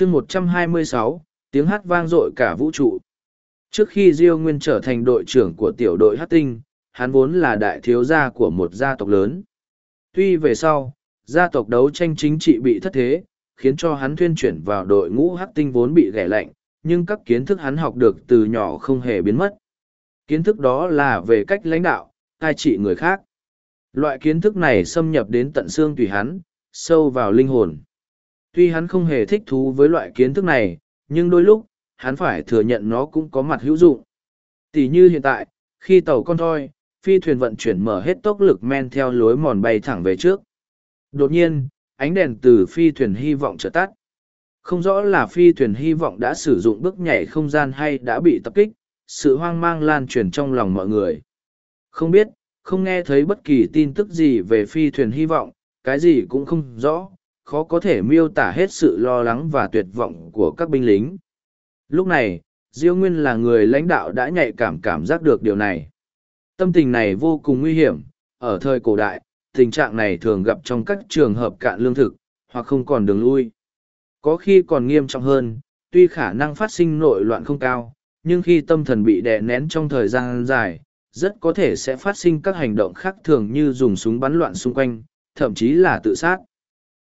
chương một trăm hai mươi sáu, tiếng hát vang dội cả vũ trụ. Trước khi diêu nguyên trở thành đội trưởng của tiểu đội hát tinh, hắn vốn là đại thiếu gia của một gia tộc lớn. Tuy về sau, gia tộc đấu tranh chính trị bị thất thế, khiến cho hắn thuyên chuyển vào đội ngũ hát tinh vốn bị ghẻ lạnh, nhưng các kiến thức hắn học được từ nhỏ không hề biến mất. Kiến thức đó là về cách lãnh đạo, cai trị người khác. Loại kiến thức này xâm nhập đến tận xương tùy hắn, sâu vào linh hồn tuy hắn không hề thích thú với loại kiến thức này, nhưng đôi lúc, hắn phải thừa nhận nó cũng có mặt hữu dụng. Tỷ như hiện tại, khi tàu con thoi, phi thuyền vận chuyển mở hết tốc lực men theo lối mòn bay thẳng về trước. Đột nhiên, ánh đèn từ phi thuyền hy vọng trở tắt. Không rõ là phi thuyền hy vọng đã sử dụng bước nhảy không gian hay đã bị tập kích, sự hoang mang lan truyền trong lòng mọi người. Không biết, không nghe thấy bất kỳ tin tức gì về phi thuyền hy vọng, cái gì cũng không rõ khó có thể miêu tả hết sự lo lắng và tuyệt vọng của các binh lính. Lúc này, diêu nguyên là người lãnh đạo đã nhạy cảm cảm giác được điều này. Tâm tình này vô cùng nguy hiểm, ở thời cổ đại, tình trạng này thường gặp trong các trường hợp cạn lương thực, hoặc không còn đường lui. Có khi còn nghiêm trọng hơn, tuy khả năng phát sinh nội loạn không cao, nhưng khi tâm thần bị đè nén trong thời gian dài, rất có thể sẽ phát sinh các hành động khác thường như dùng súng bắn loạn xung quanh, thậm chí là tự sát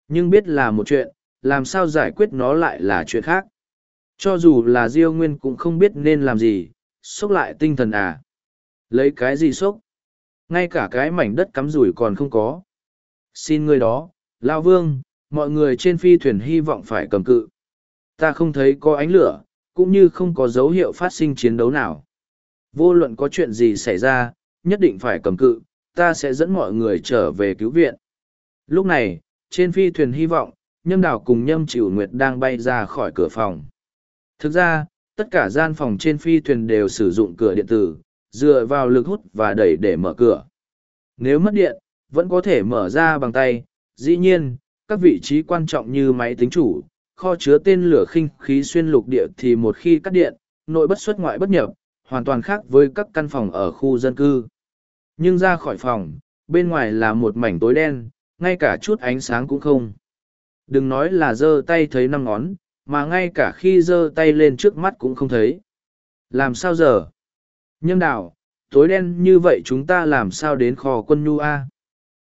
nhưng biết là một chuyện, làm sao giải quyết nó lại là chuyện khác. Cho dù là diêu nguyên cũng không biết nên làm gì xốc lại tinh thần à. Lấy cái gì xốc ngay cả cái mảnh đất cắm rủi còn không có. Xin người đó, lao vương, mọi người trên phi thuyền hy vọng phải cầm cự. Ta không thấy có ánh lửa, cũng như không có dấu hiệu phát sinh chiến đấu nào. Vô luận có chuyện gì xảy ra, nhất định phải cầm cự, ta sẽ dẫn mọi người trở về cứu viện. Lúc này trên phi thuyền hy vọng, nhâm đào cùng nhâm chịu nguyệt đang bay ra khỏi cửa phòng. Thực ra, tất cả gian phòng trên phi thuyền đều sử dụng cửa điện tử, dựa vào lực hút và đẩy để mở cửa. Nếu mất điện, vẫn có thể mở ra bằng tay. Dĩ nhiên, các vị trí quan trọng như máy tính chủ, kho chứa tên lửa khinh khí xuyên lục địa thì một khi cắt điện, nội bất xuất ngoại bất nhập, hoàn toàn khác với các căn phòng ở khu dân cư. Nhưng ra khỏi phòng, bên ngoài là một mảnh tối đen ngay cả chút ánh sáng cũng không. Đừng nói là giơ tay thấy năm ngón, mà ngay cả khi giơ tay lên trước mắt cũng không thấy. Làm sao giờ? Nhâm đạo tối đen như vậy chúng ta làm sao đến kho quân nhu a?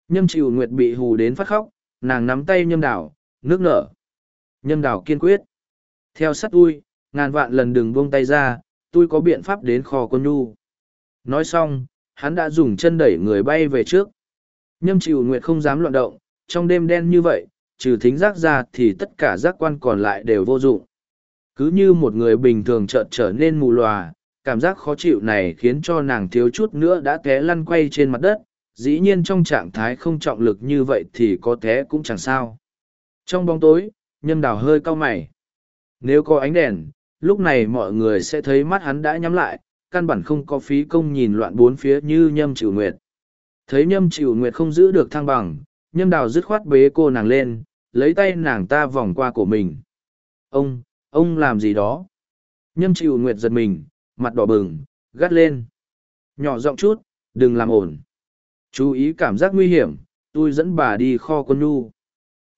Nhâm chịu nguyệt bị hù đến phát khóc, nàng nắm tay nhâm đảo, nước nở. Nhâm đảo kiên quyết. Theo sắt tôi, ngàn vạn lần đừng buông tay ra, tôi có biện pháp đến kho quân nhu. Nói xong, hắn đã dùng chân đẩy người bay về trước nhâm chịu nguyệt không dám loạn động, trong đêm đen như vậy, trừ thính giác ra thì tất cả giác quan còn lại đều vô dụng. Cứ như một người bình thường chợt trở nên mù lòa, cảm giác khó chịu này khiến cho nàng thiếu chút nữa đã té lăn quay trên mặt đất, dĩ nhiên trong trạng thái không trọng lực như vậy thì có té cũng chẳng sao. Trong bóng tối, nhâm đào hơi cau mày. Nếu có ánh đèn, lúc này mọi người sẽ thấy mắt hắn đã nhắm lại, căn bản không có phí công nhìn loạn bốn phía như nhâm chịu nguyệt thấy nhâm chịu nguyệt không giữ được thăng bằng, nhâm đào dứt khoát bế cô nàng lên, lấy tay nàng ta vòng qua cổ mình. Ông ông làm gì đó? Nhâm chịu nguyệt giật mình, mặt đỏ bừng, gắt lên. Nhỏ giọng chút, đừng làm ổn. Chú ý cảm giác nguy hiểm, tôi dẫn bà đi kho quân nhu.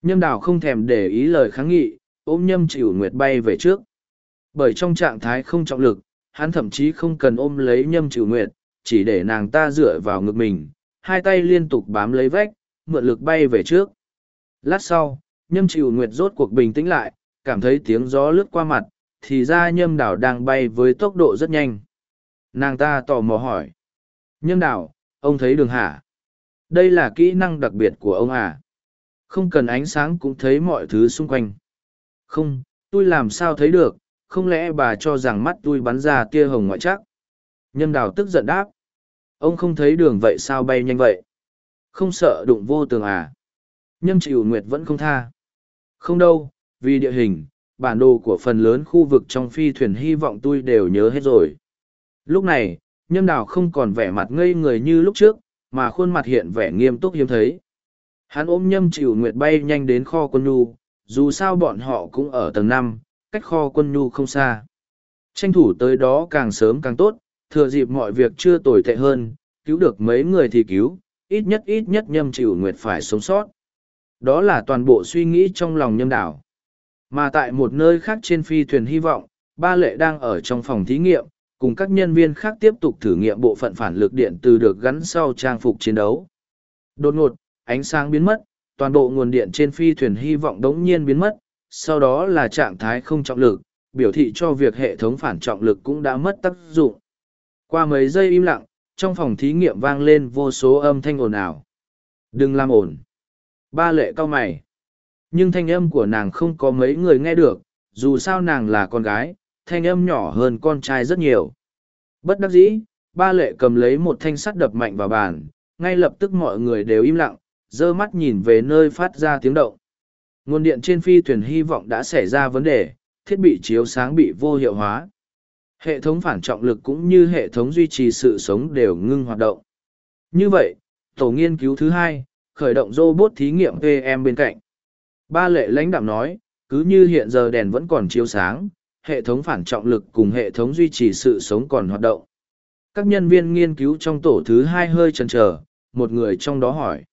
Nhâm đào không thèm để ý lời kháng nghị, ôm nhâm chịu nguyệt bay về trước. Bởi trong trạng thái không trọng lực, hắn thậm chí không cần ôm lấy nhâm chịu nguyệt, chỉ để nàng ta dựa vào ngực mình hai tay liên tục bám lấy vách, mượn lực bay về trước. Lát sau, nhâm chịu nguyệt rốt cuộc bình tĩnh lại, cảm thấy tiếng gió lướt qua mặt, thì ra nhâm đảo đang bay với tốc độ rất nhanh. Nàng ta tò mò hỏi, nhâm đảo, ông thấy đường hả? Đây là kỹ năng đặc biệt của ông à? Không cần ánh sáng cũng thấy mọi thứ xung quanh. Không, tôi làm sao thấy được? Không lẽ bà cho rằng mắt tôi bắn ra tia hồng ngoại chắc nhâm đào tức giận đáp ông không thấy đường vậy sao bay nhanh vậy? Không sợ đụng vô tường à? Nhâm chịu nguyệt vẫn không tha. Không đâu, vì địa hình, bản đồ của phần lớn khu vực trong phi thuyền hy vọng tôi đều nhớ hết rồi. Lúc này, nhâm đào không còn vẻ mặt ngây người như lúc trước, mà khuôn mặt hiện vẻ nghiêm túc hiếm thấy. Hắn ôm nhâm chịu nguyệt bay nhanh đến kho quân nhu, dù sao bọn họ cũng ở tầng năm, cách kho quân nhu không xa. Tranh thủ tới đó càng sớm càng tốt thừa dịp mọi việc chưa tồi tệ hơn cứu được mấy người thì cứu ít nhất ít nhất nhâm chịu nguyệt phải sống sót đó là toàn bộ suy nghĩ trong lòng nhâm đảo Mà tại một nơi khác trên phi thuyền hy vọng, ba lệ đang ở trong phòng thí nghiệm, cùng các nhân viên khác tiếp tục thử nghiệm bộ phận phản lực điện từ được gắn sau trang phục chiến đấu. Đột ngột, ánh sáng biến mất, toàn bộ nguồn điện trên phi thuyền hy vọng đống nhiên biến mất, sau đó là trạng thái không trọng lực, biểu thị cho việc hệ thống phản trọng lực cũng đã mất tác dụng. Qua mấy giây im lặng, trong phòng thí nghiệm vang lên vô số âm thanh ồn ào. Đừng làm ồn. Ba lệ cao mày. Nhưng thanh âm của nàng không có mấy người nghe được, dù sao nàng là con gái, thanh âm nhỏ hơn con trai rất nhiều. Bất đắc dĩ, ba lệ cầm lấy một thanh sắt đập mạnh vào bàn, ngay lập tức mọi người đều im lặng, dơ mắt nhìn về nơi phát ra tiếng động. Nguồn điện trên phi thuyền hy vọng đã xảy ra vấn đề, thiết bị chiếu sáng bị vô hiệu hóa. Hệ thống phản trọng lực cũng như hệ thống duy trì sự sống đều ngưng hoạt động. Như vậy, tổ nghiên cứu thứ hai, khởi động robot thí nghiệm PM bên cạnh. Ba lệ lãnh đạm nói, cứ như hiện giờ đèn vẫn còn chiếu sáng, hệ thống phản trọng lực cùng hệ thống duy trì sự sống còn hoạt động. Các nhân viên nghiên cứu trong tổ thứ hai hơi chần chờ, một người trong đó hỏi.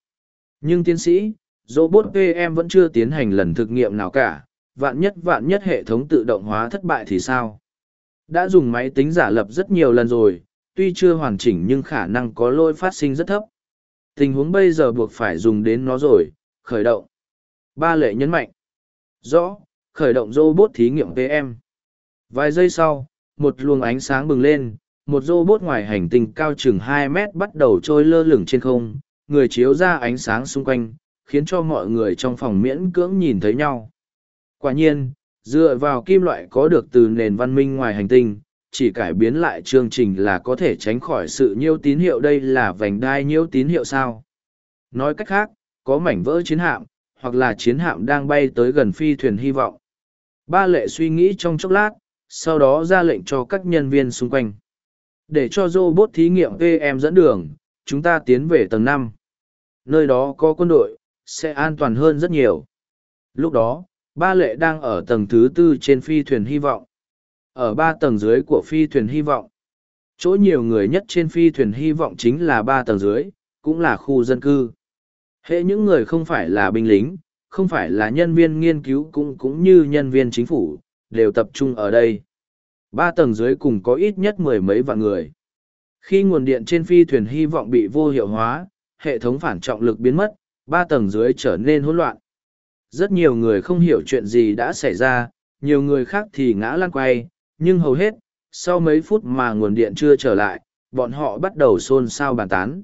Nhưng tiến sĩ, robot PM vẫn chưa tiến hành lần thực nghiệm nào cả, vạn nhất vạn nhất hệ thống tự động hóa thất bại thì sao? Đã dùng máy tính giả lập rất nhiều lần rồi, tuy chưa hoàn chỉnh nhưng khả năng có lỗi phát sinh rất thấp. Tình huống bây giờ buộc phải dùng đến nó rồi, khởi động. Ba lệ nhấn mạnh. Rõ, khởi động robot thí nghiệm PM. Vài giây sau, một luồng ánh sáng bừng lên, một robot ngoài hành tinh cao chừng hai mét bắt đầu trôi lơ lửng trên không, người chiếu ra ánh sáng xung quanh, khiến cho mọi người trong phòng miễn cưỡng nhìn thấy nhau. Quả nhiên, dựa vào kim loại có được từ nền văn minh ngoài hành tinh, chỉ cải biến lại chương trình là có thể tránh khỏi sự nhiễu tín hiệu đây là vành đai nhiễu tín hiệu sao. Nói cách khác, có mảnh vỡ chiến hạm, hoặc là chiến hạm đang bay tới gần phi thuyền hy vọng. Ba lệ suy nghĩ trong chốc lát, sau đó ra lệnh cho các nhân viên xung quanh. Để cho robot thí nghiệm VM dẫn đường, chúng ta tiến về tầng năm. Nơi đó có quân đội, sẽ an toàn hơn rất nhiều. Lúc đó, ba lệ đang ở tầng thứ tư trên phi thuyền hy vọng. Ở ba tầng dưới của phi thuyền hy vọng. Chỗ nhiều người nhất trên phi thuyền hy vọng chính là ba tầng dưới, cũng là khu dân cư. Hệ những người không phải là binh lính, không phải là nhân viên nghiên cứu cũng cũng như nhân viên chính phủ, đều tập trung ở đây. Ba tầng dưới cùng có ít nhất mười mấy vạn người. Khi nguồn điện trên phi thuyền hy vọng bị vô hiệu hóa, hệ thống phản trọng lực biến mất, ba tầng dưới trở nên hỗn loạn. Rất nhiều người không hiểu chuyện gì đã xảy ra, nhiều người khác thì ngã lăn quay, nhưng hầu hết, sau mấy phút mà nguồn điện chưa trở lại, bọn họ bắt đầu xôn xao bàn tán.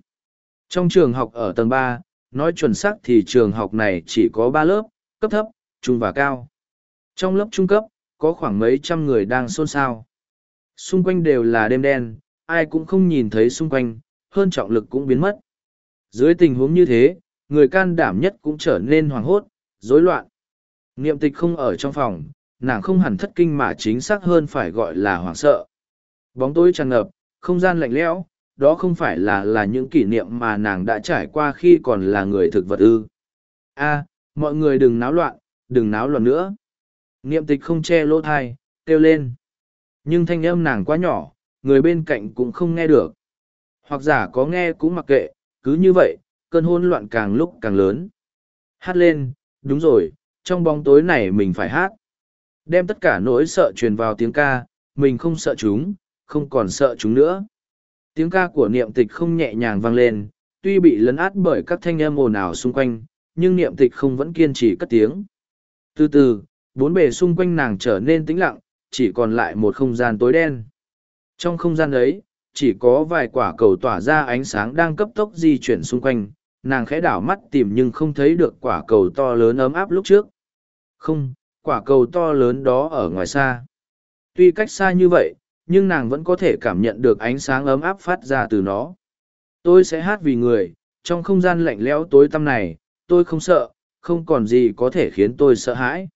Trong trường học ở tầng ba, nói chuẩn xác thì trường học này chỉ có ba lớp, cấp thấp, trung và cao. Trong lớp trung cấp, có khoảng mấy trăm người đang xôn xao. Xung quanh đều là đêm đen, ai cũng không nhìn thấy xung quanh, hơn trọng lực cũng biến mất. Dưới tình huống như thế, người can đảm nhất cũng trở nên hoảng hốt, rối loạn. Niệm tịch không ở trong phòng, nàng không hẳn thất kinh mà chính xác hơn phải gọi là hoảng sợ. Bóng tối tràn ngập, không gian lạnh lẽo, đó không phải là là những kỷ niệm mà nàng đã trải qua khi còn là người thực vật ư. A, mọi người đừng náo loạn, đừng náo loạn nữa. Niệm tịch không che lỗ thai, kêu lên. Nhưng thanh âm nàng quá nhỏ, người bên cạnh cũng không nghe được. Hoặc giả có nghe cũng mặc kệ, cứ như vậy, cơn hôn loạn càng lúc càng lớn. Hát lên, đúng rồi, trong bóng tối này mình phải hát. Đem tất cả nỗi sợ truyền vào tiếng ca, mình không sợ chúng, không còn sợ chúng nữa. Tiếng ca của niệm tịch không nhẹ nhàng vang lên, tuy bị lấn át bởi các thanh âm ồn ào xung quanh, nhưng niệm tịch không vẫn kiên trì cất tiếng. Từ từ, bốn bề xung quanh nàng trở nên tĩnh lặng, chỉ còn lại một không gian tối đen. Trong không gian ấy, chỉ có vài quả cầu tỏa ra ánh sáng đang cấp tốc di chuyển xung quanh, nàng khẽ đảo mắt tìm nhưng không thấy được quả cầu to lớn ấm áp lúc trước. Không, quả cầu to lớn đó ở ngoài xa. Tuy cách xa như vậy, nhưng nàng vẫn có thể cảm nhận được ánh sáng ấm áp phát ra từ nó. Tôi sẽ hát vì người, trong không gian lạnh lẽo tối tăm này, tôi không sợ, không còn gì có thể khiến tôi sợ hãi.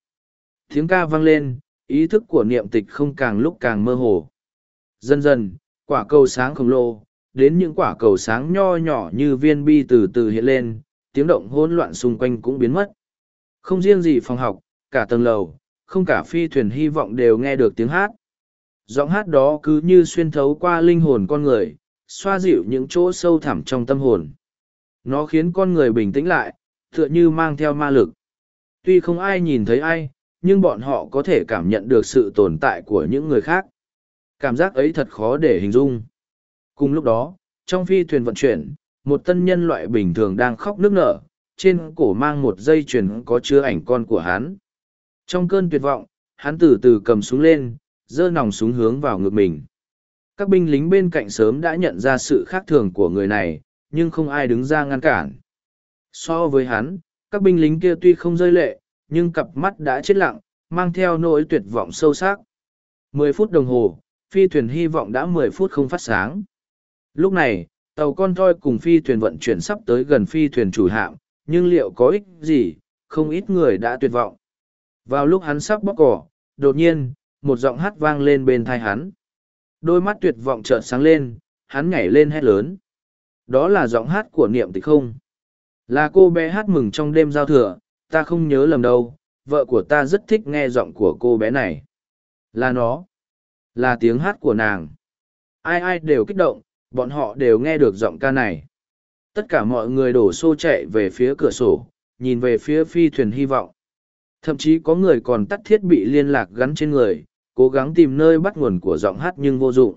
Tiếng ca vang lên, ý thức của niệm tịch không càng lúc càng mơ hồ. Dần dần, quả cầu sáng khổng lồ, đến những quả cầu sáng nho nhỏ như viên bi từ từ hiện lên, tiếng động hỗn loạn xung quanh cũng biến mất. Không riêng gì phòng học, cả tầng lầu, không cả phi thuyền hy vọng đều nghe được tiếng hát. Giọng hát đó cứ như xuyên thấu qua linh hồn con người, xoa dịu những chỗ sâu thẳm trong tâm hồn. Nó khiến con người bình tĩnh lại, tựa như mang theo ma lực. Tuy không ai nhìn thấy ai, nhưng bọn họ có thể cảm nhận được sự tồn tại của những người khác. Cảm giác ấy thật khó để hình dung. Cùng lúc đó, trong phi thuyền vận chuyển, một tân nhân loại bình thường đang khóc nức nở, trên cổ mang một dây chuyền có chứa ảnh con của hắn. Trong cơn tuyệt vọng, hắn từ từ cầm súng lên, giơ nòng súng hướng vào ngực mình. Các binh lính bên cạnh sớm đã nhận ra sự khác thường của người này, nhưng không ai đứng ra ngăn cản. So với hắn, các binh lính kia tuy không rơi lệ, nhưng cặp mắt đã chết lặng, mang theo nỗi tuyệt vọng sâu sắc. Mười phút đồng hồ, phi thuyền hy vọng đã mười phút không phát sáng. Lúc này, tàu con thoi cùng phi thuyền vận chuyển sắp tới gần phi thuyền chủ hạm, nhưng liệu có ích gì, không ít người đã tuyệt vọng. Vào lúc hắn sắp bóc cỏ, đột nhiên, một giọng hát vang lên bên thai hắn. Đôi mắt tuyệt vọng trợn sáng lên, hắn nhảy lên hét lớn. Đó là giọng hát của niệm tịch không? Là cô bé hát mừng trong đêm giao thừa, ta không nhớ lầm đâu, vợ của ta rất thích nghe giọng của cô bé này. Là nó. Là tiếng hát của nàng. Ai ai đều kích động, bọn họ đều nghe được giọng ca này. Tất cả mọi người đổ xô chạy về phía cửa sổ, nhìn về phía phi thuyền hy vọng. Thậm chí có người còn tắt thiết bị liên lạc gắn trên người, cố gắng tìm nơi bắt nguồn của giọng hát nhưng vô dụng.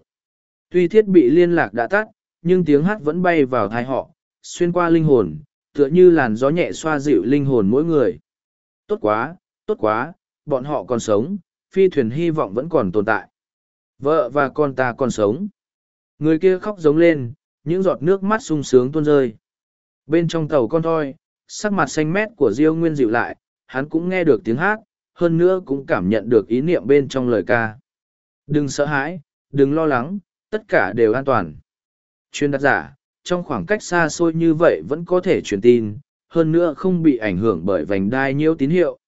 Tuy thiết bị liên lạc đã tắt, nhưng tiếng hát vẫn bay vào thai họ, xuyên qua linh hồn, tựa như làn gió nhẹ xoa dịu linh hồn mỗi người. Tốt quá, tốt quá, bọn họ còn sống, phi thuyền hy vọng vẫn còn tồn tại. Vợ và con ta còn sống. Người kia khóc giống lên, những giọt nước mắt sung sướng tuôn rơi. Bên trong tàu con thoi, sắc mặt xanh mét của Diêu Nguyên dịu lại, hắn cũng nghe được tiếng hát, hơn nữa cũng cảm nhận được ý niệm bên trong lời ca. Đừng sợ hãi, đừng lo lắng, tất cả đều an toàn. Chuyên đặt giả, trong khoảng cách xa xôi như vậy vẫn có thể truyền tin, hơn nữa không bị ảnh hưởng bởi vành đai nhiễu tín hiệu.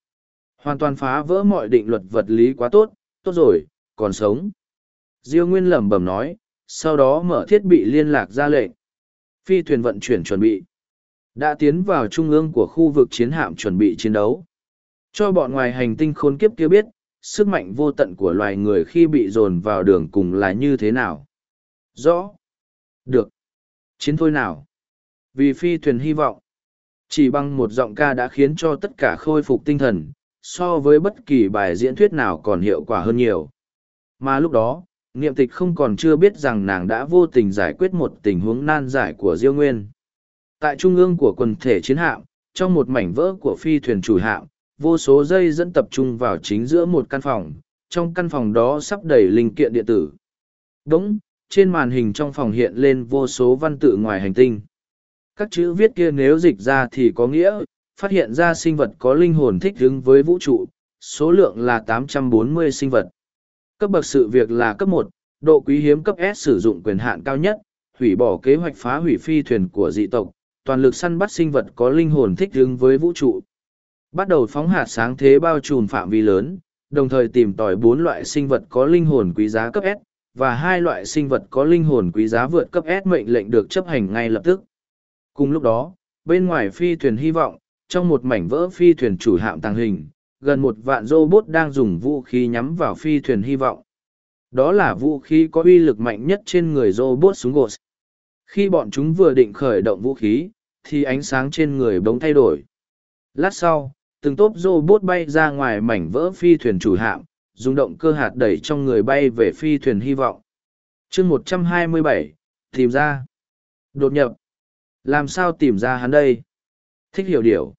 Hoàn toàn phá vỡ mọi định luật vật lý quá tốt, tốt rồi, còn sống. Diêu Nguyên lẩm bẩm nói, sau đó mở thiết bị liên lạc ra lệnh. Phi thuyền vận chuyển chuẩn bị. Đã tiến vào trung ương của khu vực chiến hạm chuẩn bị chiến đấu. Cho bọn ngoài hành tinh khôn kiếp kia biết, sức mạnh vô tận của loài người khi bị dồn vào đường cùng là như thế nào. Rõ. Được. Chiến thôi nào. Vì phi thuyền hy vọng. Chỉ bằng một giọng ca đã khiến cho tất cả khôi phục tinh thần, so với bất kỳ bài diễn thuyết nào còn hiệu quả hơn nhiều. Mà lúc đó, niệm tịch không còn chưa biết rằng nàng đã vô tình giải quyết một tình huống nan giải của diêu nguyên. Tại trung ương của quần thể chiến hạm, trong một mảnh vỡ của phi thuyền chủ hạm, vô số dây dẫn tập trung vào chính giữa một căn phòng, trong căn phòng đó sắp đầy linh kiện điện tử. Đúng. trên màn hình trong phòng hiện lên vô số văn tự ngoài hành tinh. Các chữ viết kia nếu dịch ra thì có nghĩa, phát hiện ra sinh vật có linh hồn thích ứng với vũ trụ, số lượng là 840 sinh vật. Cấp bậc sự việc là cấp một, độ quý hiếm cấp S sử dụng quyền hạn cao nhất, hủy bỏ kế hoạch phá hủy phi thuyền của dị tộc, toàn lực săn bắt sinh vật có linh hồn thích ứng với vũ trụ. Bắt đầu phóng hạt sáng thế bao trùm phạm vi lớn, đồng thời tìm tòi bốn loại sinh vật có linh hồn quý giá cấp S, và hai loại sinh vật có linh hồn quý giá vượt cấp S mệnh lệnh được chấp hành ngay lập tức. Cùng lúc đó, bên ngoài phi thuyền hy vọng, trong một mảnh vỡ phi thuyền chủ hạm tàng hình, gần một vạn robot đang dùng vũ khí nhắm vào phi thuyền hy vọng. Đó là vũ khí có uy lực mạnh nhất trên người robot súng gột. Khi bọn chúng vừa định khởi động vũ khí, thì ánh sáng trên người bỗng thay đổi. Lát sau, từng tốp robot bay ra ngoài mảnh vỡ phi thuyền chủ hạm, dùng động cơ hạt đẩy trong người bay về phi thuyền hy vọng. chương 127, tìm ra. Đột nhập. Làm sao tìm ra hắn đây? Thích hiểu điều.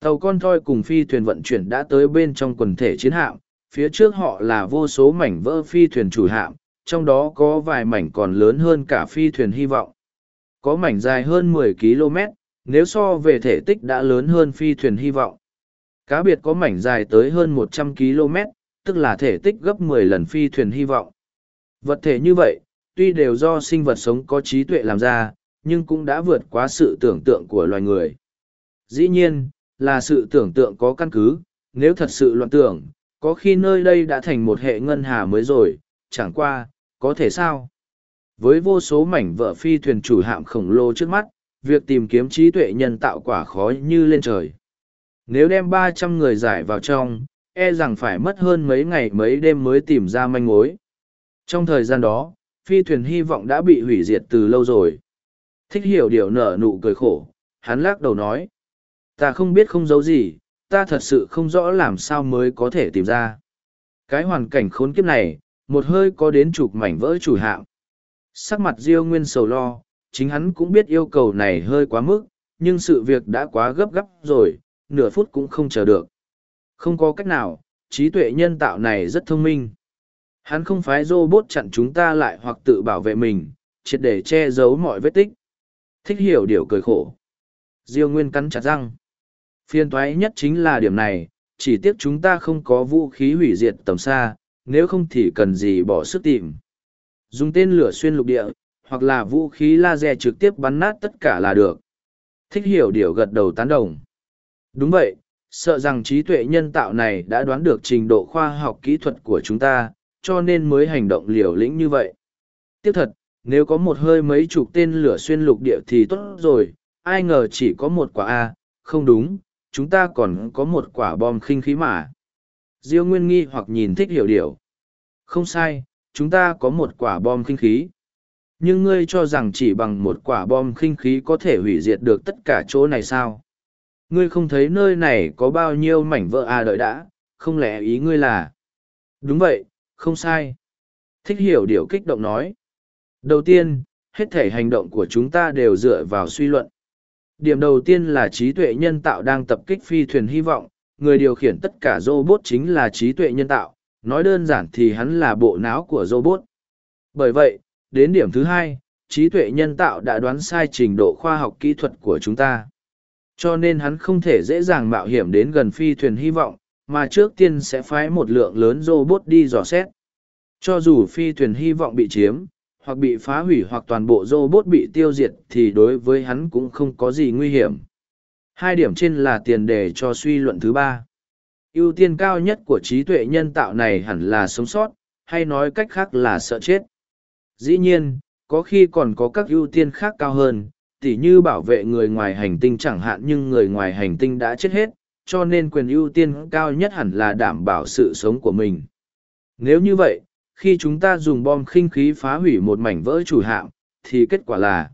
Tàu con thoi cùng phi thuyền vận chuyển đã tới bên trong quần thể chiến hạm, phía trước họ là vô số mảnh vỡ phi thuyền chủ hạm, trong đó có vài mảnh còn lớn hơn cả phi thuyền hy vọng. Có mảnh dài hơn 10 km, nếu so về thể tích đã lớn hơn phi thuyền hy vọng. Cá biệt có mảnh dài tới hơn 100 km, tức là thể tích gấp 10 lần phi thuyền hy vọng. Vật thể như vậy, tuy đều do sinh vật sống có trí tuệ làm ra, nhưng cũng đã vượt quá sự tưởng tượng của loài người. Dĩ nhiên, là sự tưởng tượng có căn cứ, nếu thật sự loạn tưởng, có khi nơi đây đã thành một hệ ngân hà mới rồi, chẳng qua, có thể sao? Với vô số mảnh vỡ phi thuyền chủ hạm khổng lồ trước mắt, việc tìm kiếm trí tuệ nhân tạo quả khó như lên trời. Nếu đem ba trăm người giải vào trong, e rằng phải mất hơn mấy ngày mấy đêm mới tìm ra manh mối. Trong thời gian đó, phi thuyền hy vọng đã bị hủy diệt từ lâu rồi. Thích hiểu điều nở nụ cười khổ, hắn lắc đầu nói ta không biết không giấu gì, ta thật sự không rõ làm sao mới có thể tìm ra. Cái hoàn cảnh khốn kiếp này, một hơi có đến chục mảnh vỡ chủ hạng. Sắc mặt Diêu Nguyên sầu lo, chính hắn cũng biết yêu cầu này hơi quá mức, nhưng sự việc đã quá gấp gấp rồi, nửa phút cũng không chờ được. Không có cách nào, trí tuệ nhân tạo này rất thông minh. Hắn không phái robot chặn chúng ta lại hoặc tự bảo vệ mình, triệt để che giấu mọi vết tích. Thích hiểu điều cười khổ. Diêu Nguyên cắn chặt răng. Phiên toái nhất chính là điểm này, chỉ tiếc chúng ta không có vũ khí hủy diệt tầm xa, nếu không thì cần gì bỏ sức tìm. Dùng tên lửa xuyên lục địa, hoặc là vũ khí laser trực tiếp bắn nát tất cả là được. Thích hiểu điều gật đầu tán đồng. Đúng vậy, sợ rằng trí tuệ nhân tạo này đã đoán được trình độ khoa học kỹ thuật của chúng ta, cho nên mới hành động liều lĩnh như vậy. Tiếp thật, nếu có một hơi mấy chục tên lửa xuyên lục địa thì tốt rồi, ai ngờ chỉ có một quả A, không đúng, chúng ta còn có một quả bom khinh khí mà. Diêu Nguyên nghi hoặc nhìn thích hiểu điều. Không sai, chúng ta có một quả bom khinh khí. Nhưng ngươi cho rằng chỉ bằng một quả bom khinh khí có thể hủy diệt được tất cả chỗ này sao? Ngươi không thấy nơi này có bao nhiêu mảnh vỡ à đợi đã, không lẽ ý ngươi là... Đúng vậy, không sai. Thích hiểu điều kích động nói. Đầu tiên, hết thể hành động của chúng ta đều dựa vào suy luận. Điểm đầu tiên là trí tuệ nhân tạo đang tập kích phi thuyền hy vọng, người điều khiển tất cả robot chính là trí tuệ nhân tạo, nói đơn giản thì hắn là bộ não của robot. Bởi vậy, đến điểm thứ hai, trí tuệ nhân tạo đã đoán sai trình độ khoa học kỹ thuật của chúng ta. Cho nên hắn không thể dễ dàng mạo hiểm đến gần phi thuyền hy vọng, mà trước tiên sẽ phái một lượng lớn robot đi dò xét. Cho dù phi thuyền hy vọng bị chiếm, hoặc bị phá hủy hoặc toàn bộ robot bị tiêu diệt thì đối với hắn cũng không có gì nguy hiểm. Hai điểm trên là tiền đề cho suy luận thứ ba. ưu tiên cao nhất của trí tuệ nhân tạo này hẳn là sống sót, hay nói cách khác là sợ chết. Dĩ nhiên, có khi còn có các ưu tiên khác cao hơn, tỉ như bảo vệ người ngoài hành tinh chẳng hạn nhưng người ngoài hành tinh đã chết hết, cho nên quyền ưu tiên cao nhất hẳn là đảm bảo sự sống của mình. Nếu như vậy, khi chúng ta dùng bom khinh khí phá hủy một mảnh vỡ chủ hạm, thì kết quả là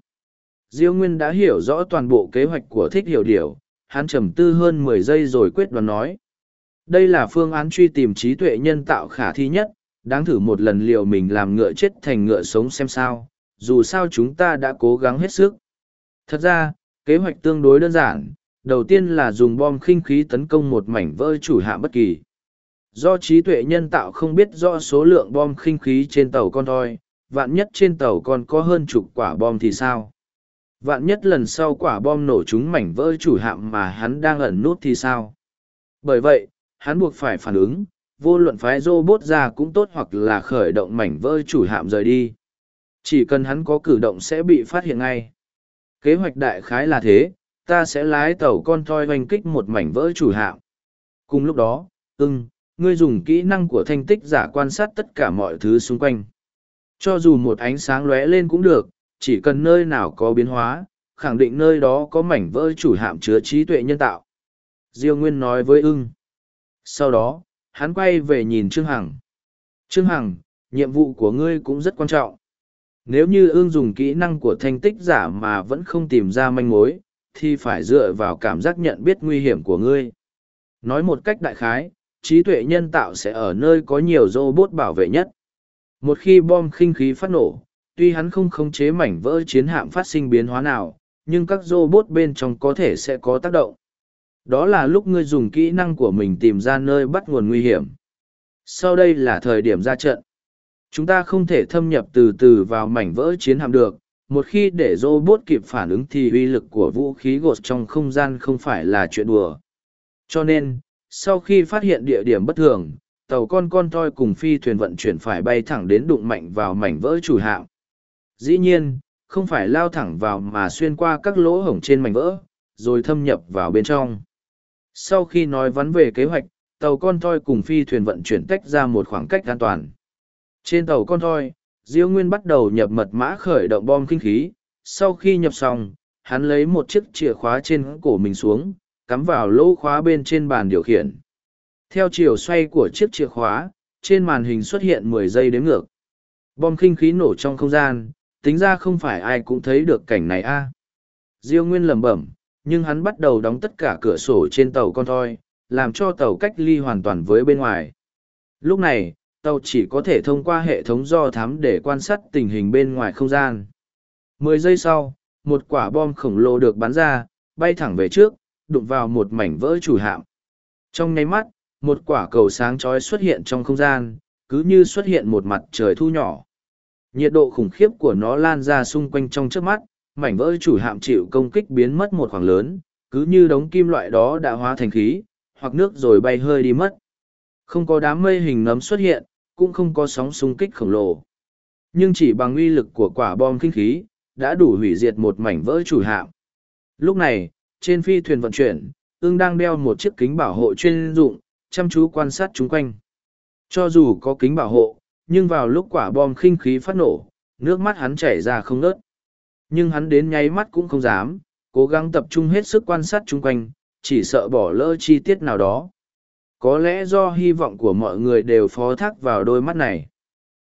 Diêu Nguyên đã hiểu rõ toàn bộ kế hoạch của thích hiểu điều, hắn trầm tư hơn mười giây rồi quyết đoán nói. Đây là phương án truy tìm trí tuệ nhân tạo khả thi nhất, đáng thử một lần liệu mình làm ngựa chết thành ngựa sống xem sao, dù sao chúng ta đã cố gắng hết sức. Thật ra, kế hoạch tương đối đơn giản, đầu tiên là dùng bom khinh khí tấn công một mảnh vỡ chủ hạ bất kỳ. Do trí tuệ nhân tạo không biết rõ số lượng bom khinh khí trên tàu con thoi vạn nhất trên tàu còn có hơn chục quả bom thì sao? Vạn nhất lần sau quả bom nổ chúng mảnh vỡ chủ hạm mà hắn đang ẩn nút thì sao? Bởi vậy, hắn buộc phải phản ứng, vô luận phái robot ra cũng tốt hoặc là khởi động mảnh vỡ chủ hạm rời đi. Chỉ cần hắn có cử động sẽ bị phát hiện ngay. Kế hoạch đại khái là thế, ta sẽ lái tàu con thoi oanh kích một mảnh vỡ chủ hạm. Cùng lúc đó, ưng, ngươi dùng kỹ năng của thanh tích giả quan sát tất cả mọi thứ xung quanh. Cho dù một ánh sáng lóe lên cũng được, chỉ cần nơi nào có biến hóa, khẳng định nơi đó có mảnh vỡ chủ hạm chứa trí tuệ nhân tạo. Diêu Nguyên nói với ưng. Sau đó, hắn quay về nhìn Trương Hằng. Trương Hằng, nhiệm vụ của ngươi cũng rất quan trọng. Nếu như ương dùng kỹ năng của thanh tích giả mà vẫn không tìm ra manh mối, thì phải dựa vào cảm giác nhận biết nguy hiểm của ngươi. Nói một cách đại khái, trí tuệ nhân tạo sẽ ở nơi có nhiều robot bảo vệ nhất. Một khi bom khinh khí phát nổ, tuy hắn không khống chế mảnh vỡ chiến hạm phát sinh biến hóa nào, nhưng các robot bên trong có thể sẽ có tác động. Đó là lúc ngươi dùng kỹ năng của mình tìm ra nơi bắt nguồn nguy hiểm. Sau đây là thời điểm ra trận. Chúng ta không thể thâm nhập từ từ vào mảnh vỡ chiến hạm được. Một khi để robot kịp phản ứng thì uy lực của vũ khí gột trong không gian không phải là chuyện đùa. Cho nên, sau khi phát hiện địa điểm bất thường, tàu con con toi cùng phi thuyền vận chuyển phải bay thẳng đến đụng mạnh vào mảnh vỡ chủ hạm. Dĩ nhiên, không phải lao thẳng vào mà xuyên qua các lỗ hổng trên mảnh vỡ, rồi thâm nhập vào bên trong. Sau khi nói vắn về kế hoạch, tàu con toi cùng phi thuyền vận chuyển tách ra một khoảng cách an toàn. Trên tàu con thoi, Diêu Nguyên bắt đầu nhập mật mã khởi động bom kinh khí. Sau khi nhập xong, hắn lấy một chiếc chìa khóa trên cổ mình xuống, cắm vào lỗ khóa bên trên bàn điều khiển. Theo chiều xoay của chiếc chìa khóa, trên màn hình xuất hiện mười giây đếm ngược. Bom kinh khí nổ trong không gian, tính ra không phải ai cũng thấy được cảnh này a. À. Diêu Nguyên lẩm bẩm, nhưng hắn bắt đầu đóng tất cả cửa sổ trên tàu con thoi, làm cho tàu cách ly hoàn toàn với bên ngoài. Lúc này, tàu chỉ có thể thông qua hệ thống do thám để quan sát tình hình bên ngoài không gian. Mười giây sau, một quả bom khổng lồ được bắn ra, bay thẳng về trước, đụng vào một mảnh vỡ chủ hạm. Trong nháy mắt, một quả cầu sáng chói xuất hiện trong không gian, cứ như xuất hiện một mặt trời thu nhỏ. Nhiệt độ khủng khiếp của nó lan ra xung quanh trong trước mắt, mảnh vỡ chủ hạm chịu công kích biến mất một khoảng lớn, cứ như đống kim loại đó đã hóa thành khí, hoặc nước rồi bay hơi đi mất. Không có đám mây hình nấm xuất hiện, cũng không có sóng xung kích khổng lồ. Nhưng chỉ bằng uy lực của quả bom kinh khí, đã đủ hủy diệt một mảnh vỡ chủ hạm. Lúc này, trên phi thuyền vận chuyển, ương đang đeo một chiếc kính bảo hộ chuyên dụng, chăm chú quan sát chung quanh. Cho dù có kính bảo hộ, nhưng vào lúc quả bom khinh khí phát nổ, nước mắt hắn chảy ra không nớt. Nhưng hắn đến nháy mắt cũng không dám, cố gắng tập trung hết sức quan sát chung quanh, chỉ sợ bỏ lỡ chi tiết nào đó. Có lẽ do hy vọng của mọi người đều phó thác vào đôi mắt này.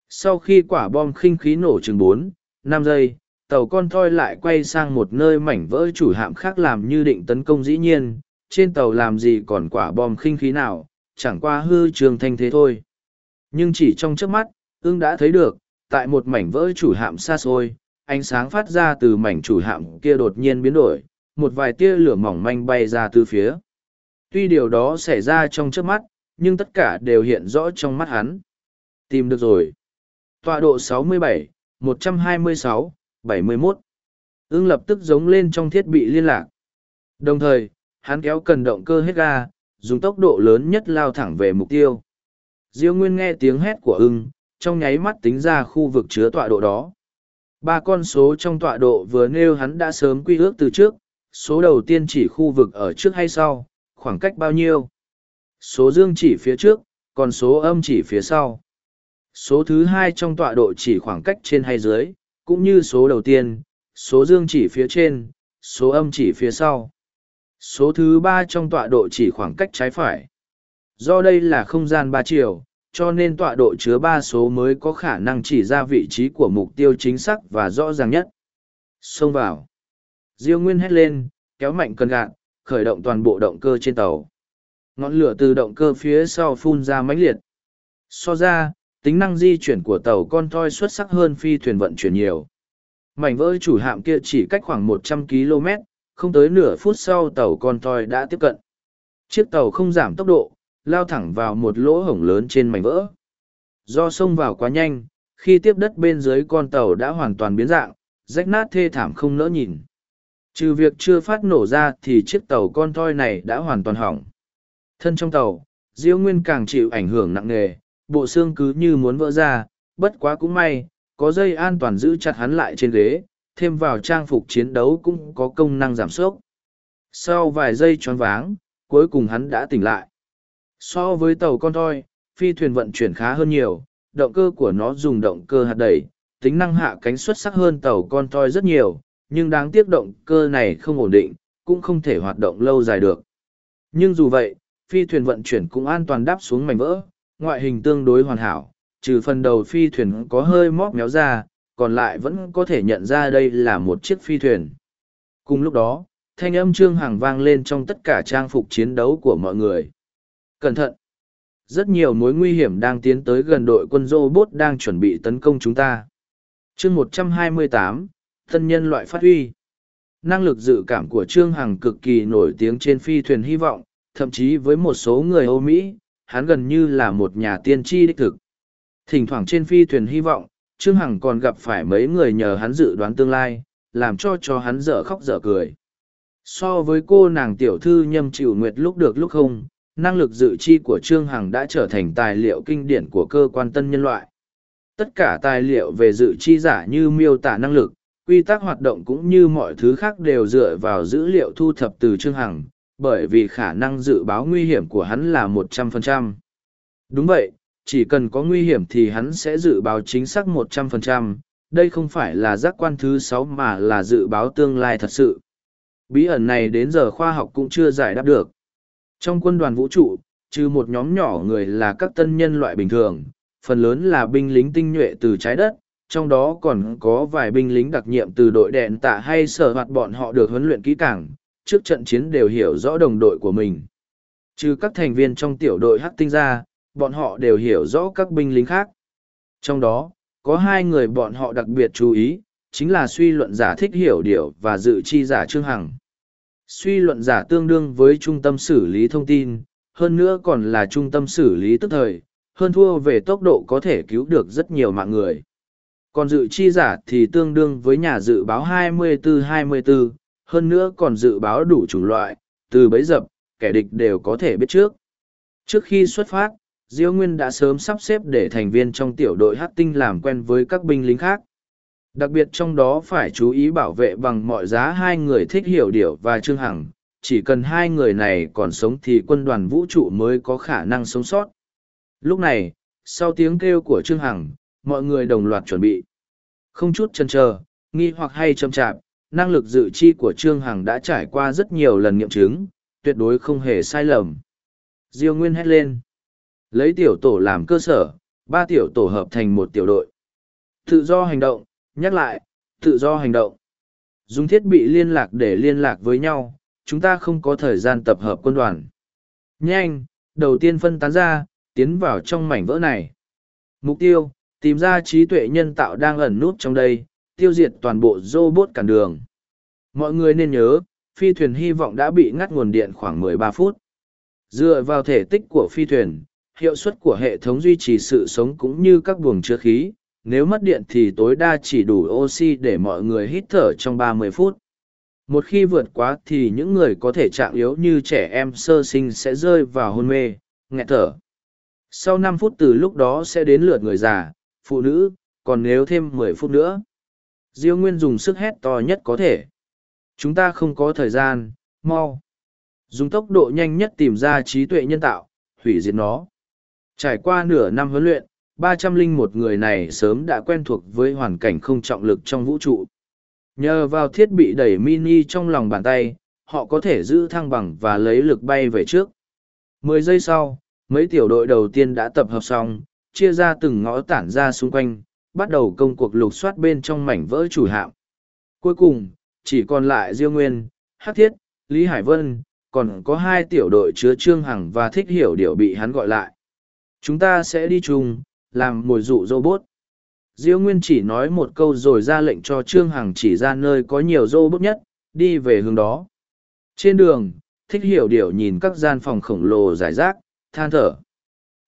Sau khi quả bom khinh khí nổ chừng bốn, năm giây, tàu con thoi lại quay sang một nơi mảnh vỡ chủ hạm khác làm như định tấn công dĩ nhiên, trên tàu làm gì còn quả bom khinh khí nào, chẳng qua hư trường thanh thế thôi. Nhưng chỉ trong trước mắt, ương đã thấy được, tại một mảnh vỡ chủ hạm xa xôi, ánh sáng phát ra từ mảnh chủ hạm kia đột nhiên biến đổi, một vài tia lửa mỏng manh bay ra từ phía. Tuy điều đó xảy ra trong trước mắt, nhưng tất cả đều hiện rõ trong mắt hắn. Tìm được rồi. Tọa độ 67, 126, 71. Ưng lập tức giống lên trong thiết bị liên lạc. Đồng thời, hắn kéo cần động cơ hết ga, dùng tốc độ lớn nhất lao thẳng về mục tiêu. Diêu Nguyên nghe tiếng hét của ưng, trong nháy mắt tính ra khu vực chứa tọa độ đó. Ba con số trong tọa độ vừa nêu hắn đã sớm quy ước từ trước, số đầu tiên chỉ khu vực ở trước hay sau, khoảng cách bao nhiêu. Số dương chỉ phía trước, còn số âm chỉ phía sau. Số thứ hai trong tọa độ chỉ khoảng cách trên hay dưới, cũng như số đầu tiên, số dương chỉ phía trên, số âm chỉ phía sau. Số thứ ba trong tọa độ chỉ khoảng cách trái phải. Do đây là không gian ba chiều, cho nên tọa độ chứa ba số mới có khả năng chỉ ra vị trí của mục tiêu chính xác và rõ ràng nhất. Xông vào. Diêu Nguyên hét lên, kéo mạnh cần gạt, khởi động toàn bộ động cơ trên tàu. Ngọn lửa từ động cơ phía sau phun ra mãnh liệt. So ra, tính năng di chuyển của tàu con thoi xuất sắc hơn phi thuyền vận chuyển nhiều. Mảnh vỡ chủ hạm kia chỉ cách khoảng một trăm km, không tới nửa phút sau tàu con thoi đã tiếp cận. Chiếc tàu không giảm tốc độ, lao thẳng vào một lỗ hổng lớn trên mảnh vỡ. Do xông vào quá nhanh, khi tiếp đất bên dưới con tàu đã hoàn toàn biến dạng, rách nát thê thảm không nỡ nhìn. Trừ việc chưa phát nổ ra thì chiếc tàu con thoi này đã hoàn toàn hỏng. Thân trong tàu, Diêu Nguyên càng chịu ảnh hưởng nặng nề, bộ xương cứ như muốn vỡ ra, bất quá cũng may, có dây an toàn giữ chặt hắn lại trên ghế, thêm vào trang phục chiến đấu cũng có công năng giảm sốc. Sau vài giây choáng váng, cuối cùng hắn đã tỉnh lại. So với tàu con thoi, phi thuyền vận chuyển khá hơn nhiều, động cơ của nó dùng động cơ hạt đẩy, tính năng hạ cánh xuất sắc hơn tàu con thoi rất nhiều, nhưng đáng tiếc động cơ này không ổn định, cũng không thể hoạt động lâu dài được. Nhưng dù vậy, phi thuyền vận chuyển cũng an toàn đáp xuống mảnh vỡ, ngoại hình tương đối hoàn hảo, trừ phần đầu phi thuyền có hơi móc méo ra, còn lại vẫn có thể nhận ra đây là một chiếc phi thuyền. Cùng lúc đó, thanh âm trương hằng vang lên trong tất cả trang phục chiến đấu của mọi người. Cẩn thận! Rất nhiều mối nguy hiểm đang tiến tới gần đội quân robot đang chuẩn bị tấn công chúng ta. chương 128, thân nhân loại phát huy. Năng lực dự cảm của Trương Hằng cực kỳ nổi tiếng trên phi thuyền hy vọng, thậm chí với một số người Âu Mỹ, hắn gần như là một nhà tiên tri đích thực. Thỉnh thoảng trên phi thuyền hy vọng, Trương Hằng còn gặp phải mấy người nhờ hắn dự đoán tương lai, làm cho cho hắn dở khóc dở cười. So với cô nàng tiểu thư nhâm chịu nguyệt lúc được lúc không, năng lực dự chi của Trương Hằng đã trở thành tài liệu kinh điển của cơ quan tân nhân loại. Tất cả tài liệu về dự chi giả như miêu tả năng lực, quy tắc hoạt động cũng như mọi thứ khác đều dựa vào dữ liệu thu thập từ Trương Hằng, bởi vì khả năng dự báo nguy hiểm của hắn là một trăm phần trăm. Đúng vậy, chỉ cần có nguy hiểm thì hắn sẽ dự báo chính xác một trăm phần trăm. đây không phải là giác quan thứ sáu mà là dự báo tương lai thật sự. Bí ẩn này đến giờ khoa học cũng chưa giải đáp được. Trong quân đoàn vũ trụ, trừ một nhóm nhỏ người là các tân nhân loại bình thường, phần lớn là binh lính tinh nhuệ từ trái đất, trong đó còn có vài binh lính đặc nhiệm từ đội đèn tạ hay sở hoạt bọn họ được huấn luyện kỹ càng, trước trận chiến đều hiểu rõ đồng đội của mình. Trừ các thành viên trong tiểu đội hắc tinh ra, bọn họ đều hiểu rõ các binh lính khác. Trong đó, có hai người bọn họ đặc biệt chú ý, chính là suy luận giả thích hiểu điều và dự chi giả Trương Hằng. Suy luận giả tương đương với trung tâm xử lý thông tin, hơn nữa còn là trung tâm xử lý tức thời, hơn thua về tốc độ có thể cứu được rất nhiều mạng người. Còn dự chi giả thì tương đương với nhà dự báo 24-24, hơn nữa còn dự báo đủ chủng loại, từ bấy dập, kẻ địch đều có thể biết trước. Trước khi xuất phát, Diêu Nguyên đã sớm sắp xếp để thành viên trong tiểu đội hát tinh làm quen với các binh lính khác. Đặc biệt trong đó phải chú ý bảo vệ bằng mọi giá hai người thích hiểu điều và Trương Hằng, chỉ cần hai người này còn sống thì quân đoàn vũ trụ mới có khả năng sống sót. Lúc này, sau tiếng kêu của Trương Hằng, mọi người đồng loạt chuẩn bị. Không chút chần chờ, nghi hoặc hay chậm chạp, năng lực dự chi của Trương Hằng đã trải qua rất nhiều lần nghiệm chứng, tuyệt đối không hề sai lầm. Diêu Nguyên hét lên. Lấy tiểu tổ làm cơ sở, ba tiểu tổ hợp thành một tiểu đội. Tự do hành động, nhắc lại, tự do hành động. Dùng thiết bị liên lạc để liên lạc với nhau, chúng ta không có thời gian tập hợp quân đoàn. Nhanh, đầu tiên phân tán ra, tiến vào trong mảnh vỡ này. Mục tiêu, tìm ra trí tuệ nhân tạo đang ẩn nút trong đây, tiêu diệt toàn bộ robot cản đường. Mọi người nên nhớ, phi thuyền hy vọng đã bị ngắt nguồn điện khoảng 13 phút. Dựa vào thể tích của phi thuyền, hiệu suất của hệ thống duy trì sự sống cũng như các buồng chứa khí, nếu mất điện thì tối đa chỉ đủ oxy để mọi người hít thở trong 30 phút. Một khi vượt quá thì những người có thể trạng yếu như trẻ em sơ sinh sẽ rơi vào hôn mê, nghẹt thở. Sau 5 phút từ lúc đó sẽ đến lượt người già, phụ nữ, còn nếu thêm 10 phút nữa. Diêu Nguyên dùng sức hét to nhất có thể. Chúng ta không có thời gian, mau. Dùng tốc độ nhanh nhất tìm ra trí tuệ nhân tạo, hủy diệt nó. Trải qua nửa năm huấn luyện, ba trăm linh một người này sớm đã quen thuộc với hoàn cảnh không trọng lực trong vũ trụ. Nhờ vào thiết bị đẩy mini trong lòng bàn tay, họ có thể giữ thăng bằng và lấy lực bay về trước. Mười giây sau, mấy tiểu đội đầu tiên đã tập hợp xong, chia ra từng ngõ tản ra xung quanh, bắt đầu công cuộc lục soát bên trong mảnh vỡ chủ hạm. Cuối cùng, chỉ còn lại Diêu Nguyên, Hắc Thiết, Lý Hải Vân, còn có hai tiểu đội chứa Trương Hằng và Thích Hiểu Điều bị hắn gọi lại. Chúng ta sẽ đi chung, làm mồi dụ robot. Diêu Nguyên chỉ nói một câu rồi ra lệnh cho Trương Hằng chỉ ra nơi có nhiều robot nhất, đi về hướng đó. Trên đường, Thích Hiểu Điều nhìn các gian phòng khổng lồ giải rác, than thở.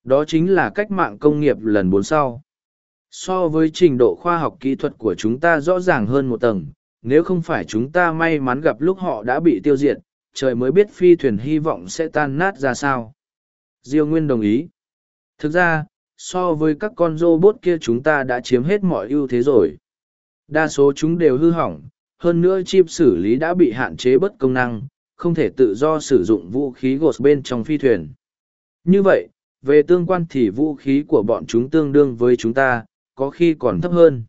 Đó chính là cách mạng công nghiệp lần bốn sau. So với trình độ khoa học kỹ thuật của chúng ta rõ ràng hơn một tầng, nếu không phải chúng ta may mắn gặp lúc họ đã bị tiêu diệt, trời mới biết phi thuyền hy vọng sẽ tan nát ra sao. Diêu Nguyên đồng ý. Thực ra, so với các con robot kia chúng ta đã chiếm hết mọi ưu thế rồi. Đa số chúng đều hư hỏng, hơn nữa chip xử lý đã bị hạn chế bất công năng, không thể tự do sử dụng vũ khí gột bên trong phi thuyền. Như vậy, về tương quan thì vũ khí của bọn chúng tương đương với chúng ta, có khi còn thấp hơn.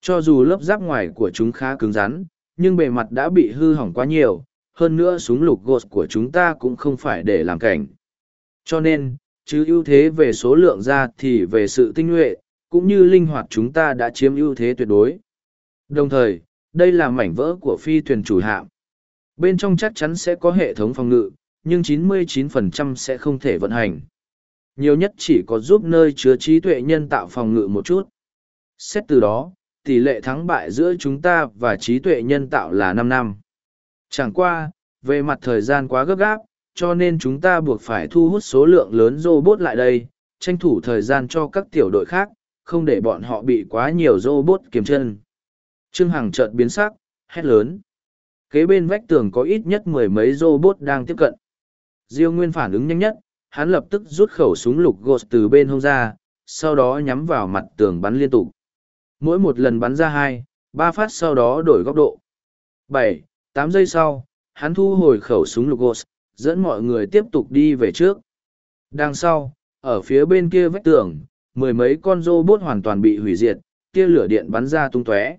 Cho dù lớp giáp ngoài của chúng khá cứng rắn, nhưng bề mặt đã bị hư hỏng quá nhiều, hơn nữa súng lục gột của chúng ta cũng không phải để làm cảnh. Cho nên, chứ ưu thế về số lượng ra thì về sự tinh nhuệ, cũng như linh hoạt chúng ta đã chiếm ưu thế tuyệt đối. Đồng thời, đây là mảnh vỡ của phi thuyền chủ hạm. Bên trong chắc chắn sẽ có hệ thống phòng ngự, nhưng 99% sẽ không thể vận hành. Nhiều nhất chỉ có giúp nơi chứa trí tuệ nhân tạo phòng ngự một chút. Xét từ đó, tỷ lệ thắng bại giữa chúng ta và trí tuệ nhân tạo là năm năm. Chẳng qua, về mặt thời gian quá gấp gáp, cho nên chúng ta buộc phải thu hút số lượng lớn robot lại đây, tranh thủ thời gian cho các tiểu đội khác, không để bọn họ bị quá nhiều robot kiềm chân. Trương Hằng chợt biến sắc, hét lớn. Kế bên vách tường có ít nhất mười mấy robot đang tiếp cận. Diêu Nguyên phản ứng nhanh nhất, hắn lập tức rút khẩu súng lục gột từ bên hông ra, sau đó nhắm vào mặt tường bắn liên tục. Mỗi một lần bắn ra hai, ba phát sau đó đổi góc độ. bảy, tám giây sau, hắn thu hồi khẩu súng lục gos dẫn mọi người tiếp tục đi về trước. Đằng sau, ở phía bên kia vách tường, mười mấy con robot hoàn toàn bị hủy diệt, tia lửa điện bắn ra tung tóe.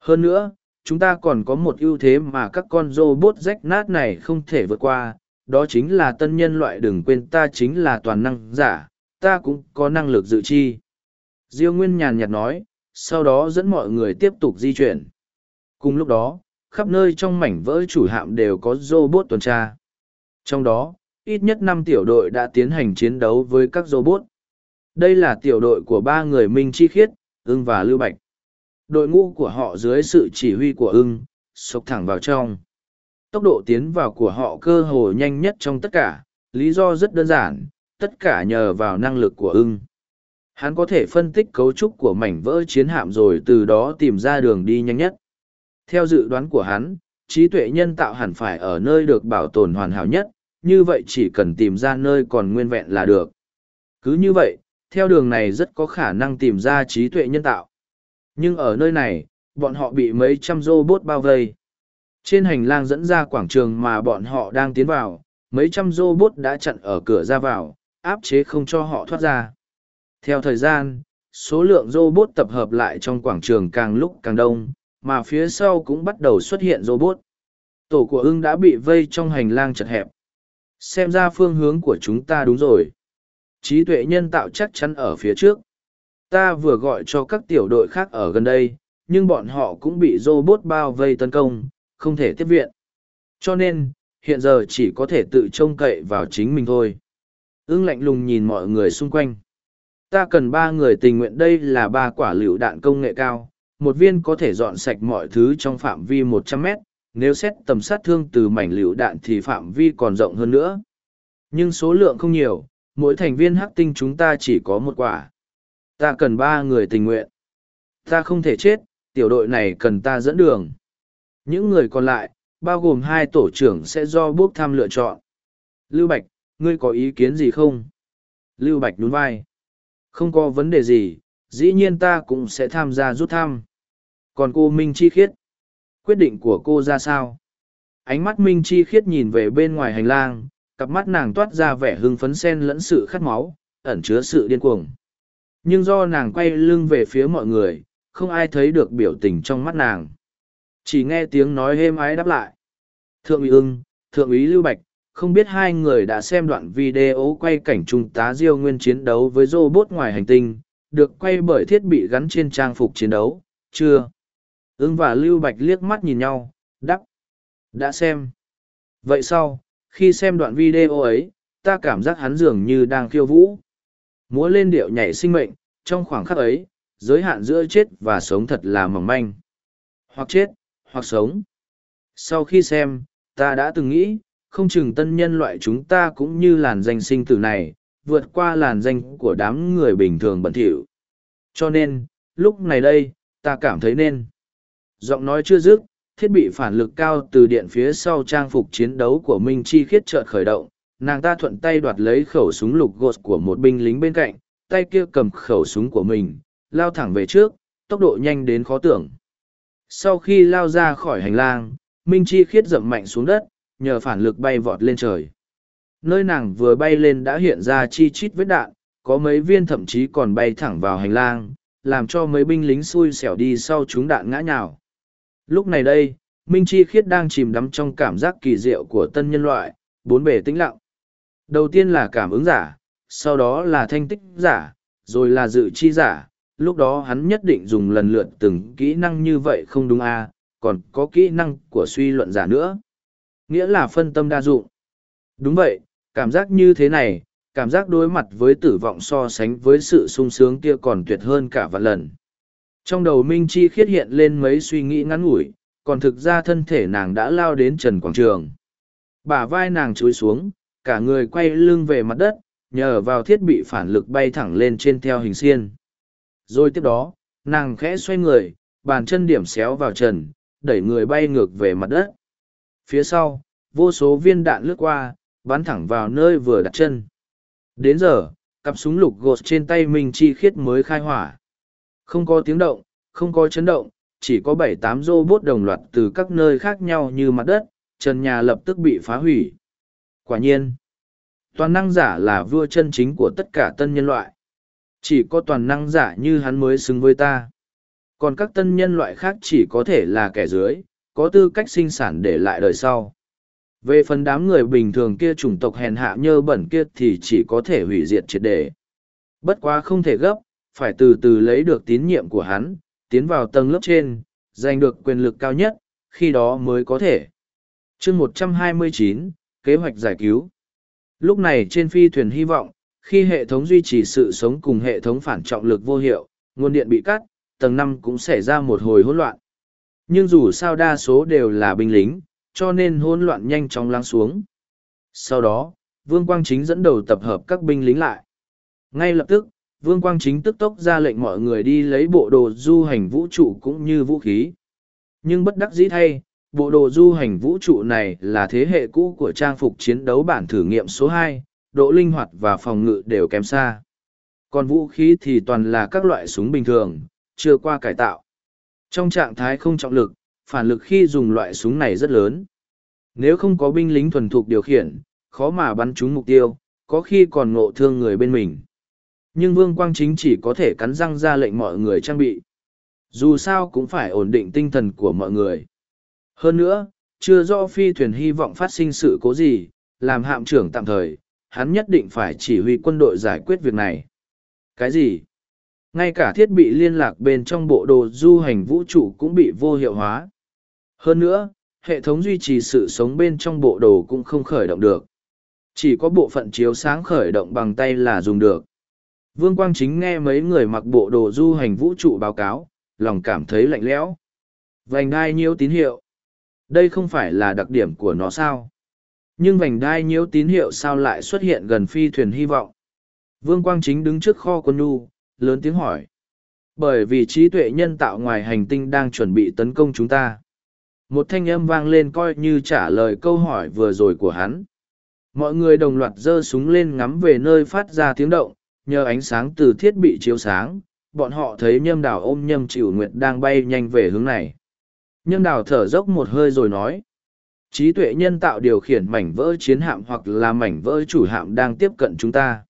Hơn nữa, chúng ta còn có một ưu thế mà các con robot rách nát này không thể vượt qua, đó chính là tân nhân loại đừng quên ta chính là toàn năng giả, ta cũng có năng lực dự chi. Diêu Nguyên nhàn nhạt nói, sau đó dẫn mọi người tiếp tục di chuyển. Cùng lúc đó, khắp nơi trong mảnh vỡ chủ hạm đều có robot tuần tra. Trong đó, ít nhất năm tiểu đội đã tiến hành chiến đấu với các robot. Đây là tiểu đội của ba người Minh Chi Khiết, ưng và Lưu Bạch. Đội ngũ của họ dưới sự chỉ huy của ưng, sộc thẳng vào trong. Tốc độ tiến vào của họ cơ hồ nhanh nhất trong tất cả, lý do rất đơn giản, tất cả nhờ vào năng lực của ưng. Hắn có thể phân tích cấu trúc của mảnh vỡ chiến hạm rồi từ đó tìm ra đường đi nhanh nhất. Theo dự đoán của hắn, trí tuệ nhân tạo hẳn phải ở nơi được bảo tồn hoàn hảo nhất, như vậy chỉ cần tìm ra nơi còn nguyên vẹn là được. Cứ như vậy, theo đường này rất có khả năng tìm ra trí tuệ nhân tạo. Nhưng ở nơi này, bọn họ bị mấy trăm robot bao vây. Trên hành lang dẫn ra quảng trường mà bọn họ đang tiến vào, mấy trăm robot đã chặn ở cửa ra vào, áp chế không cho họ thoát ra. Theo thời gian, số lượng robot tập hợp lại trong quảng trường càng lúc càng đông, mà phía sau cũng bắt đầu xuất hiện robot. Tổ của ưng đã bị vây trong hành lang chật hẹp. Xem ra phương hướng của chúng ta đúng rồi. Trí tuệ nhân tạo chắc chắn ở phía trước. Ta vừa gọi cho các tiểu đội khác ở gần đây, nhưng bọn họ cũng bị robot bao vây tấn công, không thể tiếp viện. Cho nên, hiện giờ chỉ có thể tự trông cậy vào chính mình thôi. Ưng lạnh lùng nhìn mọi người xung quanh. Ta cần ba người tình nguyện đây là ba quả lựu đạn công nghệ cao, một viên có thể dọn sạch mọi thứ trong phạm vi 100 mét, nếu xét tầm sát thương từ mảnh lựu đạn thì phạm vi còn rộng hơn nữa. Nhưng số lượng không nhiều, mỗi thành viên hắc tinh chúng ta chỉ có một quả. Ta cần ba người tình nguyện. Ta không thể chết, tiểu đội này cần ta dẫn đường. Những người còn lại, bao gồm hai tổ trưởng sẽ do bước thăm lựa chọn. Lưu Bạch, ngươi có ý kiến gì không? Lưu Bạch nhún vai. Không có vấn đề gì, dĩ nhiên ta cũng sẽ tham gia rút thăm. Còn cô Minh Chi Khiết? Quyết định của cô ra sao? Ánh mắt Minh Chi Khiết nhìn về bên ngoài hành lang, cặp mắt nàng toát ra vẻ hưng phấn sen lẫn sự khát máu, ẩn chứa sự điên cuồng. Nhưng do nàng quay lưng về phía mọi người, không ai thấy được biểu tình trong mắt nàng. Chỉ nghe tiếng nói êm ái đáp lại. Thượng úy ưng, thượng úy Lưu Bạch, không biết hai người đã xem đoạn video quay cảnh trung tá Diêu Nguyên chiến đấu với robot ngoài hành tinh, được quay bởi thiết bị gắn trên trang phục chiến đấu, chưa? ứng và Lưu Bạch liếc mắt nhìn nhau, đắp. Đã xem. Vậy sau, khi xem đoạn video ấy, ta cảm giác hắn dường như đang khiêu vũ. Múa lên điệu nhảy sinh mệnh, trong khoảng khắc ấy, giới hạn giữa chết và sống thật là mỏng manh. Hoặc chết, hoặc sống. Sau khi xem, ta đã từng nghĩ, không chừng tân nhân loại chúng ta cũng như làn danh sinh tử này, vượt qua làn danh của đám người bình thường bẩn thỉu. Cho nên, lúc này đây, ta cảm thấy nên. Giọng nói chưa dứt, thiết bị phản lực cao từ điện phía sau trang phục chiến đấu của Minh Chi khiết chợt khởi động, nàng ta thuận tay đoạt lấy khẩu súng lục gột của một binh lính bên cạnh, tay kia cầm khẩu súng của mình, lao thẳng về trước, tốc độ nhanh đến khó tưởng. Sau khi lao ra khỏi hành lang, Minh Chi khiết dậm mạnh xuống đất, nhờ phản lực bay vọt lên trời. Nơi nàng vừa bay lên đã hiện ra chi chít vết đạn, có mấy viên thậm chí còn bay thẳng vào hành lang, làm cho mấy binh lính xui xẻo đi sau chúng đạn ngã nhào. Lúc này đây, Minh Chi Khiết đang chìm đắm trong cảm giác kỳ diệu của tân nhân loại, bốn bề tĩnh lặng. Đầu tiên là cảm ứng giả, sau đó là thanh tích giả, rồi là dự chi giả. Lúc đó hắn nhất định dùng lần lượt từng kỹ năng như vậy không đúng à, còn có kỹ năng của suy luận giả nữa. Nghĩa là phân tâm đa dụng. Đúng vậy, cảm giác như thế này, cảm giác đối mặt với tử vong so sánh với sự sung sướng kia còn tuyệt hơn cả vạn lần. Trong đầu Minh Chi khiết hiện lên mấy suy nghĩ ngắn ngủi, còn thực ra thân thể nàng đã lao đến trần quảng trường. Bả vai nàng chúi xuống, cả người quay lưng về mặt đất, nhờ vào thiết bị phản lực bay thẳng lên trên theo hình xiên. Rồi tiếp đó, nàng khẽ xoay người, bàn chân điểm xéo vào trần, đẩy người bay ngược về mặt đất. Phía sau, vô số viên đạn lướt qua, bắn thẳng vào nơi vừa đặt chân. Đến giờ, cặp súng lục gột trên tay Minh Chi khiết mới khai hỏa. Không có tiếng động, không có chấn động, chỉ có bảy tám rô bốt đồng loạt từ các nơi khác nhau như mặt đất, trần nhà lập tức bị phá hủy. Quả nhiên, toàn năng giả là vua chân chính của tất cả tân nhân loại. Chỉ có toàn năng giả như hắn mới xứng với ta. Còn các tân nhân loại khác chỉ có thể là kẻ dưới, có tư cách sinh sản để lại đời sau. Về phần đám người bình thường kia chủng tộc hèn hạ nhơ bẩn kia thì chỉ có thể hủy diệt triệt để. Bất quá không thể gấp, phải từ từ lấy được tín nhiệm của hắn, tiến vào tầng lớp trên, giành được quyền lực cao nhất, khi đó mới có thể. chương 129, kế hoạch giải cứu. Lúc này trên phi thuyền hy vọng, khi hệ thống duy trì sự sống cùng hệ thống phản trọng lực vô hiệu, nguồn điện bị cắt, tầng năm cũng xảy ra một hồi hỗn loạn. Nhưng dù sao đa số đều là binh lính, cho nên hỗn loạn nhanh chóng lắng xuống. Sau đó, Vương Quang Chính dẫn đầu tập hợp các binh lính lại. Ngay lập tức, Vương Quang Chính tức tốc ra lệnh mọi người đi lấy bộ đồ du hành vũ trụ cũng như vũ khí. Nhưng bất đắc dĩ thay, bộ đồ du hành vũ trụ này là thế hệ cũ của trang phục chiến đấu bản thử nghiệm số hai, độ linh hoạt và phòng ngự đều kém xa. Còn vũ khí thì toàn là các loại súng bình thường, chưa qua cải tạo. Trong trạng thái không trọng lực, phản lực khi dùng loại súng này rất lớn. Nếu không có binh lính thuần thục điều khiển, khó mà bắn trúng mục tiêu, có khi còn ngộ thương người bên mình. Nhưng Vương Quang Chính chỉ có thể cắn răng ra lệnh mọi người trang bị. Dù sao cũng phải ổn định tinh thần của mọi người. Hơn nữa, chưa rõ phi thuyền hy vọng phát sinh sự cố gì, làm hạm trưởng tạm thời, hắn nhất định phải chỉ huy quân đội giải quyết việc này. Cái gì? Ngay cả thiết bị liên lạc bên trong bộ đồ du hành vũ trụ cũng bị vô hiệu hóa. Hơn nữa, hệ thống duy trì sự sống bên trong bộ đồ cũng không khởi động được. Chỉ có bộ phận chiếu sáng khởi động bằng tay là dùng được. Vương Quang Chính nghe mấy người mặc bộ đồ du hành vũ trụ báo cáo, lòng cảm thấy lạnh lẽo. Vành đai nhiễu tín hiệu. Đây không phải là đặc điểm của nó sao? Nhưng vành đai nhiễu tín hiệu sao lại xuất hiện gần phi thuyền hy vọng? Vương Quang Chính đứng trước kho quân nhu, lớn tiếng hỏi. Bởi vì trí tuệ nhân tạo ngoài hành tinh đang chuẩn bị tấn công chúng ta. Một thanh âm vang lên coi như trả lời câu hỏi vừa rồi của hắn. Mọi người đồng loạt giơ súng lên ngắm về nơi phát ra tiếng động, nhờ ánh sáng từ thiết bị chiếu sáng, bọn họ thấy nhâm đào ôm nhâm chịu nguyệt đang bay nhanh về hướng này. Nhâm đào thở dốc một hơi rồi nói. Trí tuệ nhân tạo điều khiển mảnh vỡ chiến hạm hoặc là mảnh vỡ chủ hạm đang tiếp cận chúng ta.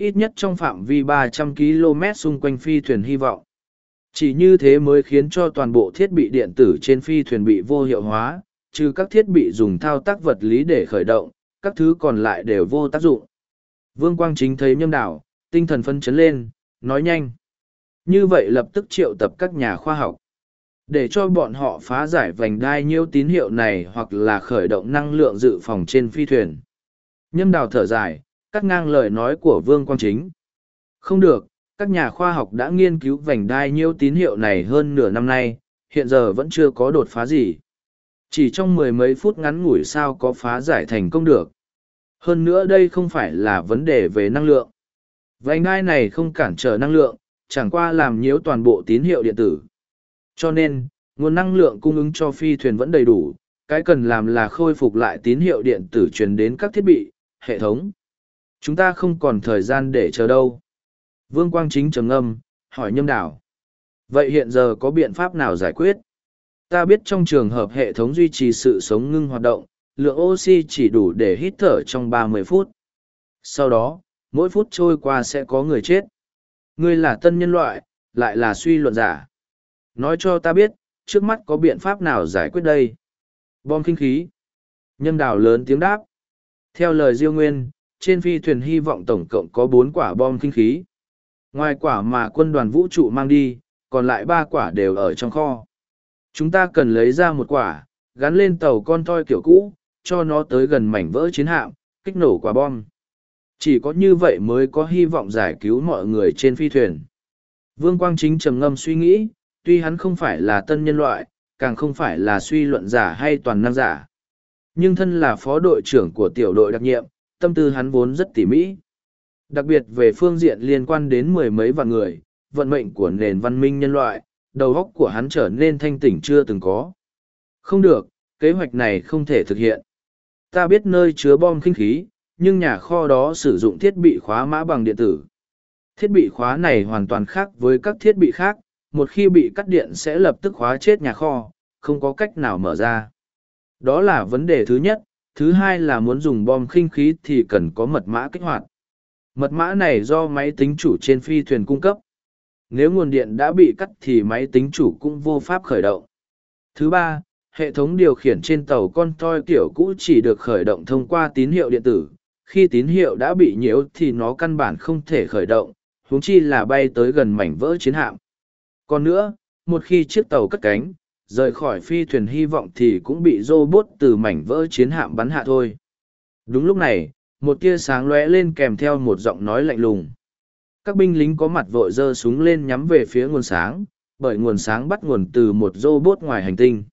Ít nhất trong phạm vi 300 km xung quanh phi thuyền hy vọng. Chỉ như thế mới khiến cho toàn bộ thiết bị điện tử trên phi thuyền bị vô hiệu hóa, trừ các thiết bị dùng thao tác vật lý để khởi động, các thứ còn lại đều vô tác dụng. Vương Quang Chính thấy nhâm đảo, tinh thần phân chấn lên, nói nhanh. Như vậy lập tức triệu tập các nhà khoa học. Để cho bọn họ phá giải vành đai nhiêu tín hiệu này hoặc là khởi động năng lượng dự phòng trên phi thuyền. Nhâm đào thở dài, cắt ngang lời nói của Vương Quang Chính. Không được, các nhà khoa học đã nghiên cứu vành đai nhiêu tín hiệu này hơn nửa năm nay, hiện giờ vẫn chưa có đột phá gì. Chỉ trong mười mấy phút ngắn ngủi sao có phá giải thành công được. Hơn nữa đây không phải là vấn đề về năng lượng. Vành đai này không cản trở năng lượng, chẳng qua làm nhiễu toàn bộ tín hiệu điện tử. Cho nên, nguồn năng lượng cung ứng cho phi thuyền vẫn đầy đủ, cái cần làm là khôi phục lại tín hiệu điện tử truyền đến các thiết bị, hệ thống. Chúng ta không còn thời gian để chờ đâu. Vương Quang Chính trầm ngâm, hỏi nhâm đảo. Vậy hiện giờ có biện pháp nào giải quyết? Ta biết trong trường hợp hệ thống duy trì sự sống ngưng hoạt động, lượng oxy chỉ đủ để hít thở trong 30 phút. Sau đó, mỗi phút trôi qua sẽ có người chết. Ngươi là tân nhân loại, lại là suy luận giả. Nói cho ta biết, trước mắt có biện pháp nào giải quyết đây? Bom kinh khí. Nhâm đảo lớn tiếng đáp. Theo lời Diêu Nguyên, trên phi thuyền hy vọng tổng cộng có bốn quả bom kinh khí. Ngoài quả mà quân đoàn vũ trụ mang đi, còn lại ba quả đều ở trong kho. Chúng ta cần lấy ra một quả, gắn lên tàu con toi kiểu cũ, cho nó tới gần mảnh vỡ chiến hạm, kích nổ quả bom. Chỉ có như vậy mới có hy vọng giải cứu mọi người trên phi thuyền. Vương Quang Chính trầm ngâm suy nghĩ, tuy hắn không phải là tân nhân loại, càng không phải là suy luận giả hay toàn năng giả. Nhưng thân là phó đội trưởng của tiểu đội đặc nhiệm, tâm tư hắn vốn rất tỉ mỉ, Đặc biệt về phương diện liên quan đến mười mấy vạn người, vận mệnh của nền văn minh nhân loại, đầu óc của hắn trở nên thanh tỉnh chưa từng có. Không được, kế hoạch này không thể thực hiện. Ta biết nơi chứa bom kinh khí, nhưng nhà kho đó sử dụng thiết bị khóa mã bằng điện tử. Thiết bị khóa này hoàn toàn khác với các thiết bị khác, một khi bị cắt điện sẽ lập tức khóa chết nhà kho, không có cách nào mở ra. Đó là vấn đề thứ nhất, thứ hai là muốn dùng bom khinh khí thì cần có mật mã kích hoạt. Mật mã này do máy tính chủ trên phi thuyền cung cấp. Nếu nguồn điện đã bị cắt thì máy tính chủ cũng vô pháp khởi động. Thứ ba, hệ thống điều khiển trên tàu con toi kiểu cũ chỉ được khởi động thông qua tín hiệu điện tử. Khi tín hiệu đã bị nhiễu thì nó căn bản không thể khởi động, huống chi là bay tới gần mảnh vỡ chiến hạm. Còn nữa, một khi chiếc tàu cất cánh, rời khỏi phi thuyền hy vọng thì cũng bị robot từ mảnh vỡ chiến hạm bắn hạ thôi. Đúng lúc này, một tia sáng lóe lên kèm theo một giọng nói lạnh lùng. Các binh lính có mặt vội giơ súng lên nhắm về phía nguồn sáng, bởi nguồn sáng bắt nguồn từ một robot ngoài hành tinh.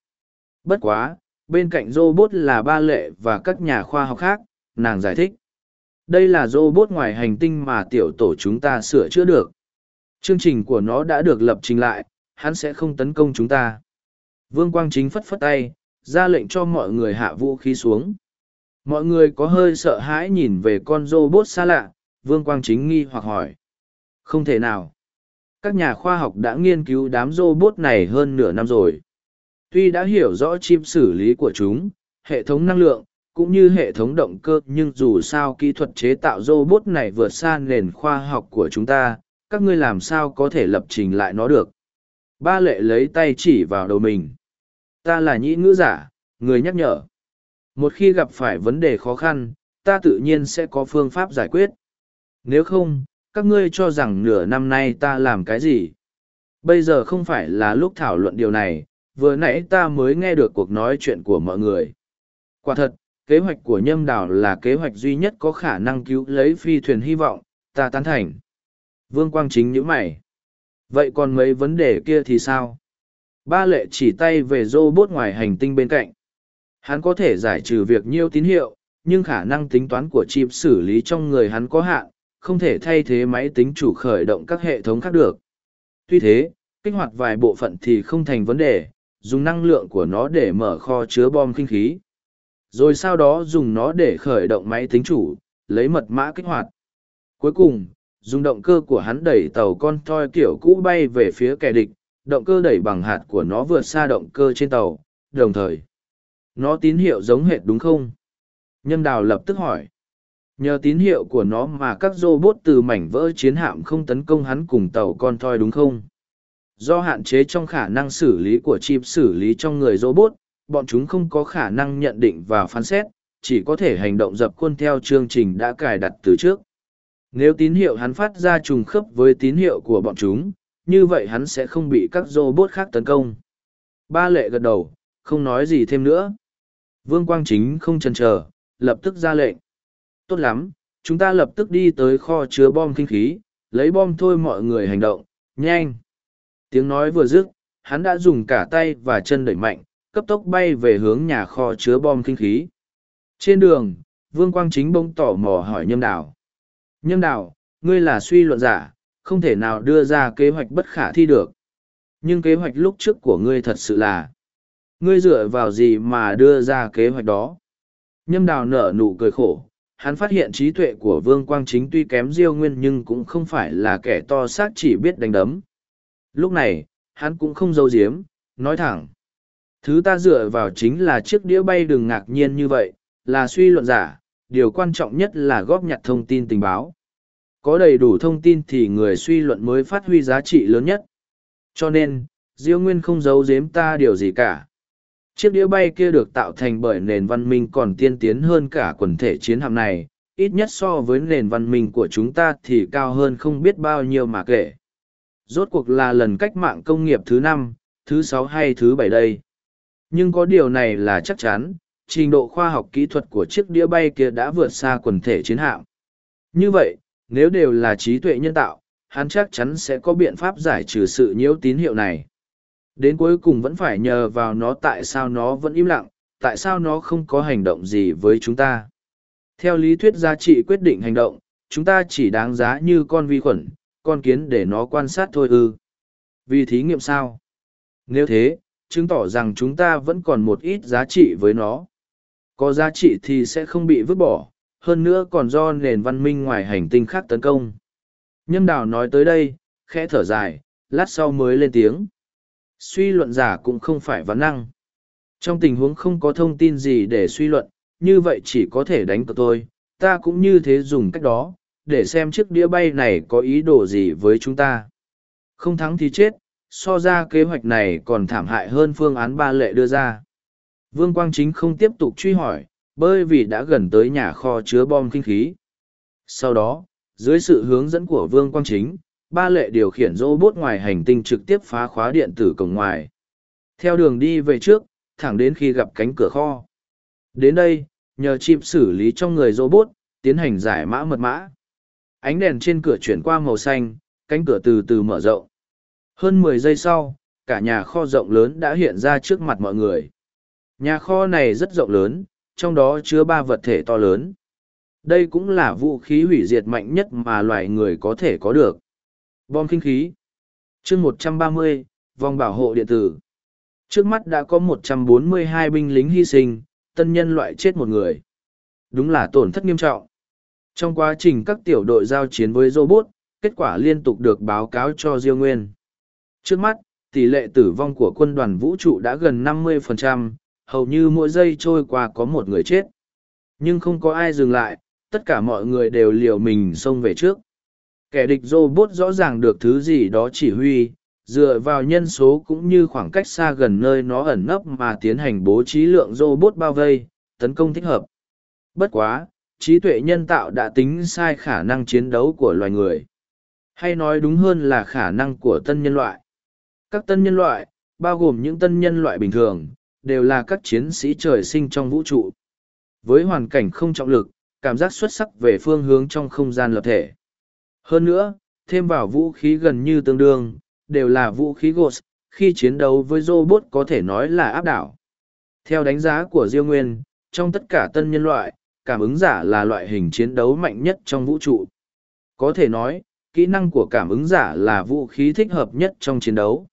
Bất quá, bên cạnh robot là ba lệ và các nhà khoa học khác, nàng giải thích. Đây là robot ngoài hành tinh mà tiểu tổ chúng ta sửa chữa được. Chương trình của nó đã được lập trình lại, hắn sẽ không tấn công chúng ta. Vương Quang Chính phất phất tay, ra lệnh cho mọi người hạ vũ khí xuống. Mọi người có hơi sợ hãi nhìn về con robot xa lạ, Vương Quang Chính nghi hoặc hỏi. Không thể nào. Các nhà khoa học đã nghiên cứu đám robot này hơn nửa năm rồi. Tuy đã hiểu rõ chim xử lý của chúng, hệ thống năng lượng, cũng như hệ thống động cơ nhưng dù sao kỹ thuật chế tạo robot này vượt xa nền khoa học của chúng ta, các ngươi làm sao có thể lập trình lại nó được. Ba lệ lấy tay chỉ vào đầu mình. Ta là nhĩ ngữ giả, người nhắc nhở. Một khi gặp phải vấn đề khó khăn, ta tự nhiên sẽ có phương pháp giải quyết. Nếu không, các ngươi cho rằng nửa năm nay ta làm cái gì? Bây giờ không phải là lúc thảo luận điều này, vừa nãy ta mới nghe được cuộc nói chuyện của mọi người. Quả thật, kế hoạch của nhâm đảo là kế hoạch duy nhất có khả năng cứu lấy phi thuyền hy vọng, ta tán thành. Vương Quang Chính nhíu mày. Vậy còn mấy vấn đề kia thì sao? Ba lệ chỉ tay về robot ngoài hành tinh bên cạnh. Hắn có thể giải trừ việc nhiêu tín hiệu, nhưng khả năng tính toán của chip xử lý trong người hắn có hạn, không thể thay thế máy tính chủ khởi động các hệ thống khác được. Tuy thế, kích hoạt vài bộ phận thì không thành vấn đề, dùng năng lượng của nó để mở kho chứa bom kinh khí. Rồi sau đó dùng nó để khởi động máy tính chủ, lấy mật mã kích hoạt. Cuối cùng, dùng động cơ của hắn đẩy tàu con thoi kiểu cũ bay về phía kẻ địch, động cơ đẩy bằng hạt của nó vượt xa động cơ trên tàu, đồng thời. Nó tín hiệu giống hệt đúng không? Nhân đào lập tức hỏi. Nhờ tín hiệu của nó mà các robot từ mảnh vỡ chiến hạm không tấn công hắn cùng tàu con thoi đúng không? Do hạn chế trong khả năng xử lý của chip xử lý trong người robot, bọn chúng không có khả năng nhận định và phán xét, chỉ có thể hành động dập khuôn theo chương trình đã cài đặt từ trước. Nếu tín hiệu hắn phát ra trùng khớp với tín hiệu của bọn chúng, như vậy hắn sẽ không bị các robot khác tấn công. Ba lệ gật đầu, không nói gì thêm nữa. Vương Quang Chính không chần chờ, lập tức ra lệnh. Tốt lắm, chúng ta lập tức đi tới kho chứa bom kinh khí, lấy bom thôi mọi người hành động, nhanh. Tiếng nói vừa dứt, hắn đã dùng cả tay và chân đẩy mạnh, cấp tốc bay về hướng nhà kho chứa bom kinh khí. Trên đường, Vương Quang Chính bỗng tỏ mò hỏi Nhâm đảo. Nhâm Đào, ngươi là suy luận giả, không thể nào đưa ra kế hoạch bất khả thi được. Nhưng kế hoạch lúc trước của ngươi thật sự là... Ngươi dựa vào gì mà đưa ra kế hoạch đó? Nhâm Đào nở nụ cười khổ. Hắn phát hiện trí tuệ của Vương Quang Chính tuy kém Diêu Nguyên nhưng cũng không phải là kẻ to xác chỉ biết đánh đấm. Lúc này, hắn cũng không giấu giếm, nói thẳng. Thứ ta dựa vào chính là chiếc đĩa bay đừng ngạc nhiên như vậy, là suy luận giả, điều quan trọng nhất là góp nhặt thông tin tình báo. Có đầy đủ thông tin thì người suy luận mới phát huy giá trị lớn nhất. Cho nên, Diêu Nguyên không giấu giếm ta điều gì cả. Chiếc đĩa bay kia được tạo thành bởi nền văn minh còn tiên tiến hơn cả quần thể chiến hạm này, ít nhất so với nền văn minh của chúng ta thì cao hơn không biết bao nhiêu mà kể. Rốt cuộc là lần cách mạng công nghiệp thứ năm, thứ sáu hay thứ bảy đây. Nhưng có điều này là chắc chắn, trình độ khoa học kỹ thuật của chiếc đĩa bay kia đã vượt xa quần thể chiến hạm. Như vậy, nếu đều là trí tuệ nhân tạo, hắn chắc chắn sẽ có biện pháp giải trừ sự nhiễu tín hiệu này. Đến cuối cùng vẫn phải nhờ vào nó tại sao nó vẫn im lặng, tại sao nó không có hành động gì với chúng ta. Theo lý thuyết giá trị quyết định hành động, chúng ta chỉ đáng giá như con vi khuẩn, con kiến để nó quan sát thôi ư. Vì thí nghiệm sao? Nếu thế, chứng tỏ rằng chúng ta vẫn còn một ít giá trị với nó. Có giá trị thì sẽ không bị vứt bỏ, hơn nữa còn do nền văn minh ngoài hành tinh khác tấn công. Nhâm đào nói tới đây, khẽ thở dài, lát sau mới lên tiếng. Suy luận giả cũng không phải vấn năng. Trong tình huống không có thông tin gì để suy luận, như vậy chỉ có thể đánh cược tôi, ta cũng như thế dùng cách đó, để xem chiếc đĩa bay này có ý đồ gì với chúng ta. Không thắng thì chết, so ra kế hoạch này còn thảm hại hơn phương án ba lệ đưa ra. Vương Quang Chính không tiếp tục truy hỏi, bởi vì đã gần tới nhà kho chứa bom kinh khí. Sau đó, dưới sự hướng dẫn của Vương Quang Chính, ba lệ điều khiển robot ngoài hành tinh trực tiếp phá khóa điện tử cổng ngoài. Theo đường đi về trước, thẳng đến khi gặp cánh cửa kho. Đến đây, nhờ chip xử lý trong người robot, tiến hành giải mã mật mã. Ánh đèn trên cửa chuyển qua màu xanh, cánh cửa từ từ mở rộng. Hơn mười giây sau, cả nhà kho rộng lớn đã hiện ra trước mặt mọi người. Nhà kho này rất rộng lớn, trong đó chứa ba vật thể to lớn. Đây cũng là vũ khí hủy diệt mạnh nhất mà loài người có thể có được. Bom kinh khí. chương một trăm ba mươi, vòng bảo hộ điện tử. Trước mắt đã có một trăm bốn mươi hai binh lính hy sinh, tân nhân loại chết một người. Đúng là tổn thất nghiêm trọng. Trong quá trình các tiểu đội giao chiến với robot, kết quả liên tục được báo cáo cho Diêu Nguyên. Trước mắt, tỷ lệ tử vong của quân đoàn vũ trụ đã gần 50%, hầu như mỗi giây trôi qua có một người chết. Nhưng không có ai dừng lại, tất cả mọi người đều liều mình xông về trước. Kẻ địch robot rõ ràng được thứ gì đó chỉ huy, dựa vào nhân số cũng như khoảng cách xa gần nơi nó ẩn nấp mà tiến hành bố trí lượng robot bao vây, tấn công thích hợp. Bất quá, trí tuệ nhân tạo đã tính sai khả năng chiến đấu của loài người. Hay nói đúng hơn là khả năng của tân nhân loại. Các tân nhân loại, bao gồm những tân nhân loại bình thường, đều là các chiến sĩ trời sinh trong vũ trụ. Với hoàn cảnh không trọng lực, cảm giác xuất sắc về phương hướng trong không gian lập thể. Hơn nữa, thêm vào vũ khí gần như tương đương, đều là vũ khí Ghost, khi chiến đấu với robot có thể nói là áp đảo. Theo đánh giá của Diêu Nguyên, trong tất cả tân nhân loại, cảm ứng giả là loại hình chiến đấu mạnh nhất trong vũ trụ. Có thể nói, kỹ năng của cảm ứng giả là vũ khí thích hợp nhất trong chiến đấu.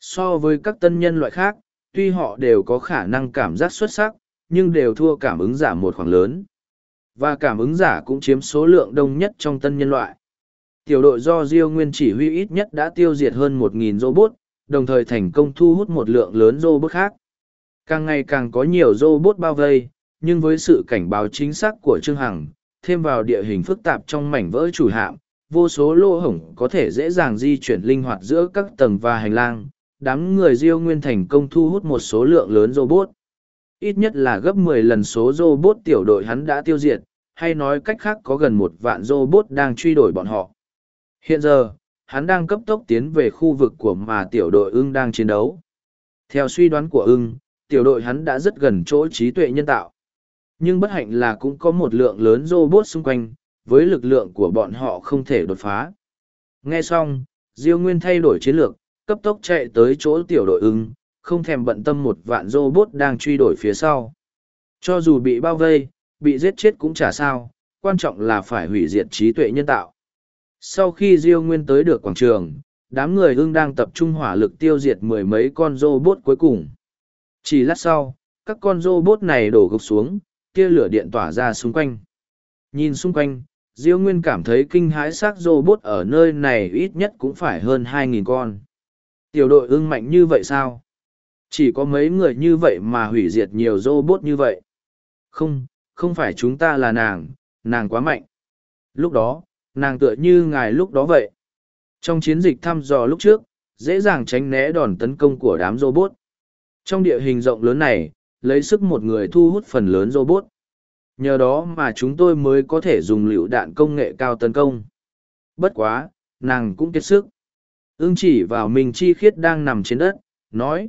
So với các tân nhân loại khác, tuy họ đều có khả năng cảm giác xuất sắc, nhưng đều thua cảm ứng giả một khoảng lớn. Và cảm ứng giả cũng chiếm số lượng đông nhất trong tân nhân loại. Tiểu đội do Diêu Nguyên chỉ huy ít nhất đã tiêu diệt hơn 1.000 robot, đồng thời thành công thu hút một lượng lớn robot khác. Càng ngày càng có nhiều robot bao vây, nhưng với sự cảnh báo chính xác của Trương Hằng, thêm vào địa hình phức tạp trong mảnh vỡ chủ hạm, vô số lỗ hổng có thể dễ dàng di chuyển linh hoạt giữa các tầng và hành lang. Đám người Diêu Nguyên thành công thu hút một số lượng lớn robot. Ít nhất là gấp 10 lần số robot tiểu đội hắn đã tiêu diệt, hay nói cách khác có gần một vạn robot đang truy đuổi bọn họ. Hiện giờ, hắn đang cấp tốc tiến về khu vực của mà tiểu đội ưng đang chiến đấu. Theo suy đoán của ưng, tiểu đội hắn đã rất gần chỗ trí tuệ nhân tạo. Nhưng bất hạnh là cũng có một lượng lớn robot xung quanh, với lực lượng của bọn họ không thể đột phá. Nghe xong, Diêu Nguyên thay đổi chiến lược, cấp tốc chạy tới chỗ tiểu đội ưng, không thèm bận tâm một vạn robot đang truy đuổi phía sau. Cho dù bị bao vây, bị giết chết cũng chả sao, quan trọng là phải hủy diệt trí tuệ nhân tạo. Sau khi Diêu Nguyên tới được quảng trường, đám người ưng đang tập trung hỏa lực tiêu diệt mười mấy con robot cuối cùng. Chỉ lát sau, các con robot này đổ gục xuống, tia lửa điện tỏa ra xung quanh. Nhìn xung quanh, Diêu Nguyên cảm thấy kinh hãi xác robot ở nơi này ít nhất cũng phải hơn 2.000 con. Tiểu đội ưng mạnh như vậy sao? Chỉ có mấy người như vậy mà hủy diệt nhiều robot như vậy. Không, không phải chúng ta là nàng, nàng quá mạnh. Lúc đó, nàng tựa như ngài lúc đó vậy. Trong chiến dịch thăm dò lúc trước, dễ dàng tránh né đòn tấn công của đám robot. Trong địa hình rộng lớn này, lấy sức một người thu hút phần lớn robot. Nhờ đó mà chúng tôi mới có thể dùng lựu đạn công nghệ cao tấn công. Bất quá, nàng cũng kiệt sức. Ưng chỉ vào mình chi khiết đang nằm trên đất, nói.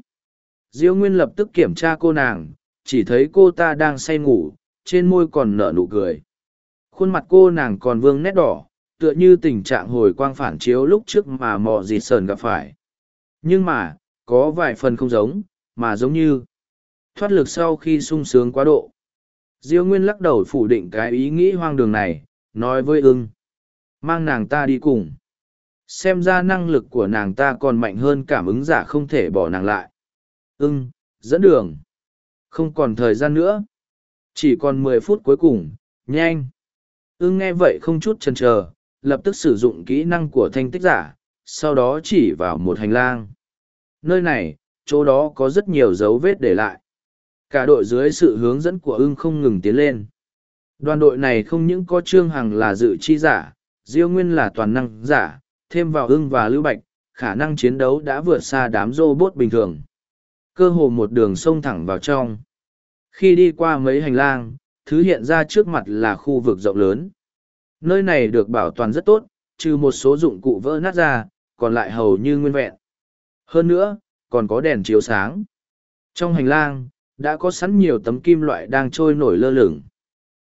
Diêu Nguyên lập tức kiểm tra cô nàng, chỉ thấy cô ta đang say ngủ, trên môi còn nở nụ cười. Khuôn mặt cô nàng còn vương nét đỏ, tựa như tình trạng hồi quang phản chiếu lúc trước mà mò dịt sờn gặp phải. Nhưng mà, có vài phần không giống, mà giống như thoát lực sau khi sung sướng quá độ. Diêu Nguyên lắc đầu phủ định cái ý nghĩ hoang đường này, nói với ưng. Mang nàng ta đi cùng. Xem ra năng lực của nàng ta còn mạnh hơn cảm ứng giả không thể bỏ nàng lại. Ưng, dẫn đường. Không còn thời gian nữa. Chỉ còn mười phút cuối cùng, nhanh. Ưng nghe vậy không chút chần chờ, lập tức sử dụng kỹ năng của thanh tích giả, sau đó chỉ vào một hành lang. Nơi này, chỗ đó có rất nhiều dấu vết để lại. Cả đội dưới sự hướng dẫn của ưng không ngừng tiến lên. Đoàn đội này không những có Trương Hằng là dự chi giả, Diêu Nguyên là toàn năng giả, thêm vào ưng và Lưu Bạch, khả năng chiến đấu đã vượt xa đám robot bình thường. Cơ hồ một đường sông thẳng vào trong. Khi đi qua mấy hành lang, thứ hiện ra trước mặt là khu vực rộng lớn. Nơi này được bảo toàn rất tốt, trừ một số dụng cụ vỡ nát ra, còn lại hầu như nguyên vẹn. Hơn nữa, còn có đèn chiếu sáng. Trong hành lang, đã có sẵn nhiều tấm kim loại đang trôi nổi lơ lửng.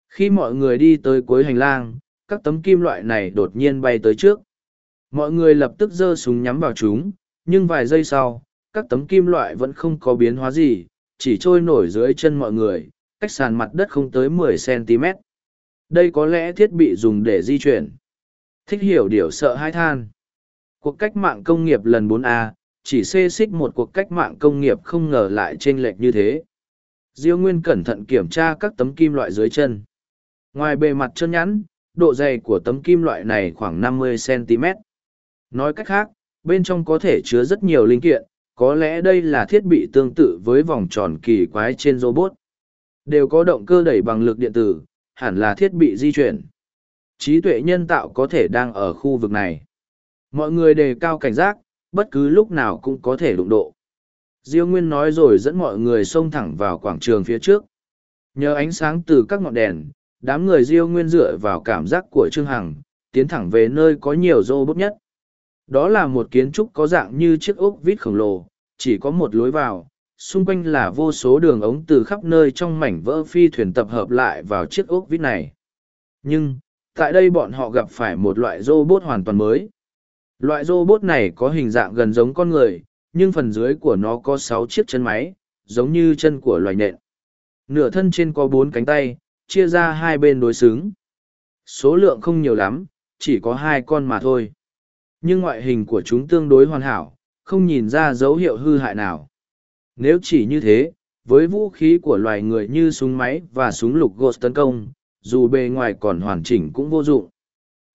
Khi mọi người đi tới cuối hành lang, các tấm kim loại này đột nhiên bay tới trước. Mọi người lập tức giơ súng nhắm vào chúng, nhưng vài giây sau, các tấm kim loại vẫn không có biến hóa gì, chỉ trôi nổi dưới chân mọi người, cách sàn mặt đất không tới 10 cm. Đây có lẽ thiết bị dùng để di chuyển. Thích hiểu điều sợ hãi than. Cuộc cách mạng công nghiệp lần 4A, chỉ xê xích một cuộc cách mạng công nghiệp không ngờ lại chênh lệch như thế. Diêu Nguyên cẩn thận kiểm tra các tấm kim loại dưới chân. Ngoài bề mặt chân nhẵn, độ dày của tấm kim loại này khoảng 50cm. Nói cách khác, bên trong có thể chứa rất nhiều linh kiện, có lẽ đây là thiết bị tương tự với vòng tròn kỳ quái trên robot. Đều có động cơ đẩy bằng lực điện tử, hẳn là thiết bị di chuyển. Trí tuệ nhân tạo có thể đang ở khu vực này. Mọi người đề cao cảnh giác, bất cứ lúc nào cũng có thể đụng độ. Diêu Nguyên nói rồi dẫn mọi người xông thẳng vào quảng trường phía trước. Nhờ ánh sáng từ các ngọn đèn, đám người Diêu Nguyên dựa vào cảm giác của Trương Hằng, tiến thẳng về nơi có nhiều robot nhất. Đó là một kiến trúc có dạng như chiếc ốc vít khổng lồ, chỉ có một lối vào, xung quanh là vô số đường ống từ khắp nơi trong mảnh vỡ phi thuyền tập hợp lại vào chiếc ốc vít này. Nhưng, tại đây bọn họ gặp phải một loại robot hoàn toàn mới. Loại robot này có hình dạng gần giống con người, nhưng phần dưới của nó có sáu chiếc chân máy, giống như chân của loài nện. Nửa thân trên có bốn cánh tay, chia ra hai bên đối xứng. Số lượng không nhiều lắm, chỉ có hai con mà thôi. Nhưng ngoại hình của chúng tương đối hoàn hảo, không nhìn ra dấu hiệu hư hại nào. Nếu chỉ như thế, với vũ khí của loài người như súng máy và súng lục ghost tấn công, dù bề ngoài còn hoàn chỉnh cũng vô dụng.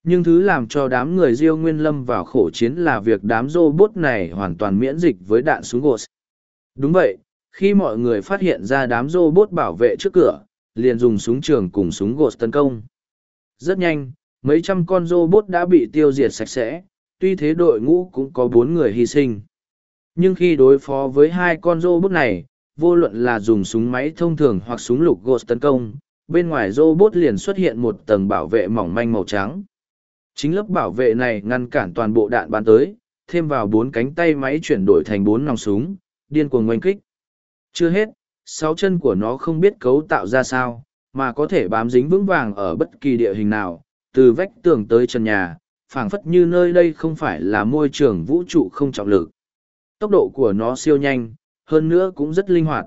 Nhưng thứ làm cho đám người Diêu Nguyên Lâm vào khổ chiến là việc đám robot này hoàn toàn miễn dịch với đạn súng ghost. Đúng vậy, khi mọi người phát hiện ra đám robot bảo vệ trước cửa, liền dùng súng trường cùng súng ghost tấn công. Rất nhanh, mấy trăm con robot đã bị tiêu diệt sạch sẽ, tuy thế đội ngũ cũng có bốn người hy sinh. Nhưng khi đối phó với hai con robot này, vô luận là dùng súng máy thông thường hoặc súng lục ghost tấn công, bên ngoài robot liền xuất hiện một tầng bảo vệ mỏng manh màu trắng. Chính lớp bảo vệ này ngăn cản toàn bộ đạn bắn tới, thêm vào bốn cánh tay máy chuyển đổi thành bốn nòng súng, điên cuồng oanh kích. Chưa hết, sáu chân của nó không biết cấu tạo ra sao, mà có thể bám dính vững vàng ở bất kỳ địa hình nào, từ vách tường tới trần nhà, phảng phất như nơi đây không phải là môi trường vũ trụ không trọng lực. Tốc độ của nó siêu nhanh, hơn nữa cũng rất linh hoạt.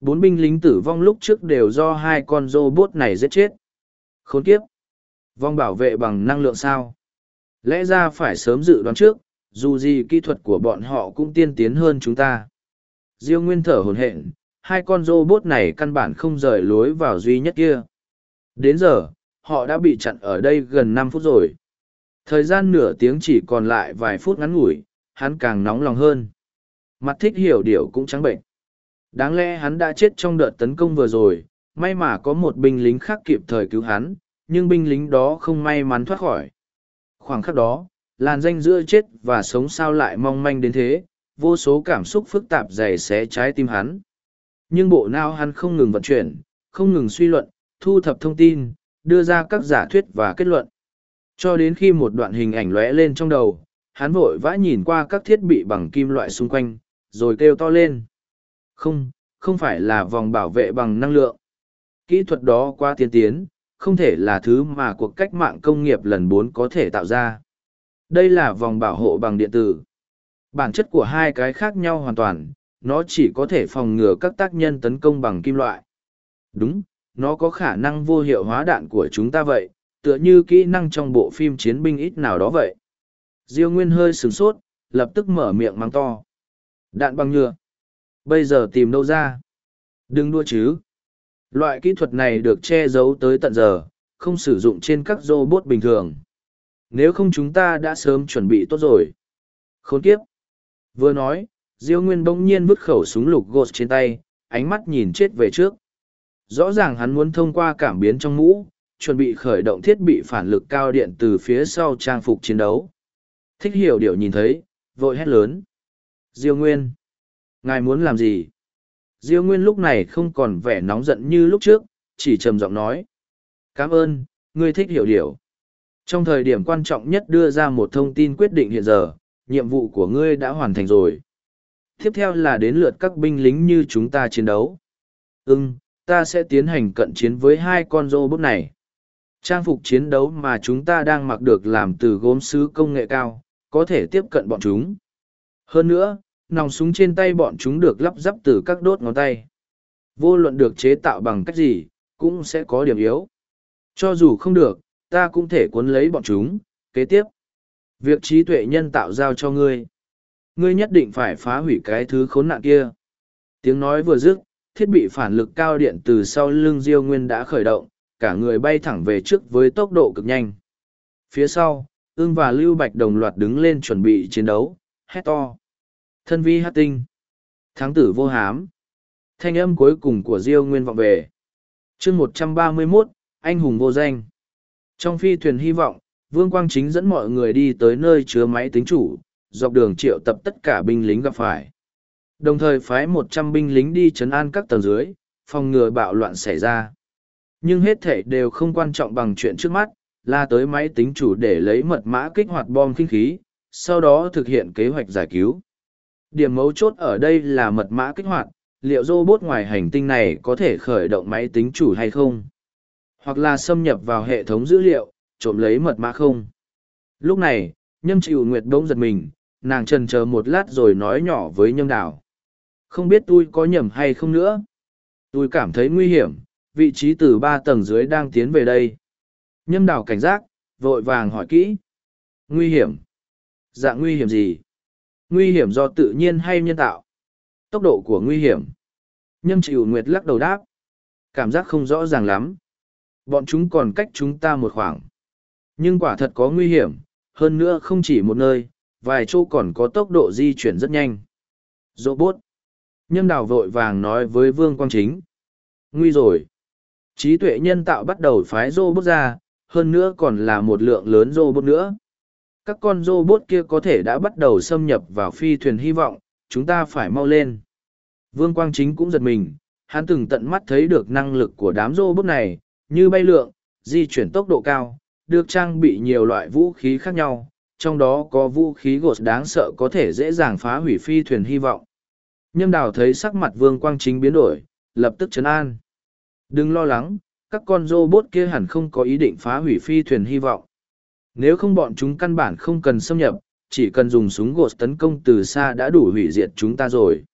Bốn binh lính tử vong lúc trước đều do hai con robot này giết chết. Khốn kiếp! Vong bảo vệ bằng năng lượng sao? Lẽ ra phải sớm dự đoán trước, dù gì kỹ thuật của bọn họ cũng tiên tiến hơn chúng ta. Diêu Nguyên thở hồn hện, hai con robot này căn bản không rời lối vào duy nhất kia. Đến giờ, họ đã bị chặn ở đây gần năm phút rồi. Thời gian nửa tiếng chỉ còn lại vài phút ngắn ngủi, hắn càng nóng lòng hơn. Mặt thích hiểu điều cũng trắng bệnh. Đáng lẽ hắn đã chết trong đợt tấn công vừa rồi, may mà có một binh lính khác kịp thời cứu hắn, nhưng binh lính đó không may mắn thoát khỏi. Khoảng khắc đó, làn danh giữa chết và sống sao lại mong manh đến thế, vô số cảm xúc phức tạp dày xé trái tim hắn. Nhưng bộ não hắn không ngừng vận chuyển, không ngừng suy luận, thu thập thông tin, đưa ra các giả thuyết và kết luận. Cho đến khi một đoạn hình ảnh lóe lên trong đầu, hắn vội vã nhìn qua các thiết bị bằng kim loại xung quanh, rồi kêu to lên. Không, không phải là vòng bảo vệ bằng năng lượng. Kỹ thuật đó quá tiên tiến, không thể là thứ mà cuộc cách mạng công nghiệp lần bốn có thể tạo ra. Đây là vòng bảo hộ bằng điện tử. Bản chất của hai cái khác nhau hoàn toàn, nó chỉ có thể phòng ngừa các tác nhân tấn công bằng kim loại. Đúng, nó có khả năng vô hiệu hóa đạn của chúng ta vậy, tựa như kỹ năng trong bộ phim chiến binh ít nào đó vậy. Diêu Nguyên hơi sửng sốt, lập tức mở miệng mang to. Đạn bằng nhựa. Bây giờ tìm đâu ra? Đừng đua chứ. Loại kỹ thuật này được che giấu tới tận giờ, không sử dụng trên các robot bình thường. Nếu không chúng ta đã sớm chuẩn bị tốt rồi. Khốn kiếp. Vừa nói, Diêu Nguyên bỗng nhiên vứt khẩu súng lục gột trên tay, ánh mắt nhìn chết về trước. Rõ ràng hắn muốn thông qua cảm biến trong mũ, chuẩn bị khởi động thiết bị phản lực cao điện từ phía sau trang phục chiến đấu. Thích hiểu điều nhìn thấy, vội hét lớn. Diêu Nguyên! Ngài muốn làm gì? Diêu Nguyên lúc này không còn vẻ nóng giận như lúc trước, chỉ trầm giọng nói. Cảm ơn, ngươi thích hiểu điều. Trong thời điểm quan trọng nhất đưa ra một thông tin quyết định hiện giờ, nhiệm vụ của ngươi đã hoàn thành rồi. Tiếp theo là đến lượt các binh lính như chúng ta chiến đấu. Ưng, ta sẽ tiến hành cận chiến với hai con robot này. Trang phục chiến đấu mà chúng ta đang mặc được làm từ gốm sứ công nghệ cao, có thể tiếp cận bọn chúng. Hơn nữa, nòng súng trên tay bọn chúng được lắp ráp từ các đốt ngón tay. Vô luận được chế tạo bằng cách gì, cũng sẽ có điểm yếu. Cho dù không được, ta cũng thể cuốn lấy bọn chúng. Kế tiếp, việc trí tuệ nhân tạo giao cho ngươi. Ngươi nhất định phải phá hủy cái thứ khốn nạn kia. Tiếng nói vừa dứt, thiết bị phản lực cao điện từ sau lưng Diêu Nguyên đã khởi động, cả người bay thẳng về trước với tốc độ cực nhanh. Phía sau, ưng và Lưu Bạch đồng loạt đứng lên chuẩn bị chiến đấu, hét to. Thân vi hát tinh. Thắng tử vô hám. Thanh âm cuối cùng của Diêu Nguyên vọng về. chương một trăm ba mươi 131, anh hùng vô danh. Trong phi thuyền hy vọng, Vương Quang Chính dẫn mọi người đi tới nơi chứa máy tính chủ, dọc đường triệu tập tất cả binh lính gặp phải. Đồng thời phái một trăm binh lính đi chấn an các tầng dưới, phòng ngừa bạo loạn xảy ra. Nhưng hết thể đều không quan trọng bằng chuyện trước mắt, là tới máy tính chủ để lấy mật mã kích hoạt bom kinh khí, sau đó thực hiện kế hoạch giải cứu. Điểm mấu chốt ở đây là mật mã kích hoạt, liệu robot ngoài hành tinh này có thể khởi động máy tính chủ hay không? Hoặc là xâm nhập vào hệ thống dữ liệu, trộm lấy mật mã không? Lúc này, nhâm chịu nguyệt bỗng giật mình, nàng trần chờ một lát rồi nói nhỏ với nhâm đào Không biết tôi có nhầm hay không nữa. Tôi cảm thấy nguy hiểm, vị trí từ ba tầng dưới đang tiến về đây. Nhâm đảo cảnh giác, vội vàng hỏi kỹ. Nguy hiểm? Dạng nguy hiểm gì? Nguy hiểm do tự nhiên hay nhân tạo? Tốc độ của nguy hiểm? Nhâm chịu nguyệt lắc đầu đáp. Cảm giác không rõ ràng lắm. Bọn chúng còn cách chúng ta một khoảng. Nhưng quả thật có nguy hiểm, hơn nữa không chỉ một nơi, vài chỗ còn có tốc độ di chuyển rất nhanh. Robot. Nhâm đào vội vàng nói với Vương Quang Chính. Nguy rồi. Trí tuệ nhân tạo bắt đầu phái robot ra, hơn nữa còn là một lượng lớn robot nữa. Các con robot kia có thể đã bắt đầu xâm nhập vào phi thuyền hy vọng, chúng ta phải mau lên. Vương Quang Chính cũng giật mình, hắn từng tận mắt thấy được năng lực của đám robot này, như bay lượng, di chuyển tốc độ cao, được trang bị nhiều loại vũ khí khác nhau, trong đó có vũ khí gột đáng sợ có thể dễ dàng phá hủy phi thuyền hy vọng. Nhâm đào thấy sắc mặt vương quang chính biến đổi, lập tức chấn an. Đừng lo lắng, các con robot kia hẳn không có ý định phá hủy phi thuyền hy vọng. Nếu không bọn chúng căn bản không cần xâm nhập, chỉ cần dùng súng gột tấn công từ xa đã đủ hủy diệt chúng ta rồi.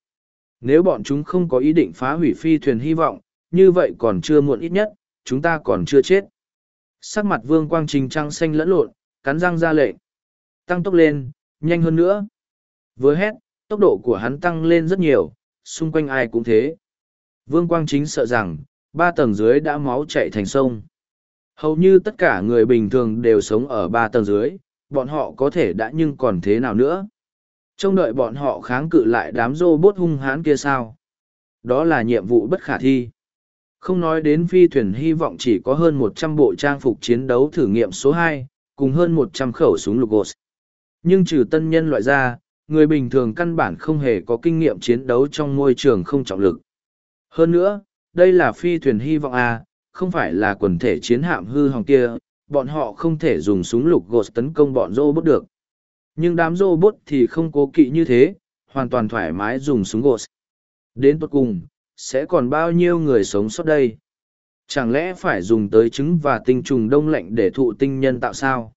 Nếu bọn chúng không có ý định phá hủy phi thuyền hy vọng, như vậy còn chưa muộn ít nhất, chúng ta còn chưa chết. Sắc mặt vương quang trình trăng xanh lẫn lộn, cắn răng ra lệnh. Tăng tốc lên, nhanh hơn nữa. Với hét, tốc độ của hắn tăng lên rất nhiều, xung quanh ai cũng thế. Vương Quang Chính sợ rằng, ba tầng dưới đã máu chạy thành sông. Hầu như tất cả người bình thường đều sống ở ba tầng dưới, bọn họ có thể đã nhưng còn thế nào nữa. Trông đợi bọn họ kháng cự lại đám rô bốt hung hãn kia sao. Đó là nhiệm vụ bất khả thi. Không nói đến phi thuyền hy vọng chỉ có hơn một trăm bộ trang phục chiến đấu thử nghiệm số hai, cùng hơn một trăm khẩu súng lục gột. Nhưng trừ tân nhân loại ra, người bình thường căn bản không hề có kinh nghiệm chiến đấu trong môi trường không trọng lực. Hơn nữa, đây là phi thuyền hy vọng A, không phải là quần thể chiến hạm hư hỏng kia, bọn họ không thể dùng súng lục gột tấn công bọn robot được. Nhưng đám robot thì không cố kỵ như thế, hoàn toàn thoải mái dùng súng gột. Đến tốt cùng, sẽ còn bao nhiêu người sống sót đây? Chẳng lẽ phải dùng tới trứng và tinh trùng đông lạnh để thụ tinh nhân tạo sao?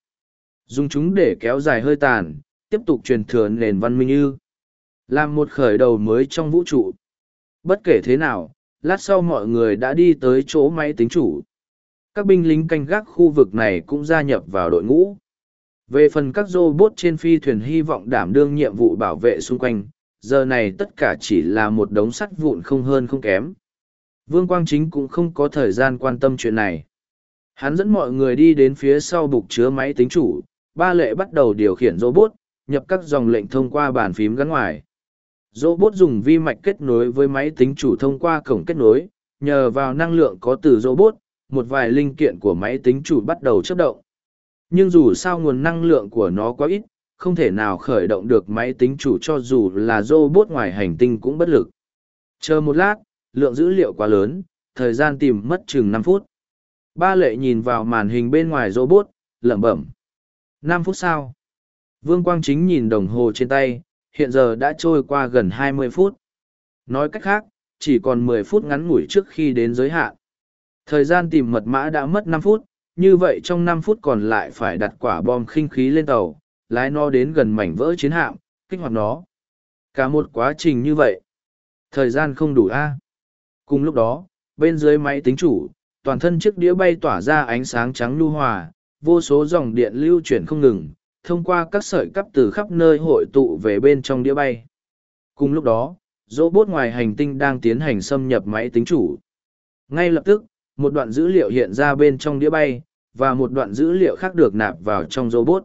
Dùng chúng để kéo dài hơi tàn, tiếp tục truyền thừa nền văn minh ư. Làm một khởi đầu mới trong vũ trụ. Bất kể thế nào, lát sau mọi người đã đi tới chỗ máy tính chủ. Các binh lính canh gác khu vực này cũng gia nhập vào đội ngũ. Về phần các robot trên phi thuyền hy vọng đảm đương nhiệm vụ bảo vệ xung quanh, giờ này tất cả chỉ là một đống sắt vụn không hơn không kém. Vương Quang Chính cũng không có thời gian quan tâm chuyện này. Hắn dẫn mọi người đi đến phía sau bục chứa máy tính chủ, ba lệ bắt đầu điều khiển robot, nhập các dòng lệnh thông qua bàn phím gắn ngoài. Robot dùng vi mạch kết nối với máy tính chủ thông qua cổng kết nối, nhờ vào năng lượng có từ robot, một vài linh kiện của máy tính chủ bắt đầu chấp động. Nhưng dù sao nguồn năng lượng của nó quá ít, không thể nào khởi động được máy tính chủ cho dù là robot ngoài hành tinh cũng bất lực. Chờ một lát, lượng dữ liệu quá lớn, thời gian tìm mất chừng năm phút. Ba lệ nhìn vào màn hình bên ngoài robot, lẩm bẩm. năm phút sau. Vương Quang Chính nhìn đồng hồ trên tay, hiện giờ đã trôi qua gần 20 phút. Nói cách khác, chỉ còn mười phút ngắn ngủi trước khi đến giới hạn. Thời gian tìm mật mã đã mất năm phút, như vậy trong năm phút còn lại phải đặt quả bom khinh khí lên tàu, lái nó đến gần mảnh vỡ chiến hạm, kích hoạt nó. Cả một quá trình như vậy. Thời gian không đủ a. Cùng lúc đó, bên dưới máy tính chủ, toàn thân chiếc đĩa bay tỏa ra ánh sáng trắng lưu hòa, vô số dòng điện lưu chuyển không ngừng, thông qua các sợi cắp từ khắp nơi hội tụ về bên trong đĩa bay. Cùng lúc đó, robot ngoài hành tinh đang tiến hành xâm nhập máy tính chủ. Ngay lập tức, một đoạn dữ liệu hiện ra bên trong đĩa bay, và một đoạn dữ liệu khác được nạp vào trong robot.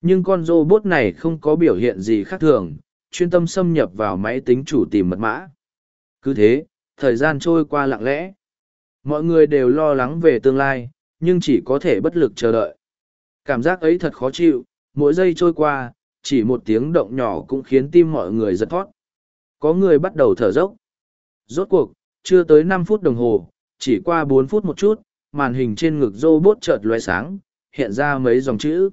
Nhưng con robot này không có biểu hiện gì khác thường, chuyên tâm xâm nhập vào máy tính chủ tìm mật mã. Cứ thế, thời gian trôi qua lặng lẽ. Mọi người đều lo lắng về tương lai, nhưng chỉ có thể bất lực chờ đợi. Cảm giác ấy thật khó chịu, mỗi giây trôi qua, chỉ một tiếng động nhỏ cũng khiến tim mọi người giật thót. Có người bắt đầu thở dốc. Rốt cuộc, chưa tới năm phút đồng hồ, chỉ qua bốn phút một chút, màn hình trên ngực robot chợt loé sáng, hiện ra mấy dòng chữ.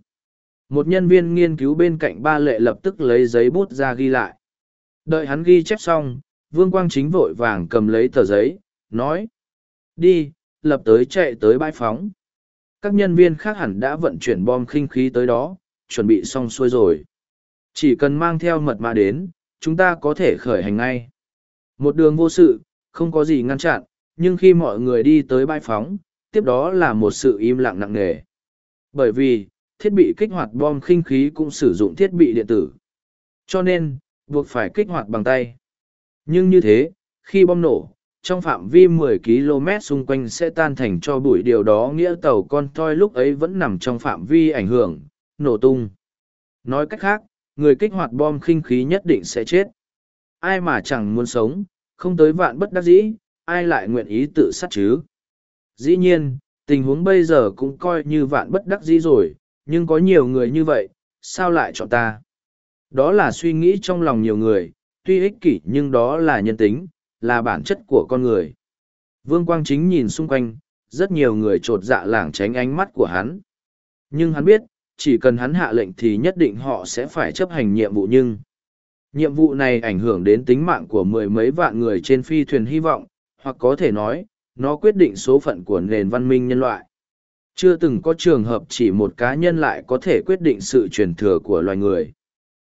Một nhân viên nghiên cứu bên cạnh ba lệ lập tức lấy giấy bút ra ghi lại. Đợi hắn ghi chép xong, Vương Quang Chính vội vàng cầm lấy tờ giấy, nói. Đi, lập tới chạy tới bãi phóng. Các nhân viên khác hẳn đã vận chuyển bom khinh khí tới đó, chuẩn bị xong xuôi rồi. Chỉ cần mang theo mật mã đến, chúng ta có thể khởi hành ngay. Một đường vô sự, không có gì ngăn chặn, nhưng khi mọi người đi tới bãi phóng, tiếp đó là một sự im lặng nặng nề. Bởi vì, thiết bị kích hoạt bom khinh khí cũng sử dụng thiết bị điện tử. Cho nên, buộc phải kích hoạt bằng tay. Nhưng như thế, khi bom nổ, trong phạm vi 10 km xung quanh sẽ tan thành cho bụi điều đó nghĩa tàu con toi lúc ấy vẫn nằm trong phạm vi ảnh hưởng, nổ tung. Nói cách khác, người kích hoạt bom khinh khí nhất định sẽ chết. Ai mà chẳng muốn sống, không tới vạn bất đắc dĩ, ai lại nguyện ý tự sát chứ? Dĩ nhiên, tình huống bây giờ cũng coi như vạn bất đắc dĩ rồi, nhưng có nhiều người như vậy, sao lại chọn ta? Đó là suy nghĩ trong lòng nhiều người, tuy ích kỷ nhưng đó là nhân tính, là bản chất của con người. Vương Quang Chính nhìn xung quanh, rất nhiều người trột dạ lảng tránh ánh mắt của hắn. Nhưng hắn biết, chỉ cần hắn hạ lệnh thì nhất định họ sẽ phải chấp hành nhiệm vụ nhưng nhiệm vụ này ảnh hưởng đến tính mạng của mười mấy vạn người trên phi thuyền hy vọng, hoặc có thể nói, nó quyết định số phận của nền văn minh nhân loại. Chưa từng có trường hợp chỉ một cá nhân lại có thể quyết định sự truyền thừa của loài người.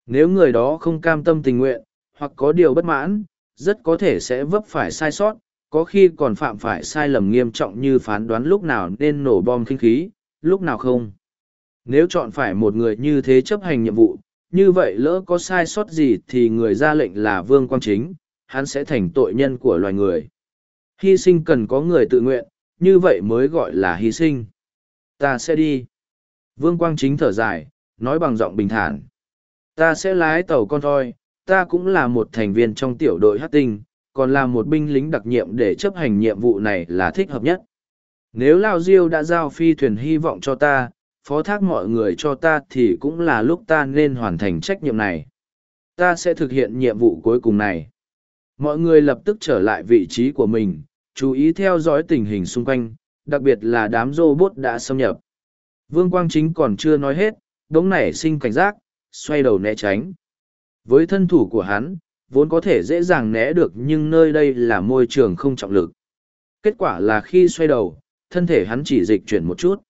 Nếu người đó không cam tâm tình nguyện, hoặc có điều bất mãn, rất có thể sẽ vấp phải sai sót, có khi còn phạm phải sai lầm nghiêm trọng như phán đoán lúc nào nên nổ bom khinh khí, lúc nào không nếu chọn phải một người như thế chấp hành nhiệm vụ, như vậy lỡ có sai sót gì thì người ra lệnh là Vương Quang Chính, hắn sẽ thành tội nhân của loài người. Hy sinh cần có người tự nguyện, như vậy mới gọi là hy sinh. Ta sẽ đi. Vương Quang Chính thở dài, nói bằng giọng bình thản. Ta sẽ lái tàu con thôi, ta cũng là một thành viên trong tiểu đội hát tinh, còn là một binh lính đặc nhiệm để chấp hành nhiệm vụ này là thích hợp nhất. Nếu Lao Diêu đã giao phi thuyền hy vọng cho ta, phó thác mọi người cho ta thì cũng là lúc ta nên hoàn thành trách nhiệm này. Ta sẽ thực hiện nhiệm vụ cuối cùng này. Mọi người lập tức trở lại vị trí của mình, chú ý theo dõi tình hình xung quanh, đặc biệt là đám robot đã xâm nhập. Vương Quang Chính còn chưa nói hết, đống nảy sinh cảnh giác, xoay đầu né tránh. Với thân thủ của hắn, vốn có thể dễ dàng né được nhưng nơi đây là môi trường không trọng lực. Kết quả là khi xoay đầu, thân thể hắn chỉ dịch chuyển một chút.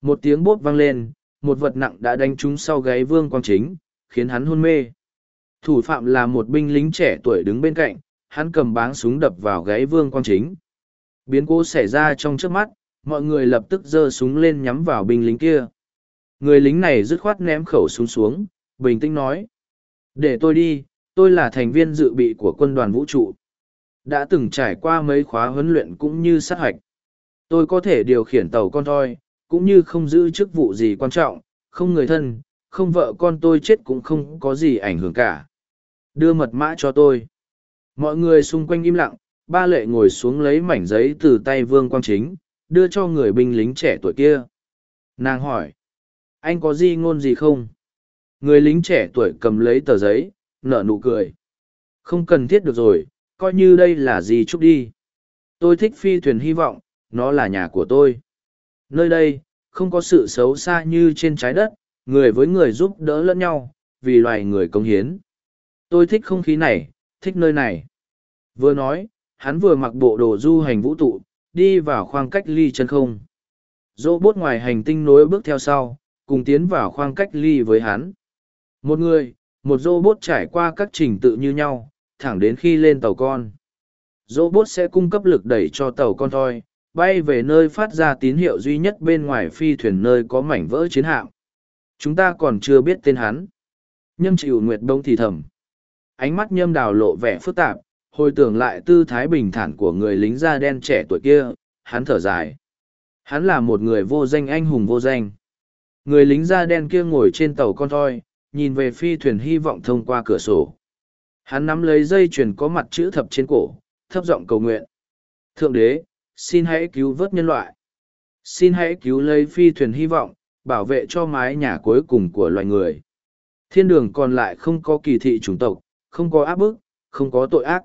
Một tiếng bốp vang lên, một vật nặng đã đánh trúng sau gáy Vương Quang Chính, khiến hắn hôn mê. Thủ phạm là một binh lính trẻ tuổi đứng bên cạnh, hắn cầm báng súng đập vào gáy Vương Quang Chính. Biến cố xảy ra trong trước mắt, mọi người lập tức giơ súng lên nhắm vào binh lính kia. Người lính này dứt khoát ném khẩu súng xuống, bình tĩnh nói. Để tôi đi, tôi là thành viên dự bị của quân đoàn vũ trụ. Đã từng trải qua mấy khóa huấn luyện cũng như sát hạch. Tôi có thể điều khiển tàu con thoi, cũng như không giữ chức vụ gì quan trọng, không người thân, không vợ con tôi chết cũng không có gì ảnh hưởng cả. Đưa mật mã cho tôi. Mọi người xung quanh im lặng, ba lệ ngồi xuống lấy mảnh giấy từ tay Vương Quang Chính, đưa cho người binh lính trẻ tuổi kia. Nàng hỏi, anh có gì ngôn gì không? Người lính trẻ tuổi cầm lấy tờ giấy, nở nụ cười. Không cần thiết được rồi, coi như đây là gì chúc đi. Tôi thích phi thuyền hy vọng, nó là nhà của tôi. Nơi đây, không có sự xấu xa như trên trái đất, người với người giúp đỡ lẫn nhau, vì loài người công hiến. Tôi thích không khí này, thích nơi này. Vừa nói, hắn vừa mặc bộ đồ du hành vũ tụ, đi vào khoang cách ly chân không. Robot ngoài hành tinh nối bước theo sau, cùng tiến vào khoang cách ly với hắn. Một người, một robot trải qua các trình tự như nhau, thẳng đến khi lên tàu con. Robot sẽ cung cấp lực đẩy cho tàu con thôi, bay về nơi phát ra tín hiệu duy nhất bên ngoài phi thuyền nơi có mảnh vỡ chiến hạm. Chúng ta còn chưa biết tên hắn. Nhâm chịu nguyệt đông thì thầm. Ánh mắt nhâm đào lộ vẻ phức tạp, hồi tưởng lại tư thái bình thản của người lính da đen trẻ tuổi kia, hắn thở dài. Hắn là một người vô danh anh hùng vô danh. Người lính da đen kia ngồi trên tàu con thoi, nhìn về phi thuyền hy vọng thông qua cửa sổ. Hắn nắm lấy dây chuyền có mặt chữ thập trên cổ, thấp giọng cầu nguyện. Thượng đế, xin hãy cứu vớt nhân loại. Xin hãy cứu lấy phi thuyền hy vọng, bảo vệ cho mái nhà cuối cùng của loài người. Thiên đường còn lại không có kỳ thị chủng tộc, không có áp bức, không có tội ác.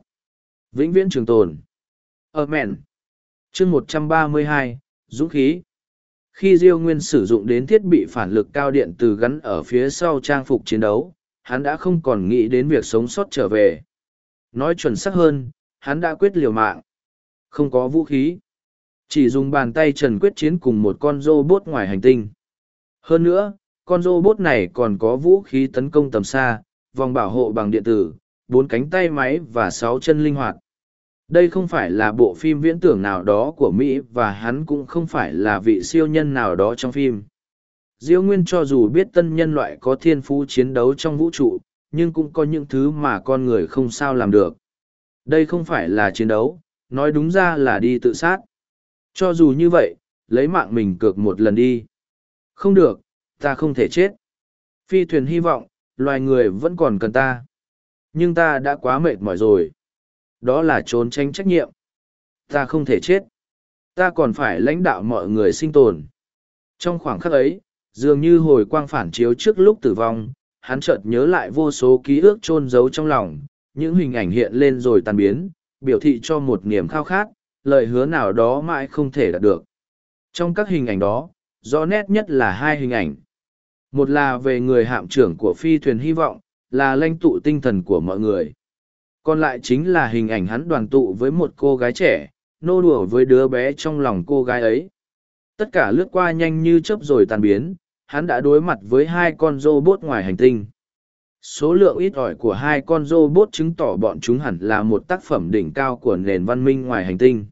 Vĩnh viễn trường tồn. Amen. chương một trăm ba mươi hai, Dũng khí. Khi Diêu Nguyên sử dụng đến thiết bị phản lực cao điện từ gắn ở phía sau trang phục chiến đấu, hắn đã không còn nghĩ đến việc sống sót trở về. Nói chuẩn xác hơn, hắn đã quyết liều mạng. Không có vũ khí. Chỉ dùng bàn tay trần quyết chiến cùng một con robot ngoài hành tinh. Hơn nữa, con robot này còn có vũ khí tấn công tầm xa, vòng bảo hộ bằng điện tử, bốn cánh tay máy và sáu chân linh hoạt. Đây không phải là bộ phim viễn tưởng nào đó của Mỹ và hắn cũng không phải là vị siêu nhân nào đó trong phim. Diêu Nguyên cho dù biết tân nhân loại có thiên phú chiến đấu trong vũ trụ, nhưng cũng có những thứ mà con người không sao làm được. Đây không phải là chiến đấu, nói đúng ra là đi tự sát. Cho dù như vậy, lấy mạng mình cược một lần đi. Không được, ta không thể chết. Phi thuyền hy vọng, loài người vẫn còn cần ta. Nhưng ta đã quá mệt mỏi rồi. Đó là trốn tránh trách nhiệm. Ta không thể chết. Ta còn phải lãnh đạo mọi người sinh tồn. Trong khoảng khắc ấy, dường như hồi quang phản chiếu trước lúc tử vong, hắn chợt nhớ lại vô số ký ức chôn giấu trong lòng, những hình ảnh hiện lên rồi tan biến, biểu thị cho một niềm khao khát, lời hứa nào đó mãi không thể đạt được. Trong các hình ảnh đó, rõ nét nhất là hai hình ảnh. Một là về người hạm trưởng của phi thuyền hy vọng, là lãnh tụ tinh thần của mọi người. Còn lại chính là hình ảnh hắn đoàn tụ với một cô gái trẻ, nô đùa với đứa bé trong lòng cô gái ấy. Tất cả lướt qua nhanh như chớp rồi tàn biến, hắn đã đối mặt với hai con robot ngoài hành tinh. Số lượng ít ỏi của hai con robot chứng tỏ bọn chúng hẳn là một tác phẩm đỉnh cao của nền văn minh ngoài hành tinh.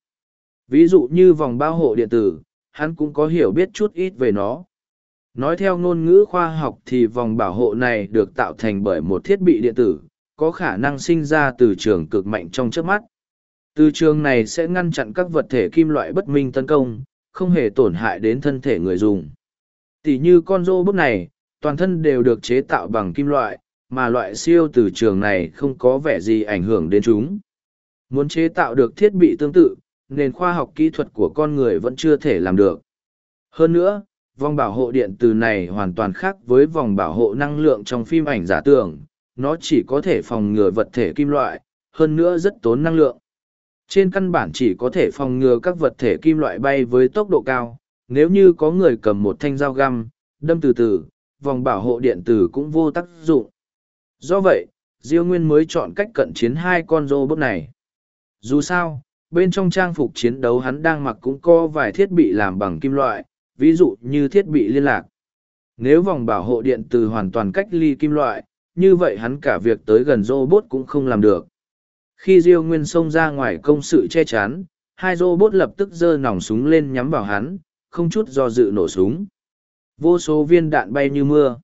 Ví dụ như vòng bao hộ điện tử, hắn cũng có hiểu biết chút ít về nó. Nói theo ngôn ngữ khoa học thì vòng bảo hộ này được tạo thành bởi một thiết bị điện tử, có khả năng sinh ra từ trường cực mạnh trong trước mắt. Từ trường này sẽ ngăn chặn các vật thể kim loại bất minh tấn công, không hề tổn hại đến thân thể người dùng. Tỉ như con robot này, toàn thân đều được chế tạo bằng kim loại, mà loại siêu từ trường này không có vẻ gì ảnh hưởng đến chúng. Muốn chế tạo được thiết bị tương tự, nền khoa học kỹ thuật của con người vẫn chưa thể làm được. Hơn nữa, vòng bảo hộ điện từ này hoàn toàn khác với vòng bảo hộ năng lượng trong phim ảnh giả tưởng, nó chỉ có thể phòng ngừa vật thể kim loại, hơn nữa rất tốn năng lượng. Trên căn bản chỉ có thể phòng ngừa các vật thể kim loại bay với tốc độ cao, nếu như có người cầm một thanh dao găm, đâm từ từ, vòng bảo hộ điện tử cũng vô tác dụng. Do vậy, Diêu Nguyên mới chọn cách cận chiến hai con robot này. Dù sao, bên trong trang phục chiến đấu hắn đang mặc cũng có vài thiết bị làm bằng kim loại, ví dụ như thiết bị liên lạc. Nếu vòng bảo hộ điện từ hoàn toàn cách ly kim loại, như vậy hắn cả việc tới gần robot cũng không làm được. Khi Diêu Nguyên xông ra ngoài công sự che chắn, hai robot lập tức giơ nòng súng lên nhắm vào hắn, không chút do dự nổ súng. Vô số viên đạn bay như mưa.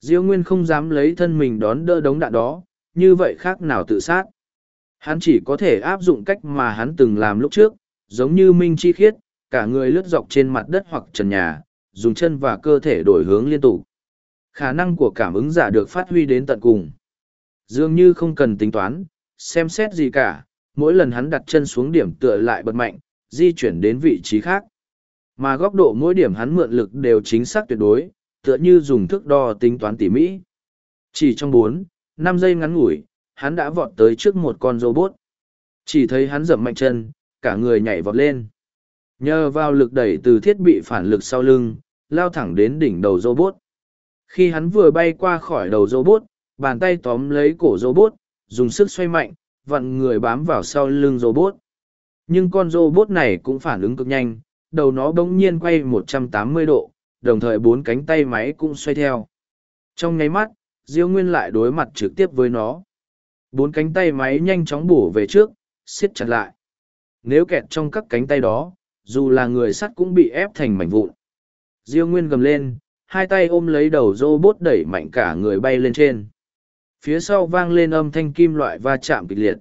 Diêu Nguyên không dám lấy thân mình đón đỡ đống đạn đó, như vậy khác nào tự sát. Hắn chỉ có thể áp dụng cách mà hắn từng làm lúc trước, giống như Minh Chi Khiết, cả người lướt dọc trên mặt đất hoặc trần nhà, dùng chân và cơ thể đổi hướng liên tục. Khả năng của cảm ứng giả được phát huy đến tận cùng. Dường như không cần tính toán, xem xét gì cả, mỗi lần hắn đặt chân xuống điểm tựa lại bật mạnh, di chuyển đến vị trí khác. Mà góc độ mỗi điểm hắn mượn lực đều chính xác tuyệt đối, tựa như dùng thước đo tính toán tỉ mỹ. Chỉ trong bốn, năm giây ngắn ngủi, hắn đã vọt tới trước một con robot. Chỉ thấy hắn dậm mạnh chân, cả người nhảy vọt lên. Nhờ vào lực đẩy từ thiết bị phản lực sau lưng, lao thẳng đến đỉnh đầu robot. Khi hắn vừa bay qua khỏi đầu robot, bàn tay tóm lấy cổ robot, dùng sức xoay mạnh, vặn người bám vào sau lưng robot. Nhưng con robot này cũng phản ứng cực nhanh, đầu nó bỗng nhiên quay 180 độ, đồng thời bốn cánh tay máy cũng xoay theo. Trong nháy mắt, Diêu Nguyên lại đối mặt trực tiếp với nó. Bốn cánh tay máy nhanh chóng bổ về trước, siết chặt lại. Nếu kẹt trong các cánh tay đó, dù là người sắt cũng bị ép thành mảnh vụn. Diêu Nguyên gầm lên, hai tay ôm lấy đầu robot đẩy mạnh cả người bay lên trên. Phía sau vang lên âm thanh kim loại va chạm kịch liệt.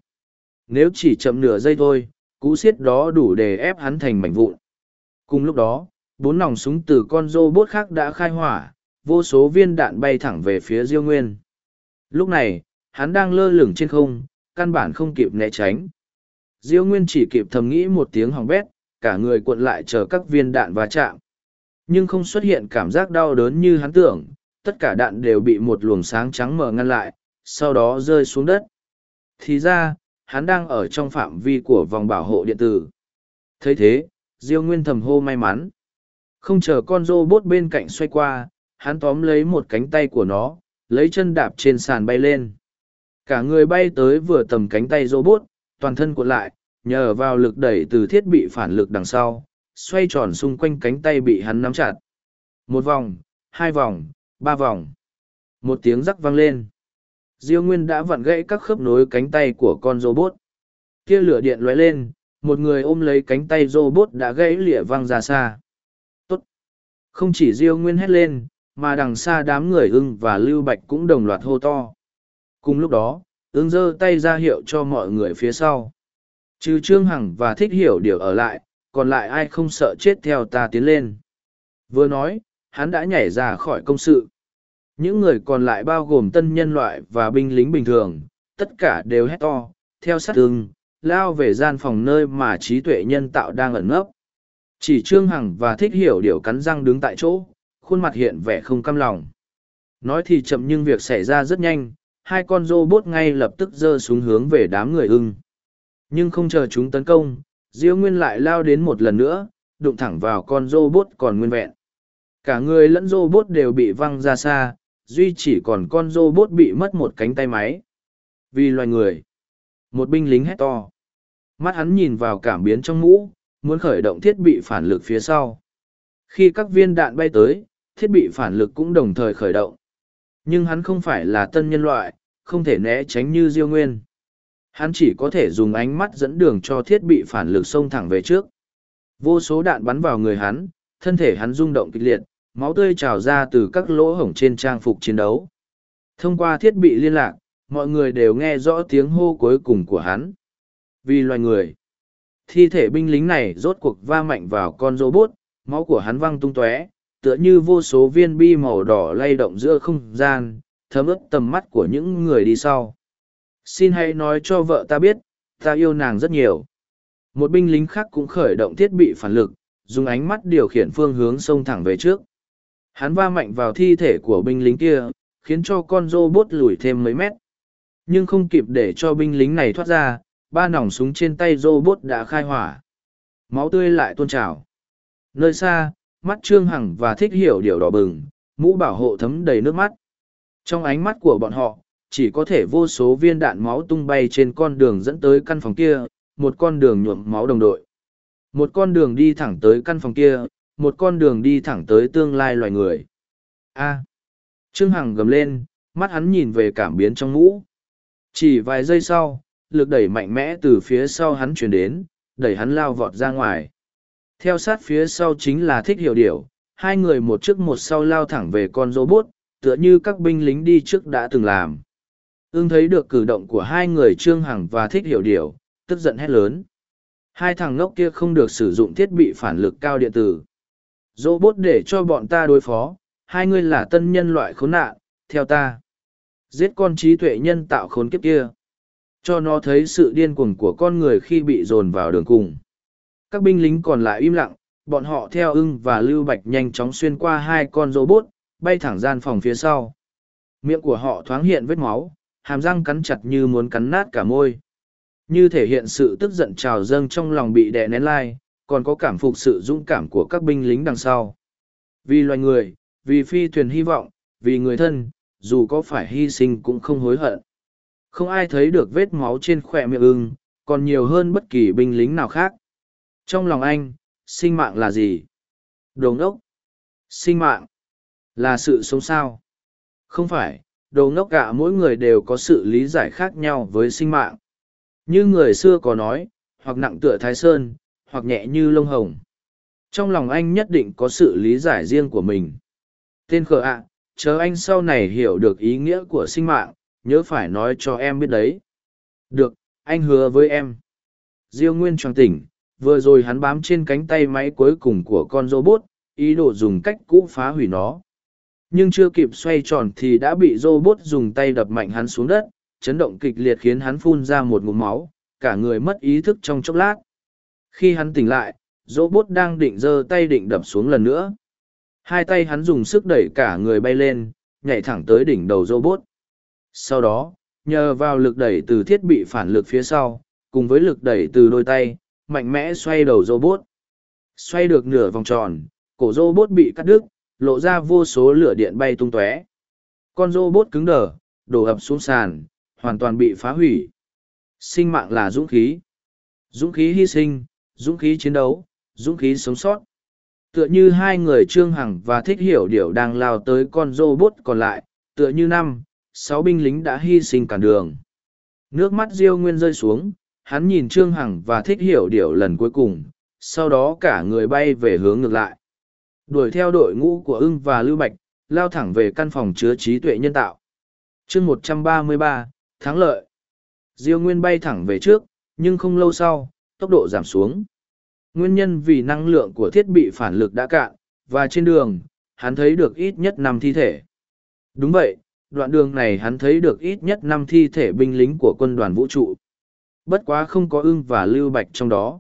Nếu chỉ chậm nửa giây thôi, cú siết đó đủ để ép hắn thành mảnh vụn. Cùng lúc đó, bốn nòng súng từ con rô bốt khác đã khai hỏa, vô số viên đạn bay thẳng về phía Diêu Nguyên. Lúc này, hắn đang lơ lửng trên không, căn bản không kịp né tránh. Diêu Nguyên chỉ kịp thầm nghĩ một tiếng hỏng bét, cả người cuộn lại chờ các viên đạn va chạm. Nhưng không xuất hiện cảm giác đau đớn như hắn tưởng, tất cả đạn đều bị một luồng sáng trắng mở ngăn lại, sau đó rơi xuống đất. Thì ra, hắn đang ở trong phạm vi của vòng bảo hộ điện tử. thấy thế, Diêu Nguyên thầm hô may mắn. Không chờ con robot bên cạnh xoay qua, hắn tóm lấy một cánh tay của nó, lấy chân đạp trên sàn bay lên. Cả người bay tới vừa tầm cánh tay robot, toàn thân cuộn lại, nhờ vào lực đẩy từ thiết bị phản lực đằng sau, xoay tròn xung quanh cánh tay bị hắn nắm chặt. Một vòng, hai vòng, ba vòng. Một tiếng rắc vang lên. Diêu Nguyên đã vặn gãy các khớp nối cánh tay của con robot. Kia lửa điện lóe lên, một người ôm lấy cánh tay robot đã gãy lìa văng ra xa. Không chỉ Diêu Nguyên hét lên, mà đằng xa đám người ưng và Lưu Bạch cũng đồng loạt hô to. Cùng lúc đó, ưng giơ tay ra hiệu cho mọi người phía sau. Trừ Trương Hằng và Thích Hiểu điều ở lại, còn lại ai không sợ chết theo ta tiến lên. Vừa nói, hắn đã nhảy ra khỏi công sự. Những người còn lại bao gồm tân nhân loại và binh lính bình thường, tất cả đều hét to, theo sát ưng, lao về gian phòng nơi mà trí tuệ nhân tạo đang ẩn nấp. Chỉ Trương Hằng và Thích Hiểu điều cắn răng đứng tại chỗ, khuôn mặt hiện vẻ không căm lòng. Nói thì chậm nhưng việc xảy ra rất nhanh, hai con robot ngay lập tức giơ xuống hướng về đám người ưng. Nhưng không chờ chúng tấn công, Diêu Nguyên lại lao đến một lần nữa, đụng thẳng vào con robot còn nguyên vẹn. Cả người lẫn robot đều bị văng ra xa, duy chỉ còn con robot bị mất một cánh tay máy. Vì loài người, một binh lính hét to. Mắt hắn nhìn vào cảm biến trong mũ, muốn khởi động thiết bị phản lực phía sau. Khi các viên đạn bay tới, thiết bị phản lực cũng đồng thời khởi động. Nhưng hắn không phải là tân nhân loại, không thể né tránh như Diêu Nguyên. Hắn chỉ có thể dùng ánh mắt dẫn đường cho thiết bị phản lực xông thẳng về trước. Vô số đạn bắn vào người hắn, thân thể hắn rung động kịch liệt, máu tươi trào ra từ các lỗ hổng trên trang phục chiến đấu. Thông qua thiết bị liên lạc, mọi người đều nghe rõ tiếng hô cuối cùng của hắn. Vì loài người, thi thể binh lính này rốt cuộc va mạnh vào con robot, máu của hắn văng tung tóe, tựa như vô số viên bi màu đỏ lay động giữa không gian, thấm ướt tầm mắt của những người đi sau. Xin hãy nói cho vợ ta biết, ta yêu nàng rất nhiều. Một binh lính khác cũng khởi động thiết bị phản lực, dùng ánh mắt điều khiển phương hướng xông thẳng về trước. Hắn va mạnh vào thi thể của binh lính kia, khiến cho con robot lùi thêm mấy mét. Nhưng không kịp để cho binh lính này thoát ra, ba nòng súng trên tay robot đã khai hỏa. Máu tươi lại tuôn trào. Nơi xa, mắt Trương Hằng và Thích Hiểu điều đỏ bừng, mũ bảo hộ thấm đầy nước mắt. Trong ánh mắt của bọn họ, chỉ có thể vô số viên đạn máu tung bay trên con đường dẫn tới căn phòng kia, một con đường nhuộm máu đồng đội. Một con đường đi thẳng tới căn phòng kia, một con đường đi thẳng tới tương lai loài người. A. Trương Hằng gầm lên, mắt hắn nhìn về cảm biến trong mũ. Chỉ vài giây sau, lực đẩy mạnh mẽ từ phía sau hắn chuyển đến, đẩy hắn lao vọt ra ngoài. Theo sát phía sau chính là thích hiểu điểu, hai người một trước một sau lao thẳng về con robot, tựa như các binh lính đi trước đã từng làm. Ưng thấy được cử động của hai người Trương Hằng và thích hiểu điểu, tức giận hét lớn. Hai thằng ngốc kia không được sử dụng thiết bị phản lực cao điện tử. Robot để cho bọn ta đối phó, hai người là tân nhân loại khốn nạn, theo ta. Giết con trí tuệ nhân tạo khốn kiếp kia. Cho nó thấy sự điên cuồng của con người khi bị dồn vào đường cùng. Các binh lính còn lại im lặng, bọn họ theo ưng và lưu bạch nhanh chóng xuyên qua hai con robot, bay thẳng gian phòng phía sau. Miệng của họ thoáng hiện vết máu, hàm răng cắn chặt như muốn cắn nát cả môi. Như thể hiện sự tức giận trào dâng trong lòng bị đè nén lai, còn có cảm phục sự dũng cảm của các binh lính đằng sau. Vì loài người, vì phi thuyền hy vọng, vì người thân, dù có phải hy sinh cũng không hối hận. Không ai thấy được vết máu trên khỏe miệng ưng, còn nhiều hơn bất kỳ binh lính nào khác. Trong lòng anh, sinh mạng là gì? Đồ ngốc. Sinh mạng là sự sống sao? Không phải, đồ ngốc cả mỗi người đều có sự lý giải khác nhau với sinh mạng. Như người xưa có nói, hoặc nặng tựa thái sơn, hoặc nhẹ như lông hồng. Trong lòng anh nhất định có sự lý giải riêng của mình. Tên khờ ạ, chờ anh sau này hiểu được ý nghĩa của sinh mạng, nhớ phải nói cho em biết đấy. Được, anh hứa với em. Diêu Nguyên tròn tỉnh, vừa rồi hắn bám trên cánh tay máy cuối cùng của con robot, ý đồ dùng cách cũ phá hủy nó. Nhưng chưa kịp xoay tròn thì đã bị robot dùng tay đập mạnh hắn xuống đất, chấn động kịch liệt khiến hắn phun ra một ngụm máu, cả người mất ý thức trong chốc lát. Khi hắn tỉnh lại, robot đang định giơ tay định đập xuống lần nữa. Hai tay hắn dùng sức đẩy cả người bay lên, nhảy thẳng tới đỉnh đầu robot. Sau đó, nhờ vào lực đẩy từ thiết bị phản lực phía sau, cùng với lực đẩy từ đôi tay, mạnh mẽ xoay đầu robot. Xoay được nửa vòng tròn, cổ robot bị cắt đứt, lộ ra vô số lửa điện bay tung tóe. Con robot cứng đờ, đổ ập xuống sàn, hoàn toàn bị phá hủy. Sinh mạng là dũng khí. Dũng khí hy sinh, dũng khí chiến đấu, dũng khí sống sót. Tựa như hai người Trương Hằng và Thích Hiểu Điểu đang lao tới con robot còn lại, tựa như năm, sáu binh lính đã hy sinh cản đường. Nước mắt Diêu Nguyên rơi xuống, hắn nhìn Trương Hằng và Thích Hiểu điều lần cuối cùng, sau đó cả người bay về hướng ngược lại. Đuổi theo đội ngũ của ưng và Lưu Bạch, lao thẳng về căn phòng chứa trí tuệ nhân tạo. chương một trăm ba mươi ba, thắng lợi. Diêu Nguyên bay thẳng về trước, nhưng không lâu sau, tốc độ giảm xuống. Nguyên nhân vì năng lượng của thiết bị phản lực đã cạn, và trên đường, hắn thấy được ít nhất năm thi thể. Đúng vậy, đoạn đường này hắn thấy được ít nhất năm thi thể binh lính của quân đoàn vũ trụ. Bất quá không có ưng và lưu bạch trong đó.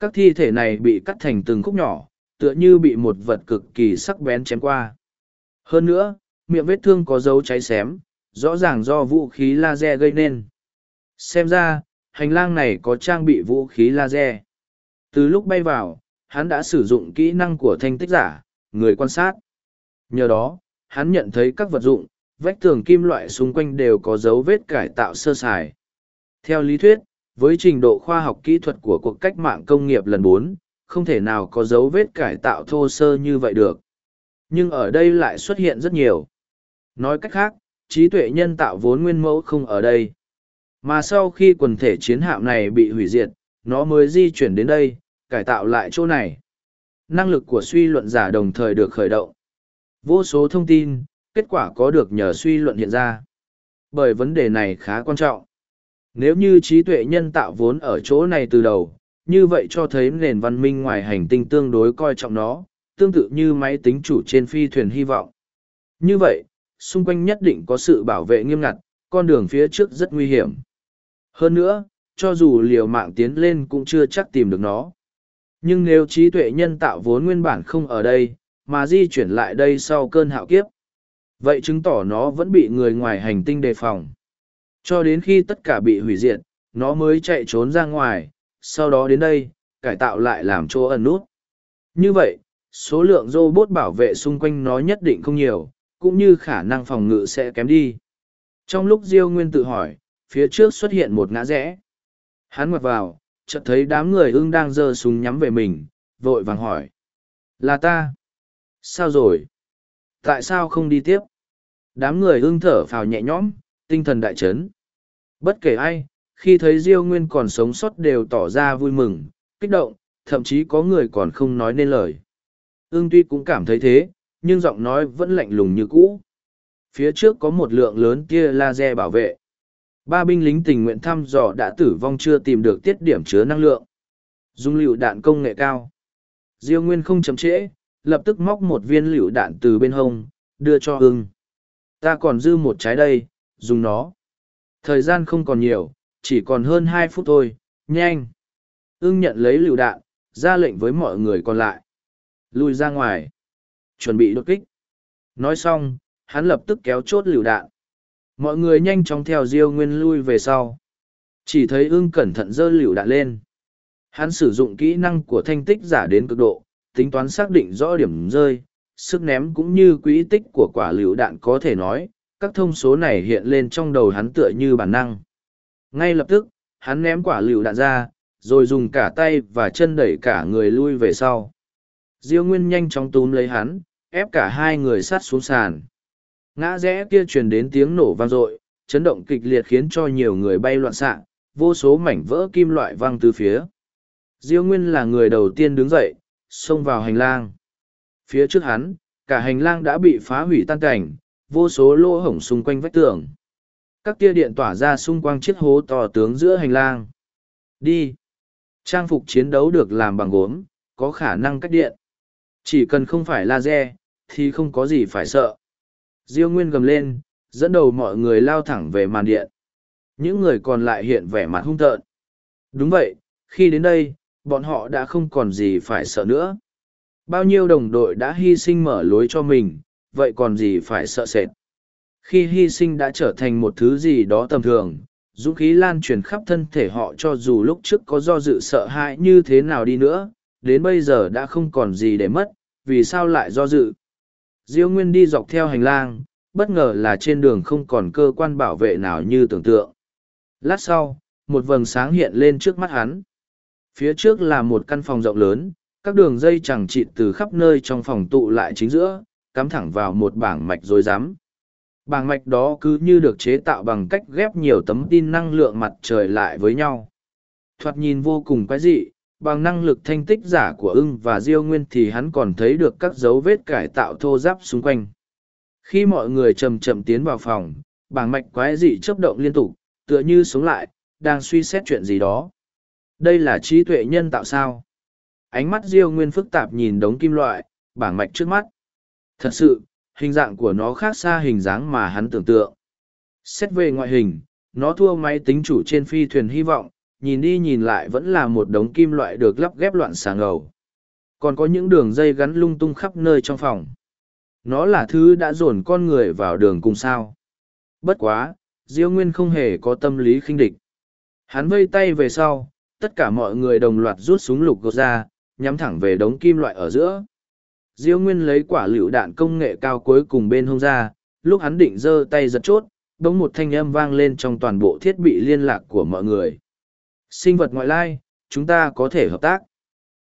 Các thi thể này bị cắt thành từng khúc nhỏ, tựa như bị một vật cực kỳ sắc bén chém qua. Hơn nữa, miệng vết thương có dấu cháy xém, rõ ràng do vũ khí laser gây nên. Xem ra, hành lang này có trang bị vũ khí laser. Từ lúc bay vào, hắn đã sử dụng kỹ năng của thanh tích giả, người quan sát. Nhờ đó, hắn nhận thấy các vật dụng, vách tường kim loại xung quanh đều có dấu vết cải tạo sơ sài. Theo lý thuyết, với trình độ khoa học kỹ thuật của cuộc cách mạng công nghiệp lần bốn, không thể nào có dấu vết cải tạo thô sơ như vậy được. Nhưng ở đây lại xuất hiện rất nhiều. Nói cách khác, trí tuệ nhân tạo vốn nguyên mẫu không ở đây. Mà sau khi quần thể chiến hạm này bị hủy diệt, nó mới di chuyển đến đây, cải tạo lại chỗ này. Năng lực của suy luận giả đồng thời được khởi động. Vô số thông tin, kết quả có được nhờ suy luận hiện ra. Bởi vấn đề này khá quan trọng. Nếu như trí tuệ nhân tạo vốn ở chỗ này từ đầu, như vậy cho thấy nền văn minh ngoài hành tinh tương đối coi trọng nó, tương tự như máy tính chủ trên phi thuyền hy vọng. Như vậy, xung quanh nhất định có sự bảo vệ nghiêm ngặt, con đường phía trước rất nguy hiểm. Hơn nữa, cho dù liều mạng tiến lên cũng chưa chắc tìm được nó. Nhưng nếu trí tuệ nhân tạo vốn nguyên bản không ở đây, mà di chuyển lại đây sau cơn hạo kiếp, vậy chứng tỏ nó vẫn bị người ngoài hành tinh đề phòng. Cho đến khi tất cả bị hủy diệt, nó mới chạy trốn ra ngoài, sau đó đến đây, cải tạo lại làm chỗ ẩn nút. Như vậy, số lượng robot bảo vệ xung quanh nó nhất định không nhiều, cũng như khả năng phòng ngự sẽ kém đi. Trong lúc Diêu Nguyên tự hỏi, phía trước xuất hiện một ngã rẽ. Hắn ngoặt vào, chợt thấy đám người ưng đang giơ súng nhắm về mình, vội vàng hỏi. Là ta. Sao rồi? Tại sao không đi tiếp? Đám người ưng thở phào nhẹ nhõm, tinh thần đại chấn. Bất kể ai, khi thấy Diêu Nguyên còn sống sót đều tỏ ra vui mừng, kích động, thậm chí có người còn không nói nên lời. Ưng tuy cũng cảm thấy thế, nhưng giọng nói vẫn lạnh lùng như cũ. Phía trước có một lượng lớn tia laser bảo vệ. Ba binh lính tình nguyện thăm dò đã tử vong chưa tìm được tiết điểm chứa năng lượng. Dung lựu đạn công nghệ cao. Diêu Nguyên không chậm trễ, lập tức móc một viên lựu đạn từ bên hông, đưa cho ưng. Ta còn dư một trái đây, dùng nó. Thời gian không còn nhiều, chỉ còn hơn hai phút thôi, nhanh. Ưng nhận lấy lựu đạn, ra lệnh với mọi người còn lại. Lui ra ngoài. Chuẩn bị đột kích. Nói xong, hắn lập tức kéo chốt lựu đạn. Mọi người nhanh chóng theo Diêu Nguyên lui về sau. Chỉ thấy ưng cẩn thận dơ lựu đạn lên. Hắn sử dụng kỹ năng của thanh tích giả đến cực độ, tính toán xác định rõ điểm rơi, sức ném cũng như quỹ tích của quả lựu đạn có thể nói, các thông số này hiện lên trong đầu hắn tựa như bản năng. Ngay lập tức, hắn ném quả lựu đạn ra, rồi dùng cả tay và chân đẩy cả người lui về sau. Diêu Nguyên nhanh chóng túm lấy hắn, ép cả hai người sát xuống sàn. Ngã rẽ kia truyền đến tiếng nổ vang dội, chấn động kịch liệt khiến cho nhiều người bay loạn xạ, vô số mảnh vỡ kim loại văng từ phía. Diêu Nguyên là người đầu tiên đứng dậy, xông vào hành lang. Phía trước hắn, cả hành lang đã bị phá hủy tan cảnh, vô số lỗ hổng xung quanh vách tường. Các tia điện tỏa ra xung quanh chiếc hố to tướng giữa hành lang. Đi! Trang phục chiến đấu được làm bằng gốm, có khả năng cách điện. Chỉ cần không phải laser, thì không có gì phải sợ. Diêu Nguyên gầm lên, dẫn đầu mọi người lao thẳng về màn điện. Những người còn lại hiện vẻ mặt hung tợn. Đúng vậy, khi đến đây, bọn họ đã không còn gì phải sợ nữa. Bao nhiêu đồng đội đã hy sinh mở lối cho mình, vậy còn gì phải sợ sệt. Khi hy sinh đã trở thành một thứ gì đó tầm thường, dũng khí lan truyền khắp thân thể họ cho dù lúc trước có do dự sợ hãi như thế nào đi nữa, đến bây giờ đã không còn gì để mất, vì sao lại do dự. Diêu Nguyên đi dọc theo hành lang, bất ngờ là trên đường không còn cơ quan bảo vệ nào như tưởng tượng. Lát sau, một vầng sáng hiện lên trước mắt hắn. Phía trước là một căn phòng rộng lớn, các đường dây chẳng chịt từ khắp nơi trong phòng tụ lại chính giữa, cắm thẳng vào một bảng mạch rối rắm. Bảng mạch đó cứ như được chế tạo bằng cách ghép nhiều tấm tin năng lượng mặt trời lại với nhau. Thoạt nhìn vô cùng quái dị, bằng năng lực thanh tích giả của ưng và diêu nguyên thì hắn còn thấy được các dấu vết cải tạo thô giáp xung quanh. Khi mọi người chậm chậm tiến vào phòng, bảng mạch quái dị chấp động liên tục, tựa như sống lại, đang suy xét chuyện gì đó. Đây là trí tuệ nhân tạo sao? Ánh mắt Diêu Nguyên phức tạp nhìn đống kim loại, bảng mạch trước mắt. Thật sự, hình dạng của nó khác xa hình dáng mà hắn tưởng tượng. Xét về ngoại hình, nó thua máy tính chủ trên phi thuyền hy vọng, nhìn đi nhìn lại vẫn là một đống kim loại được lắp ghép loạn xà ngầu. Còn có những đường dây gắn lung tung khắp nơi trong phòng. Nó là thứ đã dồn con người vào đường cùng sao. Bất quá, Diêu Nguyên không hề có tâm lý khinh địch. Hắn vây tay về sau, tất cả mọi người đồng loạt rút súng lục gột ra, nhắm thẳng về đống kim loại ở giữa. Diêu Nguyên lấy quả lựu đạn công nghệ cao cuối cùng bên hông ra, lúc hắn định giơ tay giật chốt, đống một thanh âm vang lên trong toàn bộ thiết bị liên lạc của mọi người. Sinh vật ngoại lai, chúng ta có thể hợp tác.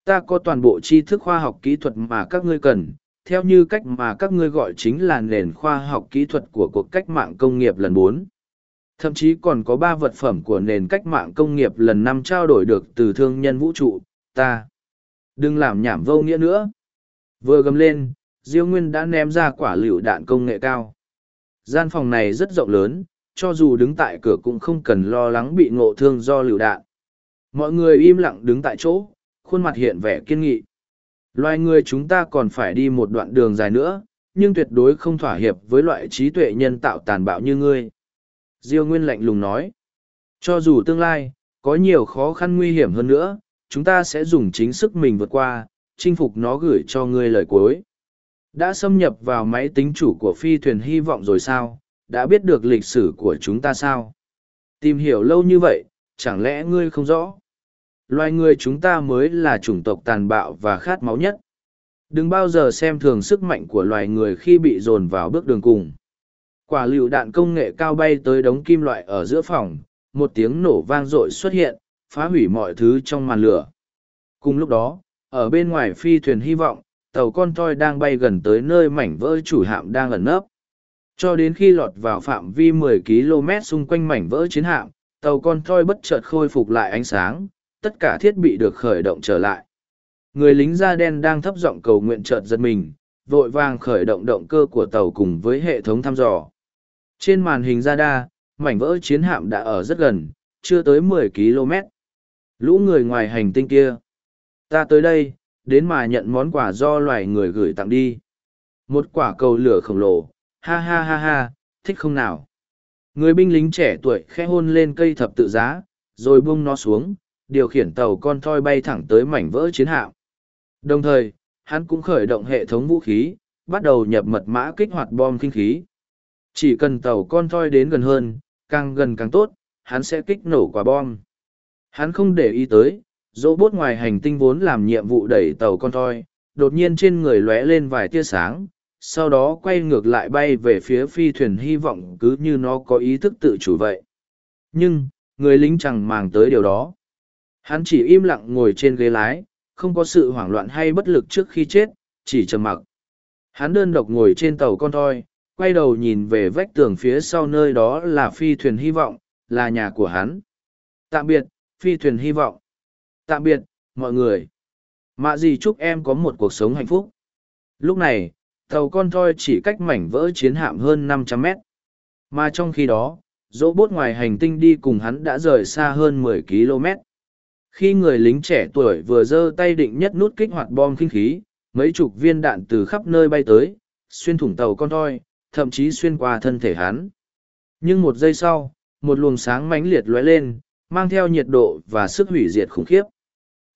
Ta có toàn bộ tri thức khoa học kỹ thuật mà các ngươi cần, theo như cách mà các ngươi gọi chính là nền khoa học kỹ thuật của cuộc cách mạng công nghiệp lần bốn thậm chí còn có ba vật phẩm của nền cách mạng công nghiệp lần năm trao đổi được từ thương nhân vũ trụ, ta. Đừng làm nhảm vô nghĩa nữa. Vừa gầm lên, diêu nguyên đã ném ra quả lựu đạn công nghệ cao. Gian phòng này rất rộng lớn, cho dù đứng tại cửa cũng không cần lo lắng bị ngộ thương do lựu đạn. Mọi người im lặng đứng tại chỗ, khuôn mặt hiện vẻ kiên nghị. Loài người chúng ta còn phải đi một đoạn đường dài nữa, nhưng tuyệt đối không thỏa hiệp với loại trí tuệ nhân tạo tàn bạo như ngươi. Diêu Nguyên lạnh lùng nói, cho dù tương lai, có nhiều khó khăn nguy hiểm hơn nữa, chúng ta sẽ dùng chính sức mình vượt qua, chinh phục nó gửi cho ngươi lời cuối. Đã xâm nhập vào máy tính chủ của phi thuyền hy vọng rồi sao, đã biết được lịch sử của chúng ta sao? Tìm hiểu lâu như vậy, chẳng lẽ ngươi không rõ? Loài người chúng ta mới là chủng tộc tàn bạo và khát máu nhất. Đừng bao giờ xem thường sức mạnh của loài người khi bị dồn vào bước đường cùng. Quả lựu đạn công nghệ cao bay tới đống kim loại ở giữa phòng, một tiếng nổ vang dội xuất hiện, phá hủy mọi thứ trong màn lửa. Cùng lúc đó, ở bên ngoài phi thuyền hy vọng, tàu con toi đang bay gần tới nơi mảnh vỡ chủ hạm đang ẩn nấp. Cho đến khi lọt vào phạm vi 10 km xung quanh mảnh vỡ chiến hạm, tàu con toi bất chợt khôi phục lại ánh sáng, tất cả thiết bị được khởi động trở lại. Người lính da đen đang thấp giọng cầu nguyện chợt giật mình, vội vàng khởi động động cơ của tàu cùng với hệ thống thăm dò. Trên màn hình radar, mảnh vỡ chiến hạm đã ở rất gần, chưa tới 10 km. Lũ người ngoài hành tinh kia. Ta tới đây, đến mà nhận món quà do loài người gửi tặng đi. Một quả cầu lửa khổng lồ, ha ha ha ha, thích không nào. Người binh lính trẻ tuổi khẽ hôn lên cây thập tự giá, rồi buông nó xuống, điều khiển tàu con thoi bay thẳng tới mảnh vỡ chiến hạm. Đồng thời, hắn cũng khởi động hệ thống vũ khí, bắt đầu nhập mật mã kích hoạt bom kinh khí. Chỉ cần tàu con thoi đến gần hơn, càng gần càng tốt, hắn sẽ kích nổ quả bom. Hắn không để ý tới, dỗ bốt ngoài hành tinh vốn làm nhiệm vụ đẩy tàu con thoi, đột nhiên trên người lóe lên vài tia sáng, sau đó quay ngược lại bay về phía phi thuyền hy vọng cứ như nó có ý thức tự chủ vậy. Nhưng, người lính chẳng màng tới điều đó. Hắn chỉ im lặng ngồi trên ghế lái, không có sự hoảng loạn hay bất lực trước khi chết, chỉ trầm mặc. Hắn đơn độc ngồi trên tàu con thoi, quay đầu nhìn về vách tường phía sau nơi đó là phi thuyền hy vọng, là nhà của hắn. Tạm biệt, phi thuyền hy vọng. Tạm biệt, mọi người. Mạ gì chúc em có một cuộc sống hạnh phúc. Lúc này, tàu con thoi chỉ cách mảnh vỡ chiến hạm hơn 500 mét. Mà trong khi đó, dỗ bốt ngoài hành tinh đi cùng hắn đã rời xa hơn 10 km. Khi người lính trẻ tuổi vừa giơ tay định nhất nút kích hoạt bom kinh khí, mấy chục viên đạn từ khắp nơi bay tới, xuyên thủng tàu con thoi, thậm chí xuyên qua thân thể hắn. Nhưng một giây sau, một luồng sáng mãnh liệt lóe lên, mang theo nhiệt độ và sức hủy diệt khủng khiếp.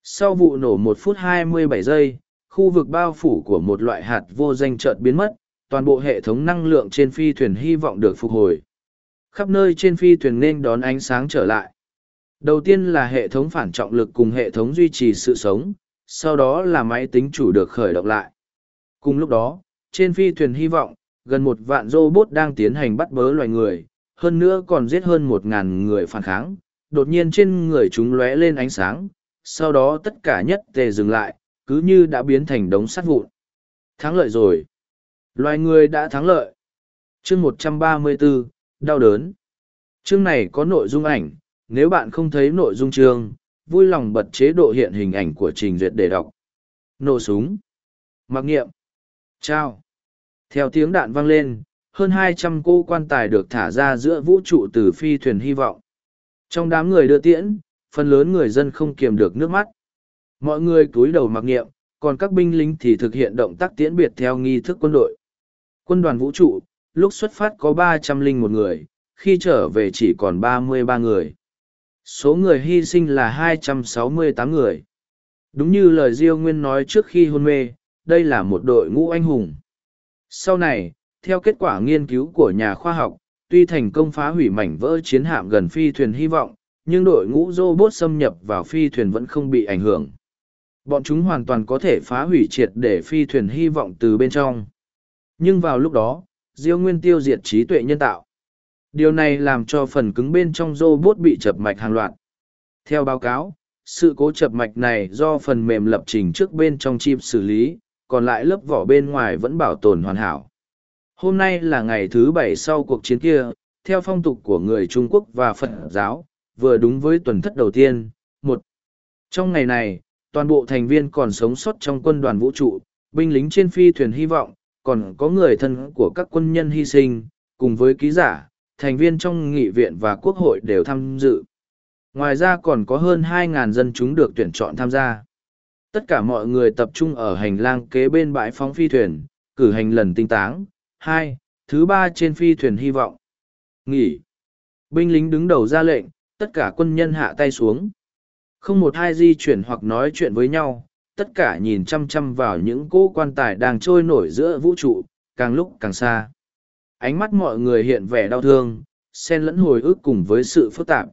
Sau vụ nổ một phút 27 giây, khu vực bao phủ của một loại hạt vô danh chợt biến mất, toàn bộ hệ thống năng lượng trên phi thuyền hy vọng được phục hồi. Khắp nơi trên phi thuyền nên đón ánh sáng trở lại. Đầu tiên là hệ thống phản trọng lực cùng hệ thống duy trì sự sống, sau đó là máy tính chủ được khởi động lại. Cùng lúc đó, trên phi thuyền hy vọng, gần một vạn robot đang tiến hành bắt bớ loài người, hơn nữa còn giết hơn một ngàn người phản kháng. Đột nhiên trên người chúng lóe lên ánh sáng, sau đó tất cả nhất tề dừng lại, cứ như đã biến thành đống sắt vụn. Thắng lợi rồi. Loài người đã thắng lợi. Chương 134, đau đớn. Chương này có nội dung ảnh, nếu bạn không thấy nội dung chương, vui lòng bật chế độ hiện hình ảnh của trình duyệt để đọc. Nổ súng. Mặc nghiệm. Chào. Theo tiếng đạn vang lên, hơn hai trăm cô quan tài được thả ra giữa vũ trụ từ phi thuyền hy vọng. Trong đám người đưa tiễn, phần lớn người dân không kiềm được nước mắt. Mọi người cúi đầu mặc nghiệm, còn các binh lính thì thực hiện động tác tiễn biệt theo nghi thức quân đội. Quân đoàn vũ trụ, lúc xuất phát có ba trăm linh một người, khi trở về chỉ còn ba mươi ba người. Số người hy sinh là hai trăm sáu mươi tám người. Đúng như lời Diêu Nguyên nói trước khi hôn mê, đây là một đội ngũ anh hùng. Sau này, theo kết quả nghiên cứu của nhà khoa học, tuy thành công phá hủy mảnh vỡ chiến hạm gần phi thuyền hy vọng, nhưng đội ngũ robot xâm nhập vào phi thuyền vẫn không bị ảnh hưởng. Bọn chúng hoàn toàn có thể phá hủy triệt để phi thuyền hy vọng từ bên trong. Nhưng vào lúc đó, Diêu Nguyên tiêu diệt trí tuệ nhân tạo. Điều này làm cho phần cứng bên trong robot bị chập mạch hàng loạt. Theo báo cáo, sự cố chập mạch này do phần mềm lập trình trước bên trong chip xử lý, còn lại lớp vỏ bên ngoài vẫn bảo tồn hoàn hảo. Hôm nay là ngày thứ bảy sau cuộc chiến kia, theo phong tục của người Trung Quốc và Phật giáo, vừa đúng với tuần thất đầu tiên. Một, Trong ngày này, toàn bộ thành viên còn sống sót trong quân đoàn vũ trụ, binh lính trên phi thuyền hy vọng, còn có người thân của các quân nhân hy sinh, cùng với ký giả, thành viên trong nghị viện và quốc hội đều tham dự. Ngoài ra còn có hơn 2.000 dân chúng được tuyển chọn tham gia. Tất cả mọi người tập trung ở hành lang kế bên bãi phóng phi thuyền, cử hành lần tinh táng. Hai, Thứ ba trên phi thuyền hy vọng. Nghỉ. Binh lính đứng đầu ra lệnh, tất cả quân nhân hạ tay xuống. Không một ai di chuyển hoặc nói chuyện với nhau, tất cả nhìn chăm chăm vào những cỗ quan tài đang trôi nổi giữa vũ trụ, càng lúc càng xa. Ánh mắt mọi người hiện vẻ đau thương, xen lẫn hồi ức cùng với sự phức tạp.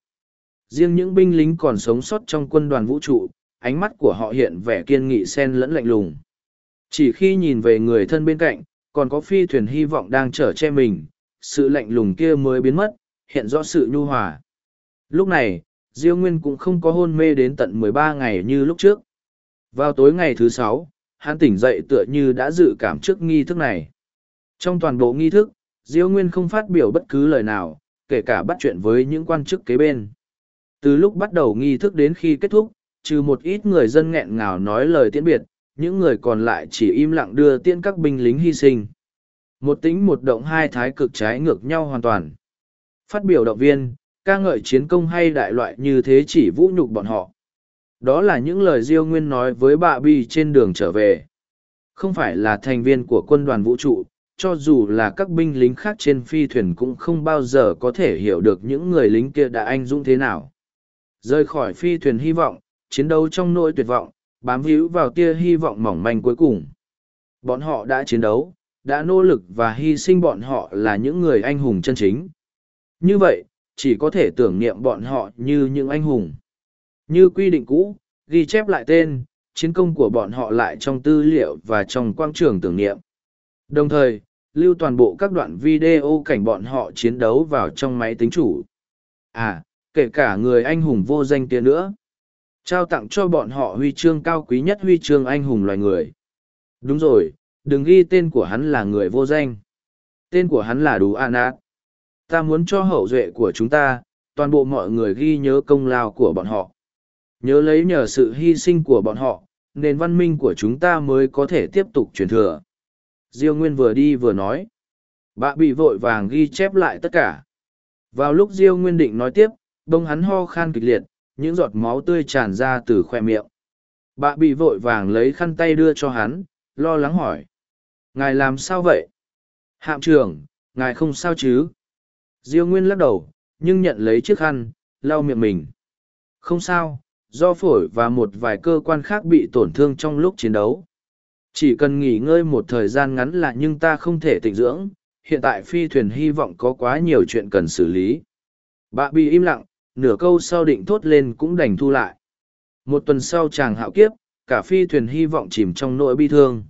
Riêng những binh lính còn sống sót trong quân đoàn vũ trụ, ánh mắt của họ hiện vẻ kiên nghị xen lẫn lạnh lùng. Chỉ khi nhìn về người thân bên cạnh, còn có phi thuyền hy vọng đang chở che mình, sự lạnh lùng kia mới biến mất, hiện rõ sự nhu hòa. Lúc này, Diêu Nguyên cũng không có hôn mê đến tận 13 ngày như lúc trước. Vào tối ngày thứ sáu, hắn tỉnh dậy tựa như đã dự cảm trước nghi thức này. Trong toàn bộ nghi thức, Diêu Nguyên không phát biểu bất cứ lời nào, kể cả bắt chuyện với những quan chức kế bên. Từ lúc bắt đầu nghi thức đến khi kết thúc, trừ một ít người dân nghẹn ngào nói lời tiễn biệt, những người còn lại chỉ im lặng đưa tiễn các binh lính hy sinh. Một tính một động hai thái cực trái ngược nhau hoàn toàn. Phát biểu động viên, ca ngợi chiến công hay đại loại như thế chỉ vũ nhục bọn họ. Đó là những lời Diêu Nguyên nói với bà Bi trên đường trở về. Không phải là thành viên của quân đoàn vũ trụ, cho dù là các binh lính khác trên phi thuyền cũng không bao giờ có thể hiểu được những người lính kia đã anh dũng thế nào. Rời khỏi phi thuyền hy vọng, chiến đấu trong nỗi tuyệt vọng, bám víu vào tia hy vọng mỏng manh cuối cùng. Bọn họ đã chiến đấu, đã nỗ lực và hy sinh bọn họ là những người anh hùng chân chính. Như vậy, chỉ có thể tưởng niệm bọn họ như những anh hùng. Như quy định cũ, ghi chép lại tên, chiến công của bọn họ lại trong tư liệu và trong quang trường tưởng niệm. Đồng thời, lưu toàn bộ các đoạn video cảnh bọn họ chiến đấu vào trong máy tính chủ. À, kể cả người anh hùng vô danh kia nữa. Trao tặng cho bọn họ huy chương cao quý nhất huy chương anh hùng loài người. Đúng rồi, đừng ghi tên của hắn là người vô danh. Tên của hắn là Đủ An Át. Ta muốn cho hậu duệ của chúng ta, toàn bộ mọi người ghi nhớ công lao của bọn họ. Nhớ lấy nhờ sự hy sinh của bọn họ, nền văn minh của chúng ta mới có thể tiếp tục truyền thừa. Diêu Nguyên vừa đi vừa nói. Bạ bị vội vàng ghi chép lại tất cả. Vào lúc Diêu Nguyên định nói tiếp, bông hắn ho khan kịch liệt, những giọt máu tươi tràn ra từ khoe miệng. Bạ bị vội vàng lấy khăn tay đưa cho hắn, lo lắng hỏi. Ngài làm sao vậy? Hạm trưởng, ngài không sao chứ? Diêu Nguyên lắc đầu, nhưng nhận lấy chiếc khăn, lau miệng mình. Không sao, do phổi và một vài cơ quan khác bị tổn thương trong lúc chiến đấu. Chỉ cần nghỉ ngơi một thời gian ngắn là nhưng ta không thể tịnh dưỡng, hiện tại phi thuyền hy vọng có quá nhiều chuyện cần xử lý. Bà bị im lặng, nửa câu sau định thốt lên cũng đành thu lại. Một tuần sau chàng hạo kiếp, cả phi thuyền hy vọng chìm trong nỗi bi thương.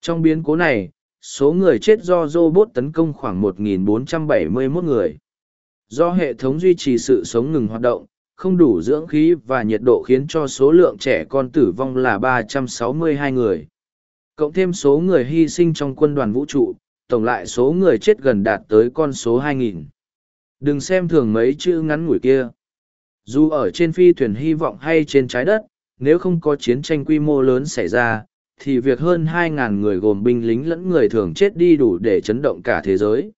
Trong biến cố này, số người chết do robot tấn công khoảng 1.471 người. Do hệ thống duy trì sự sống ngừng hoạt động, không đủ dưỡng khí và nhiệt độ khiến cho số lượng trẻ con tử vong là 362 người. Cộng thêm số người hy sinh trong quân đoàn vũ trụ, tổng lại số người chết gần đạt tới con số 2.000. Đừng xem thường mấy chữ ngắn ngủi kia. Dù ở trên phi thuyền hy vọng hay trên trái đất, nếu không có chiến tranh quy mô lớn xảy ra, thì việc hơn 2.000 người gồm binh lính lẫn người thường chết đi đủ để chấn động cả thế giới.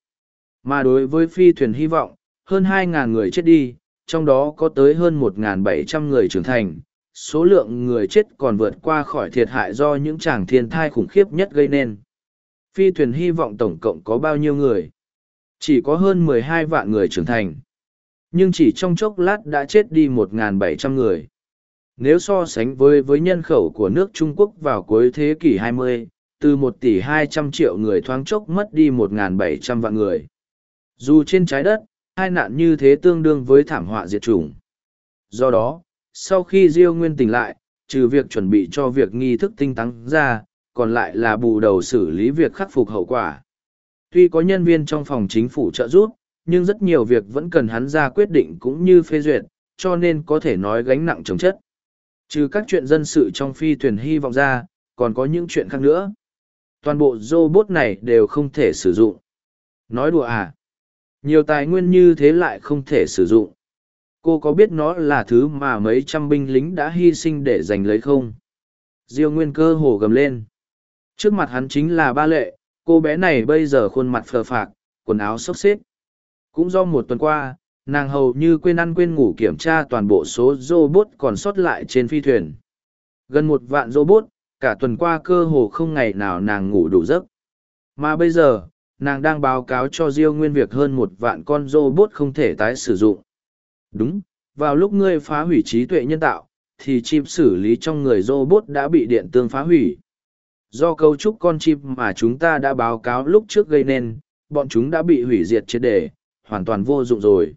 Mà đối với phi thuyền hy vọng, hơn 2.000 người chết đi, trong đó có tới hơn 1.700 người trưởng thành. Số lượng người chết còn vượt qua khỏi thiệt hại do những tràng thiên thai khủng khiếp nhất gây nên. Phi thuyền hy vọng tổng cộng có bao nhiêu người? Chỉ có hơn 12 vạn người trưởng thành. Nhưng chỉ trong chốc lát đã chết đi 1.700 người. Nếu so sánh với với nhân khẩu của nước Trung Quốc vào cuối thế kỷ 20, từ 1 tỷ 200 triệu người thoáng chốc mất đi 1.700 vạn người. Dù trên trái đất, hai nạn như thế tương đương với thảm họa diệt chủng. Do đó, sau khi Diêu Nguyên tỉnh lại, trừ việc chuẩn bị cho việc nghi thức tinh tắng ra, còn lại là bù đầu xử lý việc khắc phục hậu quả. Tuy có nhân viên trong phòng chính phủ trợ giúp, nhưng rất nhiều việc vẫn cần hắn ra quyết định cũng như phê duyệt, cho nên có thể nói gánh nặng chống chất. Trừ các chuyện dân sự trong phi thuyền hy vọng ra, còn có những chuyện khác nữa. Toàn bộ robot này đều không thể sử dụng. Nói đùa à? Nhiều tài nguyên như thế lại không thể sử dụng. Cô có biết nó là thứ mà mấy trăm binh lính đã hy sinh để giành lấy không? Diêu Nguyên cơ hồ gầm lên. Trước mặt hắn chính là ba lệ, cô bé này bây giờ khuôn mặt phờ phạc, quần áo xốc xếp. Cũng do một tuần qua, nàng hầu như quên ăn quên ngủ kiểm tra toàn bộ số robot còn sót lại trên phi thuyền. Gần một vạn robot, cả tuần qua cơ hồ không ngày nào nàng ngủ đủ giấc. Mà bây giờ, nàng đang báo cáo cho Diêu Nguyên việc hơn một vạn con robot không thể tái sử dụng. Đúng, vào lúc ngươi phá hủy trí tuệ nhân tạo, thì chip xử lý trong người robot đã bị điện tương phá hủy. Do cấu trúc con chip mà chúng ta đã báo cáo lúc trước gây nên, bọn chúng đã bị hủy diệt triệt để, hoàn toàn vô dụng rồi.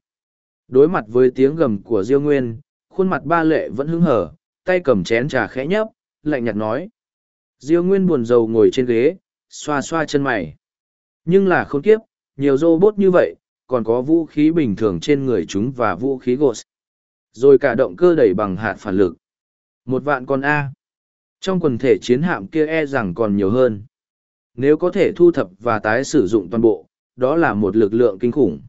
Đối mặt với tiếng gầm của Diêu Nguyên, khuôn mặt ba lệ vẫn hứng hở, tay cầm chén trà khẽ nhấp, lạnh nhạt nói. Diêu Nguyên buồn rầu ngồi trên ghế, xoa xoa chân mày. Nhưng là khốn kiếp, nhiều robot như vậy, còn có vũ khí bình thường trên người chúng và vũ khí gos. Rồi cả động cơ đẩy bằng hạt phản lực. Một vạn con A. Trong quần thể chiến hạm kia e rằng còn nhiều hơn. Nếu có thể thu thập và tái sử dụng toàn bộ, đó là một lực lượng kinh khủng.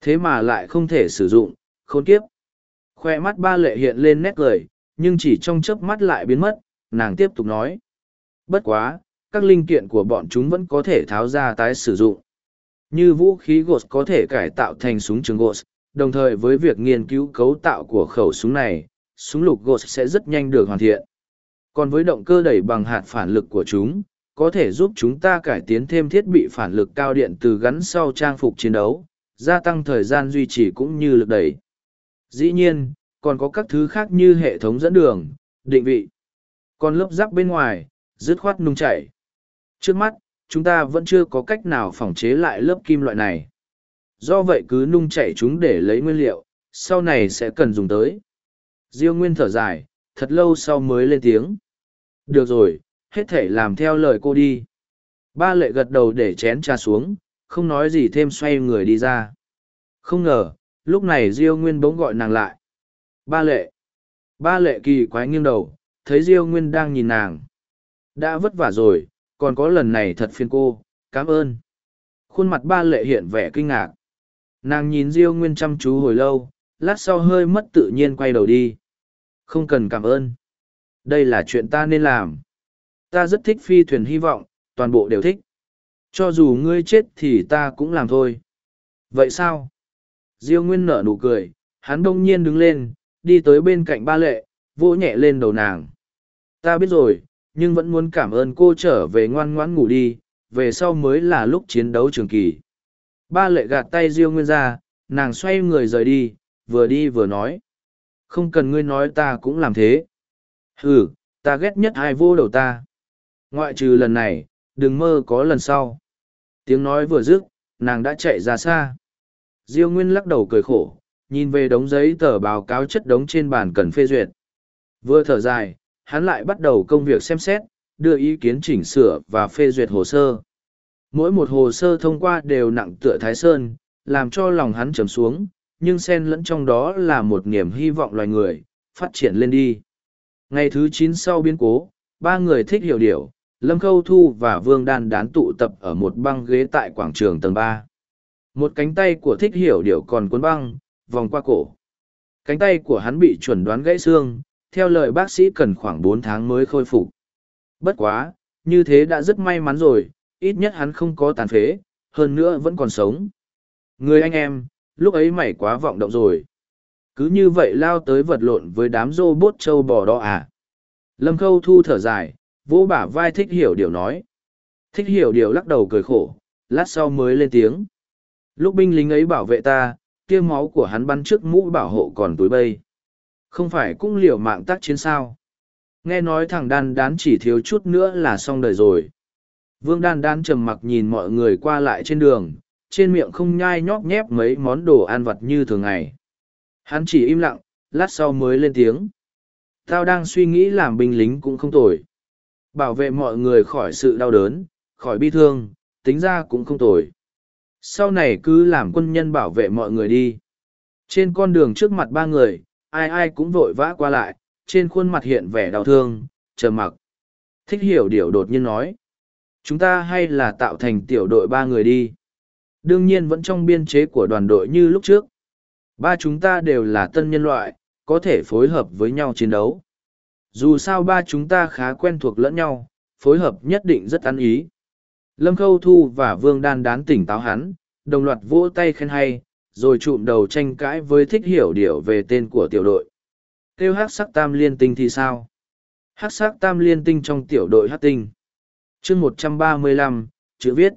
Thế mà lại không thể sử dụng, khốn kiếp. Khoe mắt ba lệ hiện lên nét cười, nhưng chỉ trong chớp mắt lại biến mất, nàng tiếp tục nói. Bất quá, các linh kiện của bọn chúng vẫn có thể tháo ra tái sử dụng. Như vũ khí GOS có thể cải tạo thành súng trường GOS, đồng thời với việc nghiên cứu cấu tạo của khẩu súng này, súng lục GOS sẽ rất nhanh được hoàn thiện. Còn với động cơ đẩy bằng hạt phản lực của chúng, có thể giúp chúng ta cải tiến thêm thiết bị phản lực cao điện từ gắn sau trang phục chiến đấu, gia tăng thời gian duy trì cũng như lực đẩy. Dĩ nhiên, còn có các thứ khác như hệ thống dẫn đường, định vị. Còn lớp giáp bên ngoài, dứt khoát nung chảy. Trước mắt, chúng ta vẫn chưa có cách nào phòng chế lại lớp kim loại này. Do vậy cứ nung chảy chúng để lấy nguyên liệu, sau này sẽ cần dùng tới. Diêu Nguyên thở dài, thật lâu sau mới lên tiếng. Được rồi, hết thể làm theo lời cô đi. Ba lệ gật đầu để chén trà xuống, không nói gì thêm xoay người đi ra. Không ngờ, lúc này Diêu Nguyên bỗng gọi nàng lại. Ba lệ. Ba lệ kỳ quái nghiêng đầu, thấy Diêu Nguyên đang nhìn nàng. Đã vất vả rồi, còn có lần này thật phiền cô, cảm ơn. Khuôn mặt ba lệ hiện vẻ kinh ngạc. Nàng nhìn Diêu Nguyên chăm chú hồi lâu, lát sau hơi mất tự nhiên quay đầu đi. Không cần cảm ơn. Đây là chuyện ta nên làm. Ta rất thích phi thuyền hy vọng, toàn bộ đều thích. Cho dù ngươi chết thì ta cũng làm thôi. Vậy sao? Diêu Nguyên nở nụ cười, hắn đông nhiên đứng lên, đi tới bên cạnh ba lệ, vỗ nhẹ lên đầu nàng. Ta biết rồi, nhưng vẫn muốn cảm ơn cô trở về ngoan ngoãn ngủ đi, về sau mới là lúc chiến đấu trường kỳ. Ba lệ gạt tay Diêu Nguyên ra, nàng xoay người rời đi, vừa đi vừa nói. Không cần ngươi nói ta cũng làm thế. Hừ, ta ghét nhất ai vô đầu ta. Ngoại trừ lần này, đừng mơ có lần sau. Tiếng nói vừa dứt, nàng đã chạy ra xa. Diêu Nguyên lắc đầu cười khổ, nhìn về đống giấy tờ báo cáo chất đống trên bàn cần phê duyệt. Vừa thở dài, hắn lại bắt đầu công việc xem xét, đưa ý kiến chỉnh sửa và phê duyệt hồ sơ. Mỗi một hồ sơ thông qua đều nặng tựa Thái Sơn, làm cho lòng hắn trầm xuống, nhưng xen lẫn trong đó là một niềm hy vọng loài người, phát triển lên đi. Ngày thứ chín sau biến cố, ba người thích hiểu điều, Lâm Khâu Thu và Vương Đan đán tụ tập ở một băng ghế tại quảng trường tầng ba. Một cánh tay của thích hiểu điều còn cuốn băng, vòng qua cổ. Cánh tay của hắn bị chuẩn đoán gãy xương, theo lời bác sĩ cần khoảng bốn tháng mới khôi phục. Bất quá, như thế đã rất may mắn rồi, ít nhất hắn không có tàn phế, hơn nữa vẫn còn sống. Người anh em, lúc ấy mày quá vọng động rồi. Cứ như vậy lao tới vật lộn với đám rô bốt trâu bò đó à. Lâm Khâu Thu thở dài, vỗ bả vai thích hiểu điều nói. Thích hiểu điều lắc đầu cười khổ, lát sau mới lên tiếng. Lúc binh lính ấy bảo vệ ta, kia máu của hắn bắn trước mũ bảo hộ còn túi bây. Không phải cũng liều mạng tác chiến sao. Nghe nói thằng đan đán chỉ thiếu chút nữa là xong đời rồi. Vương đan đan trầm mặc nhìn mọi người qua lại trên đường, trên miệng không nhai nhóp nhép mấy món đồ ăn vặt như thường ngày. Hắn chỉ im lặng, lát sau mới lên tiếng. Tao đang suy nghĩ làm binh lính cũng không tồi. Bảo vệ mọi người khỏi sự đau đớn, khỏi bi thương, tính ra cũng không tồi. Sau này cứ làm quân nhân bảo vệ mọi người đi. Trên con đường trước mặt ba người, ai ai cũng vội vã qua lại, trên khuôn mặt hiện vẻ đau thương, chờ mặc. Thích hiểu điều đột nhiên nói. Chúng ta hay là tạo thành tiểu đội ba người đi. Đương nhiên vẫn trong biên chế của đoàn đội như lúc trước. Ba chúng ta đều là tân nhân loại, có thể phối hợp với nhau chiến đấu. Dù sao ba chúng ta khá quen thuộc lẫn nhau, phối hợp nhất định rất ăn ý. Lâm Khâu Thu và Vương Đan đán tỉnh táo hắn, đồng loạt vỗ tay khen hay, rồi trụm đầu tranh cãi với thích hiểu điều về tên của tiểu đội. Kêu hát sắc tam liên tinh thì sao? Hát sắc tam liên tinh trong tiểu đội hát tinh. Chương một trăm ba mươi lăm chữ viết.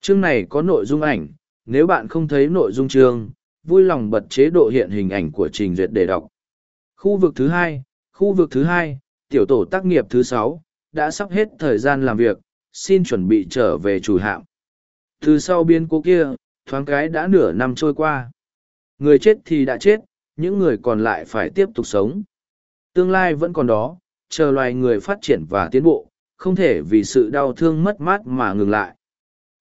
Chương này có nội dung ảnh, nếu bạn không thấy nội dung chương, vui lòng bật chế độ hiện hình ảnh của trình duyệt để đọc. Khu vực thứ hai, khu vực thứ hai, tiểu tổ tác nghiệp thứ sáu, đã sắp hết thời gian làm việc, xin chuẩn bị trở về chủ hạm. Từ sau biên cố kia, thoáng cái đã nửa năm trôi qua. Người chết thì đã chết, những người còn lại phải tiếp tục sống. Tương lai vẫn còn đó, chờ loài người phát triển và tiến bộ, không thể vì sự đau thương mất mát mà ngừng lại.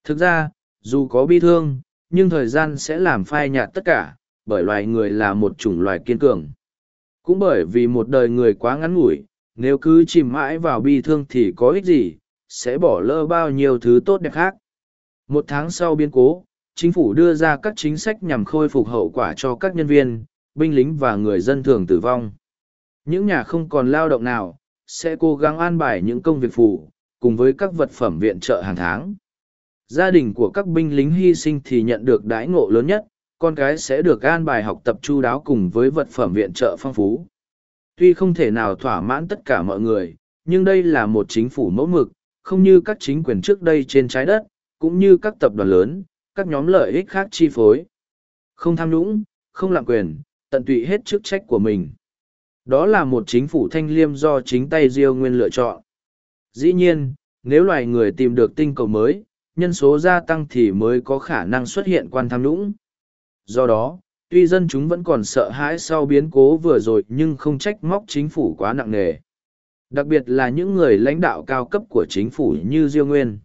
Thực ra, dù có bi thương, nhưng thời gian sẽ làm phai nhạt tất cả, bởi loài người là một chủng loài kiên cường. Cũng bởi vì một đời người quá ngắn ngủi, nếu cứ chìm mãi vào bi thương thì có ích gì, sẽ bỏ lỡ bao nhiêu thứ tốt đẹp khác. Một tháng sau biến cố, chính phủ đưa ra các chính sách nhằm khôi phục hậu quả cho các nhân viên, binh lính và người dân thường tử vong. Những nhà không còn lao động nào, sẽ cố gắng an bài những công việc phụ, cùng với các vật phẩm viện trợ hàng tháng. Gia đình của các binh lính hy sinh thì nhận được đãi ngộ lớn nhất, con cái sẽ được an bài học tập chu đáo cùng với vật phẩm viện trợ phong phú. Tuy không thể nào thỏa mãn tất cả mọi người, nhưng đây là một chính phủ mẫu mực, không như các chính quyền trước đây trên trái đất, cũng như các tập đoàn lớn, các nhóm lợi ích khác chi phối. Không tham nhũng, không lạm quyền, tận tụy hết chức trách của mình. Đó là một chính phủ thanh liêm do chính tay Diêu Nguyên lựa chọn. Dĩ nhiên, nếu loài người tìm được tinh cầu mới, nhân số gia tăng thì mới có khả năng xuất hiện quan tham nhũng. Do đó, tuy dân chúng vẫn còn sợ hãi sau biến cố vừa rồi nhưng không trách móc chính phủ quá nặng nề. Đặc biệt là những người lãnh đạo cao cấp của chính phủ như Diêu Nguyên.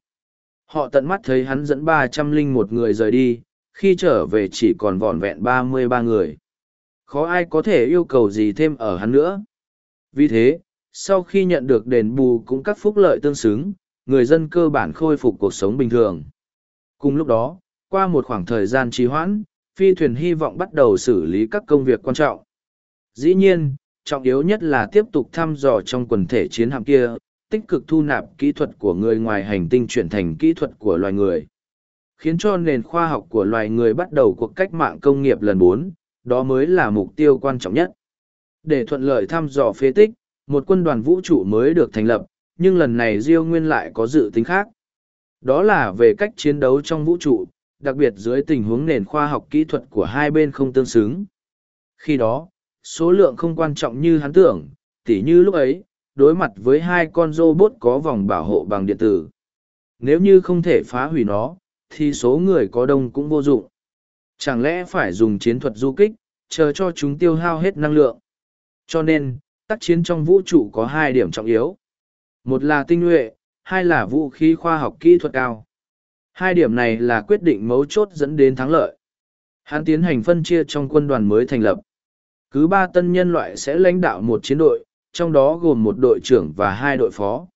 Họ tận mắt thấy hắn dẫn ba trăm linh một người rời đi, khi trở về chỉ còn vỏn vẹn ba mươi ba người. Khó ai có thể yêu cầu gì thêm ở hắn nữa. Vì thế, sau khi nhận được đền bù cũng các phúc lợi tương xứng, người dân cơ bản khôi phục cuộc sống bình thường. Cùng lúc đó, qua một khoảng thời gian trì hoãn, phi thuyền hy vọng bắt đầu xử lý các công việc quan trọng. Dĩ nhiên, trọng yếu nhất là tiếp tục thăm dò trong quần thể chiến hạm kia, tích cực thu nạp kỹ thuật của người ngoài hành tinh chuyển thành kỹ thuật của loài người. Khiến cho nền khoa học của loài người bắt đầu cuộc cách mạng công nghiệp lần bốn, đó mới là mục tiêu quan trọng nhất. Để thuận lợi thăm dò phế tích, một quân đoàn vũ trụ mới được thành lập, nhưng lần này Diêu Nguyên lại có dự tính khác. Đó là về cách chiến đấu trong vũ trụ, đặc biệt dưới tình huống nền khoa học kỹ thuật của hai bên không tương xứng. Khi đó, số lượng không quan trọng như hắn tưởng, tỉ như lúc ấy, đối mặt với hai con robot có vòng bảo hộ bằng điện tử. Nếu như không thể phá hủy nó, thì số người có đông cũng vô dụng. Chẳng lẽ phải dùng chiến thuật du kích, chờ cho chúng tiêu hao hết năng lượng. Cho nên, tác chiến trong vũ trụ có hai điểm trọng yếu. Một là tinh nhuệ, hai là vũ khí khoa học kỹ thuật cao. Hai điểm này là quyết định mấu chốt dẫn đến thắng lợi. Hắn tiến hành phân chia trong quân đoàn mới thành lập. Cứ ba tân nhân loại sẽ lãnh đạo một chiến đội, trong đó gồm một đội trưởng và hai đội phó.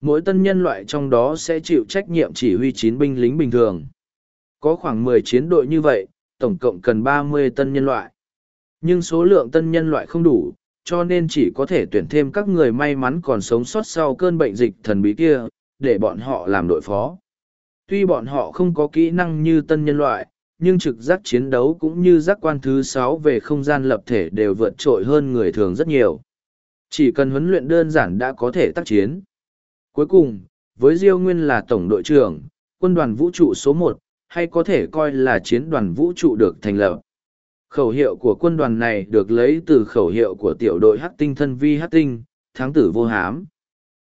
Mỗi tân nhân loại trong đó sẽ chịu trách nhiệm chỉ huy chín binh lính bình thường. Có khoảng mười chiến đội như vậy, tổng cộng cần ba mươi tân nhân loại. Nhưng số lượng tân nhân loại không đủ, cho nên chỉ có thể tuyển thêm các người may mắn còn sống sót sau cơn bệnh dịch thần bí kia, để bọn họ làm đội phó. Tuy bọn họ không có kỹ năng như tân nhân loại, nhưng trực giác chiến đấu cũng như giác quan thứ sáu về không gian lập thể đều vượt trội hơn người thường rất nhiều. Chỉ cần huấn luyện đơn giản đã có thể tác chiến. Cuối cùng, với Diêu Nguyên là tổng đội trưởng, quân đoàn vũ trụ số một, hay có thể coi là chiến đoàn vũ trụ được thành lập. Khẩu hiệu của quân đoàn này được lấy từ khẩu hiệu của tiểu đội hát Tinh thân vi hát Tinh, tháng tử vô hám.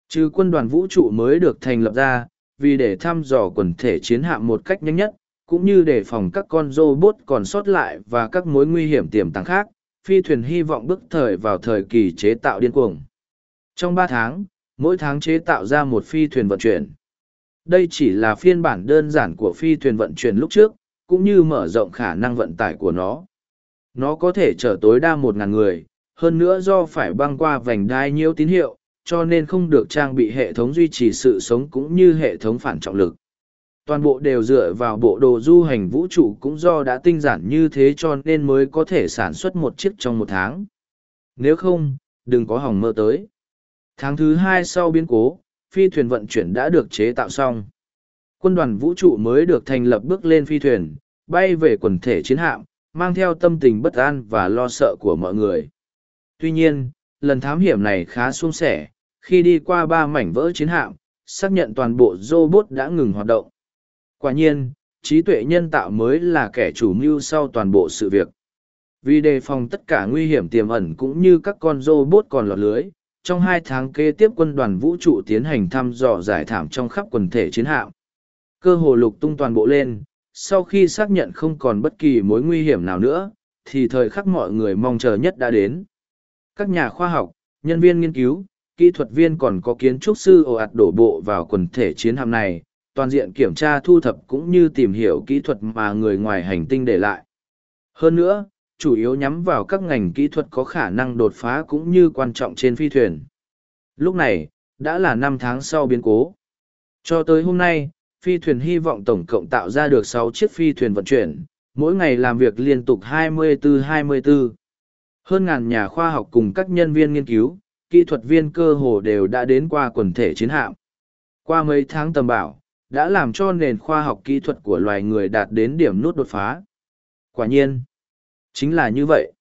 Trừ quân đoàn vũ trụ mới được thành lập ra, vì để thăm dò quần thể chiến hạm một cách nhanh nhất, cũng như để phòng các con robot còn sót lại và các mối nguy hiểm tiềm tàng khác, phi thuyền hy vọng bước thời vào thời kỳ chế tạo điên cuồng. Trong ba tháng, mỗi tháng chế tạo ra một phi thuyền vận chuyển. Đây chỉ là phiên bản đơn giản của phi thuyền vận chuyển lúc trước, cũng như mở rộng khả năng vận tải của nó. Nó có thể chở tối đa một ngàn người, hơn nữa do phải băng qua vành đai nhiễu tín hiệu, cho nên không được trang bị hệ thống duy trì sự sống cũng như hệ thống phản trọng lực. Toàn bộ đều dựa vào bộ đồ du hành vũ trụ cũng do đã tinh giản như thế cho nên mới có thể sản xuất một chiếc trong một tháng. Nếu không, đừng có hỏng mơ tới. Tháng thứ hai sau biến cố, phi thuyền vận chuyển đã được chế tạo xong. Quân đoàn vũ trụ mới được thành lập bước lên phi thuyền, bay về quần thể chiến hạm, mang theo tâm tình bất an và lo sợ của mọi người. Tuy nhiên, lần thám hiểm này khá suôn sẻ, khi đi qua ba mảnh vỡ chiến hạm, xác nhận toàn bộ robot đã ngừng hoạt động. Quả nhiên, trí tuệ nhân tạo mới là kẻ chủ mưu sau toàn bộ sự việc. Vì đề phòng tất cả nguy hiểm tiềm ẩn cũng như các con robot còn lọt lưới, trong hai tháng kế tiếp quân đoàn vũ trụ tiến hành thăm dò giải thảm trong khắp quần thể chiến hạm. Cơ hồ lục tung toàn bộ lên, sau khi xác nhận không còn bất kỳ mối nguy hiểm nào nữa, thì thời khắc mọi người mong chờ nhất đã đến. Các nhà khoa học, nhân viên nghiên cứu, kỹ thuật viên còn có kiến trúc sư ồ ạt đổ bộ vào quần thể chiến hạm này, toàn diện kiểm tra thu thập cũng như tìm hiểu kỹ thuật mà người ngoài hành tinh để lại. Hơn nữa, chủ yếu nhắm vào các ngành kỹ thuật có khả năng đột phá cũng như quan trọng trên phi thuyền. Lúc này, đã là năm tháng sau biến cố. Cho tới hôm nay, phi thuyền hy vọng tổng cộng tạo ra được sáu chiếc phi thuyền vận chuyển, mỗi ngày làm việc liên tục 24-24. Hơn ngàn nhà khoa học cùng các nhân viên nghiên cứu, kỹ thuật viên cơ hồ đều đã đến qua quần thể chiến hạm. Qua mấy tháng tầm bảo, đã làm cho nền khoa học kỹ thuật của loài người đạt đến điểm nút đột phá. Quả nhiên, chính là như vậy.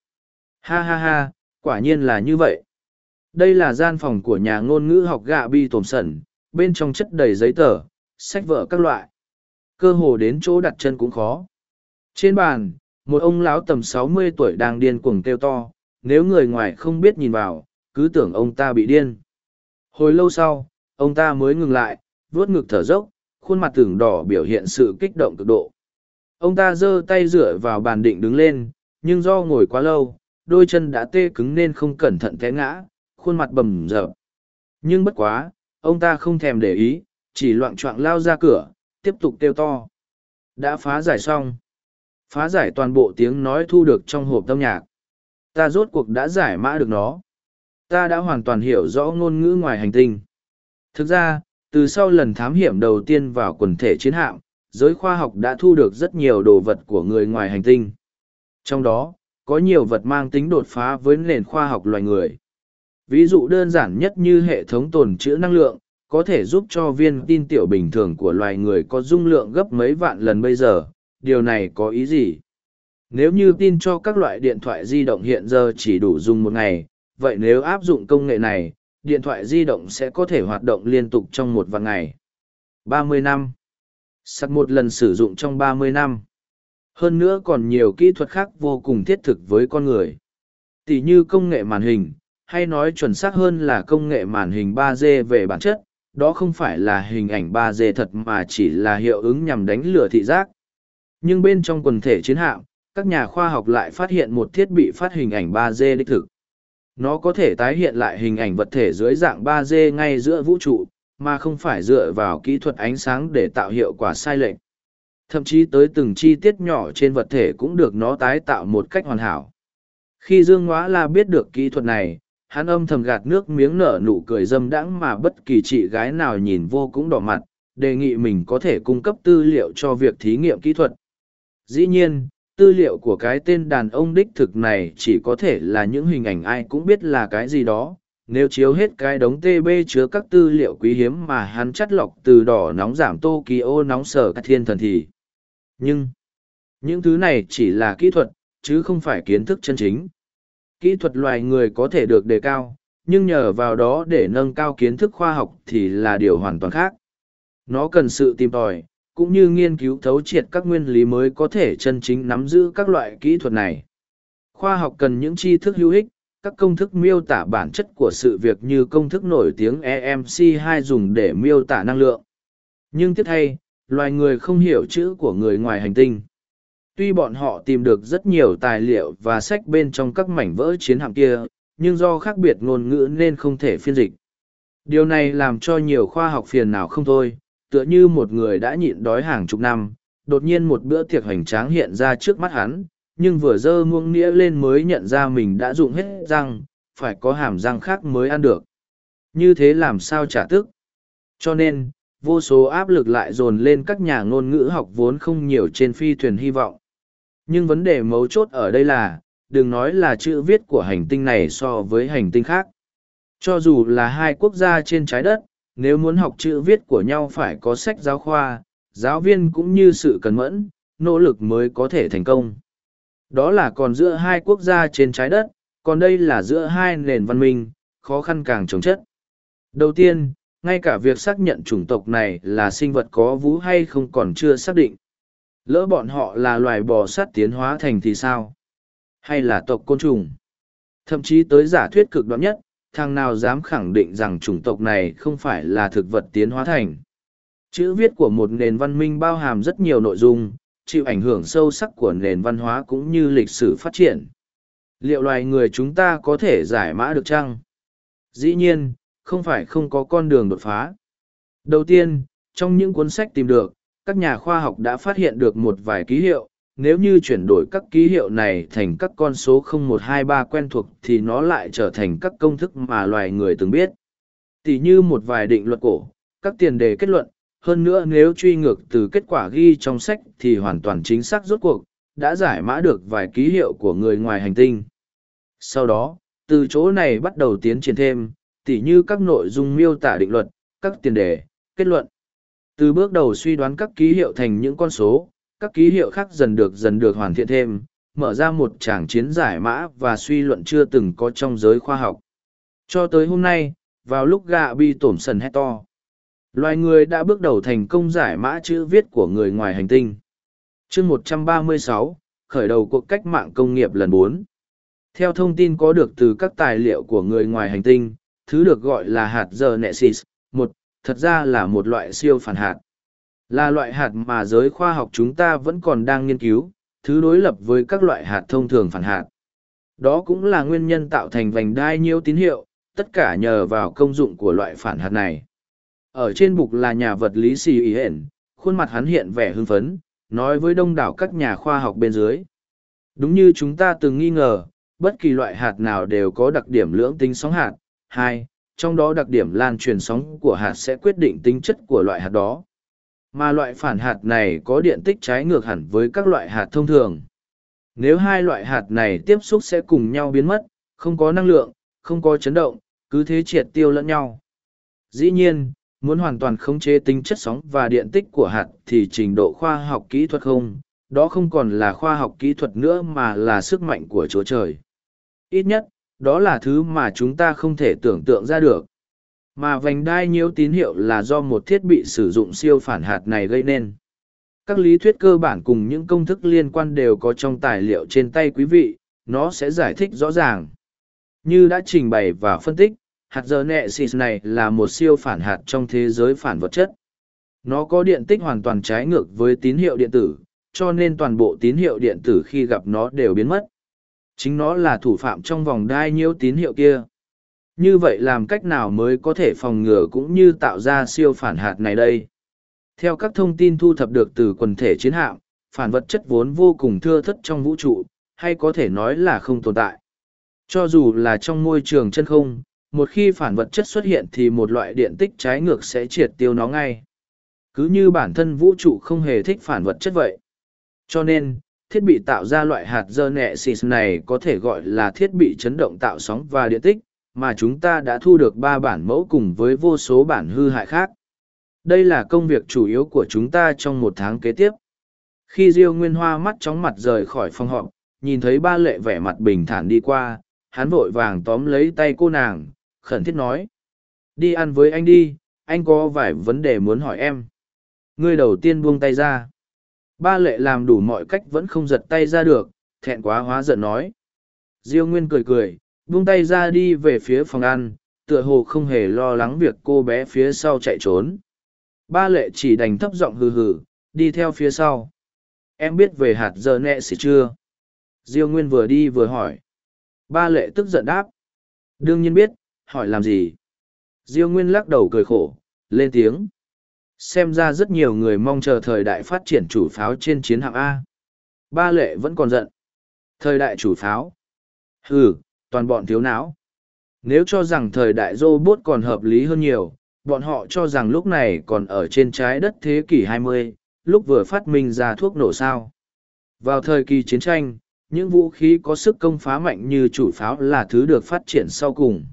Ha ha ha, quả nhiên là như vậy. Đây là gian phòng của nhà ngôn ngữ học gạ bi tổm sẩn, bên trong chất đầy giấy tờ, sách vở các loại. Cơ hồ đến chỗ đặt chân cũng khó. Trên bàn, một ông lão tầm sáu mươi tuổi đang điên cuồng kêu to, nếu người ngoài không biết nhìn vào, cứ tưởng ông ta bị điên. Hồi lâu sau, ông ta mới ngừng lại, vuốt ngực thở dốc, khuôn mặt tưởng đỏ biểu hiện sự kích động cực độ. Ông ta giơ tay dựa vào bàn định đứng lên, nhưng do ngồi quá lâu, đôi chân đã tê cứng nên không cẩn thận té ngã, khuôn mặt bầm dập. Nhưng bất quá, ông ta không thèm để ý, chỉ loạn choạng lao ra cửa, tiếp tục kêu to. Đã phá giải xong. Phá giải toàn bộ tiếng nói thu được trong hộp âm nhạc. Ta rốt cuộc đã giải mã được nó. Ta đã hoàn toàn hiểu rõ ngôn ngữ ngoài hành tinh. Thực ra, từ sau lần thám hiểm đầu tiên vào quần thể chiến hạm, giới khoa học đã thu được rất nhiều đồ vật của người ngoài hành tinh. Trong đó, có nhiều vật mang tính đột phá với nền khoa học loài người. Ví dụ đơn giản nhất như hệ thống tồn trữ năng lượng, có thể giúp cho viên tin tiểu bình thường của loài người có dung lượng gấp mấy vạn lần bây giờ. Điều này có ý gì? Nếu như tin cho các loại điện thoại di động hiện giờ chỉ đủ dùng một ngày, vậy nếu áp dụng công nghệ này, điện thoại di động sẽ có thể hoạt động liên tục trong một vài ngày. 30 năm. Sạc một lần sử dụng trong 30 năm. Hơn nữa còn nhiều kỹ thuật khác vô cùng thiết thực với con người. Tỷ như công nghệ màn hình, hay nói chuẩn xác hơn là công nghệ màn hình 3D về bản chất, đó không phải là hình ảnh ba d thật mà chỉ là hiệu ứng nhằm đánh lửa thị giác. Nhưng bên trong quần thể chiến hạm, các nhà khoa học lại phát hiện một thiết bị phát hình ảnh ba d đích thực. Nó có thể tái hiện lại hình ảnh vật thể dưới dạng ba d ngay giữa vũ trụ, mà không phải dựa vào kỹ thuật ánh sáng để tạo hiệu quả sai lệch. Thậm chí tới từng chi tiết nhỏ trên vật thể cũng được nó tái tạo một cách hoàn hảo. Khi Dương Ngoã La biết được kỹ thuật này, hắn âm thầm gạt nước miếng nở nụ cười dâm đãng mà bất kỳ chị gái nào nhìn vô cũng đỏ mặt, đề nghị mình có thể cung cấp tư liệu cho việc thí nghiệm kỹ thuật. Dĩ nhiên, tư liệu của cái tên đàn ông đích thực này chỉ có thể là những hình ảnh ai cũng biết là cái gì đó. Nếu chiếu hết cái đống TB chứa các tư liệu quý hiếm mà hắn chắt lọc từ đỏ nóng giảm Tokyo nóng sở các thiên thần thì. Nhưng, những thứ này chỉ là kỹ thuật, chứ không phải kiến thức chân chính. Kỹ thuật loài người có thể được đề cao, nhưng nhờ vào đó để nâng cao kiến thức khoa học thì là điều hoàn toàn khác. Nó cần sự tìm tòi, cũng như nghiên cứu thấu triệt các nguyên lý mới có thể chân chính nắm giữ các loại kỹ thuật này. Khoa học cần những tri thức hữu ích, các công thức miêu tả bản chất của sự việc như công thức nổi tiếng EMC2 dùng để miêu tả năng lượng. Nhưng tiếc thay, loài người không hiểu chữ của người ngoài hành tinh. Tuy bọn họ tìm được rất nhiều tài liệu và sách bên trong các mảnh vỡ chiến hạm kia, nhưng do khác biệt ngôn ngữ nên không thể phiên dịch. Điều này làm cho nhiều khoa học phiền nào không thôi, tựa như một người đã nhịn đói hàng chục năm, đột nhiên một bữa tiệc hoành tráng hiện ra trước mắt hắn, nhưng vừa dơ muông nghĩa lên mới nhận ra mình đã dụng hết răng, phải có hàm răng khác mới ăn được. Như thế làm sao trả tức? Cho nên, vô số áp lực lại dồn lên các nhà ngôn ngữ học vốn không nhiều trên phi thuyền hy vọng. Nhưng vấn đề mấu chốt ở đây là, đừng nói là chữ viết của hành tinh này so với hành tinh khác. Cho dù là hai quốc gia trên trái đất, nếu muốn học chữ viết của nhau phải có sách giáo khoa, giáo viên cũng như sự cẩn mẫn, nỗ lực mới có thể thành công. Đó là còn giữa hai quốc gia trên trái đất, còn đây là giữa hai nền văn minh, khó khăn càng chồng chất. Đầu tiên, ngay cả việc xác nhận chủng tộc này là sinh vật có vú hay không còn chưa xác định. Lỡ bọn họ là loài bò sát tiến hóa thành thì sao? Hay là tộc côn trùng? Thậm chí tới giả thuyết cực đoan nhất, thằng nào dám khẳng định rằng chủng tộc này không phải là thực vật tiến hóa thành. Chữ viết của một nền văn minh bao hàm rất nhiều nội dung, chịu ảnh hưởng sâu sắc của nền văn hóa cũng như lịch sử phát triển. Liệu loài người chúng ta có thể giải mã được chăng? Dĩ nhiên, không phải không có con đường đột phá. Đầu tiên, trong những cuốn sách tìm được, các nhà khoa học đã phát hiện được một vài ký hiệu, nếu như chuyển đổi các ký hiệu này thành các con số 0123 quen thuộc thì nó lại trở thành các công thức mà loài người từng biết. Tỷ như một vài định luật cổ, các tiền đề kết luận, hơn nữa nếu truy ngược từ kết quả ghi trong sách thì hoàn toàn chính xác rốt cuộc, đã giải mã được vài ký hiệu của người ngoài hành tinh. Sau đó, từ chỗ này bắt đầu tiến triển thêm, tỉ như các nội dung miêu tả định luật, các tiền đề, kết luận. Từ bước đầu suy đoán các ký hiệu thành những con số, các ký hiệu khác dần được dần được hoàn thiện thêm, mở ra một tràng chiến giải mã và suy luận chưa từng có trong giới khoa học. Cho tới hôm nay, vào lúc gạ bi tổm sần hét to, loài người đã bước đầu thành công giải mã chữ viết của người ngoài hành tinh. chương 136, khởi đầu cuộc cách mạng công nghiệp lần 4. Theo thông tin có được từ các tài liệu của người ngoài hành tinh, thứ được gọi là hạt giờ Nexus, một, thật ra là một loại siêu phản hạt. Là loại hạt mà giới khoa học chúng ta vẫn còn đang nghiên cứu, thứ đối lập với các loại hạt thông thường phản hạt. Đó cũng là nguyên nhân tạo thành vành đai nhiều tín hiệu, tất cả nhờ vào công dụng của loại phản hạt này. Ở trên bục là nhà vật lý xì ý hển, khuôn mặt hắn hiện vẻ hưng phấn, nói với đông đảo các nhà khoa học bên dưới. Đúng như chúng ta từng nghi ngờ, bất kỳ loại hạt nào đều có đặc điểm lưỡng tính sóng hạt. Hai, trong đó đặc điểm lan truyền sóng của hạt sẽ quyết định tính chất của loại hạt đó. Mà loại phản hạt này có điện tích trái ngược hẳn với các loại hạt thông thường. Nếu hai loại hạt này tiếp xúc sẽ cùng nhau biến mất, không có năng lượng, không có chấn động, cứ thế triệt tiêu lẫn nhau. Dĩ nhiên, muốn hoàn toàn khống chế tính chất sóng và điện tích của hạt thì trình độ khoa học kỹ thuật không, đó không còn là khoa học kỹ thuật nữa mà là sức mạnh của Chúa Trời. Ít nhất, đó là thứ mà chúng ta không thể tưởng tượng ra được. Mà vành đai nhiễu tín hiệu là do một thiết bị sử dụng siêu phản hạt này gây nên. Các lý thuyết cơ bản cùng những công thức liên quan đều có trong tài liệu trên tay quý vị, nó sẽ giải thích rõ ràng. Như đã trình bày và phân tích, hạt giờ nẹ xịt này là một siêu phản hạt trong thế giới phản vật chất. Nó có điện tích hoàn toàn trái ngược với tín hiệu điện tử, cho nên toàn bộ tín hiệu điện tử khi gặp nó đều biến mất. Chính nó là thủ phạm trong vòng đai nhiễu tín hiệu kia. Như vậy làm cách nào mới có thể phòng ngừa cũng như tạo ra siêu phản hạt này đây? Theo các thông tin thu thập được từ quần thể chiến hạm, phản vật chất vốn vô cùng thưa thất trong vũ trụ, hay có thể nói là không tồn tại. Cho dù là trong môi trường chân không, một khi phản vật chất xuất hiện thì một loại điện tích trái ngược sẽ triệt tiêu nó ngay. Cứ như bản thân vũ trụ không hề thích phản vật chất vậy. Cho nên, thiết bị tạo ra loại hạt dơ nẹ xịt này có thể gọi là thiết bị chấn động tạo sóng và điện tích, mà chúng ta đã thu được ba bản mẫu cùng với vô số bản hư hại khác. Đây là công việc chủ yếu của chúng ta trong một tháng kế tiếp. Khi Diêu Nguyên Hoa mắt chóng mặt rời khỏi phòng họp, nhìn thấy ba lệ vẻ mặt bình thản đi qua, hắn vội vàng tóm lấy tay cô nàng, khẩn thiết nói. Đi ăn với anh đi, anh có vài vấn đề muốn hỏi em. Ngươi đầu tiên buông tay ra. Ba lệ làm đủ mọi cách vẫn không giật tay ra được, thẹn quá hóa giận nói. Diêu Nguyên cười cười, buông tay ra đi về phía phòng ăn, tựa hồ không hề lo lắng việc cô bé phía sau chạy trốn. Ba lệ chỉ đành thấp giọng hừ hừ, đi theo phía sau. Em biết về hạt giờ nẹ xỉ chưa? Diêu Nguyên vừa đi vừa hỏi. Ba lệ tức giận đáp. Đương nhiên biết, hỏi làm gì? Diêu Nguyên lắc đầu cười khổ, lên tiếng. Xem ra rất nhiều người mong chờ thời đại phát triển chủ pháo trên chiến hạm A. Ba lệ vẫn còn giận. Thời đại chủ pháo. Hừ, toàn bọn thiếu não. Nếu cho rằng thời đại robot còn hợp lý hơn nhiều, bọn họ cho rằng lúc này còn ở trên trái đất thế kỷ 20, lúc vừa phát minh ra thuốc nổ sao. Vào thời kỳ chiến tranh, những vũ khí có sức công phá mạnh như chủ pháo là thứ được phát triển sau cùng.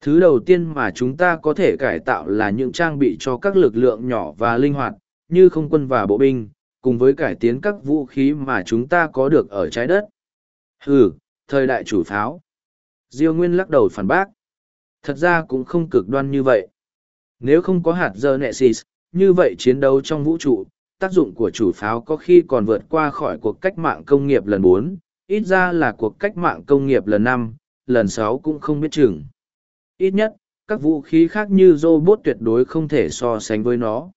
Thứ đầu tiên mà chúng ta có thể cải tạo là những trang bị cho các lực lượng nhỏ và linh hoạt, như không quân và bộ binh, cùng với cải tiến các vũ khí mà chúng ta có được ở trái đất. Ừ, thời đại chủ pháo. Diêu Nguyên lắc đầu phản bác. Thật ra cũng không cực đoan như vậy. Nếu không có hạt dơ Nexus, như vậy chiến đấu trong vũ trụ, tác dụng của chủ pháo có khi còn vượt qua khỏi cuộc cách mạng công nghiệp lần bốn, ít ra là cuộc cách mạng công nghiệp lần năm, lần sáu cũng không biết chừng. Ít nhất, các vũ khí khác như robot tuyệt đối không thể so sánh với nó.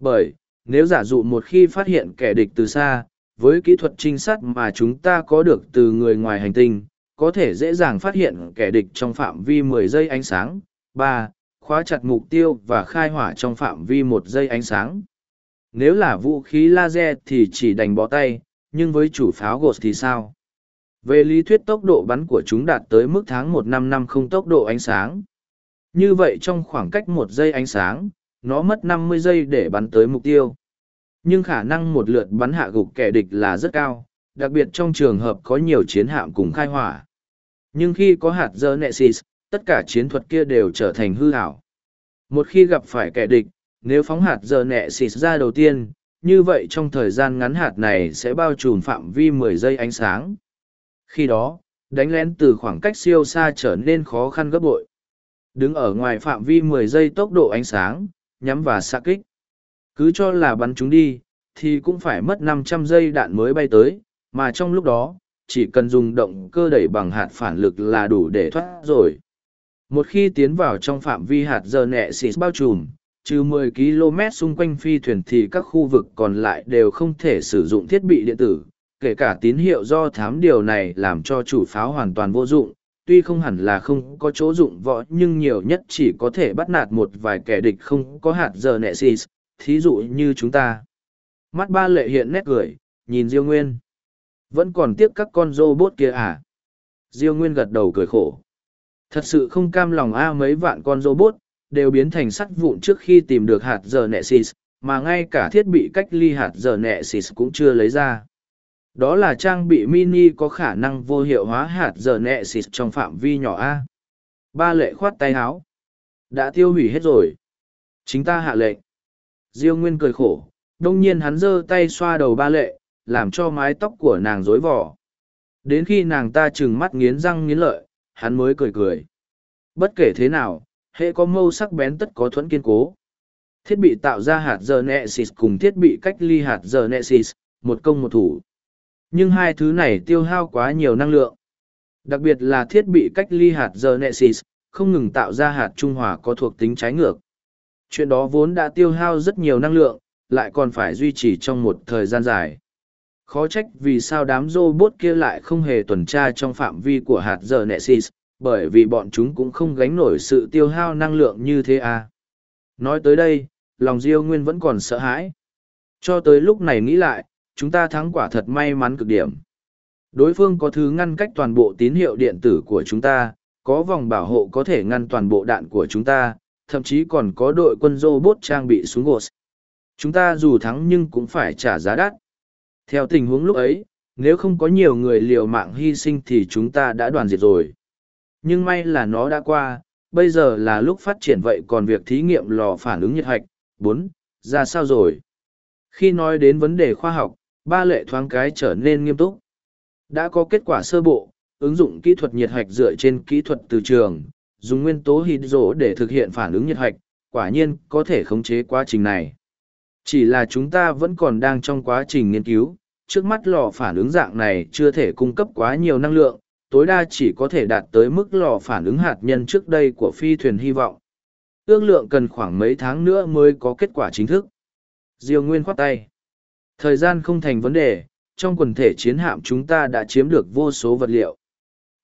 Bởi, nếu giả dụ một khi phát hiện kẻ địch từ xa, với kỹ thuật trinh sát mà chúng ta có được từ người ngoài hành tinh, có thể dễ dàng phát hiện kẻ địch trong phạm vi 10 giây ánh sáng. ba Khóa chặt mục tiêu và khai hỏa trong phạm vi một giây ánh sáng. Nếu là vũ khí laser thì chỉ đành bó tay, nhưng với chủ pháo gột thì sao? Về lý thuyết tốc độ bắn của chúng đạt tới mức tháng một năm năm không tốc độ ánh sáng. Như vậy trong khoảng cách một giây ánh sáng, nó mất năm mươi giây để bắn tới mục tiêu. Nhưng khả năng một lượt bắn hạ gục kẻ địch là rất cao, đặc biệt trong trường hợp có nhiều chiến hạm cùng khai hỏa. Nhưng khi có hạt dơ Nexus, tất cả chiến thuật kia đều trở thành hư ảo. Một khi gặp phải kẻ địch, nếu phóng hạt dơ Nexus ra đầu tiên, như vậy trong thời gian ngắn hạt này sẽ bao trùm phạm vi 10 giây ánh sáng. Khi đó, đánh lén từ khoảng cách siêu xa trở nên khó khăn gấp bội. Đứng ở ngoài phạm vi 10 giây tốc độ ánh sáng, nhắm và xa kích. Cứ cho là bắn chúng đi, thì cũng phải mất 500 giây đạn mới bay tới, mà trong lúc đó, chỉ cần dùng động cơ đẩy bằng hạt phản lực là đủ để thoát rồi. Một khi tiến vào trong phạm vi hạt giờ nẹ xịt bao trùm, trừ 10 km xung quanh phi thuyền thì các khu vực còn lại đều không thể sử dụng thiết bị điện tử, kể cả tín hiệu do thám điều này làm cho chủ pháo hoàn toàn vô dụng, tuy không hẳn là không có chỗ dụng võ nhưng nhiều nhất chỉ có thể bắt nạt một vài kẻ địch không có hạt giờ nẹ xì thí dụ như chúng ta. Mắt ba lệ hiện nét cười, nhìn Diêu Nguyên. Vẫn còn tiếc các con robot kia à? Diêu Nguyên gật đầu cười khổ. Thật sự không cam lòng a mấy vạn con robot, đều biến thành sắt vụn trước khi tìm được hạt giờ Nexus, mà ngay cả thiết bị cách ly hạt giờ Nexus cũng chưa lấy ra. Đó là trang bị mini có khả năng vô hiệu hóa hạt giờ Nexus trong phạm vi nhỏ A. Ba lệ khoát tay áo. Đã tiêu hủy hết rồi. Chính ta hạ lệnh. Diêu Nguyên cười khổ, đông nhiên hắn giơ tay xoa đầu ba lệ, làm cho mái tóc của nàng rối vỏ. Đến khi nàng ta trừng mắt nghiến răng nghiến lợi, hắn mới cười cười. Bất kể thế nào, hệ có mâu sắc bén tất có thuẫn kiên cố. Thiết bị tạo ra hạt giờ Nexus cùng thiết bị cách ly hạt giờ Nexus, một công một thủ. Nhưng hai thứ này tiêu hao quá nhiều năng lượng. Đặc biệt là thiết bị cách ly hạt giờ Nexus, không ngừng tạo ra hạt trung hòa có thuộc tính trái ngược. Chuyện đó vốn đã tiêu hao rất nhiều năng lượng, lại còn phải duy trì trong một thời gian dài. Khó trách vì sao đám robot kia lại không hề tuần tra trong phạm vi của hạt giờ Nexus, bởi vì bọn chúng cũng không gánh nổi sự tiêu hao năng lượng như thế à. Nói tới đây, lòng Diêu Nguyên vẫn còn sợ hãi. Cho tới lúc này nghĩ lại, chúng ta thắng quả thật may mắn cực điểm. Đối phương có thứ ngăn cách toàn bộ tín hiệu điện tử của chúng ta, có vòng bảo hộ có thể ngăn toàn bộ đạn của chúng ta, thậm chí còn có đội quân robot trang bị súng gột. Chúng ta dù thắng nhưng cũng phải trả giá đắt. Theo tình huống lúc ấy, nếu không có nhiều người liều mạng hy sinh thì chúng ta đã đoàn diệt rồi. Nhưng may là nó đã qua, bây giờ là lúc phát triển vậy còn việc thí nghiệm lò phản ứng nhiệt hạch, bốn, ra sao rồi? Khi nói đến vấn đề khoa học, ba lệ thoáng cái trở nên nghiêm túc. Đã có kết quả sơ bộ, ứng dụng kỹ thuật nhiệt hạch dựa trên kỹ thuật từ trường, dùng nguyên tố hydro để thực hiện phản ứng nhiệt hạch, quả nhiên có thể khống chế quá trình này. Chỉ là chúng ta vẫn còn đang trong quá trình nghiên cứu, trước mắt lò phản ứng dạng này chưa thể cung cấp quá nhiều năng lượng, tối đa chỉ có thể đạt tới mức lò phản ứng hạt nhân trước đây của phi thuyền hy vọng. Ước lượng cần khoảng mấy tháng nữa mới có kết quả chính thức. Diêu Nguyên khoát tay. Thời gian không thành vấn đề, trong quần thể chiến hạm chúng ta đã chiếm được vô số vật liệu.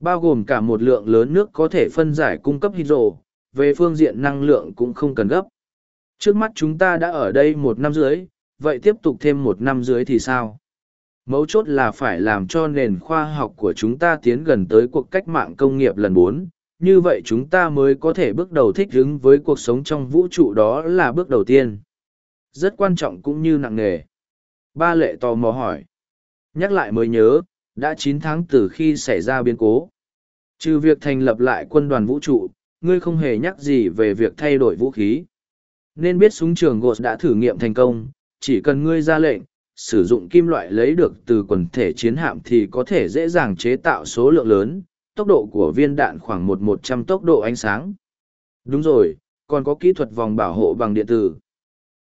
Bao gồm cả một lượng lớn nước có thể phân giải cung cấp hydro, về phương diện năng lượng cũng không cần gấp. Trước mắt chúng ta đã ở đây một năm dưới, vậy tiếp tục thêm một năm dưới thì sao? Mấu chốt là phải làm cho nền khoa học của chúng ta tiến gần tới cuộc cách mạng công nghiệp lần bốn, như vậy chúng ta mới có thể bước đầu thích ứng với cuộc sống trong vũ trụ đó là bước đầu tiên. Rất quan trọng cũng như nặng nề. Ba lệ tò mò hỏi. Nhắc lại mới nhớ, đã chín tháng từ khi xảy ra biến cố. Trừ việc thành lập lại quân đoàn vũ trụ, ngươi không hề nhắc gì về việc thay đổi vũ khí. Nên biết súng trường gột đã thử nghiệm thành công, chỉ cần ngươi ra lệnh, sử dụng kim loại lấy được từ quần thể chiến hạm thì có thể dễ dàng chế tạo số lượng lớn, tốc độ của viên đạn khoảng một một trăm tốc độ ánh sáng. Đúng rồi, còn có kỹ thuật vòng bảo hộ bằng điện tử.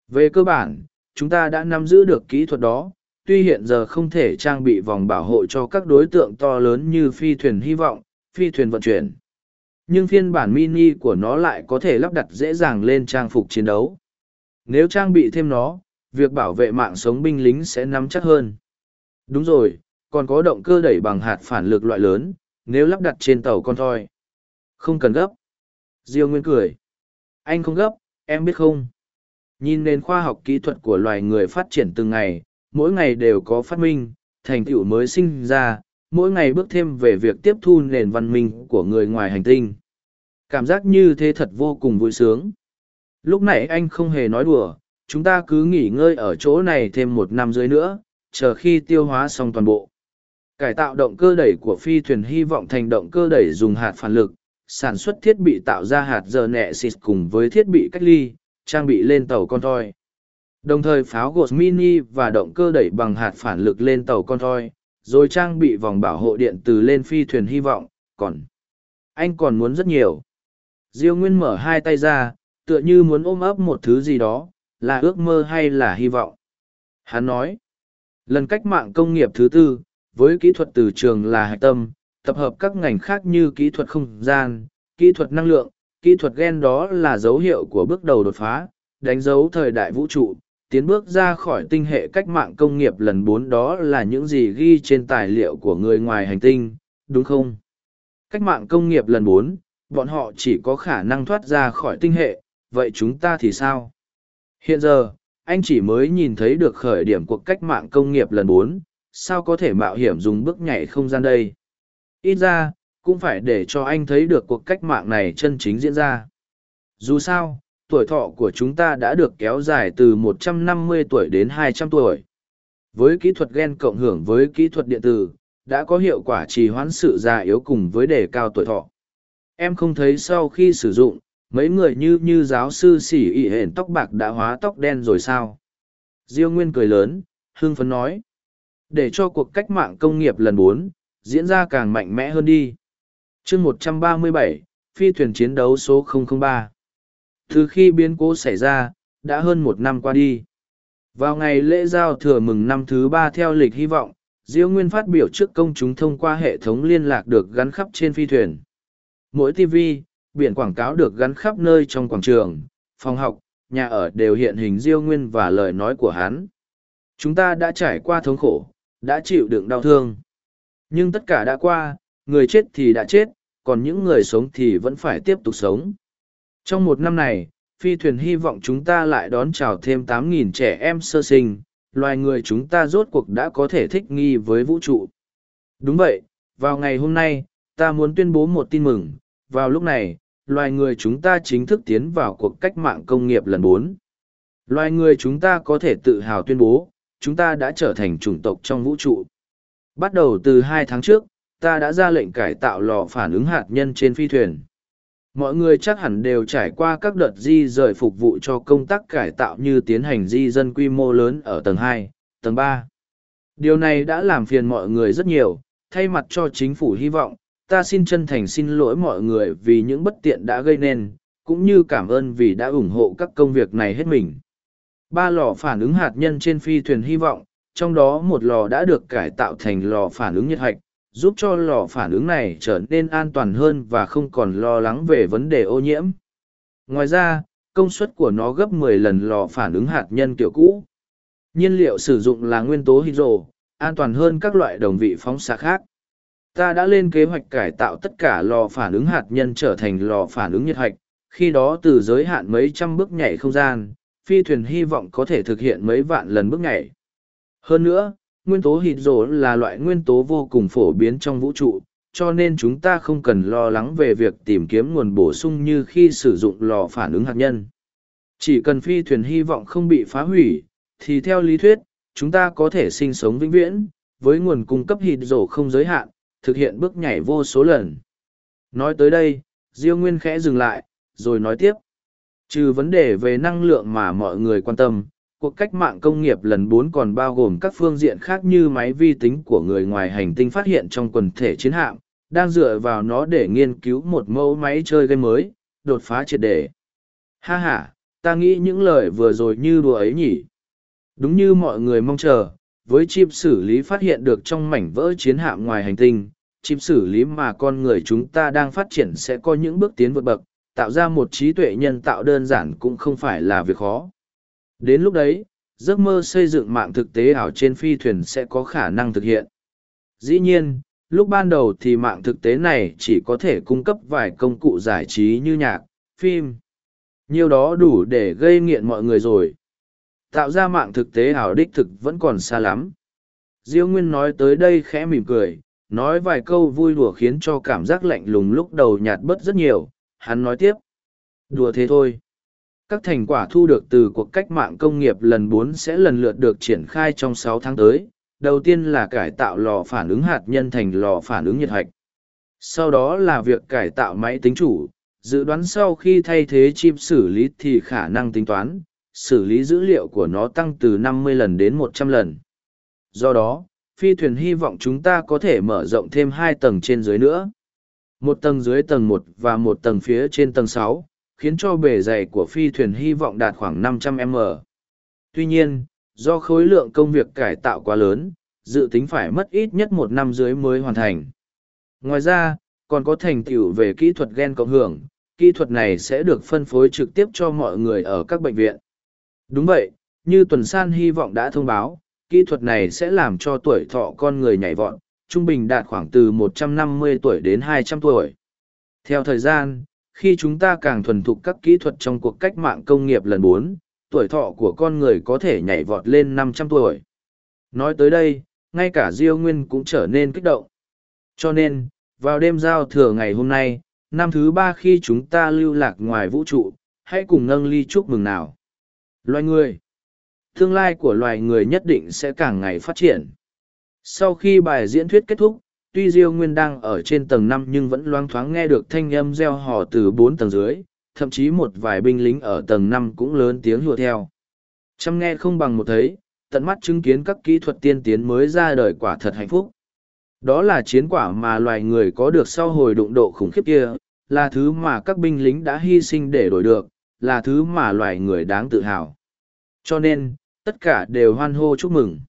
Về cơ bản, chúng ta đã nắm giữ được kỹ thuật đó, tuy hiện giờ không thể trang bị vòng bảo hộ cho các đối tượng to lớn như phi thuyền hy vọng, phi thuyền vận chuyển. Nhưng phiên bản mini của nó lại có thể lắp đặt dễ dàng lên trang phục chiến đấu. Nếu trang bị thêm nó, việc bảo vệ mạng sống binh lính sẽ nắm chắc hơn. Đúng rồi, còn có động cơ đẩy bằng hạt phản lực loại lớn, nếu lắp đặt trên tàu con thoi. Không cần gấp. Diêu Nguyên cười. Anh không gấp, em biết không? Nhìn nền khoa học kỹ thuật của loài người phát triển từng ngày, mỗi ngày đều có phát minh, thành tựu mới sinh ra, mỗi ngày bước thêm về việc tiếp thu nền văn minh của người ngoài hành tinh. Cảm giác như thế thật vô cùng vui sướng. Lúc này anh không hề nói đùa, chúng ta cứ nghỉ ngơi ở chỗ này thêm một năm dưới nữa, chờ khi tiêu hóa xong toàn bộ. Cải tạo động cơ đẩy của phi thuyền hy vọng thành động cơ đẩy dùng hạt phản lực, sản xuất thiết bị tạo ra hạt giờ nẹ xịt cùng với thiết bị cách ly, trang bị lên tàu con thoi. Đồng thời pháo gột mini và động cơ đẩy bằng hạt phản lực lên tàu con thoi, rồi trang bị vòng bảo hộ điện từ lên phi thuyền hy vọng, còn anh còn muốn rất nhiều. Diêu Nguyên mở hai tay ra, tựa như muốn ôm ấp một thứ gì đó, là ước mơ hay là hy vọng. Hắn nói, lần cách mạng công nghiệp thứ tư, với kỹ thuật từ trường là hạch tâm, tập hợp các ngành khác như kỹ thuật không gian, kỹ thuật năng lượng, kỹ thuật gen đó là dấu hiệu của bước đầu đột phá, đánh dấu thời đại vũ trụ, tiến bước ra khỏi tinh hệ cách mạng công nghiệp lần bốn đó là những gì ghi trên tài liệu của người ngoài hành tinh, đúng không? Cách mạng công nghiệp lần bốn, bọn họ chỉ có khả năng thoát ra khỏi tinh hệ, vậy chúng ta thì sao? Hiện giờ, anh chỉ mới nhìn thấy được khởi điểm cuộc cách mạng công nghiệp lần bốn sao có thể mạo hiểm dùng bước nhảy không gian đây ít ra cũng phải để cho anh thấy được cuộc cách mạng này chân chính diễn ra. Dù sao, tuổi thọ của chúng ta đã được kéo dài từ 150 tuổi đến 200 tuổi. Với kỹ thuật gen cộng hưởng với kỹ thuật điện tử, đã có hiệu quả trì hoãn sự già yếu cùng với đề cao tuổi thọ. Em không thấy sau khi sử dụng, mấy người như như giáo sư xỉ ị hển tóc bạc đã hóa tóc đen rồi sao? Diêu nguyên cười lớn hương phấn nói. Để cho cuộc cách mạng công nghiệp lần bốn, diễn ra càng mạnh mẽ hơn đi chương một trăm ba mươi bảy phi thuyền chiến đấu số 003 từ khi biến cố xảy ra đã hơn một năm qua đi vào ngày lễ giao thừa mừng năm thứ ba theo lịch hy vọng diêu nguyên phát biểu trước công chúng thông qua hệ thống liên lạc được gắn khắp trên phi thuyền mỗi tv biển quảng cáo được gắn khắp nơi trong quảng trường, phòng học, nhà ở đều hiện hình Diêu Nguyên và lời nói của hắn. Chúng ta đã trải qua thống khổ, đã chịu đựng đau thương. Nhưng tất cả đã qua, người chết thì đã chết, còn những người sống thì vẫn phải tiếp tục sống. Trong một năm này, phi thuyền hy vọng chúng ta lại đón chào thêm 8.000 trẻ em sơ sinh, loài người chúng ta rốt cuộc đã có thể thích nghi với vũ trụ. Đúng vậy, vào ngày hôm nay, ta muốn tuyên bố một tin mừng, vào lúc này, loài người chúng ta chính thức tiến vào cuộc cách mạng công nghiệp lần bốn. Loài người chúng ta có thể tự hào tuyên bố, chúng ta đã trở thành chủng tộc trong vũ trụ. Bắt đầu từ hai tháng trước, ta đã ra lệnh cải tạo lò phản ứng hạt nhân trên phi thuyền. Mọi người chắc hẳn đều trải qua các đợt di rời phục vụ cho công tác cải tạo như tiến hành di dân quy mô lớn ở tầng hai, tầng ba. Điều này đã làm phiền mọi người rất nhiều, thay mặt cho chính phủ hy vọng, ta xin chân thành xin lỗi mọi người vì những bất tiện đã gây nên, cũng như cảm ơn vì đã ủng hộ các công việc này hết mình. Ba lò phản ứng hạt nhân trên phi thuyền hy vọng, trong đó một lò đã được cải tạo thành lò phản ứng nhiệt hạch, giúp cho lò phản ứng này trở nên an toàn hơn và không còn lo lắng về vấn đề ô nhiễm. Ngoài ra, công suất của nó gấp 10 lần lò phản ứng hạt nhân kiểu cũ. Nhiên liệu sử dụng là nguyên tố hydro, an toàn hơn các loại đồng vị phóng xạ khác ta đã lên kế hoạch cải tạo tất cả lò phản ứng hạt nhân trở thành lò phản ứng nhiệt hạch khi đó từ giới hạn mấy trăm bước nhảy không gian phi thuyền hy vọng có thể thực hiện mấy vạn lần bước nhảy hơn nữa nguyên tố hít rổ là loại nguyên tố vô cùng phổ biến trong vũ trụ cho nên chúng ta không cần lo lắng về việc tìm kiếm nguồn bổ sung như khi sử dụng lò phản ứng hạt nhân chỉ cần phi thuyền hy vọng không bị phá hủy thì theo lý thuyết chúng ta có thể sinh sống vĩnh viễn với nguồn cung cấp hít rổ không giới hạn thực hiện bước nhảy vô số lần. Nói tới đây, Diêu Nguyên khẽ dừng lại, rồi nói tiếp. Trừ vấn đề về năng lượng mà mọi người quan tâm, cuộc cách mạng công nghiệp lần bốn còn bao gồm các phương diện khác như máy vi tính của người ngoài hành tinh phát hiện trong quần thể chiến hạm, đang dựa vào nó để nghiên cứu một mẫu máy chơi game mới, đột phá triệt đề. Ha ha, ta nghĩ những lời vừa rồi như đùa ấy nhỉ. Đúng như mọi người mong chờ, với chip xử lý phát hiện được trong mảnh vỡ chiến hạm ngoài hành tinh chip xử lý mà con người chúng ta đang phát triển sẽ có những bước tiến vượt bậc tạo ra một trí tuệ nhân tạo đơn giản cũng không phải là việc khó đến lúc đấy, giấc mơ xây dựng mạng thực tế ảo trên phi thuyền sẽ có khả năng thực hiện. Dĩ nhiên, lúc ban đầu thì mạng thực tế này chỉ có thể cung cấp vài công cụ giải trí như nhạc, phim. Nhiều đó đủ để gây nghiện mọi người rồi. Tạo ra mạng thực tế ảo đích thực vẫn còn xa lắm. Diêu nguyên nói tới đây khẽ mỉm cười, nói vài câu vui đùa khiến cho cảm giác lạnh lùng lúc đầu nhạt bớt rất nhiều. Hắn nói tiếp, đùa thế thôi các thành quả thu được từ cuộc cách mạng công nghiệp lần bốn sẽ lần lượt được triển khai trong sáu tháng tới đầu tiên là cải tạo lò phản ứng hạt nhân thành lò phản ứng nhiệt hạch sau đó là việc cải tạo máy tính chủ dự đoán sau khi thay thế chip xử lý thì khả năng tính toán xử lý dữ liệu của nó tăng từ 50 lần đến 100 lần. Do đó, phi thuyền hy vọng chúng ta có thể mở rộng thêm hai tầng trên dưới nữa. Một tầng dưới tầng một và một tầng phía trên tầng sáu, khiến cho bề dày của phi thuyền hy vọng đạt khoảng 500m. Tuy nhiên, do khối lượng công việc cải tạo quá lớn, dự tính phải mất ít nhất một năm dưới mới hoàn thành. Ngoài ra, còn có thành tựu về kỹ thuật gen cộng hưởng, kỹ thuật này sẽ được phân phối trực tiếp cho mọi người ở các bệnh viện. Đúng vậy, như Tuần San hy vọng đã thông báo, kỹ thuật này sẽ làm cho tuổi thọ con người nhảy vọt, trung bình đạt khoảng từ 150 tuổi đến 200 tuổi. Theo thời gian, khi chúng ta càng thuần thục các kỹ thuật trong cuộc cách mạng công nghiệp lần 4, tuổi thọ của con người có thể nhảy vọt lên năm trăm tuổi. Nói tới đây, ngay cả Diêu Nguyên cũng trở nên kích động. Cho nên, vào đêm giao thừa ngày hôm nay, năm thứ ba khi chúng ta lưu lạc ngoài vũ trụ, hãy cùng nâng ly chúc mừng nào. Loài người Tương lai của loài người nhất định sẽ càng ngày phát triển. Sau khi bài diễn thuyết kết thúc, tuy Diêu Nguyên đang ở trên tầng năm nhưng vẫn loáng thoáng nghe được thanh âm reo hò từ bốn tầng dưới, thậm chí một vài binh lính ở tầng năm cũng lớn tiếng hùa theo. Chăm nghe không bằng một thấy, tận mắt chứng kiến các kỹ thuật tiên tiến mới ra đời quả thật hạnh phúc. Đó là chiến quả mà loài người có được sau hồi đụng độ khủng khiếp kia, là thứ mà các binh lính đã hy sinh để đổi được, là thứ mà loài người đáng tự hào. Cho nên, tất cả đều hoan hô chúc mừng.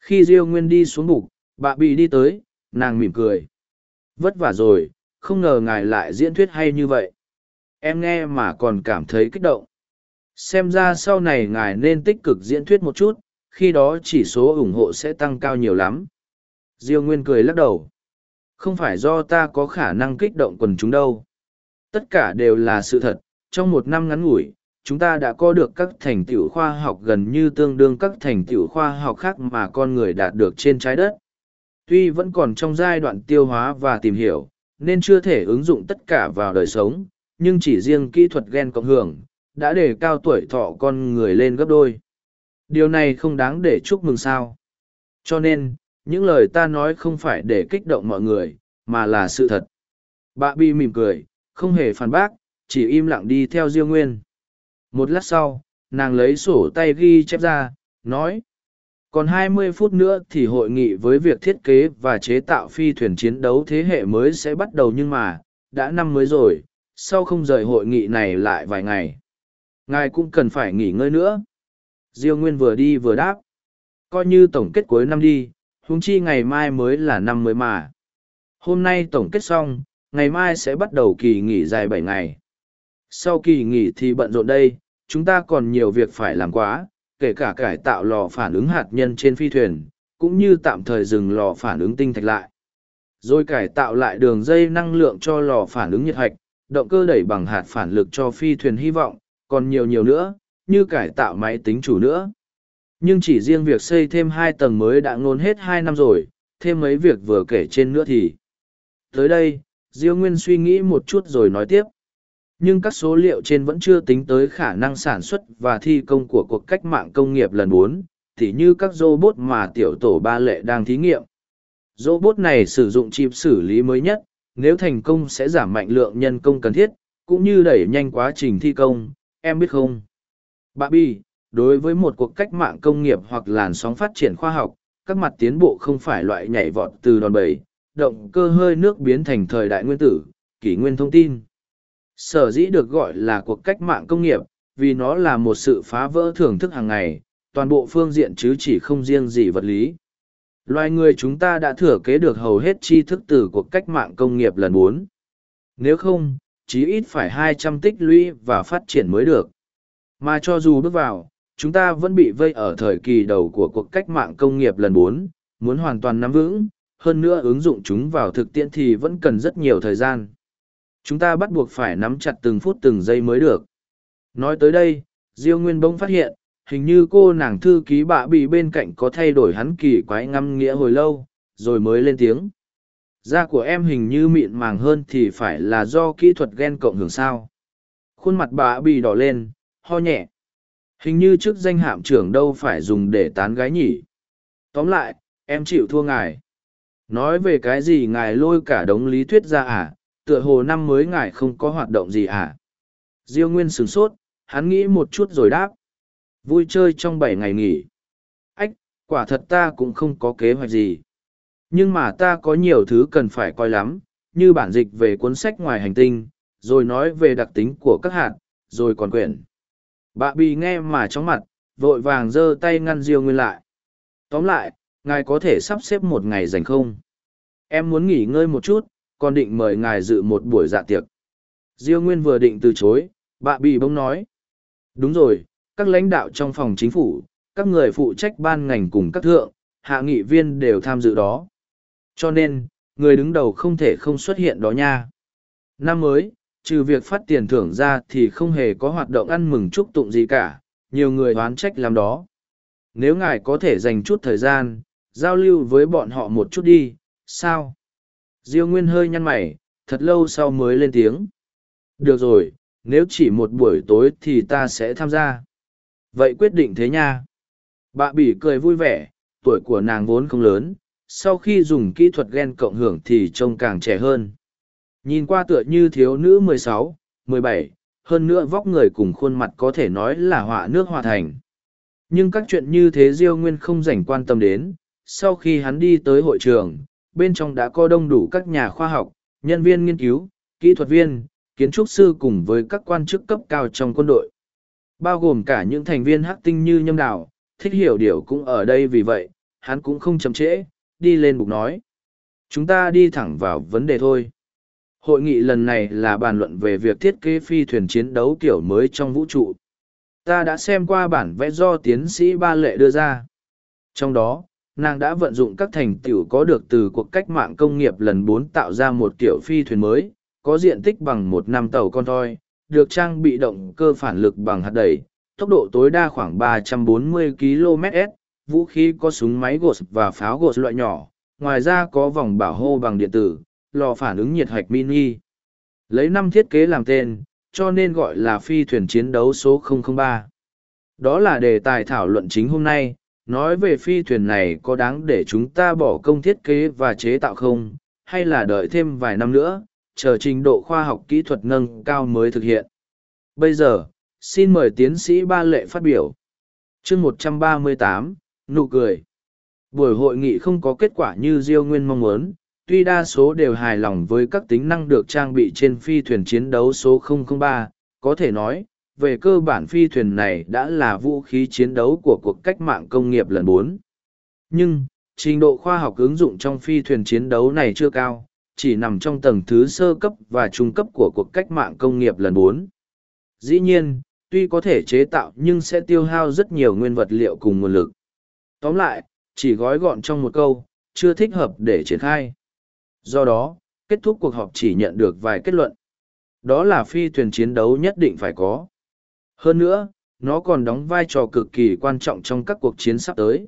Khi Diêu Nguyên đi xuống bục, bà bị đi tới, nàng mỉm cười. Vất vả rồi, không ngờ ngài lại diễn thuyết hay như vậy. Em nghe mà còn cảm thấy kích động. Xem ra sau này ngài nên tích cực diễn thuyết một chút, khi đó chỉ số ủng hộ sẽ tăng cao nhiều lắm. Diêu Nguyên cười lắc đầu. Không phải do ta có khả năng kích động quần chúng đâu. Tất cả đều là sự thật. Trong một năm ngắn ngủi, chúng ta đã có được các thành tựu khoa học gần như tương đương các thành tựu khoa học khác mà con người đạt được trên trái đất. Tuy vẫn còn trong giai đoạn tiêu hóa và tìm hiểu, nên chưa thể ứng dụng tất cả vào đời sống, nhưng chỉ riêng kỹ thuật gen cộng hưởng, đã đề cao tuổi thọ con người lên gấp đôi. Điều này không đáng để chúc mừng sao. Cho nên, những lời ta nói không phải để kích động mọi người, mà là sự thật. Bà Bi mỉm cười, không hề phản bác, chỉ im lặng đi theo Diêu Nguyên. Một lát sau, nàng lấy sổ tay ghi chép ra, nói. Còn 20 phút nữa thì hội nghị với việc thiết kế và chế tạo phi thuyền chiến đấu thế hệ mới sẽ bắt đầu nhưng mà, đã năm mới rồi, sau không rời hội nghị này lại vài ngày. Ngài cũng cần phải nghỉ ngơi nữa. Diêu Nguyên vừa đi vừa đáp. Coi như tổng kết cuối năm đi, huống chi ngày mai mới là năm mới mà. Hôm nay tổng kết xong, ngày mai sẽ bắt đầu kỳ nghỉ dài bảy ngày. Sau kỳ nghỉ thì bận rộn đây, chúng ta còn nhiều việc phải làm quá, kể cả cải tạo lò phản ứng hạt nhân trên phi thuyền, cũng như tạm thời dừng lò phản ứng tinh thạch lại. Rồi cải tạo lại đường dây năng lượng cho lò phản ứng nhiệt hạch, động cơ đẩy bằng hạt phản lực cho phi thuyền hy vọng, còn nhiều nhiều nữa, như cải tạo máy tính chủ nữa. Nhưng chỉ riêng việc xây thêm hai tầng mới đã ngôn hết hai năm rồi, thêm mấy việc vừa kể trên nữa thì. Tới đây, Diêu Nguyên suy nghĩ một chút rồi nói tiếp. Nhưng các số liệu trên vẫn chưa tính tới khả năng sản xuất và thi công của cuộc cách mạng công nghiệp lần bốn, thì như các robot mà tiểu tổ ba lệ đang thí nghiệm. Robot này sử dụng chip xử lý mới nhất, nếu thành công sẽ giảm mạnh lượng nhân công cần thiết, cũng như đẩy nhanh quá trình thi công, em biết không? Bà Bi, đối với một cuộc cách mạng công nghiệp hoặc làn sóng phát triển khoa học, các mặt tiến bộ không phải loại nhảy vọt từ đòn bẩy, động cơ hơi nước biến thành thời đại nguyên tử, kỷ nguyên thông tin. Sở dĩ được gọi là cuộc cách mạng công nghiệp, vì nó là một sự phá vỡ thưởng thức hàng ngày, toàn bộ phương diện chứ chỉ không riêng gì vật lý. Loài người chúng ta đã thừa kế được hầu hết tri thức từ cuộc cách mạng công nghiệp lần bốn. Nếu không, chí ít phải hai trăm tích lũy và phát triển mới được. Mà cho dù bước vào, chúng ta vẫn bị vây ở thời kỳ đầu của cuộc cách mạng công nghiệp lần bốn, muốn hoàn toàn nắm vững, hơn nữa ứng dụng chúng vào thực tiễn thì vẫn cần rất nhiều thời gian. Chúng ta bắt buộc phải nắm chặt từng phút từng giây mới được. Nói tới đây, Diêu Nguyên bỗng phát hiện, hình như cô nàng thư ký bạ bị bên cạnh có thay đổi hắn kỳ quái ngâm nghĩa hồi lâu, rồi mới lên tiếng. Da của em hình như mịn màng hơn thì phải là do kỹ thuật gen cộng hưởng sao. Khuôn mặt bà bị đỏ lên, ho nhẹ. Hình như chức danh hạm trưởng đâu phải dùng để tán gái nhỉ. Tóm lại, em chịu thua ngài. Nói về cái gì ngài lôi cả đống lý thuyết ra à, tựa hồ năm mới ngài không có hoạt động gì à. Diêu Nguyên sửng sốt, hắn nghĩ một chút rồi đáp. Vui chơi trong bảy ngày nghỉ. Ách, quả thật ta cũng không có kế hoạch gì. Nhưng mà ta có nhiều thứ cần phải coi lắm, như bản dịch về cuốn sách ngoài hành tinh, rồi nói về đặc tính của các hạt, rồi còn quyển. Bà bì nghe mà chóng mặt, vội vàng giơ tay ngăn Diêu Nguyên lại. Tóm lại, ngài có thể sắp xếp một ngày dành không? Em muốn nghỉ ngơi một chút, còn định mời ngài dự một buổi dạ tiệc. Diêu Nguyên vừa định từ chối, bà bì bỗng nói. Đúng rồi, các lãnh đạo trong phòng chính phủ, các người phụ trách ban ngành cùng các thượng, hạ nghị viên đều tham dự đó. Cho nên, người đứng đầu không thể không xuất hiện đó nha. Năm mới, trừ việc phát tiền thưởng ra thì không hề có hoạt động ăn mừng chúc tụng gì cả, nhiều người oán trách làm đó. Nếu ngài có thể dành chút thời gian, giao lưu với bọn họ một chút đi, sao? Diêu Nguyên hơi nhăn mày, thật lâu sau mới lên tiếng. Được rồi, nếu chỉ một buổi tối thì ta sẽ tham gia. Vậy quyết định thế nha. Bà bỉ cười vui vẻ, tuổi của nàng vốn không lớn, sau khi dùng kỹ thuật gen cộng hưởng thì trông càng trẻ hơn. Nhìn qua tựa như thiếu nữ mười sáu, mười bảy, hơn nữa vóc người cùng khuôn mặt có thể nói là họa nước hòa thành. Nhưng các chuyện như thế Diêu Nguyên không rảnh quan tâm đến, sau khi hắn đi tới hội trường, bên trong đã có đông đủ các nhà khoa học, nhân viên nghiên cứu, kỹ thuật viên, kiến trúc sư cùng với các quan chức cấp cao trong quân đội. Bao gồm cả những thành viên hắc tinh như nhâm đảo, thích hiểu điều cũng ở đây vì vậy, hắn cũng không chậm trễ, đi lên bục nói. Chúng ta đi thẳng vào vấn đề thôi. Hội nghị lần này là bàn luận về việc thiết kế phi thuyền chiến đấu kiểu mới trong vũ trụ. Ta đã xem qua bản vẽ do tiến sĩ Ba Lệ đưa ra. Trong đó, nàng đã vận dụng các thành tựu có được từ cuộc cách mạng công nghiệp lần bốn tạo ra một kiểu phi thuyền mới, có diện tích bằng một năm tàu con thoi, được trang bị động cơ phản lực bằng hạt đẩy, tốc độ tối đa khoảng 340 km/h, vũ khí có súng máy gột và pháo gột loại nhỏ, ngoài ra có vòng bảo hộ bằng điện tử, lò phản ứng nhiệt hạch mini. Lấy năm thiết kế làm tên, cho nên gọi là phi thuyền chiến đấu số 003. Đó là đề tài thảo luận chính hôm nay, nói về phi thuyền này có đáng để chúng ta bỏ công thiết kế và chế tạo không, hay là đợi thêm vài năm nữa, chờ trình độ khoa học kỹ thuật nâng cao mới thực hiện. Bây giờ, xin mời tiến sĩ Ba Lệ phát biểu. chương 138, nụ cười. Buổi hội nghị không có kết quả như Diêu Nguyên mong muốn, tuy đa số đều hài lòng với các tính năng được trang bị trên phi thuyền chiến đấu số 003, có thể nói, về cơ bản phi thuyền này đã là vũ khí chiến đấu của cuộc cách mạng công nghiệp lần bốn. Nhưng, trình độ khoa học ứng dụng trong phi thuyền chiến đấu này chưa cao, chỉ nằm trong tầng thứ sơ cấp và trung cấp của cuộc cách mạng công nghiệp lần bốn. Dĩ nhiên, tuy có thể chế tạo nhưng sẽ tiêu hao rất nhiều nguyên vật liệu cùng nguồn lực. Tóm lại, chỉ gói gọn trong một câu, chưa thích hợp để triển khai. Do đó, kết thúc cuộc họp chỉ nhận được vài kết luận. Đó là phi thuyền chiến đấu nhất định phải có. Hơn nữa, nó còn đóng vai trò cực kỳ quan trọng trong các cuộc chiến sắp tới.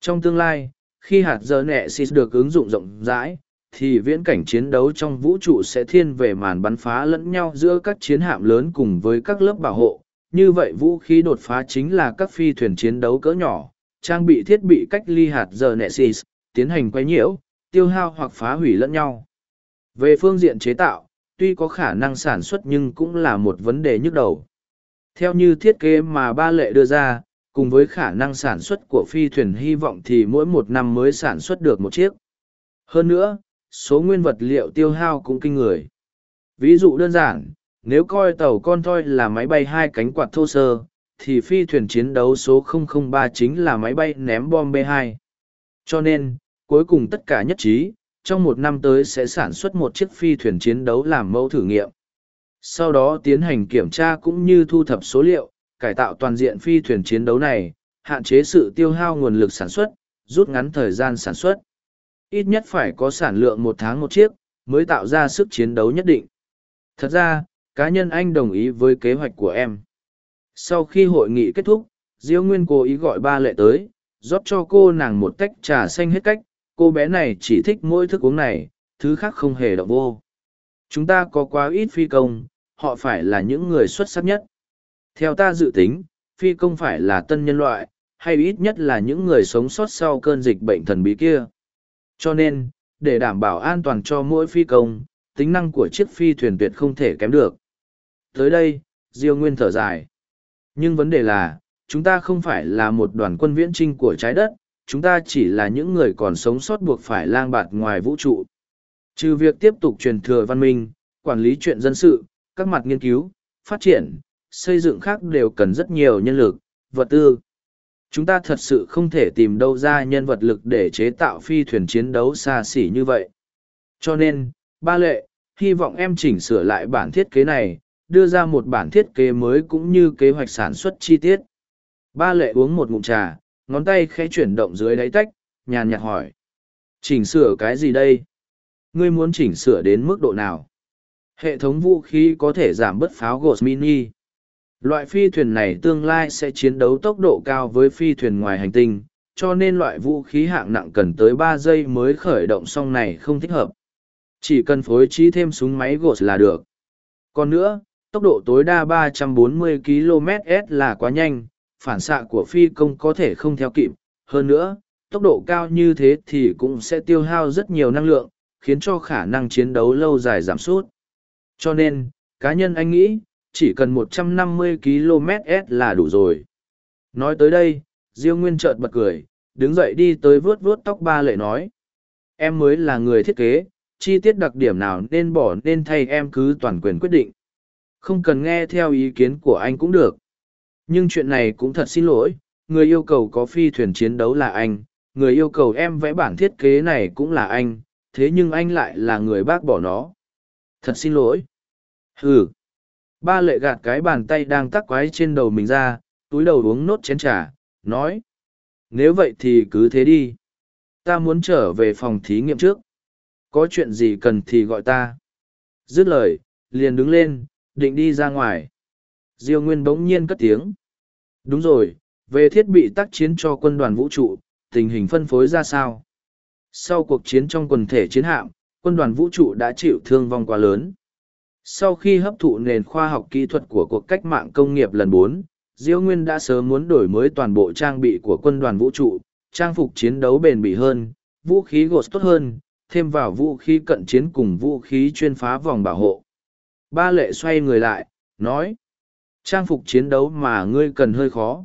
Trong tương lai, khi hạt giờ nẹ xịt được ứng dụng rộng rãi, thì viễn cảnh chiến đấu trong vũ trụ sẽ thiên về màn bắn phá lẫn nhau giữa các chiến hạm lớn cùng với các lớp bảo hộ. Như vậy vũ khí đột phá chính là các phi thuyền chiến đấu cỡ nhỏ, trang bị thiết bị cách ly hạt giờ Nexus, tiến hành quay nhiễu, tiêu hao hoặc phá hủy lẫn nhau. Về phương diện chế tạo, tuy có khả năng sản xuất nhưng cũng là một vấn đề nhức đầu. Theo như thiết kế mà ba lệ đưa ra, cùng với khả năng sản xuất của phi thuyền hy vọng thì mỗi một năm mới sản xuất được một chiếc. Hơn nữa, số nguyên vật liệu tiêu hao cũng kinh người. Ví dụ đơn giản, nếu coi tàu con thoi là máy bay hai cánh quạt thô sơ, thì phi thuyền chiến đấu số 003 chính là máy bay ném bom B2. Cho nên, cuối cùng tất cả nhất trí, trong một năm tới sẽ sản xuất một chiếc phi thuyền chiến đấu làm mẫu thử nghiệm. Sau đó tiến hành kiểm tra cũng như thu thập số liệu, cải tạo toàn diện phi thuyền chiến đấu này, hạn chế sự tiêu hao nguồn lực sản xuất, rút ngắn thời gian sản xuất. Ít nhất phải có sản lượng một tháng một chiếc, mới tạo ra sức chiến đấu nhất định. Thật ra, cá nhân anh đồng ý với kế hoạch của em. Sau khi hội nghị kết thúc, Diêu Nguyên cố ý gọi ba lệ tới, rót cho cô nàng một tách trà xanh hết cách, cô bé này chỉ thích mỗi thức uống này, thứ khác không hề động vô. Chúng ta có quá ít phi công, họ phải là những người xuất sắc nhất. Theo ta dự tính, phi công phải là tân nhân loại, hay ít nhất là những người sống sót sau cơn dịch bệnh thần bí kia. Cho nên, để đảm bảo an toàn cho mỗi phi công, tính năng của chiếc phi thuyền tuyệt không thể kém được. Tới đây, Diêu Nguyên thở dài. Nhưng vấn đề là, chúng ta không phải là một đoàn quân viễn trinh của trái đất, chúng ta chỉ là những người còn sống sót buộc phải lang bạt ngoài vũ trụ. Trừ việc tiếp tục truyền thừa văn minh, quản lý chuyện dân sự, các mặt nghiên cứu, phát triển, xây dựng khác đều cần rất nhiều nhân lực, vật tư. Chúng ta thật sự không thể tìm đâu ra nhân vật lực để chế tạo phi thuyền chiến đấu xa xỉ như vậy. Cho nên, ba lệ, hy vọng em chỉnh sửa lại bản thiết kế này, đưa ra một bản thiết kế mới cũng như kế hoạch sản xuất chi tiết. Ba lệ uống một ngụm trà, ngón tay khẽ chuyển động dưới đáy tách, nhàn nhạt hỏi. Chỉnh sửa cái gì đây? Ngươi muốn chỉnh sửa đến mức độ nào? Hệ thống vũ khí có thể giảm bớt pháo Ghost mini. Loại phi thuyền này tương lai sẽ chiến đấu tốc độ cao với phi thuyền ngoài hành tinh, cho nên loại vũ khí hạng nặng cần tới ba giây mới khởi động xong này không thích hợp. Chỉ cần phối trí thêm súng máy Ghost là được. Còn nữa, tốc độ tối đa 340 km/s là quá nhanh, phản xạ của phi công có thể không theo kịp. Hơn nữa, tốc độ cao như thế thì cũng sẽ tiêu hao rất nhiều năng lượng, khiến cho khả năng chiến đấu lâu dài giảm sút. Cho nên, cá nhân anh nghĩ, chỉ cần 150 km/s là đủ rồi. Nói tới đây, Diêu Nguyên chợt bật cười, đứng dậy đi tới vuốt vuốt tóc ba lệ nói. Em mới là người thiết kế, chi tiết đặc điểm nào nên bỏ nên thay em cứ toàn quyền quyết định. Không cần nghe theo ý kiến của anh cũng được. Nhưng chuyện này cũng thật xin lỗi, người yêu cầu có phi thuyền chiến đấu là anh, người yêu cầu em vẽ bản thiết kế này cũng là anh, thế nhưng anh lại là người bác bỏ nó. Thật xin lỗi. Ừ. Ba lệ gạt cái bàn tay đang tắc quái trên đầu mình ra, túi đầu uống nốt chén trà, nói. Nếu vậy thì cứ thế đi. Ta muốn trở về phòng thí nghiệm trước. Có chuyện gì cần thì gọi ta. Dứt lời, liền đứng lên, định đi ra ngoài. Diêu Nguyên bỗng nhiên cất tiếng. Đúng rồi, về thiết bị tác chiến cho quân đoàn vũ trụ, tình hình phân phối ra sao? Sau cuộc chiến trong quần thể chiến hạm, quân đoàn vũ trụ đã chịu thương vong quá lớn. Sau khi hấp thụ nền khoa học kỹ thuật của cuộc cách mạng công nghiệp lần bốn, Diêu Nguyên đã sớm muốn đổi mới toàn bộ trang bị của quân đoàn vũ trụ, trang phục chiến đấu bền bỉ hơn, vũ khí gột tốt hơn, thêm vào vũ khí cận chiến cùng vũ khí chuyên phá vòng bảo hộ. Ba lệ xoay người lại, nói, trang phục chiến đấu mà ngươi cần hơi khó.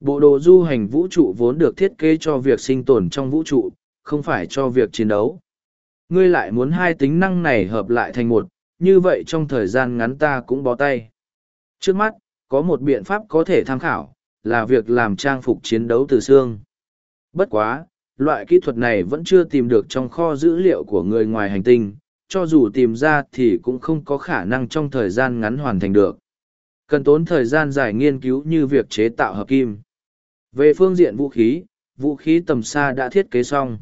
Bộ đồ du hành vũ trụ vốn được thiết kế cho việc sinh tồn trong vũ trụ, không phải cho việc chiến đấu. Ngươi lại muốn hai tính năng này hợp lại thành một, như vậy trong thời gian ngắn ta cũng bó tay. Trước mắt, có một biện pháp có thể tham khảo, là việc làm trang phục chiến đấu từ xương. Bất quá, loại kỹ thuật này vẫn chưa tìm được trong kho dữ liệu của người ngoài hành tinh, cho dù tìm ra thì cũng không có khả năng trong thời gian ngắn hoàn thành được. Cần tốn thời gian dài nghiên cứu như việc chế tạo hợp kim. Về phương diện vũ khí, vũ khí tầm xa đã thiết kế xong.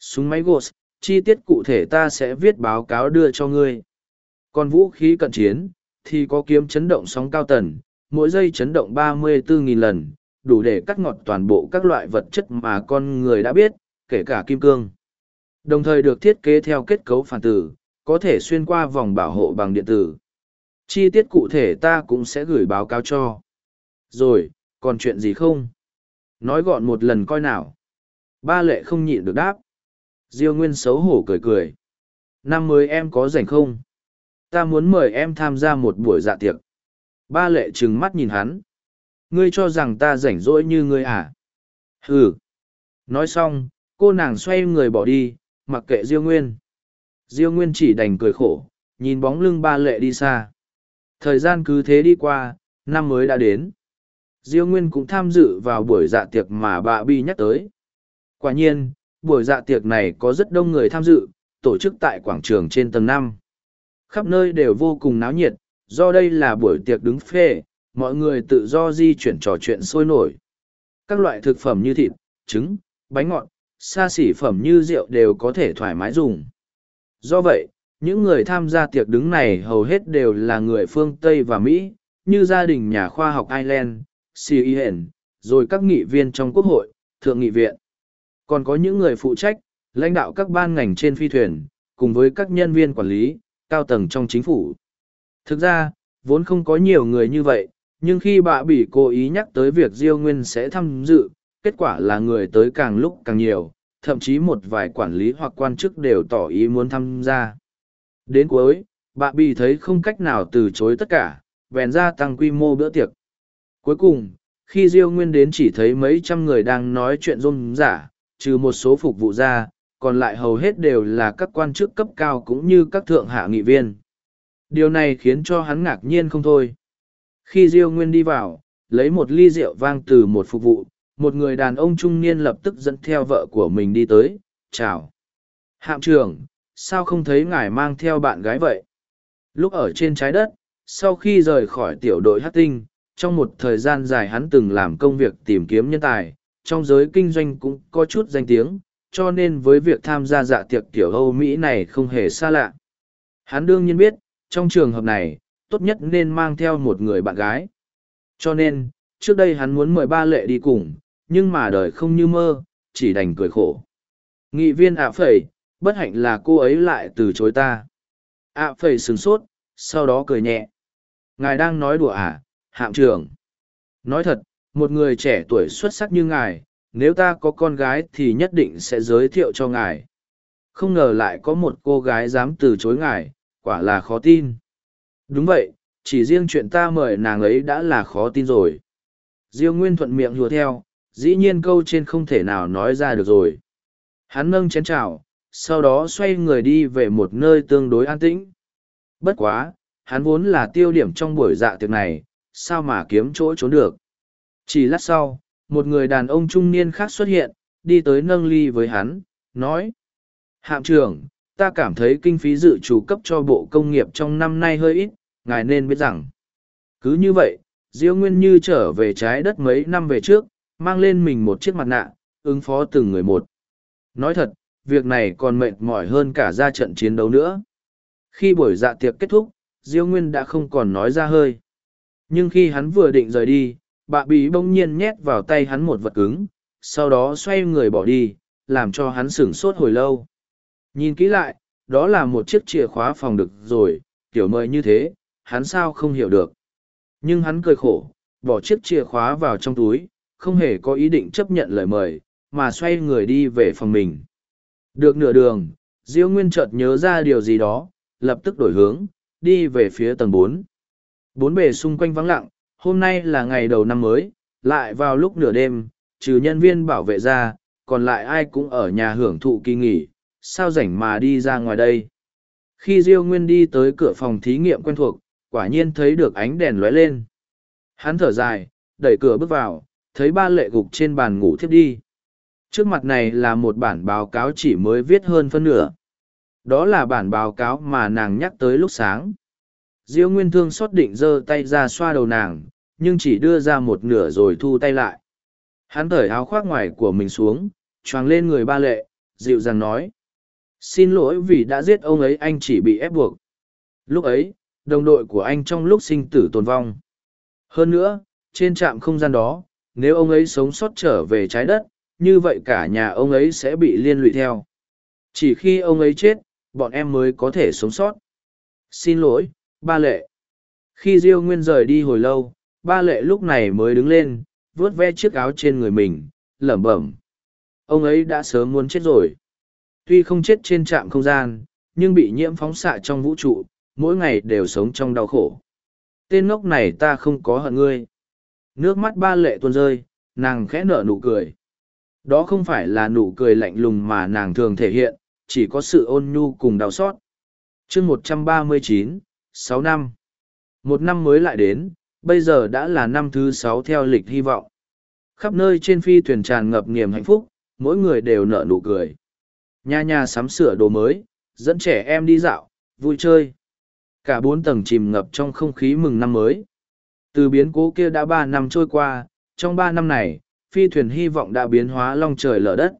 Súng máy Ghost, chi tiết cụ thể ta sẽ viết báo cáo đưa cho ngươi. Còn vũ khí cận chiến, thì có kiếm chấn động sóng cao tần, mỗi giây chấn động 34.000 lần, đủ để cắt ngọt toàn bộ các loại vật chất mà con người đã biết, kể cả kim cương. Đồng thời được thiết kế theo kết cấu phản tử, có thể xuyên qua vòng bảo hộ bằng điện tử. Chi tiết cụ thể ta cũng sẽ gửi báo cáo cho. Rồi, còn chuyện gì không? Nói gọn một lần coi nào. Ba lệ không nhịn được đáp. Diêu Nguyên xấu hổ cười cười. Năm mới em có rảnh không? Ta muốn mời em tham gia một buổi dạ tiệc. Ba lệ trừng mắt nhìn hắn. Ngươi cho rằng ta rảnh rỗi như ngươi à? Ừ. Nói xong, cô nàng xoay người bỏ đi, mặc kệ Diêu Nguyên. Diêu Nguyên chỉ đành cười khổ, nhìn bóng lưng ba lệ đi xa. Thời gian cứ thế đi qua, năm mới đã đến. Diêu Nguyên cũng tham dự vào buổi dạ tiệc mà bà Bi nhắc tới. Quả nhiên, buổi dạ tiệc này có rất đông người tham dự, tổ chức tại quảng trường trên tầng năm. Khắp nơi đều vô cùng náo nhiệt, do đây là buổi tiệc đứng phê, mọi người tự do di chuyển trò chuyện sôi nổi. Các loại thực phẩm như thịt, trứng, bánh ngọt, xa xỉ phẩm như rượu đều có thể thoải mái dùng. Do vậy, những người tham gia tiệc đứng này hầu hết đều là người phương Tây và Mỹ, như gia đình nhà khoa học Ireland, CIN, rồi các nghị viên trong quốc hội, thượng nghị viện. Còn có những người phụ trách, lãnh đạo các ban ngành trên phi thuyền, cùng với các nhân viên quản lý, cao tầng trong chính phủ. Thực ra, vốn không có nhiều người như vậy, nhưng khi bà bị cố ý nhắc tới việc Diêu Nguyên sẽ tham dự, kết quả là người tới càng lúc càng nhiều, thậm chí một vài quản lý hoặc quan chức đều tỏ ý muốn tham gia. Đến cuối, bà bị thấy không cách nào từ chối tất cả, bèn ra tăng quy mô bữa tiệc. Cuối cùng, khi Diêu Nguyên đến chỉ thấy mấy trăm người đang nói chuyện rôm giả, trừ một số phục vụ ra, còn lại hầu hết đều là các quan chức cấp cao cũng như các thượng hạ nghị viên. Điều này khiến cho hắn ngạc nhiên không thôi. Khi Diêu Nguyên đi vào, lấy một ly rượu vang từ một phục vụ, một người đàn ông trung niên lập tức dẫn theo vợ của mình đi tới, chào. Hạm trưởng, sao không thấy ngài mang theo bạn gái vậy? Lúc ở trên trái đất, sau khi rời khỏi tiểu đội hát tinh, trong một thời gian dài hắn từng làm công việc tìm kiếm nhân tài, trong giới kinh doanh cũng có chút danh tiếng, cho nên với việc tham gia dạ tiệc tiểu Âu Mỹ này không hề xa lạ. Hắn đương nhiên biết, trong trường hợp này, tốt nhất nên mang theo một người bạn gái, Cho nên, trước đây hắn muốn mời ba lệ đi cùng, nhưng mà đời không như mơ, chỉ đành cười khổ. Nghị viên ạ phẩy, bất hạnh là cô ấy lại từ chối ta. ạ phẩy sừng sốt, sau đó cười nhẹ. Ngài đang nói đùa à, hạm trưởng. Nói thật, một người trẻ tuổi xuất sắc như ngài, nếu ta có con gái thì nhất định sẽ giới thiệu cho ngài. Không ngờ lại có một cô gái dám từ chối ngài, quả là khó tin. Đúng vậy, chỉ riêng chuyện ta mời nàng ấy đã là khó tin rồi. Diêu Nguyên thuận miệng hùa theo, dĩ nhiên câu trên không thể nào nói ra được rồi. Hắn nâng chén chào, sau đó xoay người đi về một nơi tương đối an tĩnh. Bất quá, hắn vốn là tiêu điểm trong buổi dạ tiệc này, sao mà kiếm chỗ trốn được. Chỉ lát sau, một người đàn ông trung niên khác xuất hiện, đi tới nâng ly với hắn, nói. Hạm trưởng, ta cảm thấy kinh phí dự trù cấp cho bộ công nghiệp trong năm nay hơi ít, ngài nên biết rằng. Cứ như vậy, Diêu Nguyên Như trở về trái đất mấy năm về trước, mang lên mình một chiếc mặt nạ, ứng phó từng người một. Nói thật, việc này còn mệt mỏi hơn cả ra trận chiến đấu nữa. Khi buổi dạ tiệc kết thúc, Diêu Nguyên đã không còn nói ra hơi. Nhưng khi hắn vừa định rời đi, bà bí bỗng nhiên nhét vào tay hắn một vật cứng, sau đó xoay người bỏ đi, làm cho hắn sửng sốt hồi lâu. Nhìn kỹ lại, đó là một chiếc chìa khóa phòng được rồi, kiểu mời như thế, hắn sao không hiểu được. Nhưng hắn cười khổ, bỏ chiếc chìa khóa vào trong túi, không hề có ý định chấp nhận lời mời, mà xoay người đi về phòng mình. Được nửa đường, Diêu Nguyên chợt nhớ ra điều gì đó, lập tức đổi hướng, đi về phía tầng bốn. Bốn bề xung quanh vắng lặng, hôm nay là ngày đầu năm mới, lại vào lúc nửa đêm, trừ nhân viên bảo vệ ra, còn lại ai cũng ở nhà hưởng thụ kỳ nghỉ, sao rảnh mà đi ra ngoài đây. Khi Diêu Nguyên đi tới cửa phòng thí nghiệm quen thuộc, quả nhiên thấy được ánh đèn lóe lên. Hắn thở dài, đẩy cửa bước vào, thấy ba lệ gục trên bàn ngủ thiếp đi. Trước mặt này là một bản báo cáo chỉ mới viết hơn phân nửa. Đó là bản báo cáo mà nàng nhắc tới lúc sáng. Diêu Nguyên Thương xót định giơ tay ra xoa đầu nàng, nhưng chỉ đưa ra một nửa rồi thu tay lại. Hắn thởi áo khoác ngoài của mình xuống, choàng lên người ba lệ, dịu dàng nói. Xin lỗi vì đã giết ông ấy anh chỉ bị ép buộc. Lúc ấy, đồng đội của anh trong lúc sinh tử tồn vong. Hơn nữa, trên trạm không gian đó, nếu ông ấy sống sót trở về trái đất, như vậy cả nhà ông ấy sẽ bị liên lụy theo. Chỉ khi ông ấy chết, bọn em mới có thể sống sót. Xin lỗi, ba lệ. Khi Diêu Nguyên rời đi hồi lâu, ba lệ lúc này mới đứng lên, vớt ve chiếc áo trên người mình, lẩm bẩm. Ông ấy đã sớm muốn chết rồi. Tuy không chết trên trạm không gian, nhưng bị nhiễm phóng xạ trong vũ trụ, mỗi ngày đều sống trong đau khổ. Tên ngốc này ta không có hận ngươi. Nước mắt ba lệ tuôn rơi, nàng khẽ nở nụ cười. Đó không phải là nụ cười lạnh lùng mà nàng thường thể hiện, chỉ có sự ôn nhu cùng đau xót. chương một trăm ba mươi chín, sáu năm. Một năm mới lại đến, bây giờ đã là năm thứ sáu theo lịch hy vọng. Khắp nơi trên phi thuyền tràn ngập niềm hạnh phúc, mỗi người đều nở nụ cười. Nhà nhà sắm sửa đồ mới, dẫn trẻ em đi dạo, vui chơi. Cả bốn tầng chìm ngập trong không khí mừng năm mới. Từ biến cố kia đã ba năm trôi qua, trong ba năm này, phi thuyền hy vọng đã biến hóa long trời lở đất.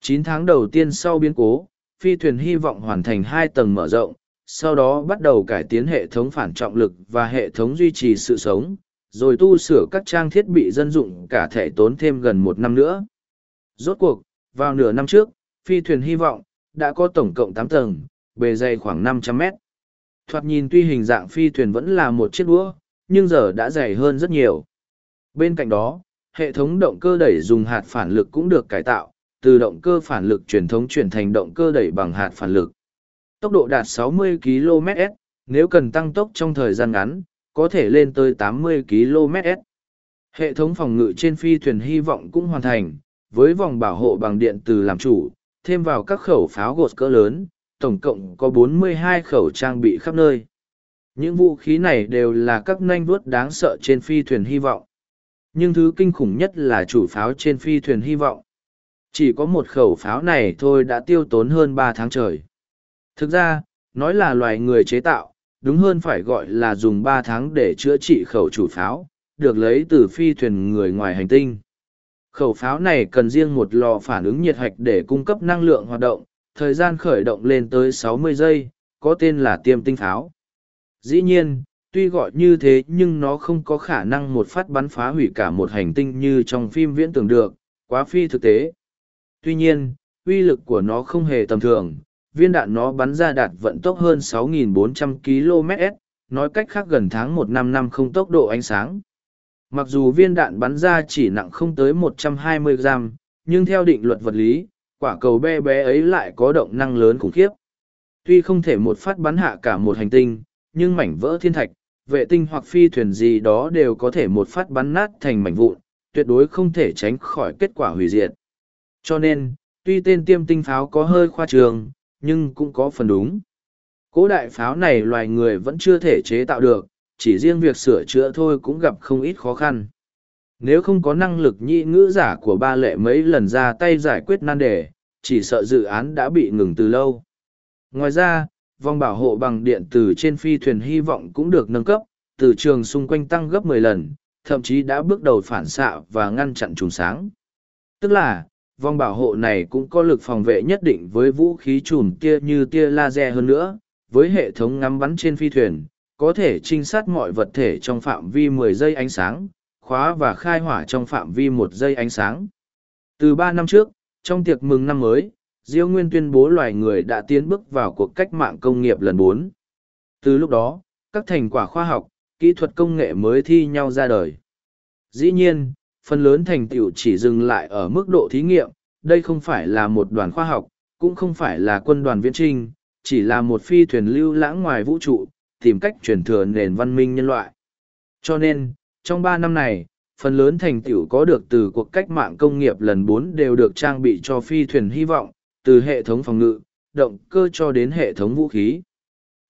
Chín tháng đầu tiên sau biến cố, phi thuyền hy vọng hoàn thành hai tầng mở rộng, sau đó bắt đầu cải tiến hệ thống phản trọng lực và hệ thống duy trì sự sống, rồi tu sửa các trang thiết bị dân dụng cả thể tốn thêm gần một năm nữa. Rốt cuộc, vào nửa năm trước, phi thuyền hy vọng, đã có tổng cộng tám tầng, bề dày khoảng năm trăm mét. Thoạt nhìn tuy hình dạng phi thuyền vẫn là một chiếc đũa, nhưng giờ đã dày hơn rất nhiều. Bên cạnh đó, hệ thống động cơ đẩy dùng hạt phản lực cũng được cải tạo, từ động cơ phản lực truyền thống chuyển thành động cơ đẩy bằng hạt phản lực. Tốc độ đạt 60 km/s, nếu cần tăng tốc trong thời gian ngắn, có thể lên tới 80 km/s. Hệ thống phòng ngự trên phi thuyền hy vọng cũng hoàn thành, với vòng bảo hộ bằng điện từ làm chủ, thêm vào các khẩu pháo gột cỡ lớn, tổng cộng có 42 khẩu trang bị khắp nơi. Những vũ khí này đều là các nanh vuốt đáng sợ trên phi thuyền hy vọng. Nhưng thứ kinh khủng nhất là chủ pháo trên phi thuyền hy vọng. Chỉ có một khẩu pháo này thôi đã tiêu tốn hơn ba tháng trời. Thực ra, nói là loài người chế tạo, đúng hơn phải gọi là dùng ba tháng để chữa trị khẩu chủ pháo, được lấy từ phi thuyền người ngoài hành tinh. Khẩu pháo này cần riêng một lò phản ứng nhiệt hạch để cung cấp năng lượng hoạt động, thời gian khởi động lên tới 60 giây, có tên là tiêm tinh pháo. Dĩ nhiên, Tuy gọi như thế nhưng nó không có khả năng một phát bắn phá hủy cả một hành tinh như trong phim viễn tưởng được, quá phi thực tế. Tuy nhiên, uy lực của nó không hề tầm thường, viên đạn nó bắn ra đạt vận tốc hơn 6.400 km nói cách khác gần tháng một năm năm không tốc độ ánh sáng. Mặc dù viên đạn bắn ra chỉ nặng không tới 120 gram, nhưng theo định luật vật lý, quả cầu bé bé ấy lại có động năng lớn khủng khiếp. Tuy không thể một phát bắn hạ cả một hành tinh, nhưng mảnh vỡ thiên thạch, vệ tinh hoặc phi thuyền gì đó đều có thể một phát bắn nát thành mảnh vụn, tuyệt đối không thể tránh khỏi kết quả hủy diệt. Cho nên, tuy tên tiêm tinh pháo có hơi khoa trường, nhưng cũng có phần đúng. Cố đại pháo này loài người vẫn chưa thể chế tạo được, chỉ riêng việc sửa chữa thôi cũng gặp không ít khó khăn. Nếu không có năng lực nhị ngữ giả của ba lệ mấy lần ra tay giải quyết nan đề, chỉ sợ dự án đã bị ngừng từ lâu. Ngoài ra, vòng bảo hộ bằng điện từ trên phi thuyền hy vọng cũng được nâng cấp, từ trường xung quanh tăng gấp 10 lần, thậm chí đã bước đầu phản xạ và ngăn chặn trùng sáng. Tức là, vòng bảo hộ này cũng có lực phòng vệ nhất định với vũ khí chùm tia như tia laser hơn nữa, với hệ thống ngắm bắn trên phi thuyền, có thể trinh sát mọi vật thể trong phạm vi 10 giây ánh sáng, khóa và khai hỏa trong phạm vi một giây ánh sáng. Từ ba năm trước, trong tiệc mừng năm mới, Diêu Nguyên tuyên bố loài người đã tiến bước vào cuộc cách mạng công nghiệp lần bốn. Từ lúc đó, các thành quả khoa học, kỹ thuật công nghệ mới thi nhau ra đời. Dĩ nhiên, phần lớn thành tựu chỉ dừng lại ở mức độ thí nghiệm, đây không phải là một đoàn khoa học, cũng không phải là quân đoàn viễn trinh, chỉ là một phi thuyền lưu lãng ngoài vũ trụ, tìm cách truyền thừa nền văn minh nhân loại. Cho nên, trong ba năm này, phần lớn thành tựu có được từ cuộc cách mạng công nghiệp lần bốn đều được trang bị cho phi thuyền hy vọng, từ hệ thống phòng ngự, động cơ cho đến hệ thống vũ khí.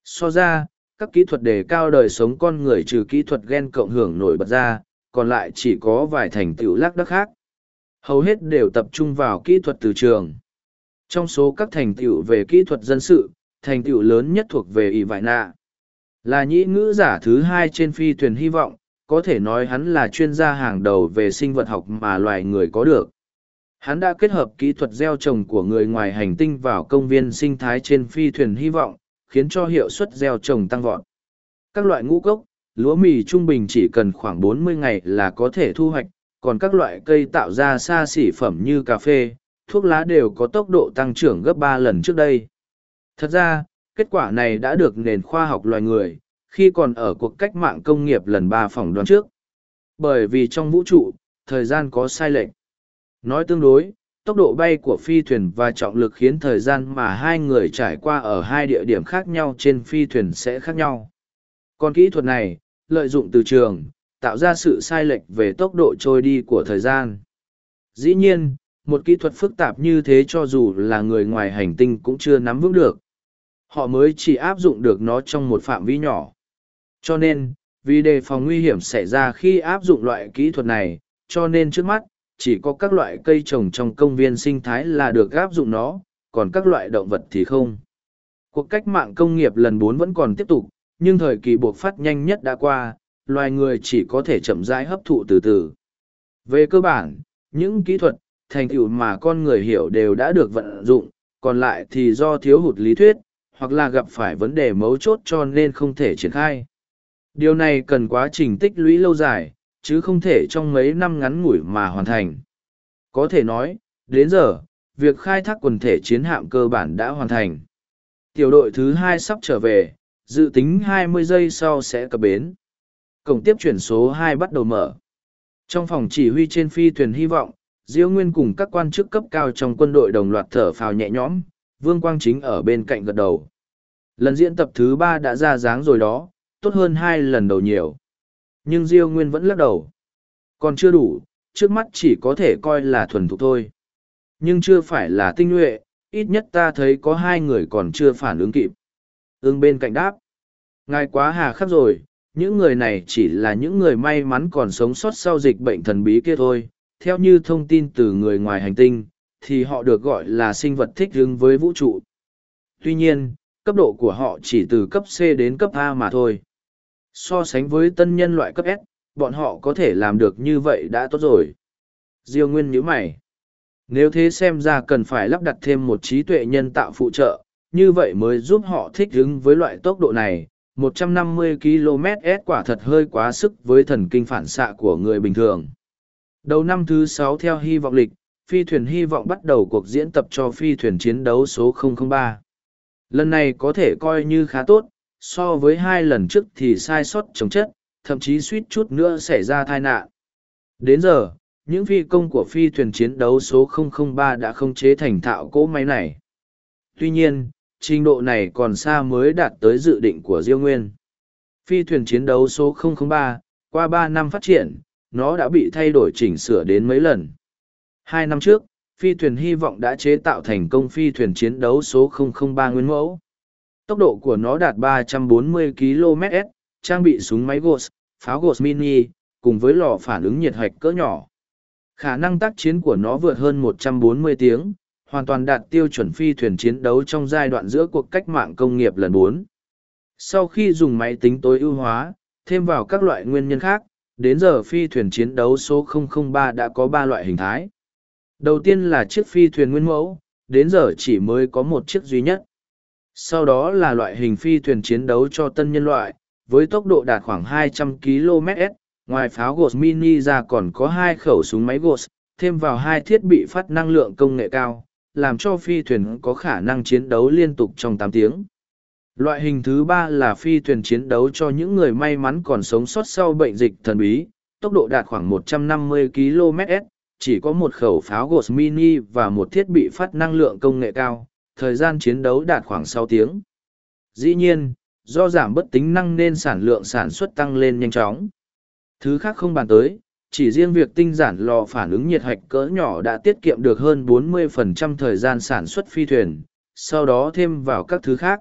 So ra, các kỹ thuật đề cao đời sống con người trừ kỹ thuật gen cộng hưởng nổi bật ra, còn lại chỉ có vài thành tựu lác đắc khác. Hầu hết đều tập trung vào kỹ thuật từ trường. Trong số các thành tựu về kỹ thuật dân sự, thành tựu lớn nhất thuộc về ỷ vải nạ. Là nhĩ ngữ giả thứ hai trên phi thuyền hy vọng, có thể nói hắn là chuyên gia hàng đầu về sinh vật học mà loài người có được. Hắn đã kết hợp kỹ thuật gieo trồng của người ngoài hành tinh vào công viên sinh thái trên phi thuyền hy vọng, khiến cho hiệu suất gieo trồng tăng vọt. Các loại ngũ cốc, lúa mì trung bình chỉ cần khoảng 40 ngày là có thể thu hoạch, còn các loại cây tạo ra xa xỉ phẩm như cà phê, thuốc lá đều có tốc độ tăng trưởng gấp ba lần trước đây. Thật ra, kết quả này đã được nền khoa học loài người, khi còn ở cuộc cách mạng công nghiệp lần ba phỏng đoán trước. Bởi vì trong vũ trụ, thời gian có sai lệch. Nói tương đối, tốc độ bay của phi thuyền và trọng lực khiến thời gian mà hai người trải qua ở hai địa điểm khác nhau trên phi thuyền sẽ khác nhau. Còn kỹ thuật này, lợi dụng từ trường, tạo ra sự sai lệch về tốc độ trôi đi của thời gian. Dĩ nhiên, một kỹ thuật phức tạp như thế cho dù là người ngoài hành tinh cũng chưa nắm vững được. Họ mới chỉ áp dụng được nó trong một phạm vi nhỏ. Cho nên, vì đề phòng nguy hiểm xảy ra khi áp dụng loại kỹ thuật này, cho nên trước mắt, chỉ có các loại cây trồng trong công viên sinh thái là được áp dụng nó, còn các loại động vật thì không. Cuộc cách mạng công nghiệp lần bốn vẫn còn tiếp tục, nhưng thời kỳ buộc phát nhanh nhất đã qua, loài người chỉ có thể chậm rãi hấp thụ từ từ. Về cơ bản, những kỹ thuật, thành tựu mà con người hiểu đều đã được vận dụng, còn lại thì do thiếu hụt lý thuyết, hoặc là gặp phải vấn đề mấu chốt cho nên không thể triển khai. Điều này cần quá trình tích lũy lâu dài, chứ không thể trong mấy năm ngắn ngủi mà hoàn thành. Có thể nói, đến giờ, việc khai thác quần thể chiến hạm cơ bản đã hoàn thành. Tiểu đội thứ hai sắp trở về, dự tính 20 giây sau sẽ cập bến. Cổng tiếp chuyển số hai bắt đầu mở. Trong phòng chỉ huy trên phi thuyền hy vọng, Diêu Nguyên cùng các quan chức cấp cao trong quân đội đồng loạt thở phào nhẹ nhõm, Vương Quang Chính ở bên cạnh gật đầu. Lần diễn tập thứ ba đã ra dáng rồi đó, tốt hơn hai lần đầu nhiều. Nhưng Diêu Nguyên vẫn lắc đầu. Còn chưa đủ, trước mắt chỉ có thể coi là thuần thục thôi. Nhưng chưa phải là tinh nhuệ, ít nhất ta thấy có hai người còn chưa phản ứng kịp. Ưng bên cạnh đáp. Ngài quá hà khắc rồi, những người này chỉ là những người may mắn còn sống sót sau dịch bệnh thần bí kia thôi. Theo như thông tin từ người ngoài hành tinh, thì họ được gọi là sinh vật thích ứng với vũ trụ. Tuy nhiên, cấp độ của họ chỉ từ cấp C đến cấp A mà thôi. So sánh với tân nhân loại cấp S, bọn họ có thể làm được như vậy đã tốt rồi. Diêu Nguyên nhữ mày. Nếu thế xem ra cần phải lắp đặt thêm một trí tuệ nhân tạo phụ trợ, như vậy mới giúp họ thích ứng với loại tốc độ này, 150 km/s quả thật hơi quá sức với thần kinh phản xạ của người bình thường. Đầu năm thứ sáu theo hy vọng lịch, phi thuyền hy vọng bắt đầu cuộc diễn tập cho phi thuyền chiến đấu số 003. Lần này có thể coi như khá tốt, so với hai lần trước thì sai sót chống chất, thậm chí suýt chút nữa xảy ra tai nạn. Đến giờ, những phi công của phi thuyền chiến đấu số 003 đã không chế thành thạo cỗ máy này. Tuy nhiên, trình độ này còn xa mới đạt tới dự định của Diêu Nguyên. Phi thuyền chiến đấu số 003, qua ba năm phát triển, nó đã bị thay đổi chỉnh sửa đến mấy lần. Hai năm trước, phi thuyền hy vọng đã chế tạo thành công phi thuyền chiến đấu số 003 nguyên mẫu. Tốc độ của nó đạt 340 km/s, trang bị súng máy Gauss, pháo Gauss mini, cùng với lò phản ứng nhiệt hạch cỡ nhỏ. Khả năng tác chiến của nó vượt hơn 140 tiếng, hoàn toàn đạt tiêu chuẩn phi thuyền chiến đấu trong giai đoạn giữa cuộc cách mạng công nghiệp lần 4. Sau khi dùng máy tính tối ưu hóa, thêm vào các loại nguyên nhân khác, đến giờ phi thuyền chiến đấu số 003 đã có ba loại hình thái. Đầu tiên là chiếc phi thuyền nguyên mẫu, đến giờ chỉ mới có một chiếc duy nhất. Sau đó là loại hình phi thuyền chiến đấu cho tân nhân loại, với tốc độ đạt khoảng 200 km/s, ngoài pháo Ghost mini ra còn có hai khẩu súng máy Ghost, thêm vào hai thiết bị phát năng lượng công nghệ cao, làm cho phi thuyền có khả năng chiến đấu liên tục trong tám tiếng. Loại hình thứ ba là phi thuyền chiến đấu cho những người may mắn còn sống sót sau bệnh dịch thần bí, tốc độ đạt khoảng 150 km/s, chỉ có một khẩu pháo Ghost mini và một thiết bị phát năng lượng công nghệ cao, thời gian chiến đấu đạt khoảng sáu tiếng. Dĩ nhiên, do giảm bất tính năng nên sản lượng sản xuất tăng lên nhanh chóng. Thứ khác không bàn tới, chỉ riêng việc tinh giản lò phản ứng nhiệt hạch cỡ nhỏ đã tiết kiệm được hơn 40% thời gian sản xuất phi thuyền, sau đó thêm vào các thứ khác.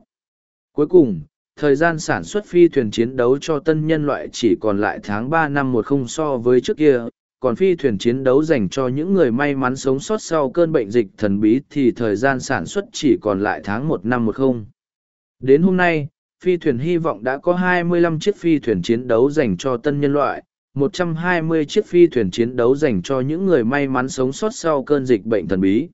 Cuối cùng, thời gian sản xuất phi thuyền chiến đấu cho tân nhân loại chỉ còn lại tháng 3 năm một không so với trước kia, còn phi thuyền chiến đấu dành cho những người may mắn sống sót sau cơn bệnh dịch thần bí thì thời gian sản xuất chỉ còn lại tháng 1 năm một không. Đến hôm nay, phi thuyền hy vọng đã có 25 chiếc phi thuyền chiến đấu dành cho tân nhân loại, 120 chiếc phi thuyền chiến đấu dành cho những người may mắn sống sót sau cơn dịch bệnh thần bí.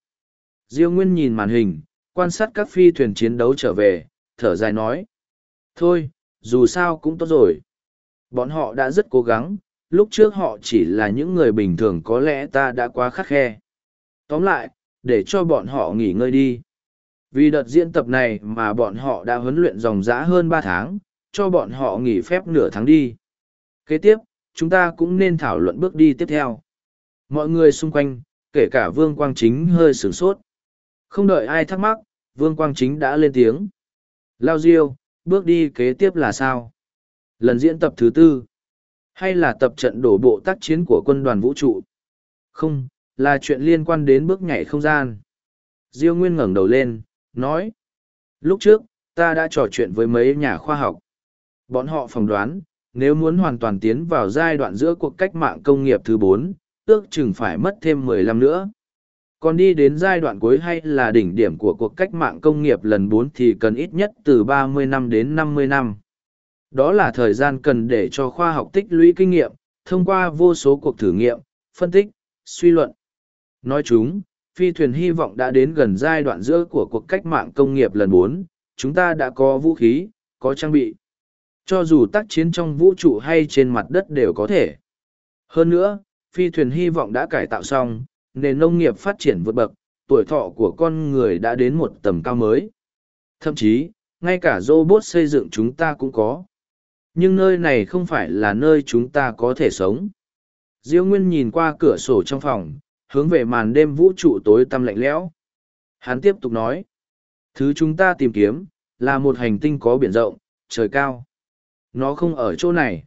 Diêu Nguyên nhìn màn hình, quan sát các phi thuyền chiến đấu trở về, thở dài nói. Thôi, dù sao cũng tốt rồi. Bọn họ đã rất cố gắng, lúc trước họ chỉ là những người bình thường có lẽ ta đã quá khắc khe. Tóm lại, để cho bọn họ nghỉ ngơi đi. Vì đợt diễn tập này mà bọn họ đã huấn luyện dòng dã hơn ba tháng, cho bọn họ nghỉ phép nửa tháng đi. Kế tiếp, chúng ta cũng nên thảo luận bước đi tiếp theo. Mọi người xung quanh, kể cả Vương Quang Chính hơi sửng sốt. Không đợi ai thắc mắc, Vương Quang Chính đã lên tiếng. Lao Diêu, bước đi kế tiếp là sao? Lần diễn tập thứ tư. Hay là tập trận đổ bộ tác chiến của quân đoàn vũ trụ? Không, là chuyện liên quan đến bước nhảy không gian. Diêu Nguyên ngẩng đầu lên, nói. Lúc trước, ta đã trò chuyện với mấy nhà khoa học. Bọn họ phỏng đoán, nếu muốn hoàn toàn tiến vào giai đoạn giữa cuộc cách mạng công nghiệp thứ bốn, ước chừng phải mất thêm 15 nữa. Còn đi đến giai đoạn cuối hay là đỉnh điểm của cuộc cách mạng công nghiệp lần bốn thì cần ít nhất từ 30 năm đến 50 năm. Đó là thời gian cần để cho khoa học tích lũy kinh nghiệm, thông qua vô số cuộc thử nghiệm, phân tích, suy luận. Nói chúng, phi thuyền hy vọng đã đến gần giai đoạn giữa của cuộc cách mạng công nghiệp lần bốn, chúng ta đã có vũ khí, có trang bị. Cho dù tác chiến trong vũ trụ hay trên mặt đất đều có thể. Hơn nữa, phi thuyền hy vọng đã cải tạo xong, nền nông nghiệp phát triển vượt bậc, tuổi thọ của con người đã đến một tầm cao mới. Thậm chí, ngay cả robot xây dựng chúng ta cũng có. Nhưng nơi này không phải là nơi chúng ta có thể sống. Diêu Nguyên nhìn qua cửa sổ trong phòng, hướng về màn đêm vũ trụ tối tăm lạnh lẽo. Hắn tiếp tục nói. Thứ chúng ta tìm kiếm, là một hành tinh có biển rộng, trời cao. Nó không ở chỗ này.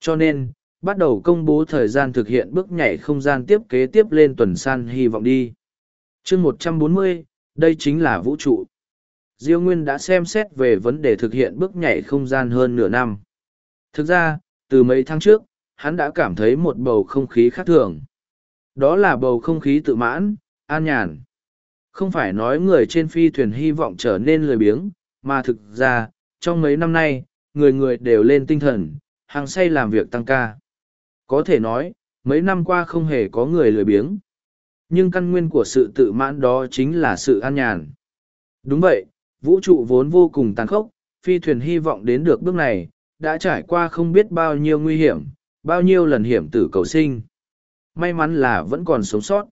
Cho nên, bắt đầu công bố thời gian thực hiện bước nhảy không gian tiếp kế tiếp lên tuần san hy vọng đi. chương một trăm bốn mươi, đây chính là vũ trụ. Diêu Nguyên đã xem xét về vấn đề thực hiện bước nhảy không gian hơn nửa năm. Thực ra, từ mấy tháng trước, hắn đã cảm thấy một bầu không khí khác thường. Đó là bầu không khí tự mãn, an nhàn. Không phải nói người trên phi thuyền hy vọng trở nên lười biếng, mà thực ra, trong mấy năm nay, người người đều lên tinh thần, hàng say làm việc tăng ca. Có thể nói, mấy năm qua không hề có người lười biếng. Nhưng căn nguyên của sự tự mãn đó chính là sự an nhàn. Đúng vậy, vũ trụ vốn vô cùng tàn khốc, Phi thuyền hy vọng đến được bước này, đã trải qua không biết bao nhiêu nguy hiểm, bao nhiêu lần hiểm tử cầu sinh. May mắn là vẫn còn sống sót.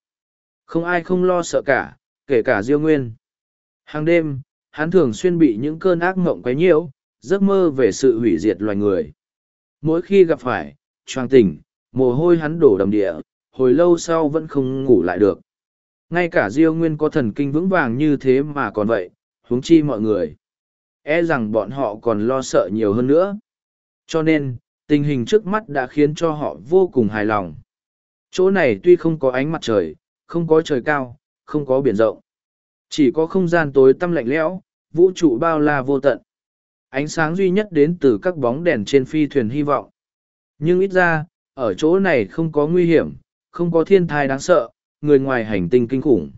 Không ai không lo sợ cả, kể cả Diêu Nguyên. Hàng đêm, hắn thường xuyên bị những cơn ác mộng quấy nhiễu, giấc mơ về sự hủy diệt loài người. Mỗi khi gặp phải, choàng tỉnh, mồ hôi hắn đổ đầm địa, hồi lâu sau vẫn không ngủ lại được. Ngay cả Diêu Nguyên có thần kinh vững vàng như thế mà còn vậy, huống chi mọi người. E rằng bọn họ còn lo sợ nhiều hơn nữa. Cho nên, tình hình trước mắt đã khiến cho họ vô cùng hài lòng. Chỗ này tuy không có ánh mặt trời, không có trời cao, không có biển rộng. Chỉ có không gian tối tăm lạnh lẽo, vũ trụ bao la vô tận. Ánh sáng duy nhất đến từ các bóng đèn trên phi thuyền hy vọng. Nhưng ít ra, ở chỗ này không có nguy hiểm, không có thiên thai đáng sợ, người ngoài hành tinh kinh khủng.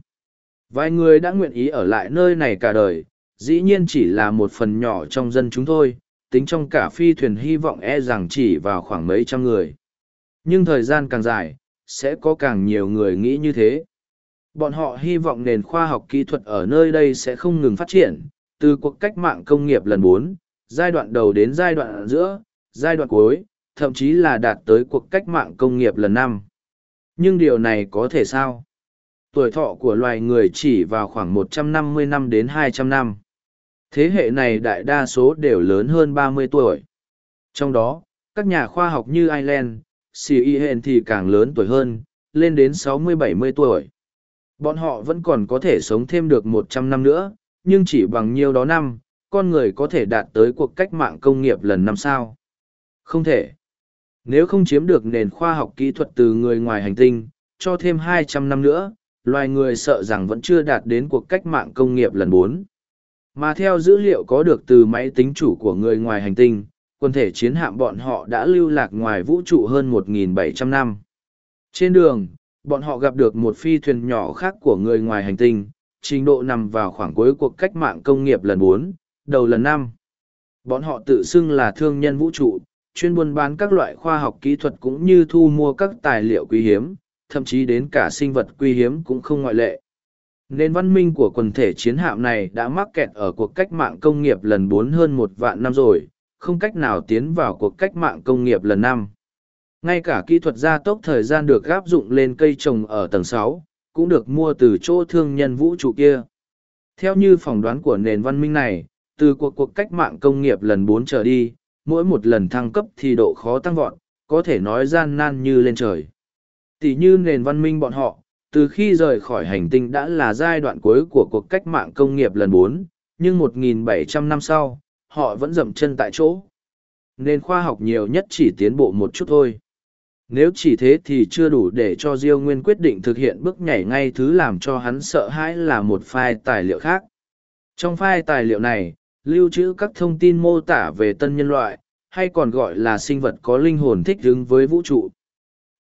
Vài người đã nguyện ý ở lại nơi này cả đời, dĩ nhiên chỉ là một phần nhỏ trong dân chúng thôi, tính trong cả phi thuyền hy vọng e rằng chỉ vào khoảng mấy trăm người. Nhưng thời gian càng dài, sẽ có càng nhiều người nghĩ như thế. Bọn họ hy vọng nền khoa học kỹ thuật ở nơi đây sẽ không ngừng phát triển, từ cuộc cách mạng công nghiệp lần bốn, giai đoạn đầu đến giai đoạn giữa, giai đoạn cuối, thậm chí là đạt tới cuộc cách mạng công nghiệp lần năm. Nhưng điều này có thể sao? Tuổi thọ của loài người chỉ vào khoảng 150 năm đến 200 năm. Thế hệ này đại đa số đều lớn hơn 30 tuổi. Trong đó, các nhà khoa học như Ireland, Siehen thì càng lớn tuổi hơn, lên đến 60-70 tuổi. Bọn họ vẫn còn có thể sống thêm được 100 năm nữa, nhưng chỉ bằng nhiêu đó năm, con người có thể đạt tới cuộc cách mạng công nghiệp lần năm sao. Không thể. Nếu không chiếm được nền khoa học kỹ thuật từ người ngoài hành tinh, cho thêm 200 năm nữa, loài người sợ rằng vẫn chưa đạt đến cuộc cách mạng công nghiệp lần bốn. Mà theo dữ liệu có được từ máy tính chủ của người ngoài hành tinh, quân thể chiến hạm bọn họ đã lưu lạc ngoài vũ trụ hơn 1.700 năm. Trên đường, bọn họ gặp được một phi thuyền nhỏ khác của người ngoài hành tinh, trình độ nằm vào khoảng cuối cuộc cách mạng công nghiệp lần bốn, đầu lần năm. Bọn họ tự xưng là thương nhân vũ trụ, chuyên buôn bán các loại khoa học kỹ thuật cũng như thu mua các tài liệu quý hiếm, thậm chí đến cả sinh vật quý hiếm cũng không ngoại lệ. Nên văn minh của quần thể chiến hạm này đã mắc kẹt ở cuộc cách mạng công nghiệp lần bốn hơn một vạn năm rồi, không cách nào tiến vào cuộc cách mạng công nghiệp lần năm. Ngay cả kỹ thuật gia tốc thời gian được áp dụng lên cây trồng ở tầng sáu, cũng được mua từ chỗ thương nhân vũ trụ kia. Theo như phỏng đoán của nền văn minh này, từ cuộc cuộc cách mạng công nghiệp lần bốn trở đi, mỗi một lần thăng cấp thì độ khó tăng vọt, có thể nói gian nan như lên trời. Tỷ như nền văn minh bọn họ, từ khi rời khỏi hành tinh đã là giai đoạn cuối của cuộc cách mạng công nghiệp lần bốn, nhưng 1.700 năm sau, họ vẫn dậm chân tại chỗ. Nên khoa học nhiều nhất chỉ tiến bộ một chút thôi. Nếu chỉ thế thì chưa đủ để cho Diêu Nguyên quyết định thực hiện bước nhảy ngay thứ làm cho hắn sợ hãi là một file tài liệu khác. Trong file tài liệu này, lưu trữ các thông tin mô tả về tân nhân loại, hay còn gọi là sinh vật có linh hồn thích ứng với vũ trụ.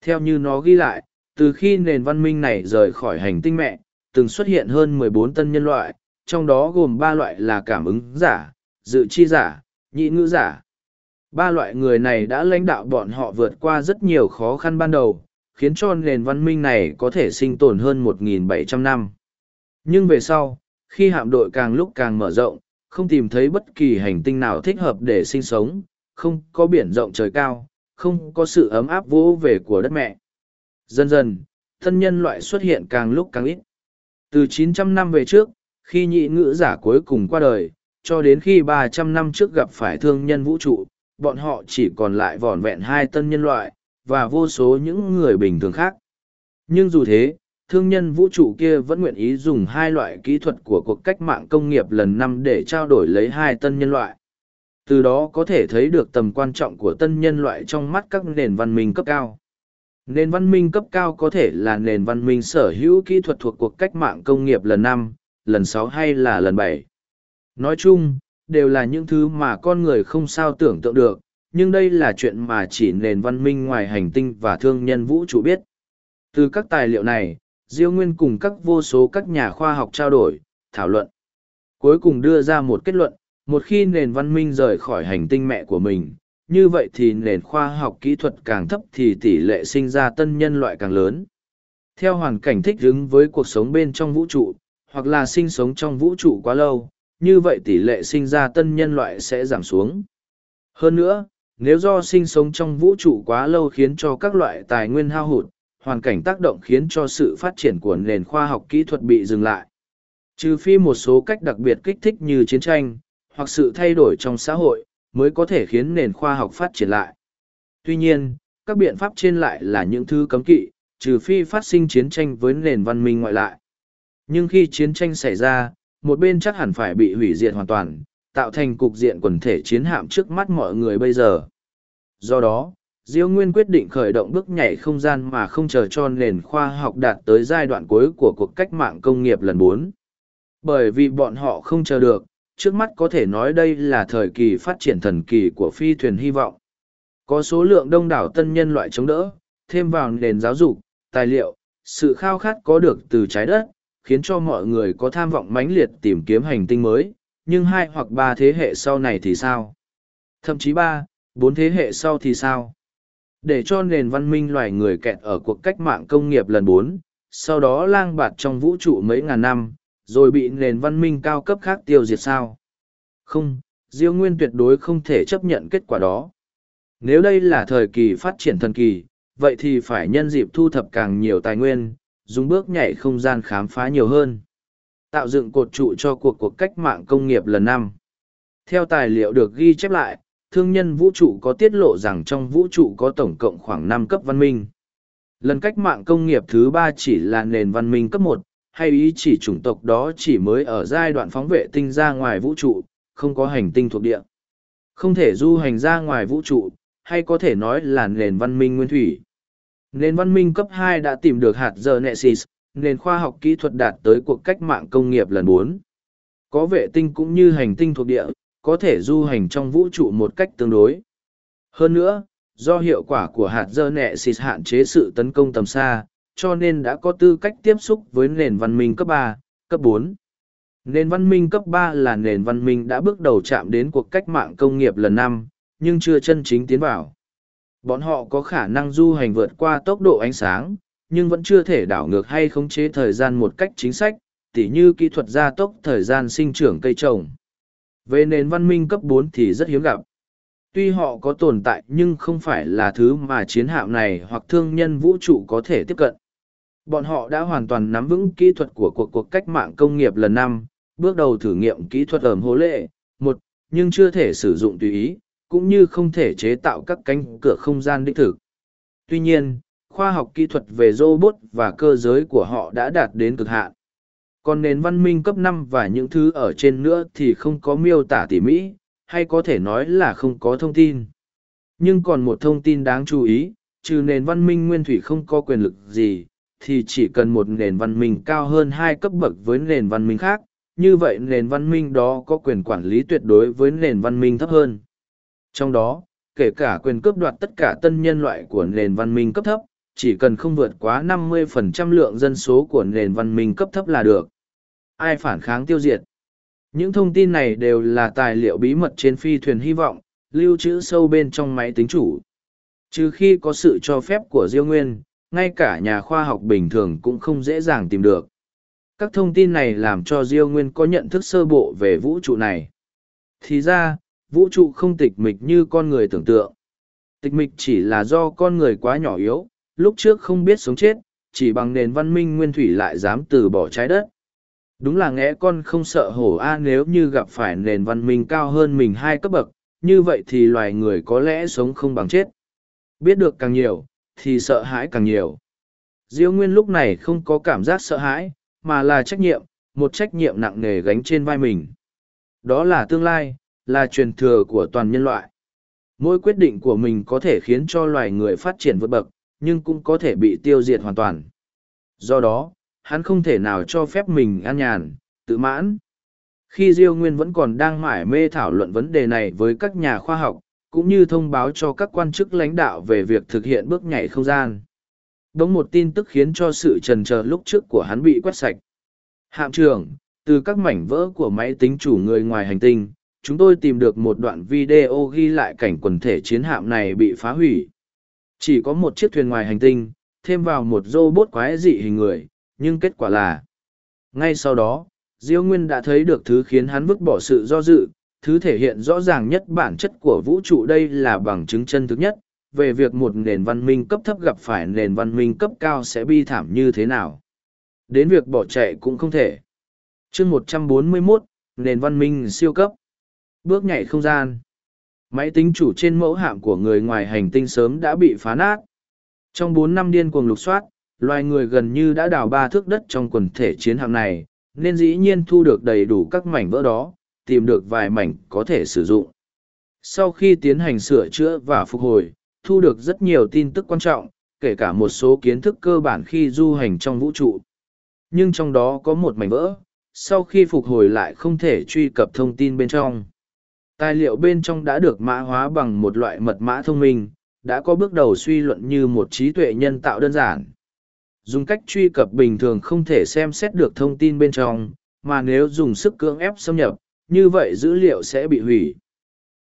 Theo như nó ghi lại, từ khi nền văn minh này rời khỏi hành tinh mẹ, từng xuất hiện hơn 14 tân nhân loại, trong đó gồm ba loại là cảm ứng giả, dự chi giả, nhị ngữ giả. Ba loại người này đã lãnh đạo bọn họ vượt qua rất nhiều khó khăn ban đầu, khiến cho nền văn minh này có thể sinh tồn hơn 1.700 năm. Nhưng về sau, khi hạm đội càng lúc càng mở rộng, không tìm thấy bất kỳ hành tinh nào thích hợp để sinh sống, không có biển rộng trời cao, không có sự ấm áp vô về của đất mẹ. Dần dần, thân nhân loại xuất hiện càng lúc càng ít. Từ 900 năm về trước, khi nhị ngữ giả cuối cùng qua đời, cho đến khi 300 năm trước gặp phải thương nhân vũ trụ, bọn họ chỉ còn lại vỏn vẹn hai tân nhân loại, và vô số những người bình thường khác. Nhưng dù thế, thương nhân vũ trụ kia vẫn nguyện ý dùng hai loại kỹ thuật của cuộc cách mạng công nghiệp lần năm để trao đổi lấy hai tân nhân loại. Từ đó có thể thấy được tầm quan trọng của tân nhân loại trong mắt các nền văn minh cấp cao. Nền văn minh cấp cao có thể là nền văn minh sở hữu kỹ thuật thuộc cuộc cách mạng công nghiệp lần năm, lần sáu hay là lần bảy. Nói chung, đều là những thứ mà con người không sao tưởng tượng được, nhưng đây là chuyện mà chỉ nền văn minh ngoài hành tinh và thương nhân vũ trụ biết. Từ các tài liệu này, Diêu Nguyên cùng các vô số các nhà khoa học trao đổi, thảo luận. Cuối cùng đưa ra một kết luận, một khi nền văn minh rời khỏi hành tinh mẹ của mình, như vậy thì nền khoa học kỹ thuật càng thấp thì tỷ lệ sinh ra tân nhân loại càng lớn. Theo hoàn cảnh thích ứng với cuộc sống bên trong vũ trụ, hoặc là sinh sống trong vũ trụ quá lâu, như vậy tỷ lệ sinh ra tân nhân loại sẽ giảm xuống. Hơn nữa, nếu do sinh sống trong vũ trụ quá lâu khiến cho các loại tài nguyên hao hụt, hoàn cảnh tác động khiến cho sự phát triển của nền khoa học kỹ thuật bị dừng lại. Trừ phi một số cách đặc biệt kích thích như chiến tranh, hoặc sự thay đổi trong xã hội, mới có thể khiến nền khoa học phát triển lại. Tuy nhiên, các biện pháp trên lại là những thứ cấm kỵ, trừ phi phát sinh chiến tranh với nền văn minh ngoại lại. Nhưng khi chiến tranh xảy ra, một bên chắc hẳn phải bị hủy diệt hoàn toàn, tạo thành cục diện quần thể chiến hạm trước mắt mọi người bây giờ. Do đó, Diêu Nguyên quyết định khởi động bước nhảy không gian mà không chờ cho nền khoa học đạt tới giai đoạn cuối của cuộc cách mạng công nghiệp lần bốn. Bởi vì bọn họ không chờ được, trước mắt có thể nói đây là thời kỳ phát triển thần kỳ của phi thuyền hy vọng. Có số lượng đông đảo tân nhân loại chống đỡ, thêm vào nền giáo dục, tài liệu, sự khao khát có được từ trái đất, khiến cho mọi người có tham vọng mãnh liệt tìm kiếm hành tinh mới, nhưng hai hoặc ba thế hệ sau này thì sao? Thậm chí ba, bốn thế hệ sau thì sao? Để cho nền văn minh loài người kẹt ở cuộc cách mạng công nghiệp lần bốn, sau đó lang bạt trong vũ trụ mấy ngàn năm, rồi bị nền văn minh cao cấp khác tiêu diệt sao? Không, Diêu Nguyên tuyệt đối không thể chấp nhận kết quả đó. Nếu đây là thời kỳ phát triển thần kỳ, vậy thì phải nhân dịp thu thập càng nhiều tài nguyên, dùng bước nhảy không gian khám phá nhiều hơn. Tạo dựng cột trụ cho cuộc cuộc cách mạng công nghiệp lần năm. Theo tài liệu được ghi chép lại, thương nhân vũ trụ có tiết lộ rằng trong vũ trụ có tổng cộng khoảng năm cấp văn minh. Lần cách mạng công nghiệp thứ ba chỉ là nền văn minh cấp một, hay ý chỉ chủng tộc đó chỉ mới ở giai đoạn phóng vệ tinh ra ngoài vũ trụ, không có hành tinh thuộc địa. Không thể du hành ra ngoài vũ trụ, hay có thể nói là nền văn minh nguyên thủy. Nền văn minh cấp hai đã tìm được hạt giờ nền khoa học kỹ thuật đạt tới cuộc cách mạng công nghiệp lần bốn. Có vệ tinh cũng như hành tinh thuộc địa, có thể du hành trong vũ trụ một cách tương đối. Hơn nữa, do hiệu quả của hạt dơ nẹ xịt hạn chế sự tấn công tầm xa, cho nên đã có tư cách tiếp xúc với nền văn minh cấp ba, cấp bốn. Nền văn minh cấp ba là nền văn minh đã bước đầu chạm đến cuộc cách mạng công nghiệp lần năm, nhưng chưa chân chính tiến vào. Bọn họ có khả năng du hành vượt qua tốc độ ánh sáng, nhưng vẫn chưa thể đảo ngược hay khống chế thời gian một cách chính sách, tỉ như kỹ thuật gia tốc thời gian sinh trưởng cây trồng. Về nền văn minh cấp bốn thì rất hiếm gặp. Tuy họ có tồn tại nhưng không phải là thứ mà chiến hạm này hoặc thương nhân vũ trụ có thể tiếp cận. Bọn họ đã hoàn toàn nắm vững kỹ thuật của cuộc cuộc cách mạng công nghiệp lần năm, bước đầu thử nghiệm kỹ thuật ẩm hố lệ, một, nhưng chưa thể sử dụng tùy ý, cũng như không thể chế tạo các cánh cửa không gian đích thực. Tuy nhiên, khoa học kỹ thuật về robot và cơ giới của họ đã đạt đến cực hạn. Còn nền văn minh cấp năm và những thứ ở trên nữa thì không có miêu tả tỉ mỹ, hay có thể nói là không có thông tin. Nhưng còn một thông tin đáng chú ý, trừ nền văn minh nguyên thủy không có quyền lực gì, thì chỉ cần một nền văn minh cao hơn hai cấp bậc với nền văn minh khác, như vậy nền văn minh đó có quyền quản lý tuyệt đối với nền văn minh thấp hơn. Trong đó, kể cả quyền cướp đoạt tất cả tân nhân loại của nền văn minh cấp thấp, chỉ cần không vượt quá 50% lượng dân số của nền văn minh cấp thấp là được. Ai phản kháng tiêu diệt? Những thông tin này đều là tài liệu bí mật trên phi thuyền hy vọng, lưu trữ sâu bên trong máy tính chủ. Trừ khi có sự cho phép của Diêu Nguyên, ngay cả nhà khoa học bình thường cũng không dễ dàng tìm được. Các thông tin này làm cho Diêu Nguyên có nhận thức sơ bộ về vũ trụ này. Thì ra, vũ trụ không tịch mịch như con người tưởng tượng. Tịch mịch chỉ là do con người quá nhỏ yếu, lúc trước không biết sống chết, chỉ bằng nền văn minh nguyên thủy lại dám từ bỏ trái đất. Đúng là ngẽ con không sợ hổ a nếu như gặp phải nền văn minh cao hơn mình hai cấp bậc, như vậy thì loài người có lẽ sống không bằng chết. Biết được càng nhiều, thì sợ hãi càng nhiều. Diêu Nguyên lúc này không có cảm giác sợ hãi, mà là trách nhiệm, một trách nhiệm nặng nề gánh trên vai mình. Đó là tương lai, là truyền thừa của toàn nhân loại. Mỗi quyết định của mình có thể khiến cho loài người phát triển vượt bậc, nhưng cũng có thể bị tiêu diệt hoàn toàn. Do đó, hắn không thể nào cho phép mình an nhàn, tự mãn. Khi Diêu Nguyên vẫn còn đang mải mê thảo luận vấn đề này với các nhà khoa học, cũng như thông báo cho các quan chức lãnh đạo về việc thực hiện bước nhảy không gian. Đống một tin tức khiến cho sự trần chờ lúc trước của hắn bị quét sạch. Hạm trưởng, từ các mảnh vỡ của máy tính chủ người ngoài hành tinh, chúng tôi tìm được một đoạn video ghi lại cảnh quần thể chiến hạm này bị phá hủy. Chỉ có một chiếc thuyền ngoài hành tinh, thêm vào một robot quái dị hình người, nhưng kết quả là ngay sau đó Diêu Nguyên đã thấy được thứ khiến hắn vứt bỏ sự do dự, thứ thể hiện rõ ràng nhất bản chất của vũ trụ đây là bằng chứng chân thực nhất, về việc một nền văn minh cấp thấp gặp phải nền văn minh cấp cao sẽ bi thảm như thế nào. Đến việc bỏ chạy cũng không thể. chương 141, nền văn minh siêu cấp. Bước nhảy không gian. Máy tính chủ trên mẫu hạm của người ngoài hành tinh sớm đã bị phá nát. Trong bốn năm điên cuồng lục soát, loài người gần như đã đào ba thước đất trong quần thể chiến hạm này, nên dĩ nhiên thu được đầy đủ các mảnh vỡ đó, tìm được vài mảnh có thể sử dụng. Sau khi tiến hành sửa chữa và phục hồi, thu được rất nhiều tin tức quan trọng, kể cả một số kiến thức cơ bản khi du hành trong vũ trụ. Nhưng trong đó có một mảnh vỡ, sau khi phục hồi lại không thể truy cập thông tin bên trong. Tài liệu bên trong đã được mã hóa bằng một loại mật mã thông minh, đã có bước đầu suy luận như một trí tuệ nhân tạo đơn giản. Dùng cách truy cập bình thường không thể xem xét được thông tin bên trong, mà nếu dùng sức cưỡng ép xâm nhập, như vậy dữ liệu sẽ bị hủy.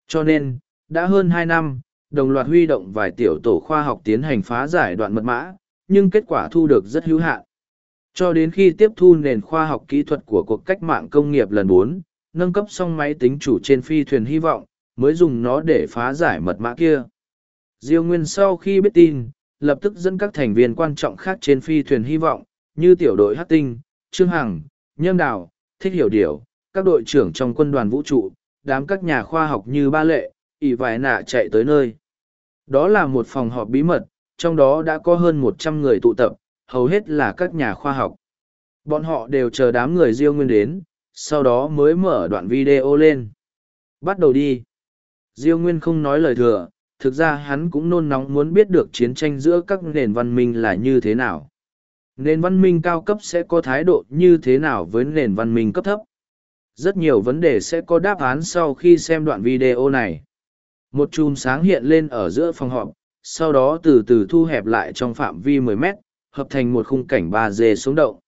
Cho nên, đã hơn hai năm, đồng loạt huy động vài tiểu tổ khoa học tiến hành phá giải đoạn mật mã, nhưng kết quả thu được rất hữu hạn. Cho đến khi tiếp thu nền khoa học kỹ thuật của cuộc cách mạng công nghiệp lần bốn, nâng cấp xong máy tính chủ trên phi thuyền hy vọng, mới dùng nó để phá giải mật mã kia. Diêu Nguyên sau khi biết tin, lập tức dẫn các thành viên quan trọng khác trên phi thuyền hy vọng, như tiểu đội Hát Tinh, Trương Hằng, Nhâm Đào, Thích Hiểu Điều, các đội trưởng trong quân đoàn vũ trụ, đám các nhà khoa học như Ba Lệ, ỷ vài nạ chạy tới nơi. Đó là một phòng họp bí mật, trong đó đã có hơn một trăm người tụ tập, hầu hết là các nhà khoa học. Bọn họ đều chờ đám người Diêu Nguyên đến, sau đó mới mở đoạn video lên. Bắt đầu đi. Diêu Nguyên không nói lời thừa, thực ra hắn cũng nôn nóng muốn biết được chiến tranh giữa các nền văn minh là như thế nào. Nền văn minh cao cấp sẽ có thái độ như thế nào với nền văn minh cấp thấp. Rất nhiều vấn đề sẽ có đáp án sau khi xem đoạn video này. Một chùm sáng hiện lên ở giữa phòng họp, sau đó từ từ thu hẹp lại trong phạm vi 10 mét, hợp thành một khung cảnh 3D sống động.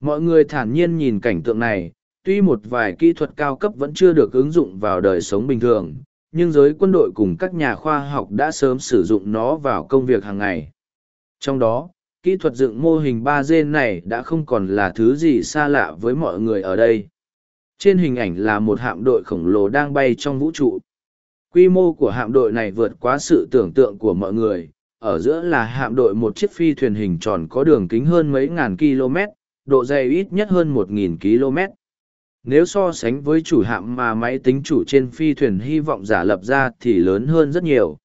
Mọi người thản nhiên nhìn cảnh tượng này, tuy một vài kỹ thuật cao cấp vẫn chưa được ứng dụng vào đời sống bình thường, nhưng giới quân đội cùng các nhà khoa học đã sớm sử dụng nó vào công việc hàng ngày. Trong đó, kỹ thuật dựng mô hình 3D này đã không còn là thứ gì xa lạ với mọi người ở đây. Trên hình ảnh là một hạm đội khổng lồ đang bay trong vũ trụ. Quy mô của hạm đội này vượt quá sự tưởng tượng của mọi người, ở giữa là hạm đội một chiếc phi thuyền hình tròn có đường kính hơn mấy ngàn km, độ dày ít nhất hơn một nghìn km. Nếu so sánh với chủ hạm mà máy tính chủ trên phi thuyền hy vọng giả lập ra thì lớn hơn rất nhiều.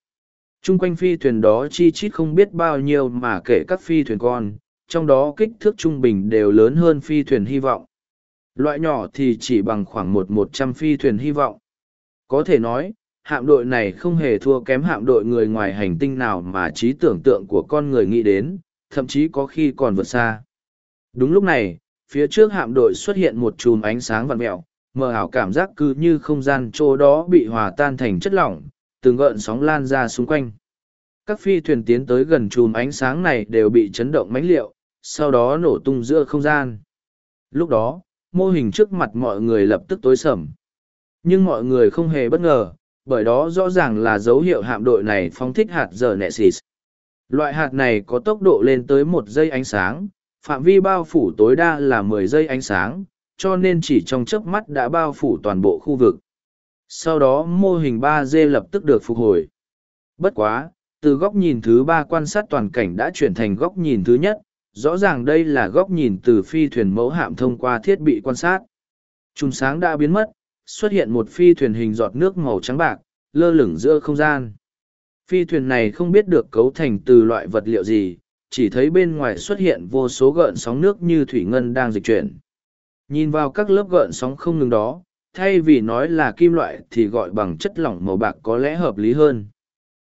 Trung quanh phi thuyền đó chi chít không biết bao nhiêu mà kể các phi thuyền con, trong đó kích thước trung bình đều lớn hơn phi thuyền hy vọng. Loại nhỏ thì chỉ bằng khoảng một một trăm phi thuyền hy vọng. Có thể nói, hạm đội này không hề thua kém hạm đội người ngoài hành tinh nào mà trí tưởng tượng của con người nghĩ đến, thậm chí có khi còn vượt xa. Đúng lúc này, phía trước hạm đội xuất hiện một chùm ánh sáng vặn mẹo, mờ ảo cảm giác cứ như không gian chỗ đó bị hòa tan thành chất lỏng, từng gợn sóng lan ra xung quanh. Các phi thuyền tiến tới gần chùm ánh sáng này đều bị chấn động mãnh liệu, sau đó nổ tung giữa không gian. Lúc đó, mô hình trước mặt mọi người lập tức tối sầm. Nhưng mọi người không hề bất ngờ, bởi đó rõ ràng là dấu hiệu hạm đội này phóng thích hạt giờ Nexus. Loại hạt này có tốc độ lên tới một giây ánh sáng, phạm vi bao phủ tối đa là mười giây ánh sáng, cho nên chỉ trong chớp mắt đã bao phủ toàn bộ khu vực. Sau đó mô hình 3D lập tức được phục hồi. Bất quá, từ góc nhìn thứ ba quan sát toàn cảnh đã chuyển thành góc nhìn thứ nhất, rõ ràng đây là góc nhìn từ phi thuyền mẫu hạm thông qua thiết bị quan sát. Trùng sáng đã biến mất, xuất hiện một phi thuyền hình giọt nước màu trắng bạc, lơ lửng giữa không gian. Phi thuyền này không biết được cấu thành từ loại vật liệu gì, chỉ thấy bên ngoài xuất hiện vô số gợn sóng nước như thủy ngân đang dịch chuyển. Nhìn vào các lớp gợn sóng không ngừng đó, thay vì nói là kim loại thì gọi bằng chất lỏng màu bạc có lẽ hợp lý hơn.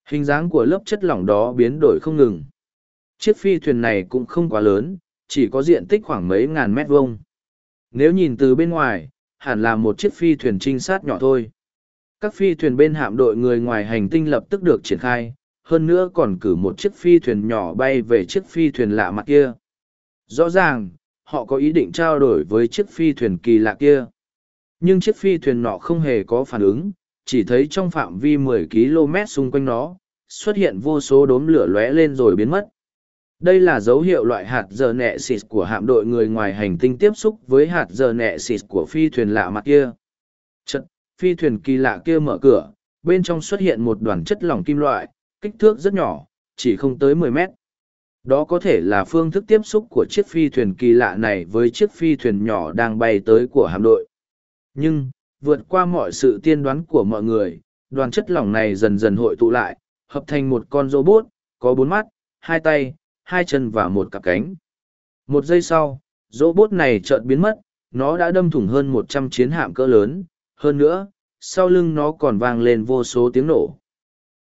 Hình dáng của lớp chất lỏng đó biến đổi không ngừng. Chiếc phi thuyền này cũng không quá lớn, chỉ có diện tích khoảng mấy ngàn mét vuông. Nếu nhìn từ bên ngoài, hẳn là một chiếc phi thuyền trinh sát nhỏ thôi. Các phi thuyền bên hạm đội người ngoài hành tinh lập tức được triển khai, hơn nữa còn cử một chiếc phi thuyền nhỏ bay về chiếc phi thuyền lạ mặt kia. Rõ ràng, họ có ý định trao đổi với chiếc phi thuyền kỳ lạ kia. Nhưng chiếc phi thuyền nọ không hề có phản ứng, chỉ thấy trong phạm vi 10 km xung quanh nó, xuất hiện vô số đốm lửa lóe lên rồi biến mất. đây là dấu hiệu loại hạt giờ nẹ xịt của hạm đội người ngoài hành tinh tiếp xúc với hạt giờ nẹ xịt của phi thuyền lạ mặt kia Chật, phi thuyền kỳ lạ kia mở cửa bên trong xuất hiện một đoàn chất lỏng kim loại kích thước rất nhỏ, chỉ không tới mười mét. Đó có thể là phương thức tiếp xúc của chiếc phi thuyền kỳ lạ này với chiếc phi thuyền nhỏ đang bay tới của hạm đội. Nhưng, vượt qua mọi sự tiên đoán của mọi người, đoàn chất lỏng này dần dần hội tụ lại, hợp thành một con robot, có bốn mắt, hai tay, hai chân và một cặp cánh. Một giây sau, robot này chợt biến mất, nó đã đâm thủng hơn một trăm chiến hạm cỡ lớn. Hơn nữa, sau lưng nó còn vang lên vô số tiếng nổ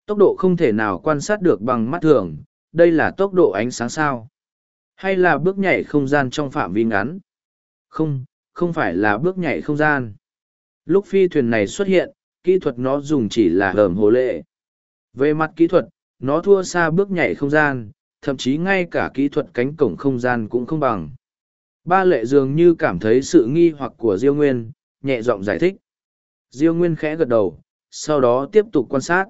tốc độ không thể nào quan sát được bằng mắt thường, đây là tốc độ ánh sáng sao? Hay là bước nhảy không gian trong phạm vi ngắn? Không không phải là bước nhảy không gian. Lúc phi thuyền này xuất hiện, kỹ thuật nó dùng chỉ là hởm hồ lệ. Về mặt kỹ thuật, nó thua xa bước nhảy không gian, thậm chí ngay cả kỹ thuật cánh cổng không gian cũng không bằng. Ba lệ dường như cảm thấy sự nghi hoặc của diêu nguyên, nhẹ giọng giải thích. Diêu nguyên khẽ gật đầu, sau đó tiếp tục quan sát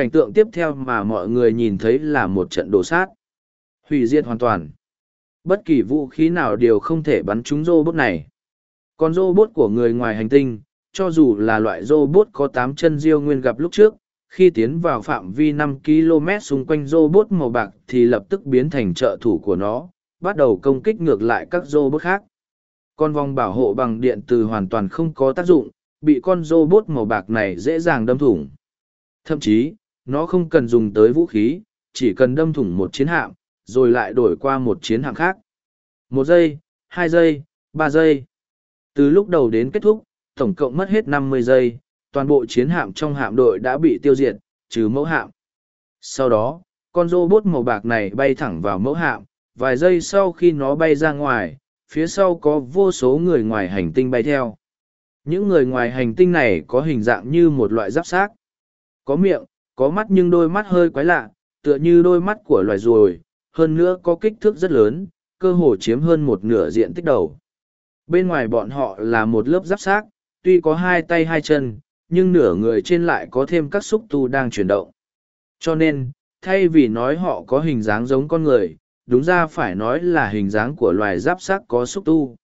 cảnh tượng tiếp theo mà mọi người nhìn thấy là một trận đổ sát. Hủy diệt hoàn toàn. Bất kỳ vũ khí nào đều không thể bắn trúng robot này. Còn robot của người ngoài hành tinh, cho dù là loại robot có tám chân diêu nguyên gặp lúc trước, khi tiến vào phạm vi năm km xung quanh robot màu bạc thì lập tức biến thành trợ thủ của nó, bắt đầu công kích ngược lại các robot khác. Con vòng bảo hộ bằng điện từ hoàn toàn không có tác dụng, bị con robot màu bạc này dễ dàng đâm thủng. Thậm chí nó không cần dùng tới vũ khí, chỉ cần đâm thủng một chiến hạm, rồi lại đổi qua một chiến hạm khác. Một giây, hai giây, ba giây. Từ lúc đầu đến kết thúc, tổng cộng mất hết năm mươi giây, toàn bộ chiến hạm trong hạm đội đã bị tiêu diệt, trừ mẫu hạm. Sau đó, con robot màu bạc này bay thẳng vào mẫu hạm, vài giây sau khi nó bay ra ngoài, phía sau có vô số người ngoài hành tinh bay theo. Những người ngoài hành tinh này có hình dạng như một loại giáp xác. Có miệng có mắt nhưng đôi mắt hơi quái lạ, tựa như đôi mắt của loài ruồi, hơn nữa có kích thước rất lớn, cơ hồ chiếm hơn một nửa diện tích đầu. Bên ngoài bọn họ là một lớp giáp xác, tuy có hai tay hai chân, nhưng nửa người trên lại có thêm các xúc tu đang chuyển động. Cho nên, thay vì nói họ có hình dáng giống con người, đúng ra phải nói là hình dáng của loài giáp xác có xúc tu.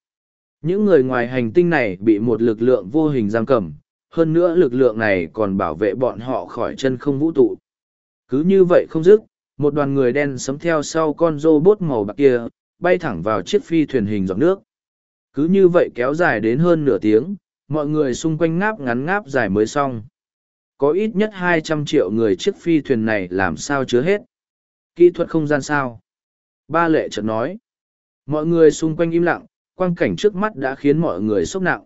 Những người ngoài hành tinh này bị một lực lượng vô hình giam cầm hơn nữa lực lượng này còn bảo vệ bọn họ khỏi chân không vũ tụ cứ như vậy không dứt, một đoàn người đen sấm theo sau con rô bốt màu bạc kia, bay thẳng vào chiếc phi thuyền hình dọc nước. Cứ như vậy kéo dài đến hơn nửa tiếng, mọi người xung quanh ngáp ngắn ngáp dài mới xong. Có ít nhất hai trăm triệu người chiếc phi thuyền này làm sao chứa hết? Kỹ thuật không gian sao? Ba lệ chợt nói. Mọi người xung quanh im lặng, quang cảnh trước mắt đã khiến mọi người sốc nặng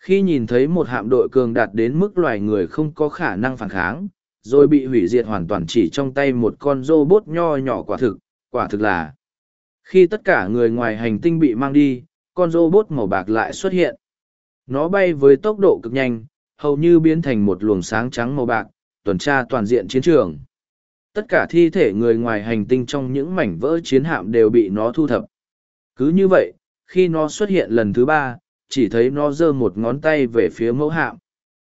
khi nhìn thấy một hạm đội cường đạt đến mức loài người không có khả năng phản kháng, rồi bị hủy diệt hoàn toàn chỉ trong tay một con robot nho nhỏ quả thực quả thực là. Khi tất cả người ngoài hành tinh bị mang đi, con robot màu bạc lại xuất hiện. Nó bay với tốc độ cực nhanh, hầu như biến thành một luồng sáng trắng màu bạc, tuần tra toàn diện chiến trường. Tất cả thi thể người ngoài hành tinh trong những mảnh vỡ chiến hạm đều bị nó thu thập. Cứ như vậy, khi nó xuất hiện lần thứ ba chỉ thấy nó giơ một ngón tay về phía mẫu hạm.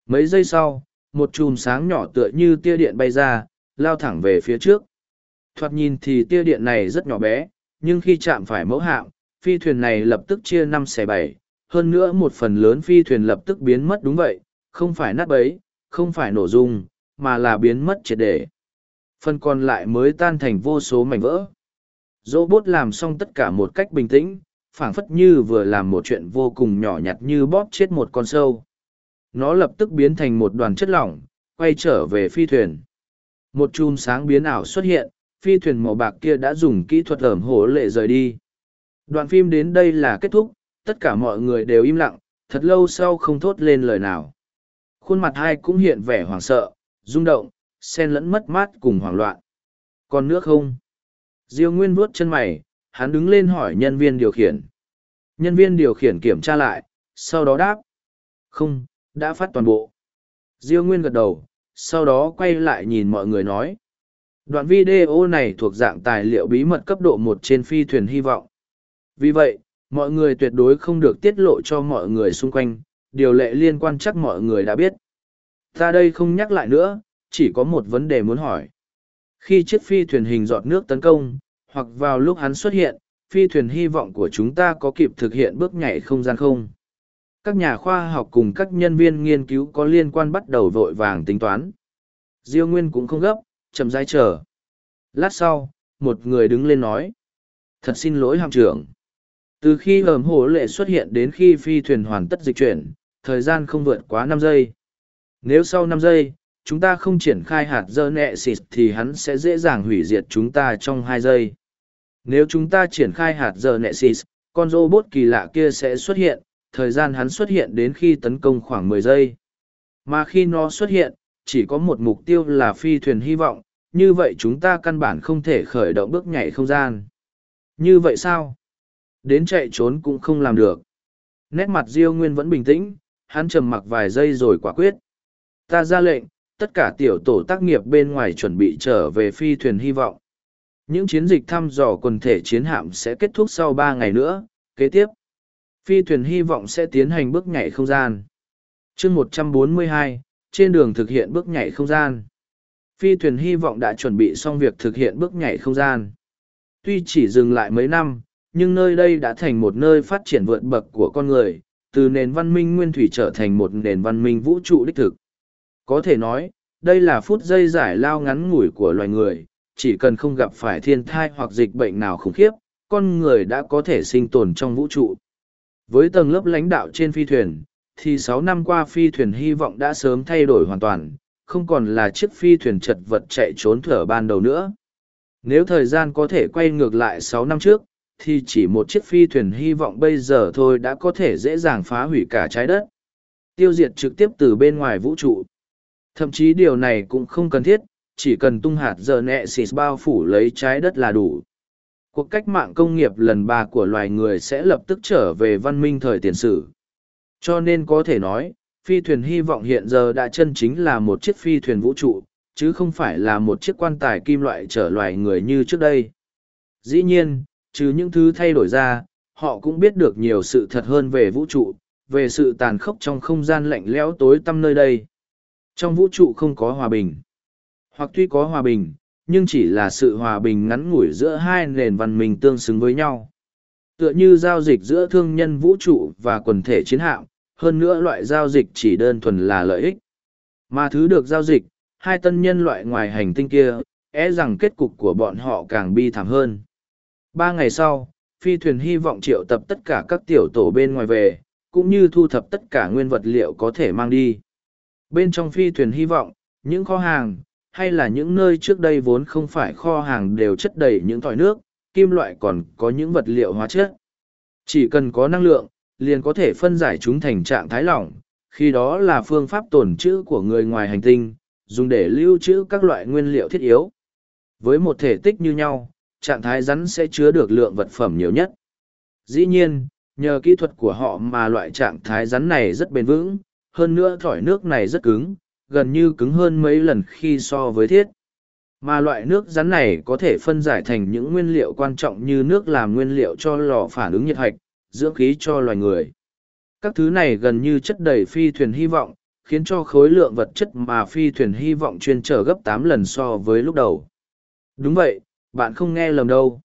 Mấy giây sau, một chùm sáng nhỏ tựa như tia điện bay ra, lao thẳng về phía trước. Thoạt nhìn thì tia điện này rất nhỏ bé, nhưng khi chạm phải mẫu hạm, phi thuyền này lập tức chia năm xẻ bảy. Hơn nữa một phần lớn phi thuyền lập tức biến mất đúng vậy, không phải nát bấy không phải nổ dung mà là biến mất triệt để. Phần còn lại mới tan thành vô số mảnh vỡ. Dỗ bốt làm xong tất cả một cách bình tĩnh phảng phất như vừa làm một chuyện vô cùng nhỏ nhặt như bóp chết một con sâu. Nó lập tức biến thành một đoàn chất lỏng, quay trở về phi thuyền. Một chùm sáng biến ảo xuất hiện, phi thuyền màu bạc kia đã dùng kỹ thuật ẩm hổ lệ rời đi. Đoạn phim đến đây là kết thúc, tất cả mọi người đều im lặng, thật lâu sau không thốt lên lời nào. Khuôn mặt hai cũng hiện vẻ hoảng sợ, rung động, xen lẫn mất mát cùng hoảng loạn. Còn nước không? Diêu nguyên vuốt chân mày hắn đứng lên hỏi nhân viên điều khiển. Nhân viên điều khiển kiểm tra lại, sau đó đáp. Không, đã phát toàn bộ. Diêu nguyên gật đầu, sau đó quay lại nhìn mọi người nói. Đoạn video này thuộc dạng tài liệu bí mật cấp độ một trên phi thuyền hy vọng. Vì vậy, mọi người tuyệt đối không được tiết lộ cho mọi người xung quanh, điều lệ liên quan chắc mọi người đã biết. Ta đây không nhắc lại nữa, chỉ có một vấn đề muốn hỏi. Khi chiếc phi thuyền hình giọt nước tấn công hoặc vào lúc hắn xuất hiện, phi thuyền hy vọng của chúng ta có kịp thực hiện bước nhảy không gian không? Các nhà khoa học cùng các nhân viên nghiên cứu có liên quan bắt đầu vội vàng tính toán. Diêu Nguyên cũng không gấp, chậm rãi chờ. Lát sau, một người đứng lên nói. Thật xin lỗi hạm trưởng. Từ khi hầm hồ lệ xuất hiện đến khi phi thuyền hoàn tất dịch chuyển, thời gian không vượt quá năm giây. Nếu sau năm giây, chúng ta không triển khai hạt dơ nẹ xịt thì hắn sẽ dễ dàng hủy diệt chúng ta trong hai giây. Nếu chúng ta triển khai hạt giờ nẹ xì, con robot kỳ lạ kia sẽ xuất hiện, thời gian hắn xuất hiện đến khi tấn công khoảng mười giây. Mà khi nó xuất hiện, chỉ có một mục tiêu là phi thuyền hy vọng, như vậy chúng ta căn bản không thể khởi động bước nhảy không gian. Như vậy sao? Đến chạy trốn cũng không làm được. Nét mặt Diêu Nguyên vẫn bình tĩnh, hắn trầm mặc vài giây rồi quả quyết. Ta ra lệnh, tất cả tiểu tổ tác nghiệp bên ngoài chuẩn bị trở về phi thuyền hy vọng. Những chiến dịch thăm dò quần thể chiến hạm sẽ kết thúc sau ba ngày nữa, kế tiếp. Phi thuyền hy vọng sẽ tiến hành bước nhảy không gian. chương 142, trên đường thực hiện bước nhảy không gian. Phi thuyền hy vọng đã chuẩn bị xong việc thực hiện bước nhảy không gian. Tuy chỉ dừng lại mấy năm, nhưng nơi đây đã thành một nơi phát triển vượt bậc của con người, từ nền văn minh nguyên thủy trở thành một nền văn minh vũ trụ đích thực. Có thể nói, đây là phút giây giải lao ngắn ngủi của loài người, chỉ cần không gặp phải thiên thai hoặc dịch bệnh nào khủng khiếp, con người đã có thể sinh tồn trong vũ trụ. Với tầng lớp lãnh đạo trên phi thuyền, thì sáu năm qua phi thuyền hy vọng đã sớm thay đổi hoàn toàn, không còn là chiếc phi thuyền chật vật chạy trốn thở ban đầu nữa. Nếu thời gian có thể quay ngược lại sáu năm trước, thì chỉ một chiếc phi thuyền hy vọng bây giờ thôi đã có thể dễ dàng phá hủy cả trái đất. Tiêu diệt trực tiếp từ bên ngoài vũ trụ. Thậm chí điều này cũng không cần thiết, chỉ cần tung hạt giờ nẹ xịt bao phủ lấy trái đất là đủ. Cuộc cách mạng công nghiệp lần ba của loài người sẽ lập tức trở về văn minh thời tiền sử. Cho nên có thể nói, phi thuyền hy vọng hiện giờ đã chân chính là một chiếc phi thuyền vũ trụ, chứ không phải là một chiếc quan tài kim loại chở loài người như trước đây. Dĩ nhiên, trừ những thứ thay đổi ra, họ cũng biết được nhiều sự thật hơn về vũ trụ, về sự tàn khốc trong không gian lạnh lẽo tối tăm nơi đây. Trong vũ trụ không có hòa bình. Hoặc tuy có hòa bình, nhưng chỉ là sự hòa bình ngắn ngủi giữa hai nền văn minh tương xứng với nhau. Tựa như giao dịch giữa thương nhân vũ trụ và quần thể chiến hạm, hơn nữa loại giao dịch chỉ đơn thuần là lợi ích. Mà thứ được giao dịch, hai tân nhân loại ngoài hành tinh kia, é rằng kết cục của bọn họ càng bi thảm hơn. Ba ngày sau, phi thuyền hy vọng triệu tập tất cả các tiểu tổ bên ngoài về, cũng như thu thập tất cả nguyên vật liệu có thể mang đi. Bên trong phi thuyền hy vọng, những kho hàng, hay là những nơi trước đây vốn không phải kho hàng đều chất đầy những thỏi nước, kim loại còn có những vật liệu hóa chất. Chỉ cần có năng lượng, liền có thể phân giải chúng thành trạng thái lỏng, khi đó là phương pháp tồn trữ của người ngoài hành tinh, dùng để lưu trữ các loại nguyên liệu thiết yếu. Với một thể tích như nhau, trạng thái rắn sẽ chứa được lượng vật phẩm nhiều nhất. Dĩ nhiên, nhờ kỹ thuật của họ mà loại trạng thái rắn này rất bền vững, hơn nữa thỏi nước này rất cứng, gần như cứng hơn mấy lần khi so với thiết. Mà loại nước rắn này có thể phân giải thành những nguyên liệu quan trọng như nước làm nguyên liệu cho lò phản ứng nhiệt hạch, dưỡng khí cho loài người. Các thứ này gần như chất đầy phi thuyền hy vọng, khiến cho khối lượng vật chất mà phi thuyền hy vọng chuyên trở gấp tám lần so với lúc đầu. Đúng vậy, bạn không nghe lầm đâu.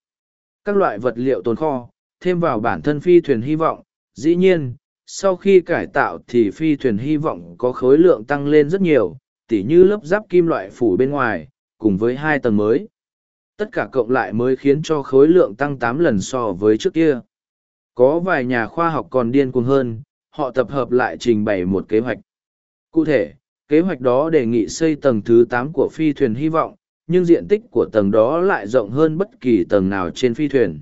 Các loại vật liệu tồn kho, thêm vào bản thân phi thuyền hy vọng, dĩ nhiên, sau khi cải tạo thì phi thuyền hy vọng có khối lượng tăng lên rất nhiều, tỉ như lớp giáp kim loại phủ bên ngoài, cùng với hai tầng mới. Tất cả cộng lại mới khiến cho khối lượng tăng tám lần so với trước kia. Có vài nhà khoa học còn điên cuồng hơn, họ tập hợp lại trình bày một kế hoạch. Cụ thể, kế hoạch đó đề nghị xây tầng thứ tám của phi thuyền hy vọng, nhưng diện tích của tầng đó lại rộng hơn bất kỳ tầng nào trên phi thuyền.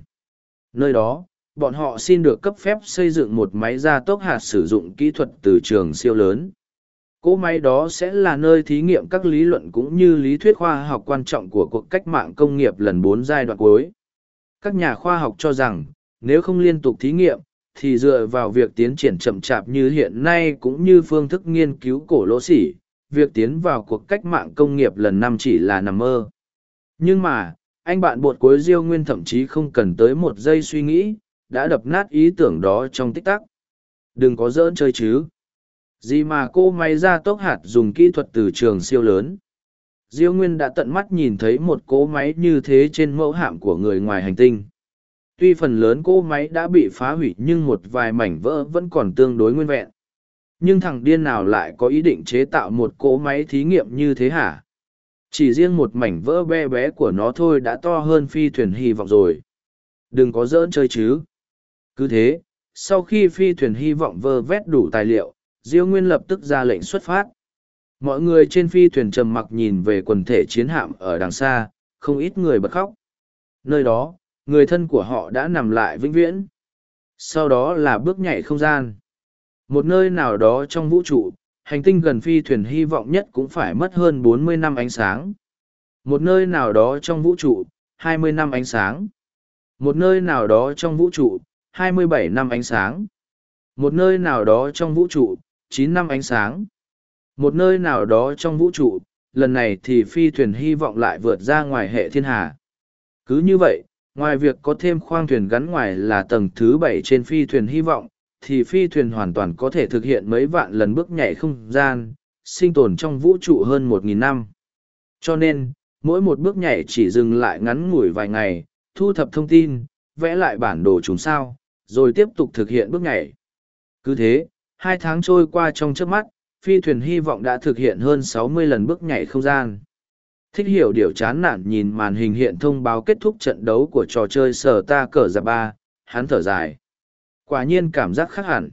Nơi đó, bọn họ xin được cấp phép xây dựng một máy gia tốc hạt sử dụng kỹ thuật từ trường siêu lớn. Cỗ máy đó sẽ là nơi thí nghiệm các lý luận cũng như lý thuyết khoa học quan trọng của cuộc cách mạng công nghiệp lần bốn giai đoạn cuối. Các nhà khoa học cho rằng, nếu không liên tục thí nghiệm, thì dựa vào việc tiến triển chậm chạp như hiện nay cũng như phương thức nghiên cứu cổ lỗ sỉ, việc tiến vào cuộc cách mạng công nghiệp lần năm chỉ là nằm mơ. Nhưng mà, anh bạn bột cuối Diêu Nguyên thậm chí không cần tới một giây suy nghĩ, đã đập nát ý tưởng đó trong tích tắc. Đừng có giỡn chơi chứ. Gì mà cô máy ra tốc hạt dùng kỹ thuật từ trường siêu lớn. Diêu Nguyên đã tận mắt nhìn thấy một cỗ máy như thế trên mẫu hạm của người ngoài hành tinh. Tuy phần lớn cỗ máy đã bị phá hủy nhưng một vài mảnh vỡ vẫn còn tương đối nguyên vẹn. Nhưng thằng điên nào lại có ý định chế tạo một cỗ máy thí nghiệm như thế hả? Chỉ riêng một mảnh vỡ bé bé của nó thôi đã to hơn phi thuyền hy vọng rồi. Đừng có giỡn chơi chứ. Cứ thế, sau khi phi thuyền hy vọng vơ vét đủ tài liệu, Diêu Nguyên lập tức ra lệnh xuất phát. Mọi người trên phi thuyền trầm mặc nhìn về quần thể chiến hạm ở đằng xa, không ít người bật khóc. Nơi đó, người thân của họ đã nằm lại vĩnh viễn. Sau đó là bước nhảy không gian. Một nơi nào đó trong vũ trụ, hành tinh gần phi thuyền hy vọng nhất cũng phải mất hơn 40 năm ánh sáng. Một nơi nào đó trong vũ trụ, 20 năm ánh sáng. Một nơi nào đó trong vũ trụ, 27 năm ánh sáng. Một nơi nào đó trong vũ trụ, 9 năm ánh sáng. Một nơi nào đó trong vũ trụ, lần này thì phi thuyền hy vọng lại vượt ra ngoài hệ thiên hà. Cứ như vậy, ngoài việc có thêm khoang thuyền gắn ngoài là tầng thứ bảy trên phi thuyền hy vọng, thì phi thuyền hoàn toàn có thể thực hiện mấy vạn lần bước nhảy không gian, sinh tồn trong vũ trụ hơn một nghìn năm. Cho nên, mỗi một bước nhảy chỉ dừng lại ngắn ngủi vài ngày, thu thập thông tin, vẽ lại bản đồ chúng sao, rồi tiếp tục thực hiện bước nhảy. Cứ thế, hai tháng trôi qua trong trước mắt, phi thuyền hy vọng đã thực hiện hơn 60 lần bước nhảy không gian. Thích hiểu điều chán nản nhìn màn hình hiện thông báo kết thúc trận đấu của trò chơi sở ta cờ giặc ba, hắn thở dài. Quả nhiên cảm giác khác hẳn.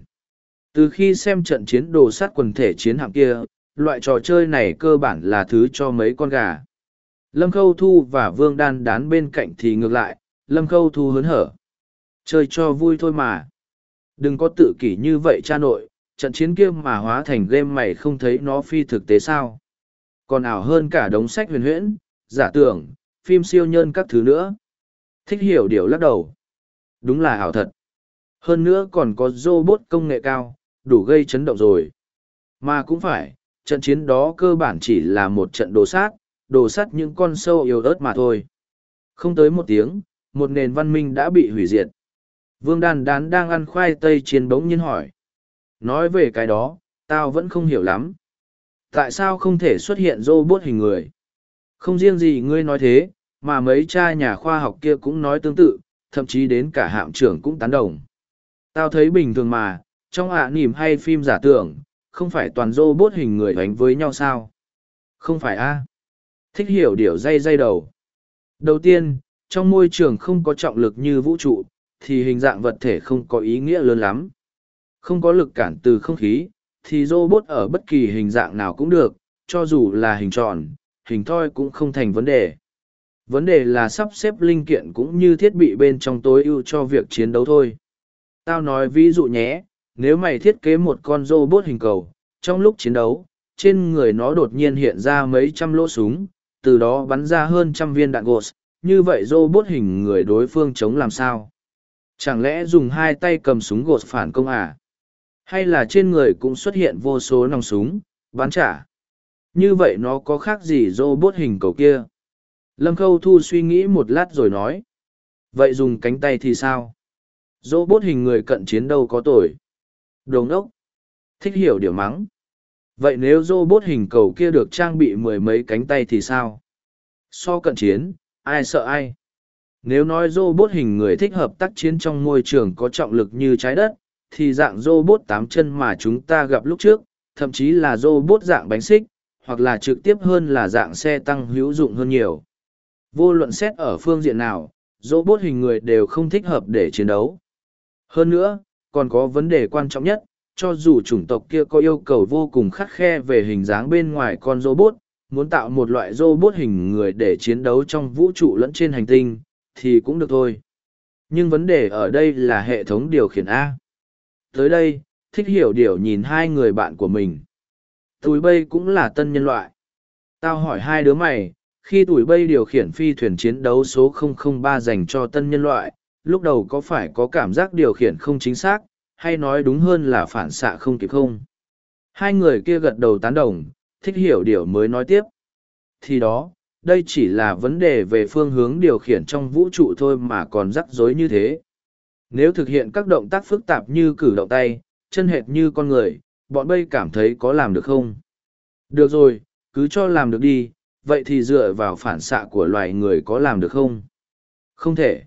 Từ khi xem trận chiến đồ sát quần thể chiến hạng kia, loại trò chơi này cơ bản là thứ cho mấy con gà. Lâm Khâu Thu và Vương Đan đán bên cạnh thì ngược lại, Lâm Khâu Thu hớn hở. Chơi cho vui thôi mà. Đừng có tự kỷ như vậy cha nội, trận chiến kia mà hóa thành game mày không thấy nó phi thực tế sao. Còn ảo hơn cả đống sách huyền huyễn, giả tưởng, phim siêu nhân các thứ nữa. Thích hiểu điều lắc đầu. Đúng là ảo thật. Hơn nữa còn có robot công nghệ cao, đủ gây chấn động rồi. Mà cũng phải, trận chiến đó cơ bản chỉ là một trận đồ sát, đồ sát những con sâu yếu ớt mà thôi. Không tới một tiếng, một nền văn minh đã bị hủy diệt. Vương đan đán đang ăn khoai tây chiên bỗng nhiên hỏi. Nói về cái đó, tao vẫn không hiểu lắm. Tại sao không thể xuất hiện robot hình người? Không riêng gì ngươi nói thế, mà mấy cha nhà khoa học kia cũng nói tương tự, thậm chí đến cả hạm trưởng cũng tán đồng. Tao thấy bình thường mà, trong ạ à nỉm hay phim giả tưởng, không phải toàn robot hình người đánh với nhau sao? Không phải a Thích hiểu điều dây dây đầu. Đầu tiên, trong môi trường không có trọng lực như vũ trụ, thì hình dạng vật thể không có ý nghĩa lớn lắm. Không có lực cản từ không khí, thì robot ở bất kỳ hình dạng nào cũng được, cho dù là hình tròn, hình thoi cũng không thành vấn đề. Vấn đề là sắp xếp linh kiện cũng như thiết bị bên trong tối ưu cho việc chiến đấu thôi. Tao nói ví dụ nhé, nếu mày thiết kế một con robot hình cầu, trong lúc chiến đấu, trên người nó đột nhiên hiện ra mấy trăm lỗ súng, từ đó bắn ra hơn trăm viên đạn gột, như vậy robot hình người đối phương chống làm sao? Chẳng lẽ dùng hai tay cầm súng gột phản công à? Hay là trên người cũng xuất hiện vô số nòng súng, bắn trả? Như vậy nó có khác gì robot hình cầu kia? Lâm Khâu Thu suy nghĩ một lát rồi nói. Vậy dùng cánh tay thì sao? Robot hình người cận chiến đâu có tội. Đồ ốc. Thích hiểu điều mắng. Vậy nếu robot hình cầu kia được trang bị mười mấy cánh tay thì sao? So cận chiến, ai sợ ai? Nếu nói robot hình người thích hợp tác chiến trong môi trường có trọng lực như trái đất, thì dạng robot tám chân mà chúng ta gặp lúc trước, thậm chí là robot dạng bánh xích, hoặc là trực tiếp hơn là dạng xe tăng hữu dụng hơn nhiều. Vô luận xét ở phương diện nào, robot hình người đều không thích hợp để chiến đấu. Hơn nữa, còn có vấn đề quan trọng nhất, cho dù chủng tộc kia có yêu cầu vô cùng khắt khe về hình dáng bên ngoài con robot, muốn tạo một loại robot hình người để chiến đấu trong vũ trụ lẫn trên hành tinh, thì cũng được thôi. Nhưng vấn đề ở đây là hệ thống điều khiển A. Tới đây, thích hiểu điều nhìn hai người bạn của mình. Tùi bây cũng là tân nhân loại. Tao hỏi hai đứa mày, khi tùi bây điều khiển phi thuyền chiến đấu số 003 dành cho tân nhân loại, lúc đầu có phải có cảm giác điều khiển không chính xác, hay nói đúng hơn là phản xạ không kịp không? Hai người kia gật đầu tán đồng, thích hiểu điều mới nói tiếp. Thì đó, đây chỉ là vấn đề về phương hướng điều khiển trong vũ trụ thôi mà còn rắc rối như thế. Nếu thực hiện các động tác phức tạp như cử động tay, chân hệt như con người, bọn bây cảm thấy có làm được không? Được rồi, cứ cho làm được đi, vậy thì dựa vào phản xạ của loài người có làm được không? Không thể.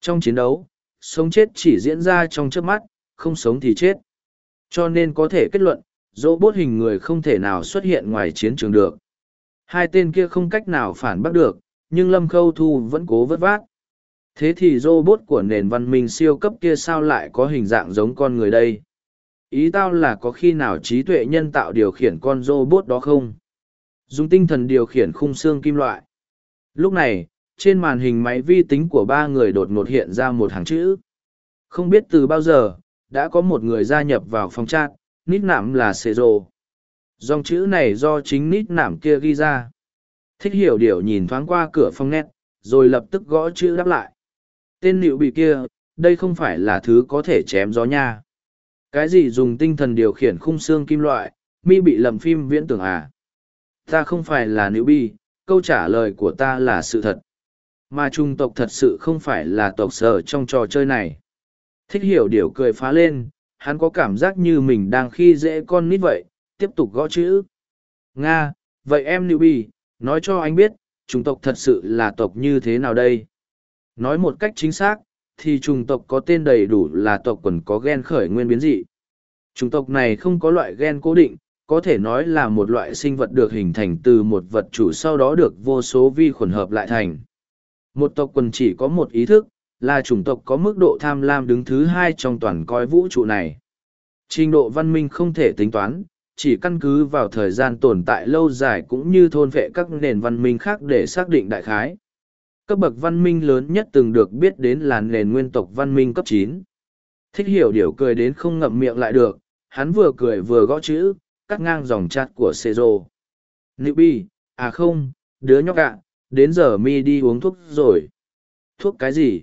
Trong chiến đấu, sống chết chỉ diễn ra trong trước mắt, không sống thì chết. Cho nên có thể kết luận, robot hình người không thể nào xuất hiện ngoài chiến trường được. Hai tên kia không cách nào phản bác được, nhưng Lâm Khâu Thu vẫn cố vất vát. Thế thì robot của nền văn minh siêu cấp kia sao lại có hình dạng giống con người đây? Ý tao là có khi nào trí tuệ nhân tạo điều khiển con robot đó không? Dùng tinh thần điều khiển khung xương kim loại. Lúc này, trên màn hình máy vi tính của ba người đột ngột hiện ra một hàng chữ. Không biết từ bao giờ, đã có một người gia nhập vào phòng chat, nít nạm là xê. Dòng chữ này do chính nít nảm kia ghi ra. Thích hiểu điều nhìn thoáng qua cửa phong nét, rồi lập tức gõ chữ đáp lại. Tên nịu bị kia, đây không phải là thứ có thể chém gió nha. Cái gì dùng tinh thần điều khiển khung xương kim loại, mi bị lầm phim viễn tưởng à? Ta không phải là nữ bi, câu trả lời của ta là sự thật. Mà trung tộc thật sự không phải là tộc sở trong trò chơi này. Thích hiểu điều cười phá lên, hắn có cảm giác như mình đang khi dễ con nít vậy, tiếp tục gõ chữ. Nga, vậy em nữ Bì, nói cho anh biết, chủng tộc thật sự là tộc như thế nào đây? Nói một cách chính xác, thì chủng tộc có tên đầy đủ là tộc quần có gen khởi nguyên biến dị. Chủng tộc này không có loại gen cố định, có thể nói là một loại sinh vật được hình thành từ một vật chủ sau đó được vô số vi khuẩn hợp lại thành. Một tộc quần chỉ có một ý thức, là chủng tộc có mức độ tham lam đứng thứ hai trong toàn coi vũ trụ này. Trình độ văn minh không thể tính toán, chỉ căn cứ vào thời gian tồn tại lâu dài cũng như thôn vệ các nền văn minh khác để xác định đại khái. Cấp bậc văn minh lớn nhất từng được biết đến là nền nguyên tộc văn minh cấp chín. Thích hiểu điều cười đến không ngậm miệng lại được, hắn vừa cười vừa gõ chữ, cắt ngang dòng chat của Cezro. Nữ bi, à không, đứa nhóc ạ, đến giờ mi đi uống thuốc rồi. Thuốc cái gì?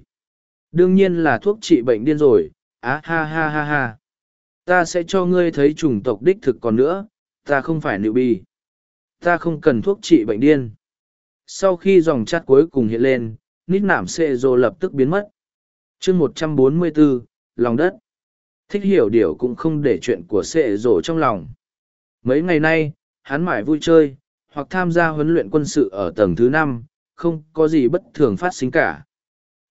Đương nhiên là thuốc trị bệnh điên rồi, á ha ha ha ha. Ta sẽ cho ngươi thấy chủng tộc đích thực còn nữa, ta không phải nữ bi. Ta không cần thuốc trị bệnh điên. Sau khi dòng chat cuối cùng hiện lên, nít nảm xê rô lập tức biến mất. chương một trăm bốn mươi bốn, lòng đất. Thích hiểu điều cũng không để chuyện của xệ rổ trong lòng. Mấy ngày nay, hắn mải vui chơi, hoặc tham gia huấn luyện quân sự ở tầng thứ năm, không có gì bất thường phát sinh cả.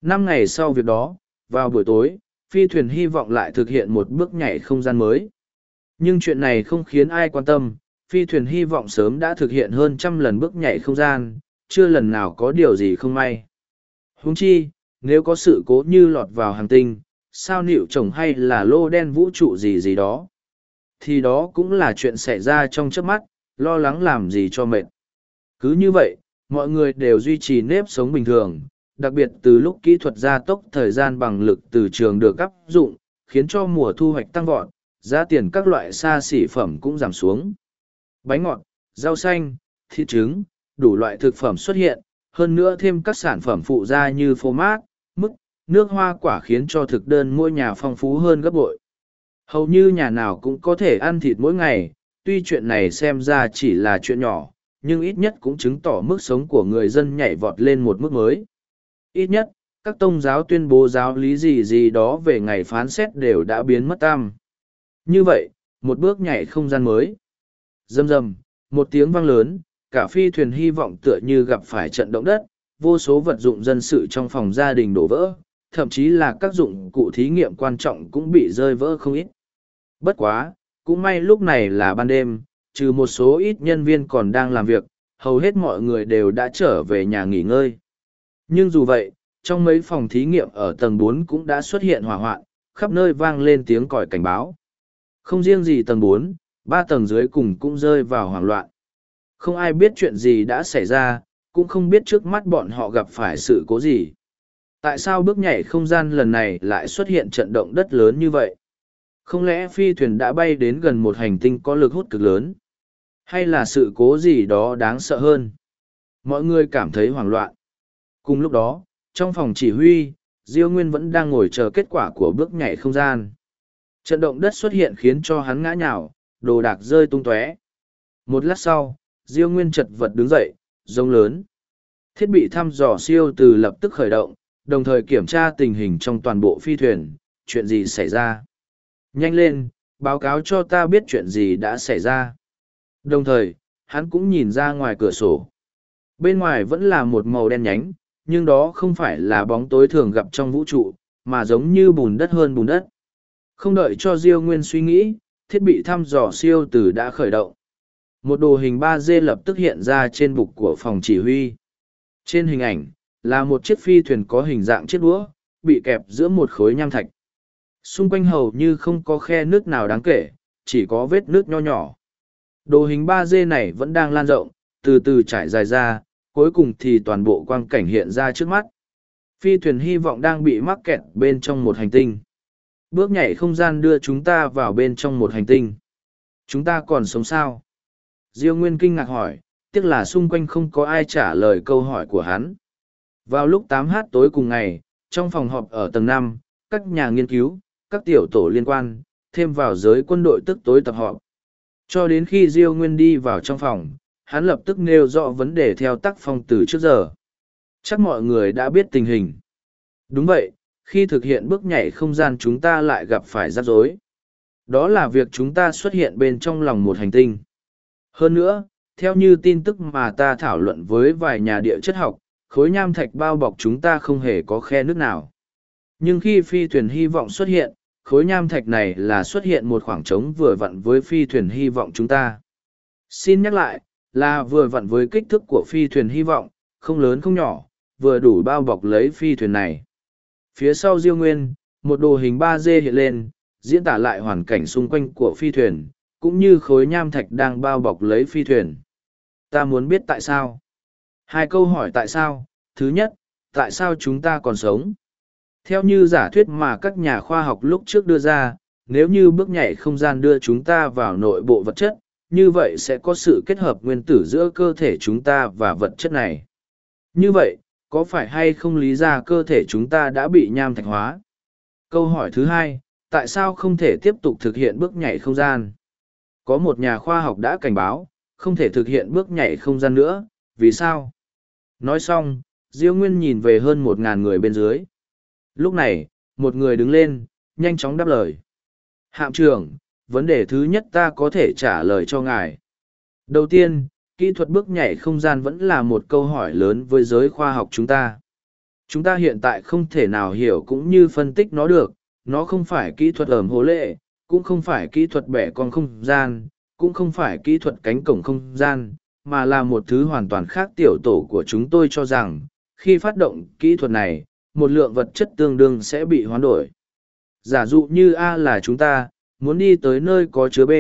Năm ngày sau việc đó, vào buổi tối, phi thuyền hy vọng lại thực hiện một bước nhảy không gian mới. Nhưng chuyện này không khiến ai quan tâm, phi thuyền hy vọng sớm đã thực hiện hơn trăm lần bước nhảy không gian, chưa lần nào có điều gì không may. Huống chi, nếu có sự cố như lọt vào hàng tinh, sao nịu chồng hay là lô đen vũ trụ gì gì đó, thì đó cũng là chuyện xảy ra trong chớp mắt, lo lắng làm gì cho mệt. Cứ như vậy, mọi người đều duy trì nếp sống bình thường, đặc biệt từ lúc kỹ thuật gia tốc thời gian bằng lực từ trường được áp dụng, khiến cho mùa thu hoạch tăng vọt, giá tiền các loại xa xỉ phẩm cũng giảm xuống. Bánh ngọt, rau xanh, thịt trứng, đủ loại thực phẩm xuất hiện, hơn nữa thêm các sản phẩm phụ gia như phô mát, mức, nước hoa quả khiến cho thực đơn mỗi nhà phong phú hơn gấp bội. Hầu như nhà nào cũng có thể ăn thịt mỗi ngày, tuy chuyện này xem ra chỉ là chuyện nhỏ, nhưng ít nhất cũng chứng tỏ mức sống của người dân nhảy vọt lên một mức mới. Ít nhất, các tôn giáo tuyên bố giáo lý gì gì đó về ngày phán xét đều đã biến mất tam. Như vậy, một bước nhảy không gian mới. Dầm dầm, một tiếng vang lớn, cả phi thuyền hy vọng tựa như gặp phải trận động đất, vô số vật dụng dân sự trong phòng gia đình đổ vỡ, thậm chí là các dụng cụ thí nghiệm quan trọng cũng bị rơi vỡ không ít. Bất quá, cũng may lúc này là ban đêm, trừ một số ít nhân viên còn đang làm việc, hầu hết mọi người đều đã trở về nhà nghỉ ngơi. Nhưng dù vậy, trong mấy phòng thí nghiệm ở tầng bốn cũng đã xuất hiện hỏa hoạn, khắp nơi vang lên tiếng còi cảnh báo. Không riêng gì tầng bốn, ba tầng dưới cùng cũng rơi vào hoảng loạn. Không ai biết chuyện gì đã xảy ra, cũng không biết trước mắt bọn họ gặp phải sự cố gì. Tại sao bước nhảy không gian lần này lại xuất hiện trận động đất lớn như vậy? Không lẽ phi thuyền đã bay đến gần một hành tinh có lực hút cực lớn? Hay là sự cố gì đó đáng sợ hơn? Mọi người cảm thấy hoảng loạn. Cùng lúc đó, trong phòng chỉ huy, Diêu Nguyên vẫn đang ngồi chờ kết quả của bước nhảy không gian. Trận động đất xuất hiện khiến cho hắn ngã nhào, đồ đạc rơi tung tóe. Một lát sau, Diêu Nguyên chật vật đứng dậy, rông lớn. Thiết bị thăm dò siêu từ lập tức khởi động, đồng thời kiểm tra tình hình trong toàn bộ phi thuyền, chuyện gì xảy ra. Nhanh lên, báo cáo cho ta biết chuyện gì đã xảy ra. Đồng thời, hắn cũng nhìn ra ngoài cửa sổ. Bên ngoài vẫn là một màu đen nhánh, nhưng đó không phải là bóng tối thường gặp trong vũ trụ, mà giống như bùn đất hơn bùn đất. Không đợi cho Diêu Nguyên suy nghĩ, thiết bị thăm dò siêu tử đã khởi động. Một đồ hình 3D lập tức hiện ra trên bục của phòng chỉ huy. Trên hình ảnh, là một chiếc phi thuyền có hình dạng chiếc đũa, bị kẹp giữa một khối nham thạch. Xung quanh hầu như không có khe nước nào đáng kể, chỉ có vết nước nho nhỏ. Đồ hình 3D này vẫn đang lan rộng, từ từ trải dài ra, cuối cùng thì toàn bộ quang cảnh hiện ra trước mắt. Phi thuyền hy vọng đang bị mắc kẹt bên trong một hành tinh. Bước nhảy không gian đưa chúng ta vào bên trong một hành tinh. Chúng ta còn sống sao? Diêu Nguyên kinh ngạc hỏi, tiếc là xung quanh không có ai trả lời câu hỏi của hắn. Vào lúc 8h tối cùng ngày, trong phòng họp ở tầng năm, các nhà nghiên cứu, các tiểu tổ liên quan, thêm vào giới quân đội tức tối tập họp. Cho đến khi Diêu Nguyên đi vào trong phòng, hắn lập tức nêu rõ vấn đề theo tác phong từ trước giờ. Chắc mọi người đã biết tình hình. Đúng vậy, khi thực hiện bước nhảy không gian chúng ta lại gặp phải rắc rối. Đó là việc chúng ta xuất hiện bên trong lòng một hành tinh. Hơn nữa, theo như tin tức mà ta thảo luận với vài nhà địa chất học, khối nham thạch bao bọc chúng ta không hề có khe nước nào. Nhưng khi phi thuyền hy vọng xuất hiện, khối nham thạch này là xuất hiện một khoảng trống vừa vặn với phi thuyền hy vọng chúng ta. Xin nhắc lại, là vừa vặn với kích thước của phi thuyền hy vọng, không lớn không nhỏ, vừa đủ bao bọc lấy phi thuyền này. Phía sau Diêu Nguyên, một đồ hình 3D hiện lên, diễn tả lại hoàn cảnh xung quanh của phi thuyền, cũng như khối nham thạch đang bao bọc lấy phi thuyền. Ta muốn biết tại sao. Hai câu hỏi tại sao. Thứ nhất, tại sao chúng ta còn sống? Theo như giả thuyết mà các nhà khoa học lúc trước đưa ra, nếu như bước nhảy không gian đưa chúng ta vào nội bộ vật chất, như vậy sẽ có sự kết hợp nguyên tử giữa cơ thể chúng ta và vật chất này. Như vậy, có phải hay không lý ra cơ thể chúng ta đã bị nham thạch hóa? Câu hỏi thứ hai, tại sao không thể tiếp tục thực hiện bước nhảy không gian? Có một nhà khoa học đã cảnh báo, không thể thực hiện bước nhảy không gian nữa, vì sao? Nói xong, Diêu Nguyên nhìn về hơn một ngàn người bên dưới. Lúc này, một người đứng lên, nhanh chóng đáp lời. Hạm trưởng, vấn đề thứ nhất ta có thể trả lời cho ngài. Đầu tiên, kỹ thuật bước nhảy không gian vẫn là một câu hỏi lớn với giới khoa học chúng ta. Chúng ta hiện tại không thể nào hiểu cũng như phân tích nó được, nó không phải kỹ thuật ẩm hố lệ, cũng không phải kỹ thuật bẻ con không gian, cũng không phải kỹ thuật cánh cổng không gian, mà là một thứ hoàn toàn khác tiểu tổ của chúng tôi cho rằng, khi phát động kỹ thuật này, một lượng vật chất tương đương sẽ bị hoán đổi. Giả dụ như A là chúng ta, muốn đi tới nơi có chứa B,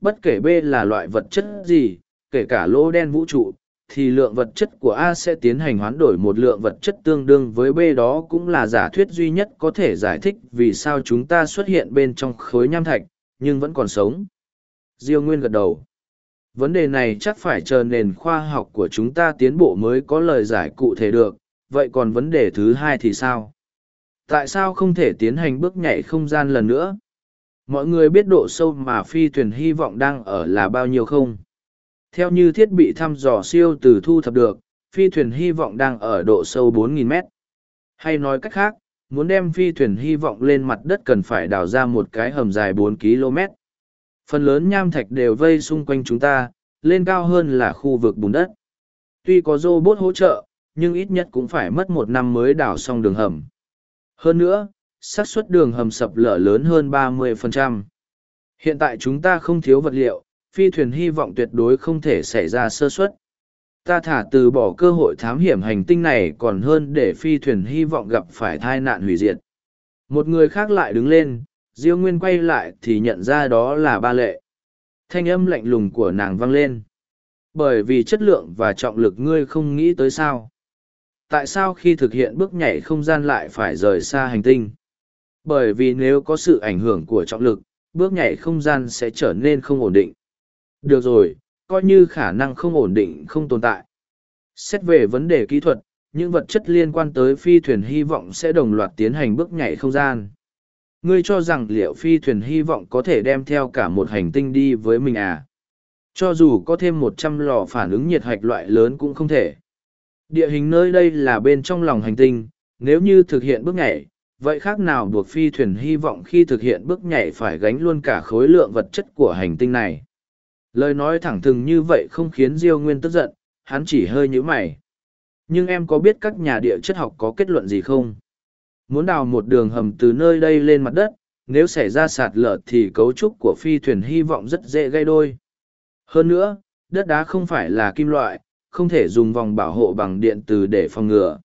bất kể B là loại vật chất gì, kể cả lỗ đen vũ trụ, thì lượng vật chất của A sẽ tiến hành hoán đổi một lượng vật chất tương đương với B đó cũng là giả thuyết duy nhất có thể giải thích vì sao chúng ta xuất hiện bên trong khối nham thạch, nhưng vẫn còn sống. Diêu Nguyên gật đầu. Vấn đề này chắc phải chờ nền khoa học của chúng ta tiến bộ mới có lời giải cụ thể được, vậy còn vấn đề thứ hai thì sao? Tại sao không thể tiến hành bước nhảy không gian lần nữa? Mọi người biết độ sâu mà phi thuyền hy vọng đang ở là bao nhiêu không? Theo như thiết bị thăm dò siêu từ thu thập được, phi thuyền hy vọng đang ở độ sâu 4.000 mét. Hay nói cách khác, muốn đem phi thuyền hy vọng lên mặt đất cần phải đào ra một cái hầm dài 4 km. Phần lớn nham thạch đều vây xung quanh chúng ta, lên cao hơn là khu vực bùn đất. Tuy có robot hỗ trợ, nhưng ít nhất cũng phải mất một năm mới đào xong đường hầm. Hơn nữa, xác suất đường hầm sập lở lớn hơn 30%. Hiện tại chúng ta không thiếu vật liệu, phi thuyền hy vọng tuyệt đối không thể xảy ra sơ suất. Ta thả từ bỏ cơ hội thám hiểm hành tinh này còn hơn để phi thuyền hy vọng gặp phải tai nạn hủy diệt. Một người khác lại đứng lên, Diêu Nguyên quay lại thì nhận ra đó là ba lệ. Thanh âm lạnh lùng của nàng vang lên. Bởi vì chất lượng và trọng lực ngươi không nghĩ tới sao. Tại sao khi thực hiện bước nhảy không gian lại phải rời xa hành tinh? Bởi vì nếu có sự ảnh hưởng của trọng lực, bước nhảy không gian sẽ trở nên không ổn định. Được rồi, coi như khả năng không ổn định không tồn tại. Xét về vấn đề kỹ thuật, những vật chất liên quan tới phi thuyền hy vọng sẽ đồng loạt tiến hành bước nhảy không gian. Ngươi cho rằng liệu phi thuyền hy vọng có thể đem theo cả một hành tinh đi với mình à? Cho dù có thêm một trăm lò phản ứng nhiệt hạch loại lớn cũng không thể. Địa hình nơi đây là bên trong lòng hành tinh, nếu như thực hiện bước nhảy, vậy khác nào buộc phi thuyền hy vọng khi thực hiện bước nhảy phải gánh luôn cả khối lượng vật chất của hành tinh này. Lời nói thẳng thừng như vậy không khiến Diêu Nguyên tức giận, hắn chỉ hơi nhíu mày. Nhưng em có biết các nhà địa chất học có kết luận gì không? Muốn đào một đường hầm từ nơi đây lên mặt đất, nếu xảy ra sạt lở thì cấu trúc của phi thuyền hy vọng rất dễ gây đôi. Hơn nữa, đất đá không phải là kim loại, không thể dùng vòng bảo hộ bằng điện từ để phòng ngừa.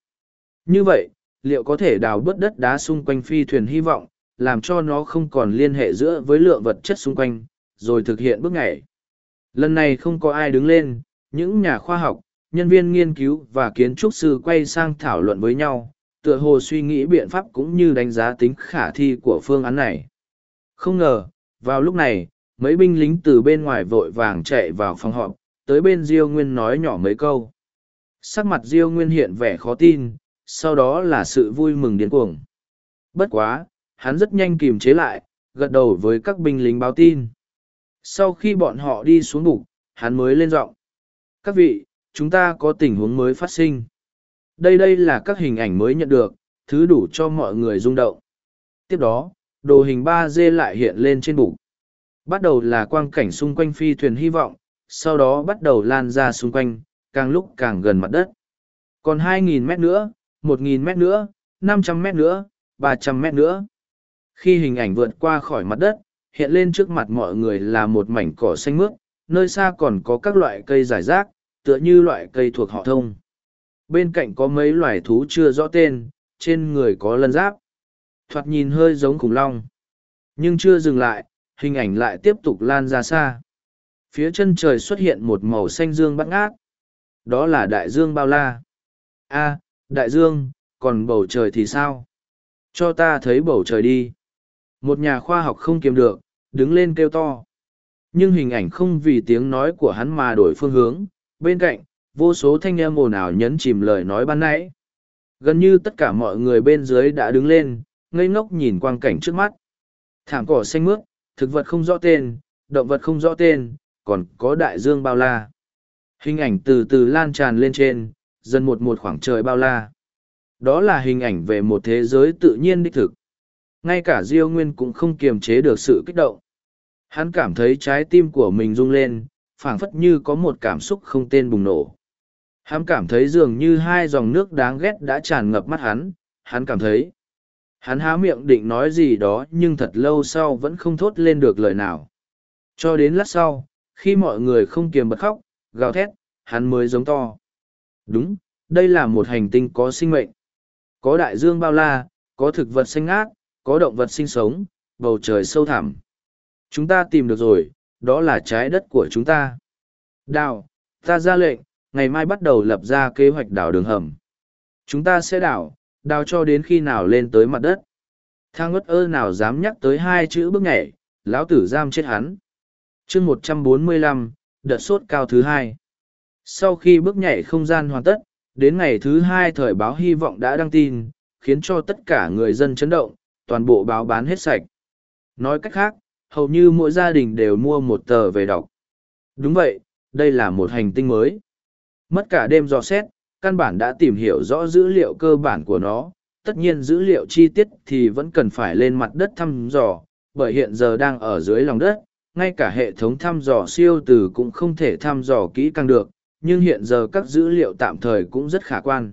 Như vậy, liệu có thể đào bớt đất đá xung quanh phi thuyền hy vọng, làm cho nó không còn liên hệ giữa với lượng vật chất xung quanh, rồi thực hiện bước nhảy. Lần này không có ai đứng lên, những nhà khoa học, nhân viên nghiên cứu và kiến trúc sư quay sang thảo luận với nhau, tựa hồ suy nghĩ biện pháp cũng như đánh giá tính khả thi của phương án này. Không ngờ, vào lúc này, mấy binh lính từ bên ngoài vội vàng chạy vào phòng họp, tới bên Diêu Nguyên nói nhỏ mấy câu. Sắc mặt Diêu Nguyên hiện vẻ khó tin, sau đó là sự vui mừng điên cuồng. Bất quá, hắn rất nhanh kìm chế lại, gật đầu với các binh lính báo tin. Sau khi bọn họ đi xuống bục, hắn mới lên giọng. Các vị, chúng ta có tình huống mới phát sinh. Đây đây là các hình ảnh mới nhận được, thứ đủ cho mọi người rung động. Tiếp đó, đồ hình 3D lại hiện lên trên bục. Bắt đầu là quang cảnh xung quanh phi thuyền hy vọng, sau đó bắt đầu lan ra xung quanh, càng lúc càng gần mặt đất. Còn 2.000 mét nữa, 1.000 mét nữa, 500 mét nữa, 300 mét nữa. Khi hình ảnh vượt qua khỏi mặt đất, hiện lên trước mặt mọi người là một mảnh cỏ xanh mướt, nơi xa còn có các loại cây giải rác, tựa như loại cây thuộc họ thông. Bên cạnh có mấy loài thú chưa rõ tên, trên người có lân giáp. Thoạt nhìn hơi giống khủng long. Nhưng chưa dừng lại, hình ảnh lại tiếp tục lan ra xa. Phía chân trời xuất hiện một màu xanh dương bắt ngát. Đó là đại dương bao la. a đại dương, còn bầu trời thì sao? Cho ta thấy bầu trời đi. Một nhà khoa học không kiềm được, đứng lên kêu to. Nhưng hình ảnh không vì tiếng nói của hắn mà đổi phương hướng. Bên cạnh, vô số thanh em ồn ào nhấn chìm lời nói ban nãy. Gần như tất cả mọi người bên dưới đã đứng lên, ngây ngốc nhìn quang cảnh trước mắt. Thảm cỏ xanh mướt, thực vật không rõ tên, động vật không rõ tên, còn có đại dương bao la. Hình ảnh từ từ lan tràn lên trên, dần một một khoảng trời bao la. Đó là hình ảnh về một thế giới tự nhiên đích thực. Ngay cả Diêu Nguyên cũng không kiềm chế được sự kích động. Hắn cảm thấy trái tim của mình rung lên, phảng phất như có một cảm xúc không tên bùng nổ. Hắn cảm thấy dường như hai dòng nước đáng ghét đã tràn ngập mắt hắn, hắn cảm thấy. Hắn há miệng định nói gì đó nhưng thật lâu sau vẫn không thốt lên được lời nào. Cho đến lát sau, khi mọi người không kiềm bật khóc, gào thét, hắn mới giống to. Đúng, đây là một hành tinh có sinh mệnh. Có đại dương bao la, có thực vật xanh ngát, có động vật sinh sống, bầu trời sâu thẳm. Chúng ta tìm được rồi, đó là trái đất của chúng ta. Đào, ta ra lệnh, ngày mai bắt đầu lập ra kế hoạch đào đường hầm. Chúng ta sẽ đào, đào cho đến khi nào lên tới mặt đất. Thang ngất ơ nào dám nhắc tới hai chữ bước nhảy, lão tử giam chết hắn. chương một trăm bốn mươi lăm, đợt sốt cao thứ hai. Sau khi bước nhảy không gian hoàn tất, đến ngày thứ hai thời báo hy vọng đã đăng tin, khiến cho tất cả người dân chấn động, toàn bộ báo bán hết sạch. Nói cách khác, hầu như mỗi gia đình đều mua một tờ về đọc. Đúng vậy, đây là một hành tinh mới. Mất cả đêm dò xét, căn bản đã tìm hiểu rõ dữ liệu cơ bản của nó, tất nhiên dữ liệu chi tiết thì vẫn cần phải lên mặt đất thăm dò, bởi hiện giờ đang ở dưới lòng đất, ngay cả hệ thống thăm dò siêu từ cũng không thể thăm dò kỹ càng được, nhưng hiện giờ các dữ liệu tạm thời cũng rất khả quan.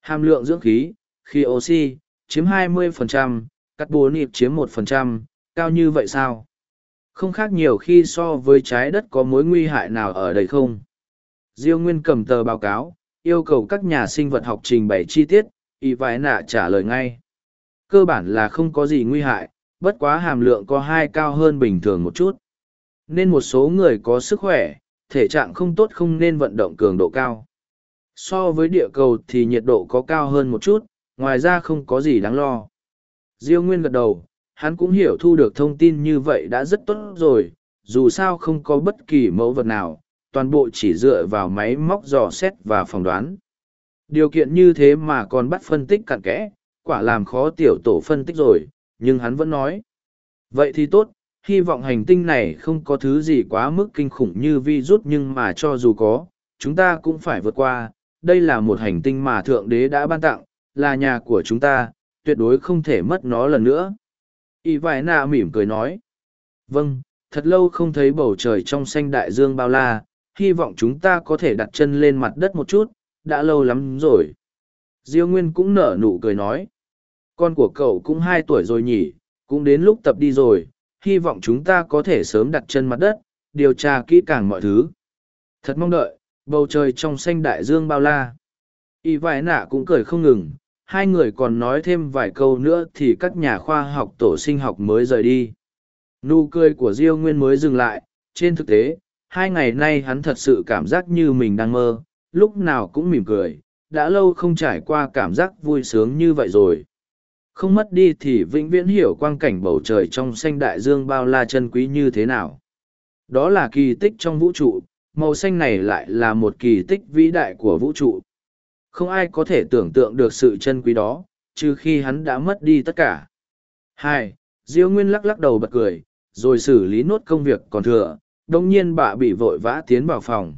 Hàm lượng dưỡng khí, khí oxy, chiếm 20%, carbonic chiếm 1%, cao như vậy sao? Không khác nhiều khi so với trái đất có mối nguy hại nào ở đây không? Diêu Nguyên cầm tờ báo cáo, yêu cầu các nhà sinh vật học trình bày chi tiết, y vài nạ trả lời ngay. Cơ bản là không có gì nguy hại, bất quá hàm lượng có hai cao hơn bình thường một chút. Nên một số người có sức khỏe, thể trạng không tốt không nên vận động cường độ cao. So với địa cầu thì nhiệt độ có cao hơn một chút, ngoài ra không có gì đáng lo. Diêu Nguyên gật đầu, hắn cũng hiểu thu được thông tin như vậy đã rất tốt rồi, dù sao không có bất kỳ mẫu vật nào, toàn bộ chỉ dựa vào máy móc dò xét và phỏng đoán. Điều kiện như thế mà còn bắt phân tích cặn kẽ, quả làm khó tiểu tổ phân tích rồi, nhưng hắn vẫn nói. Vậy thì tốt, hy vọng hành tinh này không có thứ gì quá mức kinh khủng như vi rút nhưng mà cho dù có, chúng ta cũng phải vượt qua. Đây là một hành tinh mà Thượng Đế đã ban tặng, là nhà của chúng ta, tuyệt đối không thể mất nó lần nữa. Y vải nạ mỉm cười nói. Vâng, thật lâu không thấy bầu trời trong xanh đại dương bao la, hy vọng chúng ta có thể đặt chân lên mặt đất một chút, đã lâu lắm rồi. Diêu Nguyên cũng nở nụ cười nói. Con của cậu cũng hai tuổi rồi nhỉ, cũng đến lúc tập đi rồi, hy vọng chúng ta có thể sớm đặt chân mặt đất, điều tra kỹ càng mọi thứ. Thật mong đợi, bầu trời trong xanh đại dương bao la. Y vải nạ cũng cười không ngừng, hai người còn nói thêm vài câu nữa thì các nhà khoa học tổ sinh học mới rời đi. Nụ cười của Diêu Nguyên mới dừng lại, trên thực tế, hai ngày nay hắn thật sự cảm giác như mình đang mơ, lúc nào cũng mỉm cười, đã lâu không trải qua cảm giác vui sướng như vậy rồi. Không mất đi thì vĩnh viễn hiểu quang cảnh bầu trời trong xanh đại dương bao la chân quý như thế nào. Đó là kỳ tích trong vũ trụ, màu xanh này lại là một kỳ tích vĩ đại của vũ trụ. Không ai có thể tưởng tượng được sự chân quý đó, trừ khi hắn đã mất đi tất cả. Hai, Diêu Nguyên lắc lắc đầu bật cười, rồi xử lý nốt công việc còn thừa, đồng nhiên bà bị vội vã tiến vào phòng.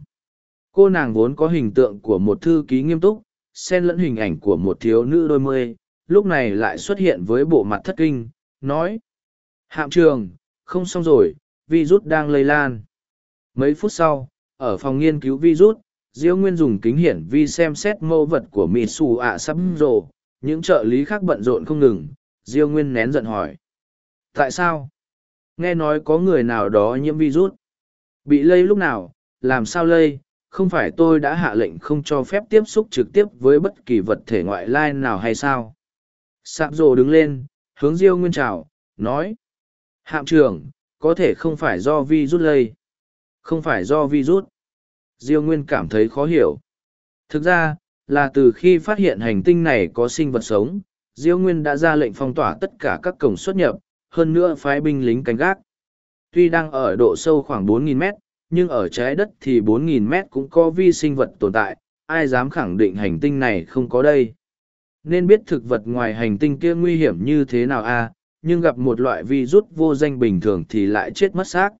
Cô nàng vốn có hình tượng của một thư ký nghiêm túc, xen lẫn hình ảnh của một thiếu nữ đôi mươi, lúc này lại xuất hiện với bộ mặt thất kinh, nói. Hạm trường, không xong rồi, virus đang lây lan. Mấy phút sau, ở phòng nghiên cứu virus, Diêu Nguyên dùng kính hiển vi xem xét mẫu vật của Mỹ Xù ạ sắp rồ, những trợ lý khác bận rộn không ngừng, Diêu Nguyên nén giận hỏi. Tại sao? Nghe nói có người nào đó nhiễm virus. Bị lây lúc nào, làm sao lây, không phải tôi đã hạ lệnh không cho phép tiếp xúc trực tiếp với bất kỳ vật thể ngoại lai nào hay sao? Sạp rồ đứng lên, hướng Diêu Nguyên chào, nói. Hạm trưởng, có thể không phải do vi rút lây. Không phải do vi rút. Diêu Nguyên cảm thấy khó hiểu. Thực ra, là từ khi phát hiện hành tinh này có sinh vật sống, Diêu Nguyên đã ra lệnh phong tỏa tất cả các cổng xuất nhập, hơn nữa phái binh lính canh gác. Tuy đang ở độ sâu khoảng 4.000 mét, nhưng ở trái đất thì 4.000 mét cũng có vi sinh vật tồn tại, ai dám khẳng định hành tinh này không có đây. Nên biết thực vật ngoài hành tinh kia nguy hiểm như thế nào a à, nhưng gặp một loại vi rút vô danh bình thường thì lại chết mất xác.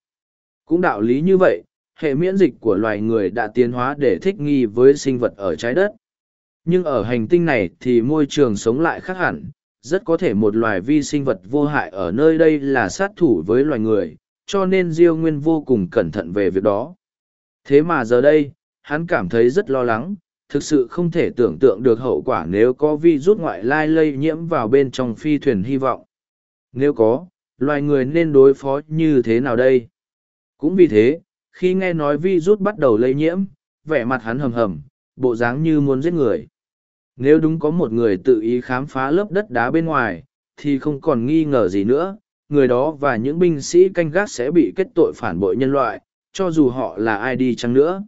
Cũng đạo lý như vậy, hệ miễn dịch của loài người đã tiến hóa để thích nghi với sinh vật ở trái đất. Nhưng ở hành tinh này thì môi trường sống lại khác hẳn, rất có thể một loài vi sinh vật vô hại ở nơi đây là sát thủ với loài người, cho nên Diêu Nguyên vô cùng cẩn thận về việc đó. Thế mà giờ đây, hắn cảm thấy rất lo lắng, thực sự không thể tưởng tượng được hậu quả nếu có vi rút ngoại lai lây nhiễm vào bên trong phi thuyền hy vọng. Nếu có, loài người nên đối phó như thế nào đây? Cũng vì thế, khi nghe nói vi rút bắt đầu lây nhiễm, vẻ mặt hắn hầm hầm, bộ dáng như muốn giết người. Nếu đúng có một người tự ý khám phá lớp đất đá bên ngoài, thì không còn nghi ngờ gì nữa, người đó và những binh sĩ canh gác sẽ bị kết tội phản bội nhân loại, cho dù họ là ai đi chăng nữa.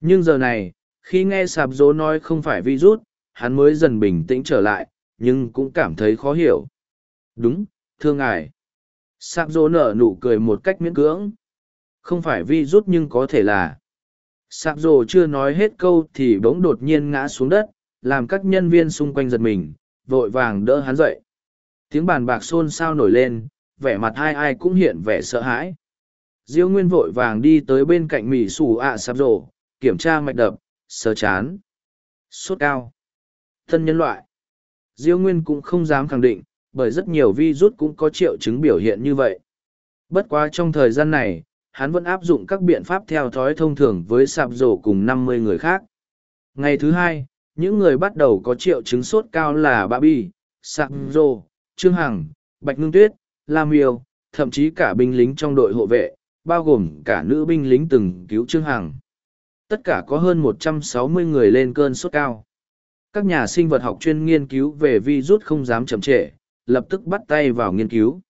Nhưng giờ này, khi nghe sạp dỗ nói không phải virus, hắn mới dần bình tĩnh trở lại, nhưng cũng cảm thấy khó hiểu. Đúng, thưa ngài. Sạp dỗ nở nụ cười một cách miễn cưỡng. Không phải virus nhưng có thể là. Sạp dỗ chưa nói hết câu thì bỗng đột nhiên ngã xuống đất, làm các nhân viên xung quanh giật mình, vội vàng đỡ hắn dậy. Tiếng bàn bạc xôn xao nổi lên, vẻ mặt ai ai cũng hiện vẻ sợ hãi. Diêu Nguyên vội vàng đi tới bên cạnh Mỹ xù ạ sạp rổ, kiểm tra mạch đập, sờ chán. Sốt cao. Thân nhân loại. Diêu Nguyên cũng không dám khẳng định, bởi rất nhiều virus cũng có triệu chứng biểu hiện như vậy. Bất quá trong thời gian này, hắn vẫn áp dụng các biện pháp theo thói thông thường với sạp rổ cùng năm mươi người khác. Ngày thứ hai, những người bắt đầu có triệu chứng sốt cao là Bà Bi, Sạp Rổ, Trương Hằng, Bạch Ngưng Tuyết, Lam Yêu, thậm chí cả binh lính trong đội hộ vệ, bao gồm cả nữ binh lính từng cứu Trương Hằng. Tất cả có hơn 160 người lên cơn sốt cao. Các nhà sinh vật học chuyên nghiên cứu về virus không dám chậm trễ, lập tức bắt tay vào nghiên cứu.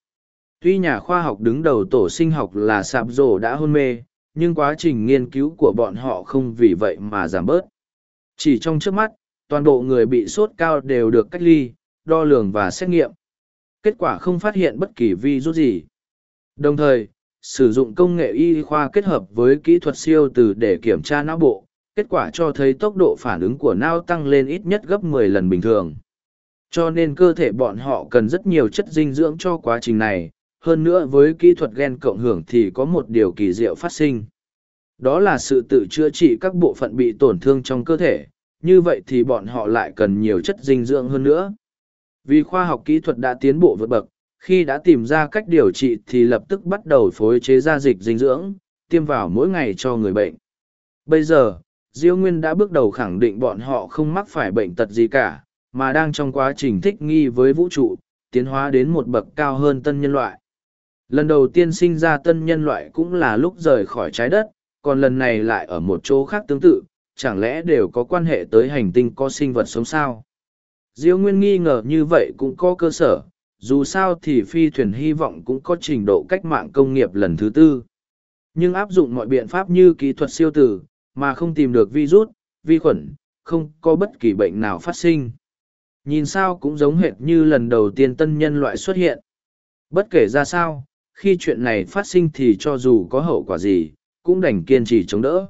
Tuy nhà khoa học đứng đầu tổ sinh học là sạp rổ đã hôn mê, nhưng quá trình nghiên cứu của bọn họ không vì vậy mà giảm bớt. Chỉ trong trước mắt, toàn bộ người bị sốt cao đều được cách ly, đo lường và xét nghiệm. Kết quả không phát hiện bất kỳ virus gì. Đồng thời, sử dụng công nghệ y khoa kết hợp với kỹ thuật siêu từ để kiểm tra não bộ, kết quả cho thấy tốc độ phản ứng của não tăng lên ít nhất gấp 10 lần bình thường. Cho nên cơ thể bọn họ cần rất nhiều chất dinh dưỡng cho quá trình này, hơn nữa với kỹ thuật gen cộng hưởng thì có một điều kỳ diệu phát sinh. Đó là sự tự chữa trị các bộ phận bị tổn thương trong cơ thể, như vậy thì bọn họ lại cần nhiều chất dinh dưỡng hơn nữa. Vì khoa học kỹ thuật đã tiến bộ vượt bậc, khi đã tìm ra cách điều trị thì lập tức bắt đầu phối chế ra dịch dinh dưỡng, tiêm vào mỗi ngày cho người bệnh. Bây giờ, Diêu Nguyên đã bước đầu khẳng định bọn họ không mắc phải bệnh tật gì cả, mà đang trong quá trình thích nghi với vũ trụ, tiến hóa đến một bậc cao hơn tân nhân loại. Lần đầu tiên sinh ra tân nhân loại cũng là lúc rời khỏi trái đất, còn lần này lại ở một chỗ khác tương tự, chẳng lẽ đều có quan hệ tới hành tinh có sinh vật sống sao? Diêu Nguyên nghi ngờ như vậy cũng có cơ sở, dù sao thì phi thuyền hy vọng cũng có trình độ cách mạng công nghiệp lần thứ tư. Nhưng áp dụng mọi biện pháp như kỹ thuật siêu tử, mà không tìm được virus, vi khuẩn, không có bất kỳ bệnh nào phát sinh. Nhìn sao cũng giống hệt như lần đầu tiên tân nhân loại xuất hiện. Bất kể ra sao, khi chuyện này phát sinh thì cho dù có hậu quả gì, cũng đành kiên trì chống đỡ.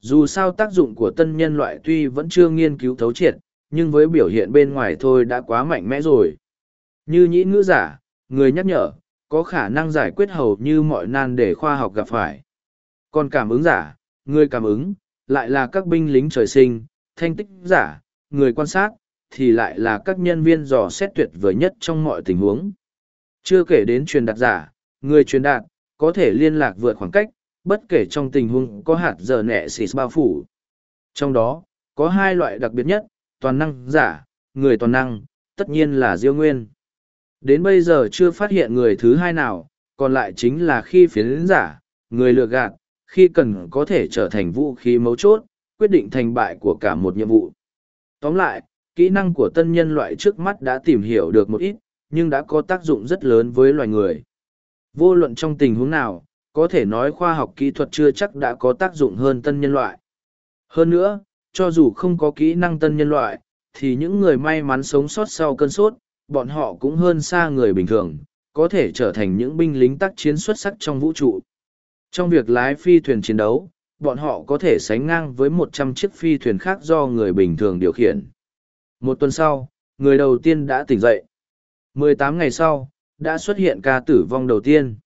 Dù sao tác dụng của tân nhân loại tuy vẫn chưa nghiên cứu thấu triệt, nhưng với biểu hiện bên ngoài thôi đã quá mạnh mẽ rồi. Như nhĩ ngữ giả, người nhắc nhở, có khả năng giải quyết hầu như mọi nan để khoa học gặp phải. Còn cảm ứng giả, người cảm ứng, lại là các binh lính trời sinh, thanh tích giả, người quan sát, thì lại là các nhân viên dò xét tuyệt vời nhất trong mọi tình huống. Chưa kể đến truyền đạt giả, người truyền đạt, có thể liên lạc vượt khoảng cách, bất kể trong tình huống có hạt giờ nẹ xì bao phủ. Trong đó, có hai loại đặc biệt nhất, toàn năng giả, người toàn năng, tất nhiên là Diêu Nguyên. Đến bây giờ chưa phát hiện người thứ hai nào, còn lại chính là khi phiến giả, người lừa gạt, khi cần có thể trở thành vũ khí mấu chốt, quyết định thành bại của cả một nhiệm vụ. Tóm lại, kỹ năng của tân nhân loại trước mắt đã tìm hiểu được một ít, nhưng đã có tác dụng rất lớn với loài người. Vô luận trong tình huống nào, có thể nói khoa học kỹ thuật chưa chắc đã có tác dụng hơn tân nhân loại. Hơn nữa, cho dù không có kỹ năng tân nhân loại, thì những người may mắn sống sót sau cơn sốt, bọn họ cũng hơn xa người bình thường, có thể trở thành những binh lính tác chiến xuất sắc trong vũ trụ. Trong việc lái phi thuyền chiến đấu, bọn họ có thể sánh ngang với một trăm chiếc phi thuyền khác do người bình thường điều khiển. Một tuần sau, người đầu tiên đã tỉnh dậy. 18 ngày sau, đã xuất hiện ca tử vong đầu tiên.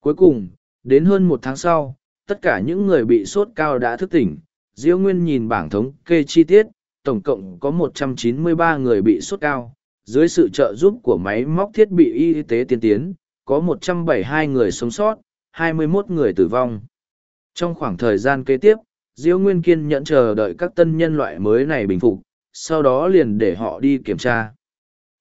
Cuối cùng, đến hơn một tháng sau, tất cả những người bị sốt cao đã thức tỉnh. Diêu Nguyên nhìn bảng thống kê chi tiết, tổng cộng có 193 người bị sốt cao. Dưới sự trợ giúp của máy móc thiết bị y tế tiên tiến, có 172 người sống sót, 21 người tử vong. Trong khoảng thời gian kế tiếp, Diêu Nguyên kiên nhẫn chờ đợi các tân nhân loại mới này bình phục, sau đó liền để họ đi kiểm tra.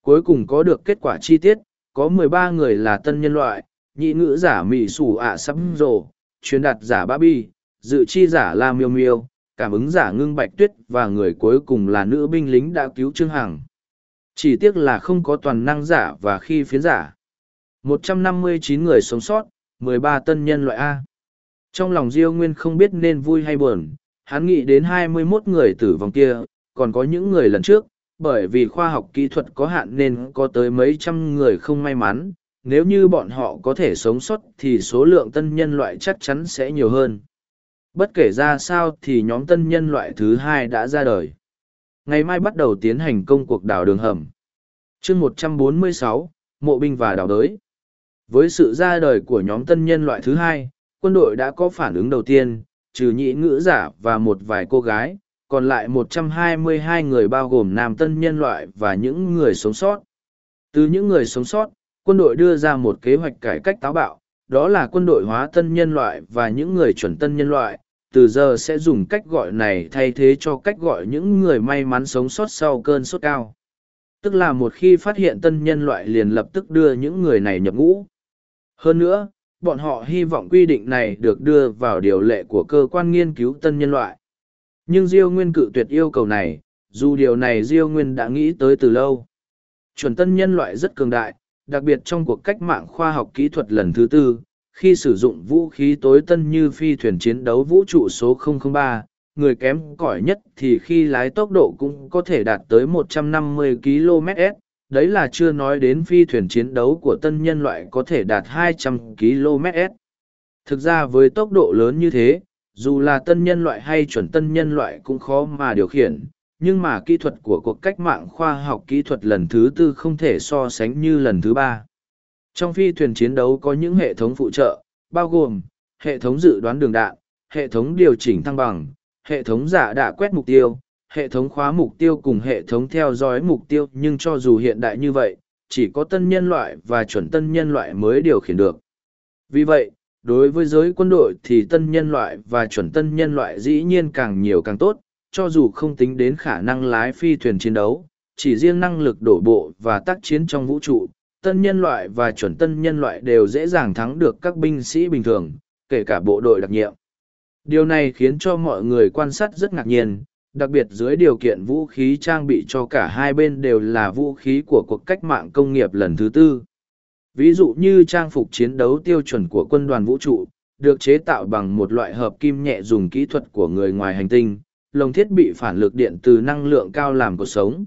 Cuối cùng có được kết quả chi tiết, có 13 người là tân nhân loại, nhị ngữ giả mị sủ ạ à sắp rồ, truyền đạt giả ba bi, dự chi giả la miêu miêu, cảm ứng giả ngưng bạch tuyết và người cuối cùng là nữ binh lính đã cứu Trương Hằng. Chỉ tiếc là không có toàn năng giả và khi phiến giả. 159 người sống sót, 13 tân nhân loại A. Trong lòng Diêu Nguyên không biết nên vui hay buồn, hắn nghĩ đến 21 người tử vong kia, còn có những người lần trước, bởi vì khoa học kỹ thuật có hạn nên có tới mấy trăm người không may mắn, nếu như bọn họ có thể sống sót thì số lượng tân nhân loại chắc chắn sẽ nhiều hơn. Bất kể ra sao thì nhóm tân nhân loại thứ hai đã ra đời. Ngày mai bắt đầu tiến hành công cuộc đào đường hầm. chương 146, Mộ binh và đảo đới. Với sự ra đời của nhóm tân nhân loại thứ hai, quân đội đã có phản ứng đầu tiên, trừ nhị ngữ giả và một vài cô gái, còn lại 122 người bao gồm nam tân nhân loại và những người sống sót. Từ những người sống sót, quân đội đưa ra một kế hoạch cải cách táo bạo, đó là quân đội hóa tân nhân loại và những người chuẩn tân nhân loại, từ giờ sẽ dùng cách gọi này thay thế cho cách gọi những người may mắn sống sót sau cơn sốt cao. Tức là một khi phát hiện tân nhân loại liền lập tức đưa những người này nhập ngũ. Hơn nữa, bọn họ hy vọng quy định này được đưa vào điều lệ của cơ quan nghiên cứu tân nhân loại. Nhưng Diêu Nguyên cự tuyệt yêu cầu này, dù điều này Diêu Nguyên đã nghĩ tới từ lâu. Chuẩn tân nhân loại rất cường đại, đặc biệt trong cuộc cách mạng khoa học kỹ thuật lần thứ tư, khi sử dụng vũ khí tối tân như phi thuyền chiến đấu vũ trụ số 003, người kém cỏi nhất thì khi lái tốc độ cũng có thể đạt tới 150 km/h. đấy là chưa nói đến phi thuyền chiến đấu của tân nhân loại có thể đạt 200 km/h. Thực ra với tốc độ lớn như thế, dù là tân nhân loại hay chuẩn tân nhân loại cũng khó mà điều khiển, nhưng mà kỹ thuật của cuộc cách mạng khoa học kỹ thuật lần thứ tư không thể so sánh như lần thứ ba. Trong phi thuyền chiến đấu có những hệ thống phụ trợ, bao gồm hệ thống dự đoán đường đạn, hệ thống điều chỉnh thăng bằng, hệ thống giả đạ quét mục tiêu, hệ thống khóa mục tiêu cùng hệ thống theo dõi mục tiêu nhưng cho dù hiện đại như vậy, chỉ có tân nhân loại và chuẩn tân nhân loại mới điều khiển được. Vì vậy, đối với giới quân đội thì tân nhân loại và chuẩn tân nhân loại dĩ nhiên càng nhiều càng tốt, cho dù không tính đến khả năng lái phi thuyền chiến đấu, chỉ riêng năng lực đổ bộ và tác chiến trong vũ trụ, tân nhân loại và chuẩn tân nhân loại đều dễ dàng thắng được các binh sĩ bình thường, kể cả bộ đội đặc nhiệm. Điều này khiến cho mọi người quan sát rất ngạc nhiên, đặc biệt dưới điều kiện vũ khí trang bị cho cả hai bên đều là vũ khí của cuộc cách mạng công nghiệp lần thứ tư. Ví dụ như trang phục chiến đấu tiêu chuẩn của quân đoàn vũ trụ, được chế tạo bằng một loại hợp kim nhẹ dùng kỹ thuật của người ngoài hành tinh, lồng thiết bị phản lực điện từ năng lượng cao làm cuộc sống.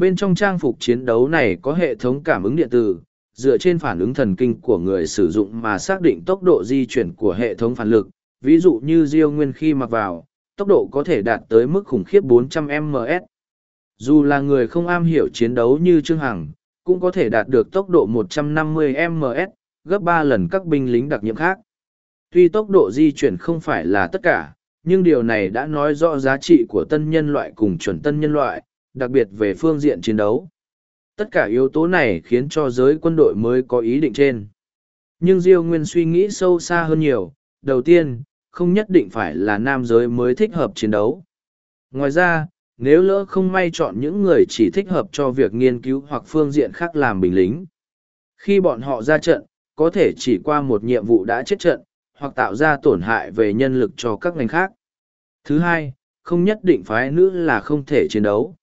Bên trong trang phục chiến đấu này có hệ thống cảm ứng điện tử, dựa trên phản ứng thần kinh của người sử dụng mà xác định tốc độ di chuyển của hệ thống phản lực, ví dụ như Diêu Nguyên khi mặc vào, tốc độ có thể đạt tới mức khủng khiếp 400ms. Dù là người không am hiểu chiến đấu như Trương Hằng, cũng có thể đạt được tốc độ 150ms, gấp ba lần các binh lính đặc nhiệm khác. Tuy tốc độ di chuyển không phải là tất cả, nhưng điều này đã nói rõ giá trị của tân nhân loại cùng chuẩn tân nhân loại, đặc biệt về phương diện chiến đấu. Tất cả yếu tố này khiến cho giới quân đội mới có ý định trên. Nhưng Diêu Nguyên suy nghĩ sâu xa hơn nhiều, đầu tiên, không nhất định phải là nam giới mới thích hợp chiến đấu. Ngoài ra, nếu lỡ không may chọn những người chỉ thích hợp cho việc nghiên cứu hoặc phương diện khác làm bình lính. Khi bọn họ ra trận, có thể chỉ qua một nhiệm vụ đã chết trận, hoặc tạo ra tổn hại về nhân lực cho các ngành khác. Thứ hai, không nhất định phái nữ là không thể chiến đấu.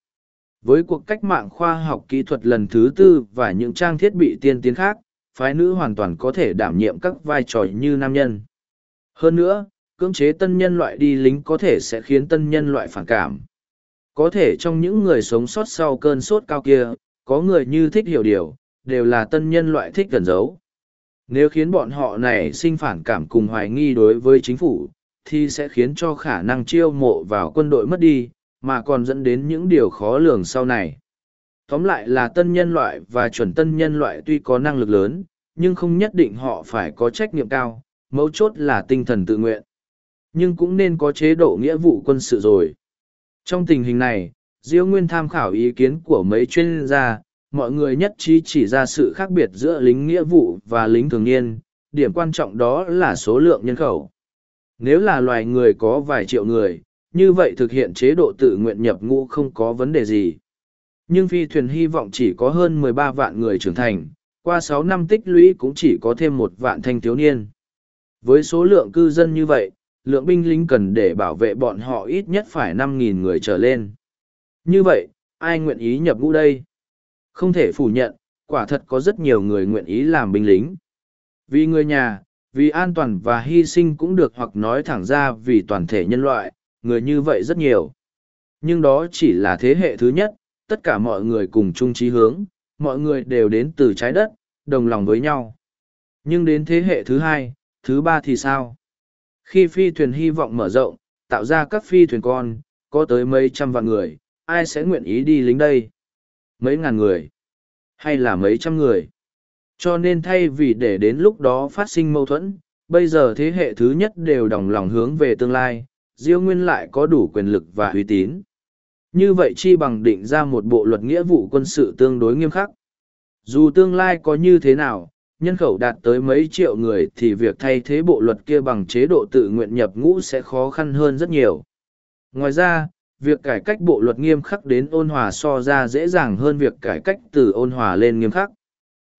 Với cuộc cách mạng khoa học kỹ thuật lần thứ tư và những trang thiết bị tiên tiến khác, phái nữ hoàn toàn có thể đảm nhiệm các vai trò như nam nhân. Hơn nữa, cưỡng chế tân nhân loại đi lính có thể sẽ khiến tân nhân loại phản cảm. Có thể trong những người sống sót sau cơn sốt cao kia, có người như thích hiểu điều, đều là tân nhân loại thích gần giấu. Nếu khiến bọn họ này sinh phản cảm cùng hoài nghi đối với chính phủ, thì sẽ khiến cho khả năng chiêu mộ vào quân đội mất đi, mà còn dẫn đến những điều khó lường sau này. Tóm lại là tân nhân loại và chuẩn tân nhân loại tuy có năng lực lớn, nhưng không nhất định họ phải có trách nhiệm cao, mấu chốt là tinh thần tự nguyện. Nhưng cũng nên có chế độ nghĩa vụ quân sự rồi. Trong tình hình này, Diêu Nguyên tham khảo ý kiến của mấy chuyên gia, mọi người nhất trí chỉ ra sự khác biệt giữa lính nghĩa vụ và lính thường niên, điểm quan trọng đó là số lượng nhân khẩu. Nếu là loài người có vài triệu người, như vậy thực hiện chế độ tự nguyện nhập ngũ không có vấn đề gì. Nhưng phi thuyền hy vọng chỉ có hơn 13 vạn người trưởng thành, qua 6 năm tích lũy cũng chỉ có thêm một vạn thanh thiếu niên. Với số lượng cư dân như vậy, lượng binh lính cần để bảo vệ bọn họ ít nhất phải 5.000 người trở lên. Như vậy, ai nguyện ý nhập ngũ đây? Không thể phủ nhận, quả thật có rất nhiều người nguyện ý làm binh lính. Vì người nhà, vì an toàn và hy sinh cũng được hoặc nói thẳng ra vì toàn thể nhân loại, người như vậy rất nhiều. Nhưng đó chỉ là thế hệ thứ nhất, tất cả mọi người cùng chung chí hướng, mọi người đều đến từ trái đất, đồng lòng với nhau. Nhưng đến thế hệ thứ hai, thứ ba thì sao? Khi phi thuyền hy vọng mở rộng, tạo ra các phi thuyền con, có tới mấy trăm vạn người, ai sẽ nguyện ý đi lính đây? Mấy ngàn người? Hay là mấy trăm người? Cho nên thay vì để đến lúc đó phát sinh mâu thuẫn, bây giờ thế hệ thứ nhất đều đồng lòng hướng về tương lai, Diêu Nguyên lại có đủ quyền lực và uy tín. Như vậy chi bằng định ra một bộ luật nghĩa vụ quân sự tương đối nghiêm khắc. Dù tương lai có như thế nào, nhân khẩu đạt tới mấy triệu người thì việc thay thế bộ luật kia bằng chế độ tự nguyện nhập ngũ sẽ khó khăn hơn rất nhiều. Ngoài ra, việc cải cách bộ luật nghiêm khắc đến ôn hòa so ra dễ dàng hơn việc cải cách từ ôn hòa lên nghiêm khắc.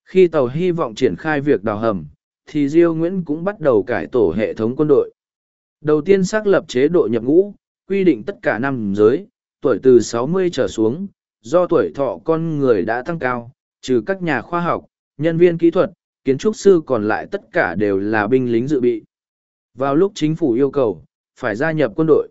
Khi tàu hy vọng triển khai việc đào hầm, thì Diêu Nguyễn cũng bắt đầu cải tổ hệ thống quân đội. Đầu tiên xác lập chế độ nhập ngũ, quy định tất cả năm giới, tuổi từ 60 trở xuống, do tuổi thọ con người đã tăng cao, trừ các nhà khoa học, nhân viên kỹ thuật, kiến trúc sư còn lại tất cả đều là binh lính dự bị. Vào lúc chính phủ yêu cầu, phải gia nhập quân đội.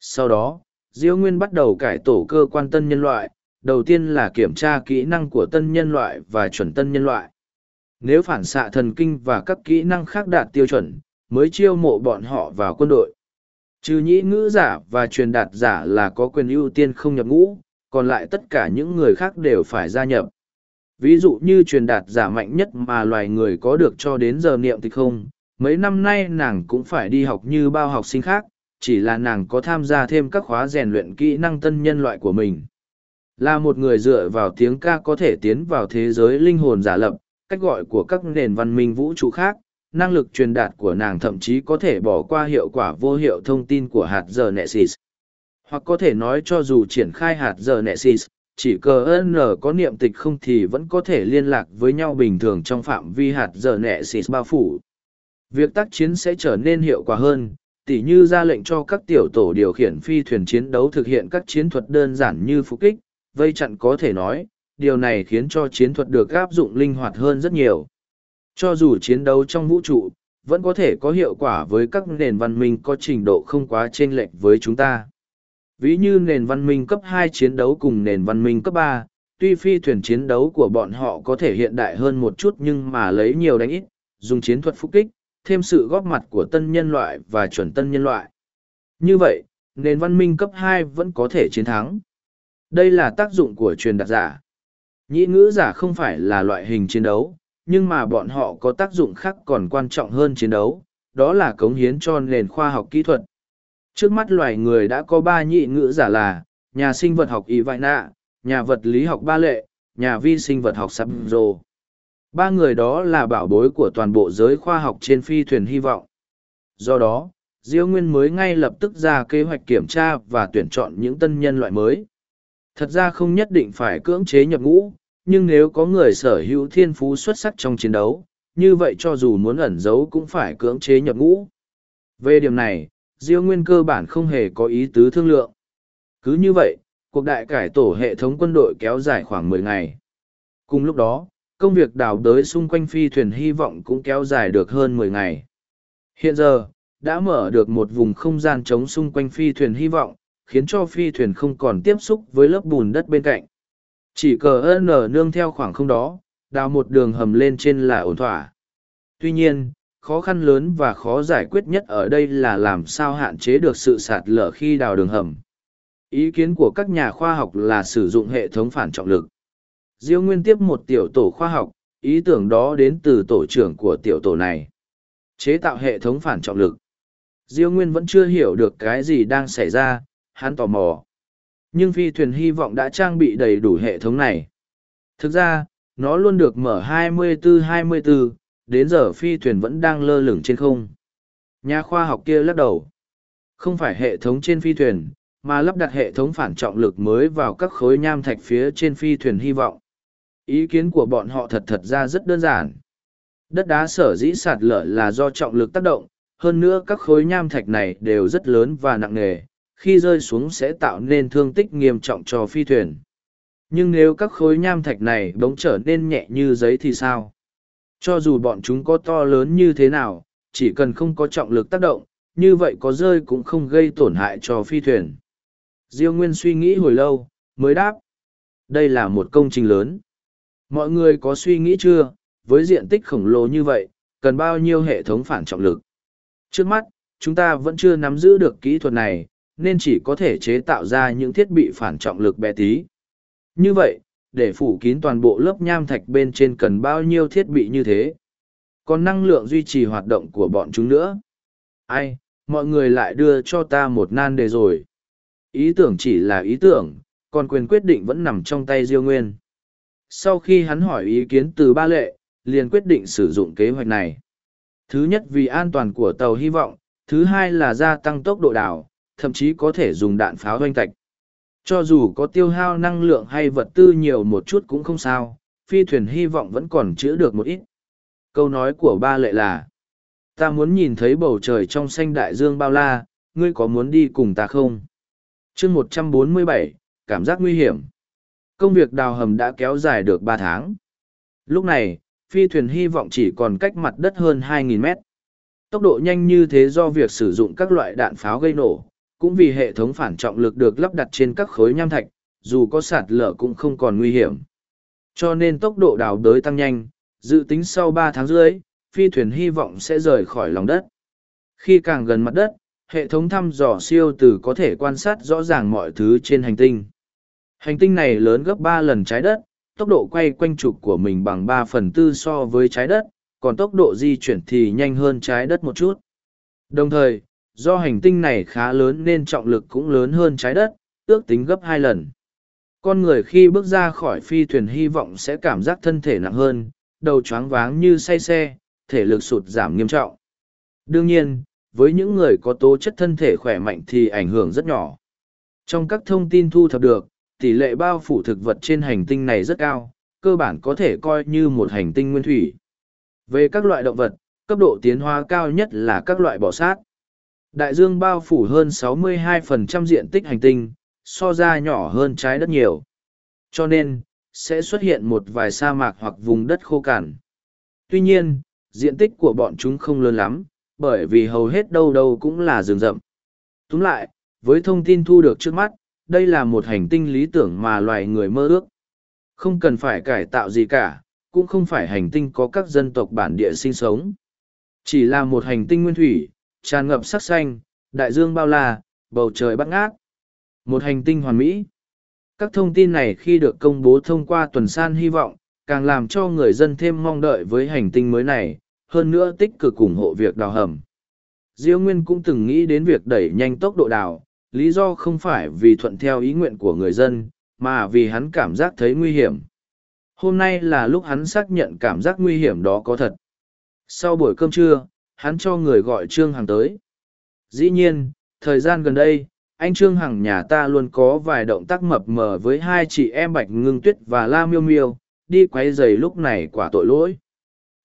Sau đó, Diêu Nguyên bắt đầu cải tổ cơ quan tân nhân loại, đầu tiên là kiểm tra kỹ năng của tân nhân loại và chuẩn tân nhân loại. Nếu phản xạ thần kinh và các kỹ năng khác đạt tiêu chuẩn, mới chiêu mộ bọn họ vào quân đội. Trừ nhĩ ngữ giả và truyền đạt giả là có quyền ưu tiên không nhập ngũ, còn lại tất cả những người khác đều phải gia nhập. Ví dụ như truyền đạt giả mạnh nhất mà loài người có được cho đến giờ niệm thì không, mấy năm nay nàng cũng phải đi học như bao học sinh khác, chỉ là nàng có tham gia thêm các khóa rèn luyện kỹ năng tân nhân loại của mình. Là một người dựa vào tiếng ca có thể tiến vào thế giới linh hồn giả lập, cách gọi của các nền văn minh vũ trụ khác, năng lực truyền đạt của nàng thậm chí có thể bỏ qua hiệu quả vô hiệu thông tin của hạt giờ Nexus. Hoặc có thể nói cho dù triển khai hạt giờ Nexus, chỉ cờ N có niệm tịch không thì vẫn có thể liên lạc với nhau bình thường trong phạm vi hạt giờ Nexus bao phủ. Việc tác chiến sẽ trở nên hiệu quả hơn, tỉ như ra lệnh cho các tiểu tổ điều khiển phi thuyền chiến đấu thực hiện các chiến thuật đơn giản như phục kích, vây chặn có thể nói, điều này khiến cho chiến thuật được áp dụng linh hoạt hơn rất nhiều. Cho dù chiến đấu trong vũ trụ, vẫn có thể có hiệu quả với các nền văn minh có trình độ không quá chênh lệch với chúng ta. Ví như nền văn minh cấp hai chiến đấu cùng nền văn minh cấp ba, tuy phi thuyền chiến đấu của bọn họ có thể hiện đại hơn một chút nhưng mà lấy nhiều đánh ít, dùng chiến thuật phục kích, thêm sự góp mặt của tân nhân loại và chuẩn tân nhân loại. Như vậy, nền văn minh cấp hai vẫn có thể chiến thắng. Đây là tác dụng của truyền đạt giả. Nhĩ ngữ giả không phải là loại hình chiến đấu, nhưng mà bọn họ có tác dụng khác còn quan trọng hơn chiến đấu, đó là cống hiến cho nền khoa học kỹ thuật. Trước mắt loài người đã có ba nhị ngữ giả là, nhà sinh vật học Ivana, nhà vật lý học Ba Lệ, nhà vi sinh vật học Sabzo. Ba người đó là bảo bối của toàn bộ giới khoa học trên phi thuyền hy vọng. Do đó, Diêu Nguyên mới ngay lập tức ra kế hoạch kiểm tra và tuyển chọn những tân nhân loại mới. Thật ra không nhất định phải cưỡng chế nhập ngũ, nhưng nếu có người sở hữu thiên phú xuất sắc trong chiến đấu, như vậy cho dù muốn ẩn giấu cũng phải cưỡng chế nhập ngũ. Về điểm này, Diêu Nguyên cơ bản không hề có ý tứ thương lượng. Cứ như vậy, cuộc đại cải tổ hệ thống quân đội kéo dài khoảng mười ngày. Cùng lúc đó, công việc đào đới xung quanh phi thuyền hy vọng cũng kéo dài được hơn mười ngày. Hiện giờ, đã mở được một vùng không gian trống xung quanh phi thuyền hy vọng, khiến cho phi thuyền không còn tiếp xúc với lớp bùn đất bên cạnh. Chỉ cờ ơn nở nương theo khoảng không đó, đào một đường hầm lên trên là ổn thỏa. Tuy nhiên, khó khăn lớn và khó giải quyết nhất ở đây là làm sao hạn chế được sự sạt lở khi đào đường hầm. Ý kiến của các nhà khoa học là sử dụng hệ thống phản trọng lực. Diêu Nguyên tiếp một tiểu tổ khoa học, ý tưởng đó đến từ tổ trưởng của tiểu tổ này. Chế tạo hệ thống phản trọng lực. Diêu Nguyên vẫn chưa hiểu được cái gì đang xảy ra, hắn tò mò. Nhưng phi thuyền hy vọng đã trang bị đầy đủ hệ thống này. Thực ra, nó luôn được mở 24-24, đến giờ phi thuyền vẫn đang lơ lửng trên không. Nhà khoa học kia lắc đầu. Không phải hệ thống trên phi thuyền, mà lắp đặt hệ thống phản trọng lực mới vào các khối nham thạch phía trên phi thuyền hy vọng. Ý kiến của bọn họ thật thật ra rất đơn giản. Đất đá sở dĩ sạt lở là do trọng lực tác động, hơn nữa các khối nham thạch này đều rất lớn và nặng nề, khi rơi xuống sẽ tạo nên thương tích nghiêm trọng cho phi thuyền. Nhưng nếu các khối nham thạch này bỗng trở nên nhẹ như giấy thì sao? Cho dù bọn chúng có to lớn như thế nào, chỉ cần không có trọng lực tác động, như vậy có rơi cũng không gây tổn hại cho phi thuyền. Diêu Nguyên suy nghĩ hồi lâu, mới đáp. Đây là một công trình lớn. Mọi người có suy nghĩ chưa, với diện tích khổng lồ như vậy, cần bao nhiêu hệ thống phản trọng lực? Trước mắt, chúng ta vẫn chưa nắm giữ được kỹ thuật này, nên chỉ có thể chế tạo ra những thiết bị phản trọng lực bé tí. Như vậy, để phủ kín toàn bộ lớp nham thạch bên trên cần bao nhiêu thiết bị như thế? Còn năng lượng duy trì hoạt động của bọn chúng nữa? Ai, mọi người lại đưa cho ta một nan đề rồi. Ý tưởng chỉ là ý tưởng, còn quyền quyết định vẫn nằm trong tay Diêu Nguyên. Sau khi hắn hỏi ý kiến từ ba lệ, liền quyết định sử dụng kế hoạch này. Thứ nhất vì an toàn của tàu hy vọng, thứ hai là gia tăng tốc độ đảo, thậm chí có thể dùng đạn pháo doanh tạch. Cho dù có tiêu hao năng lượng hay vật tư nhiều một chút cũng không sao, phi thuyền hy vọng vẫn còn chữa được một ít. Câu nói của ba lệ là, ta muốn nhìn thấy bầu trời trong xanh đại dương bao la, ngươi có muốn đi cùng ta không? chương một trăm bốn mươi bảy cảm giác nguy hiểm công việc đào hầm đã kéo dài được ba tháng lúc này phi thuyền hy vọng chỉ còn cách mặt đất hơn 2.000 mét tốc độ nhanh như thế do việc sử dụng các loại đạn pháo gây nổ cũng vì hệ thống phản trọng lực được lắp đặt trên các khối nham thạch dù có sạt lở cũng không còn nguy hiểm cho nên tốc độ đào đới tăng nhanh dự tính sau ba tháng rưỡi phi thuyền hy vọng sẽ rời khỏi lòng đất khi càng gần mặt đất hệ thống thăm dò siêu từ có thể quan sát rõ ràng mọi thứ trên hành tinh. Hành tinh này lớn gấp ba lần trái đất, tốc độ quay quanh trục của mình bằng ba phần tư so với trái đất, còn tốc độ di chuyển thì nhanh hơn trái đất một chút. Đồng thời, do hành tinh này khá lớn nên trọng lực cũng lớn hơn trái đất, ước tính gấp hai lần. Con người khi bước ra khỏi phi thuyền hy vọng sẽ cảm giác thân thể nặng hơn, đầu choáng váng như say xe, thể lực sụt giảm nghiêm trọng. Đương nhiên, với những người có tố chất thân thể khỏe mạnh thì ảnh hưởng rất nhỏ. Trong các thông tin thu thập được, tỷ lệ bao phủ thực vật trên hành tinh này rất cao, cơ bản có thể coi như một hành tinh nguyên thủy. Về các loại động vật, cấp độ tiến hóa cao nhất là các loại bò sát. Đại dương bao phủ hơn 62% diện tích hành tinh, so ra nhỏ hơn trái đất nhiều. Cho nên, sẽ xuất hiện một vài sa mạc hoặc vùng đất khô cằn. Tuy nhiên, diện tích của bọn chúng không lớn lắm, bởi vì hầu hết đâu đâu cũng là rừng rậm. Túm lại, với thông tin thu được trước mắt, đây là một hành tinh lý tưởng mà loài người mơ ước. Không cần phải cải tạo gì cả, cũng không phải hành tinh có các dân tộc bản địa sinh sống. Chỉ là một hành tinh nguyên thủy, tràn ngập sắc xanh, đại dương bao la, bầu trời bắt ngát. Một hành tinh hoàn mỹ. Các thông tin này khi được công bố thông qua tuần san hy vọng, càng làm cho người dân thêm mong đợi với hành tinh mới này, hơn nữa tích cực ủng hộ việc đào hầm. Diêu Nguyên cũng từng nghĩ đến việc đẩy nhanh tốc độ đào, lý do không phải vì thuận theo ý nguyện của người dân, mà vì hắn cảm giác thấy nguy hiểm. Hôm nay là lúc hắn xác nhận cảm giác nguy hiểm đó có thật. Sau buổi cơm trưa, hắn cho người gọi Trương Hằng tới. Dĩ nhiên, thời gian gần đây, anh Trương Hằng nhà ta luôn có vài động tác mập mờ với hai chị em Bạch Ngưng Tuyết và La Miêu Miêu, đi quay giày lúc này quả tội lỗi.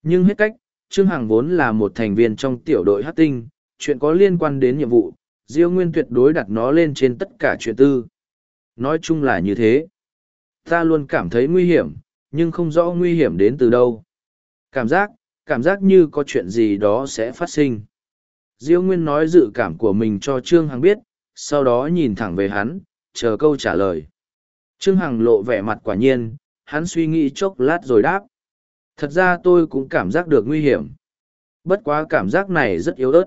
Nhưng hết cách, Trương Hằng vốn là một thành viên trong tiểu đội hát tinh, chuyện có liên quan đến nhiệm vụ, Diêu Nguyên tuyệt đối đặt nó lên trên tất cả chuyện tư. Nói chung là như thế. Ta luôn cảm thấy nguy hiểm, nhưng không rõ nguy hiểm đến từ đâu. Cảm giác, cảm giác như có chuyện gì đó sẽ phát sinh. Diêu Nguyên nói dự cảm của mình cho Trương Hằng biết, sau đó nhìn thẳng về hắn, chờ câu trả lời. Trương Hằng lộ vẻ mặt quả nhiên, hắn suy nghĩ chốc lát rồi đáp. Thật ra tôi cũng cảm giác được nguy hiểm. Bất quá cảm giác này rất yếu ớt.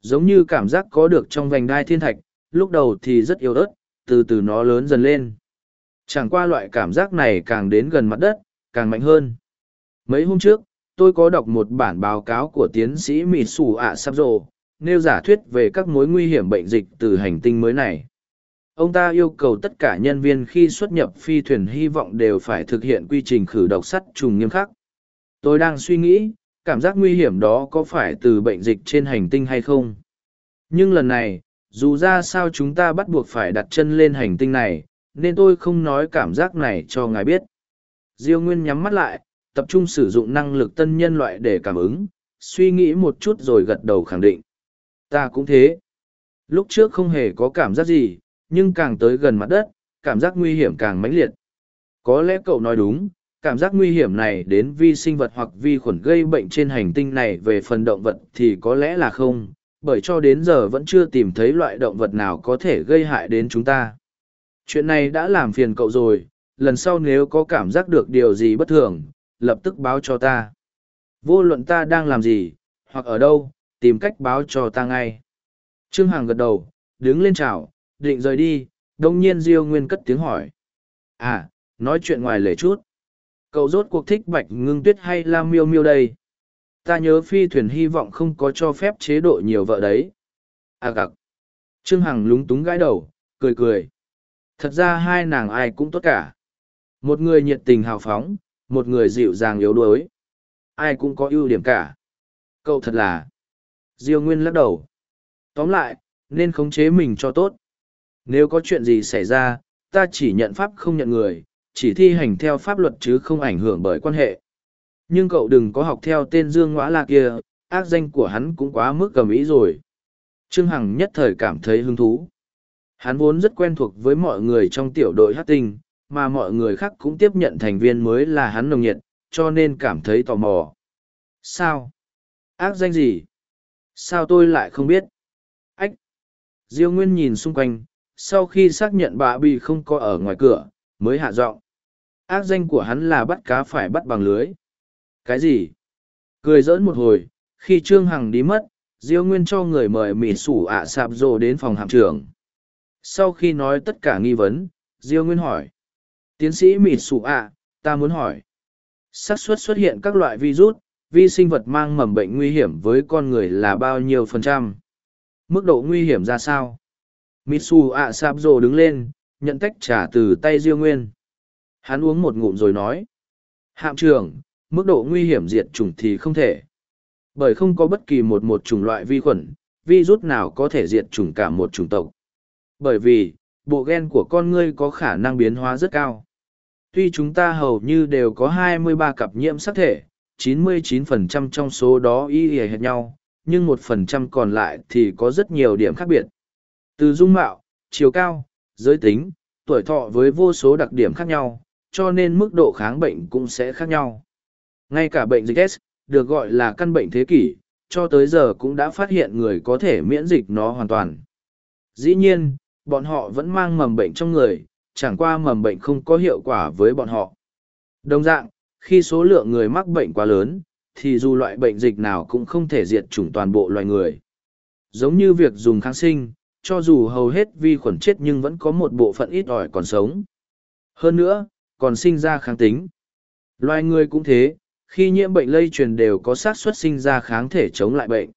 Giống như cảm giác có được trong vành đai thiên thạch, lúc đầu thì rất yếu ớt, từ từ nó lớn dần lên. Chẳng qua loại cảm giác này càng đến gần mặt đất, càng mạnh hơn. Mấy hôm trước, tôi có đọc một bản báo cáo của tiến sĩ mỹ Sủ ạ Sắp Rồ, nêu giả thuyết về các mối nguy hiểm bệnh dịch từ hành tinh mới này. Ông ta yêu cầu tất cả nhân viên khi xuất nhập phi thuyền hy vọng đều phải thực hiện quy trình khử độc sắt trùng nghiêm khắc. Tôi đang suy nghĩ, cảm giác nguy hiểm đó có phải từ bệnh dịch trên hành tinh hay không? Nhưng lần này, dù ra sao chúng ta bắt buộc phải đặt chân lên hành tinh này, nên tôi không nói cảm giác này cho ngài biết. Diêu Nguyên nhắm mắt lại, tập trung sử dụng năng lực tân nhân loại để cảm ứng, suy nghĩ một chút rồi gật đầu khẳng định. Ta cũng thế. Lúc trước không hề có cảm giác gì, nhưng càng tới gần mặt đất, cảm giác nguy hiểm càng mãnh liệt. Có lẽ cậu nói đúng, cảm giác nguy hiểm này đến vi sinh vật hoặc vi khuẩn gây bệnh trên hành tinh này về phần động vật thì có lẽ là không, bởi cho đến giờ vẫn chưa tìm thấy loại động vật nào có thể gây hại đến chúng ta. Chuyện này đã làm phiền cậu rồi, lần sau nếu có cảm giác được điều gì bất thường, lập tức báo cho ta. Vô luận ta đang làm gì, hoặc ở đâu, tìm cách báo cho ta ngay. Trương Hằng gật đầu, đứng lên chào, định rời đi, đồng nhiên Diêu Nguyên cất tiếng hỏi. À, nói chuyện ngoài lề chút. Cậu rốt cuộc thích bạch ngưng tuyết hay la miêu miêu đây? Ta nhớ phi thuyền hy vọng không có cho phép chế độ nhiều vợ đấy. À gặc. Trương Hằng lúng túng gãi đầu, cười cười. Thật ra hai nàng ai cũng tốt cả. Một người nhiệt tình hào phóng, một người dịu dàng yếu đuối. Ai cũng có ưu điểm cả. Cậu thật là... Diêu Nguyên lắc đầu. Tóm lại, nên khống chế mình cho tốt. Nếu có chuyện gì xảy ra, ta chỉ nhận pháp không nhận người, chỉ thi hành theo pháp luật chứ không ảnh hưởng bởi quan hệ. Nhưng cậu đừng có học theo tên Dương Ngoã La kia, ác danh của hắn cũng quá mức cầm ý rồi. Trương Hằng nhất thời cảm thấy hứng thú. Hắn vốn rất quen thuộc với mọi người trong tiểu đội hát tinh, mà mọi người khác cũng tiếp nhận thành viên mới là hắn nồng nhiệt, cho nên cảm thấy tò mò. Sao? Ác danh gì? Sao tôi lại không biết? Ách! Diêu Nguyên nhìn xung quanh, sau khi xác nhận bà bị không có ở ngoài cửa, mới hạ giọng. Ác danh của hắn là bắt cá phải bắt bằng lưới. Cái gì? Cười giỡn một hồi, khi Trương Hằng đi mất, Diêu Nguyên cho người mời mịt sủ ạ sạp rồ đến phòng hạm trưởng. Sau khi nói tất cả nghi vấn, Diêu Nguyên hỏi. Tiến sĩ mịt sủ ạ, ta muốn hỏi. xác suất xuất hiện các loại virus, vi sinh vật mang mầm bệnh nguy hiểm với con người là bao nhiêu phần trăm? Mức độ nguy hiểm ra sao? Mitsu ạ sạp rồ đứng lên, nhận tách trà từ tay Diêu Nguyên. Hắn uống một ngụm rồi nói. Hạm trưởng, mức độ nguy hiểm diệt chủng thì không thể. Bởi không có bất kỳ một một chủng loại vi khuẩn, virus nào có thể diệt chủng cả một chủng tộc. Bởi vì, bộ gen của con ngươi có khả năng biến hóa rất cao. Tuy chúng ta hầu như đều có 23 cặp nhiễm sắc thể, 99% trong số đó y hệt nhau, nhưng 1% còn lại thì có rất nhiều điểm khác biệt. Từ dung mạo, chiều cao, giới tính, tuổi thọ với vô số đặc điểm khác nhau, cho nên mức độ kháng bệnh cũng sẽ khác nhau. Ngay cả bệnh dịch S, được gọi là căn bệnh thế kỷ, cho tới giờ cũng đã phát hiện người có thể miễn dịch nó hoàn toàn. Dĩ nhiên, bọn họ vẫn mang mầm bệnh trong người, chẳng qua mầm bệnh không có hiệu quả với bọn họ. Đồng dạng, khi số lượng người mắc bệnh quá lớn, thì dù loại bệnh dịch nào cũng không thể diệt chủng toàn bộ loài người. Giống như việc dùng kháng sinh, cho dù hầu hết vi khuẩn chết nhưng vẫn có một bộ phận ít ỏi còn sống. Hơn nữa, còn sinh ra kháng tính. Loài người cũng thế, khi nhiễm bệnh lây truyền đều có xác suất sinh ra kháng thể chống lại bệnh.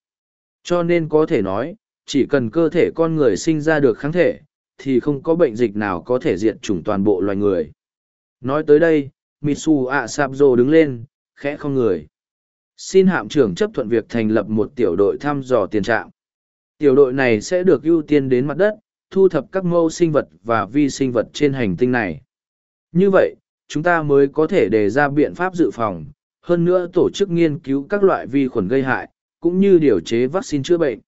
Cho nên có thể nói, chỉ cần cơ thể con người sinh ra được kháng thể, thì không có bệnh dịch nào có thể diệt chủng toàn bộ loài người. Nói tới đây, Mitsu Asabzo đứng lên, khẽ không người. Xin hạm trưởng chấp thuận việc thành lập một tiểu đội thăm dò tiền trạng. Tiểu đội này sẽ được ưu tiên đến mặt đất, thu thập các mẫu sinh vật và vi sinh vật trên hành tinh này. Như vậy, chúng ta mới có thể đề ra biện pháp dự phòng, hơn nữa tổ chức nghiên cứu các loại vi khuẩn gây hại, cũng như điều chế vaccine chữa bệnh.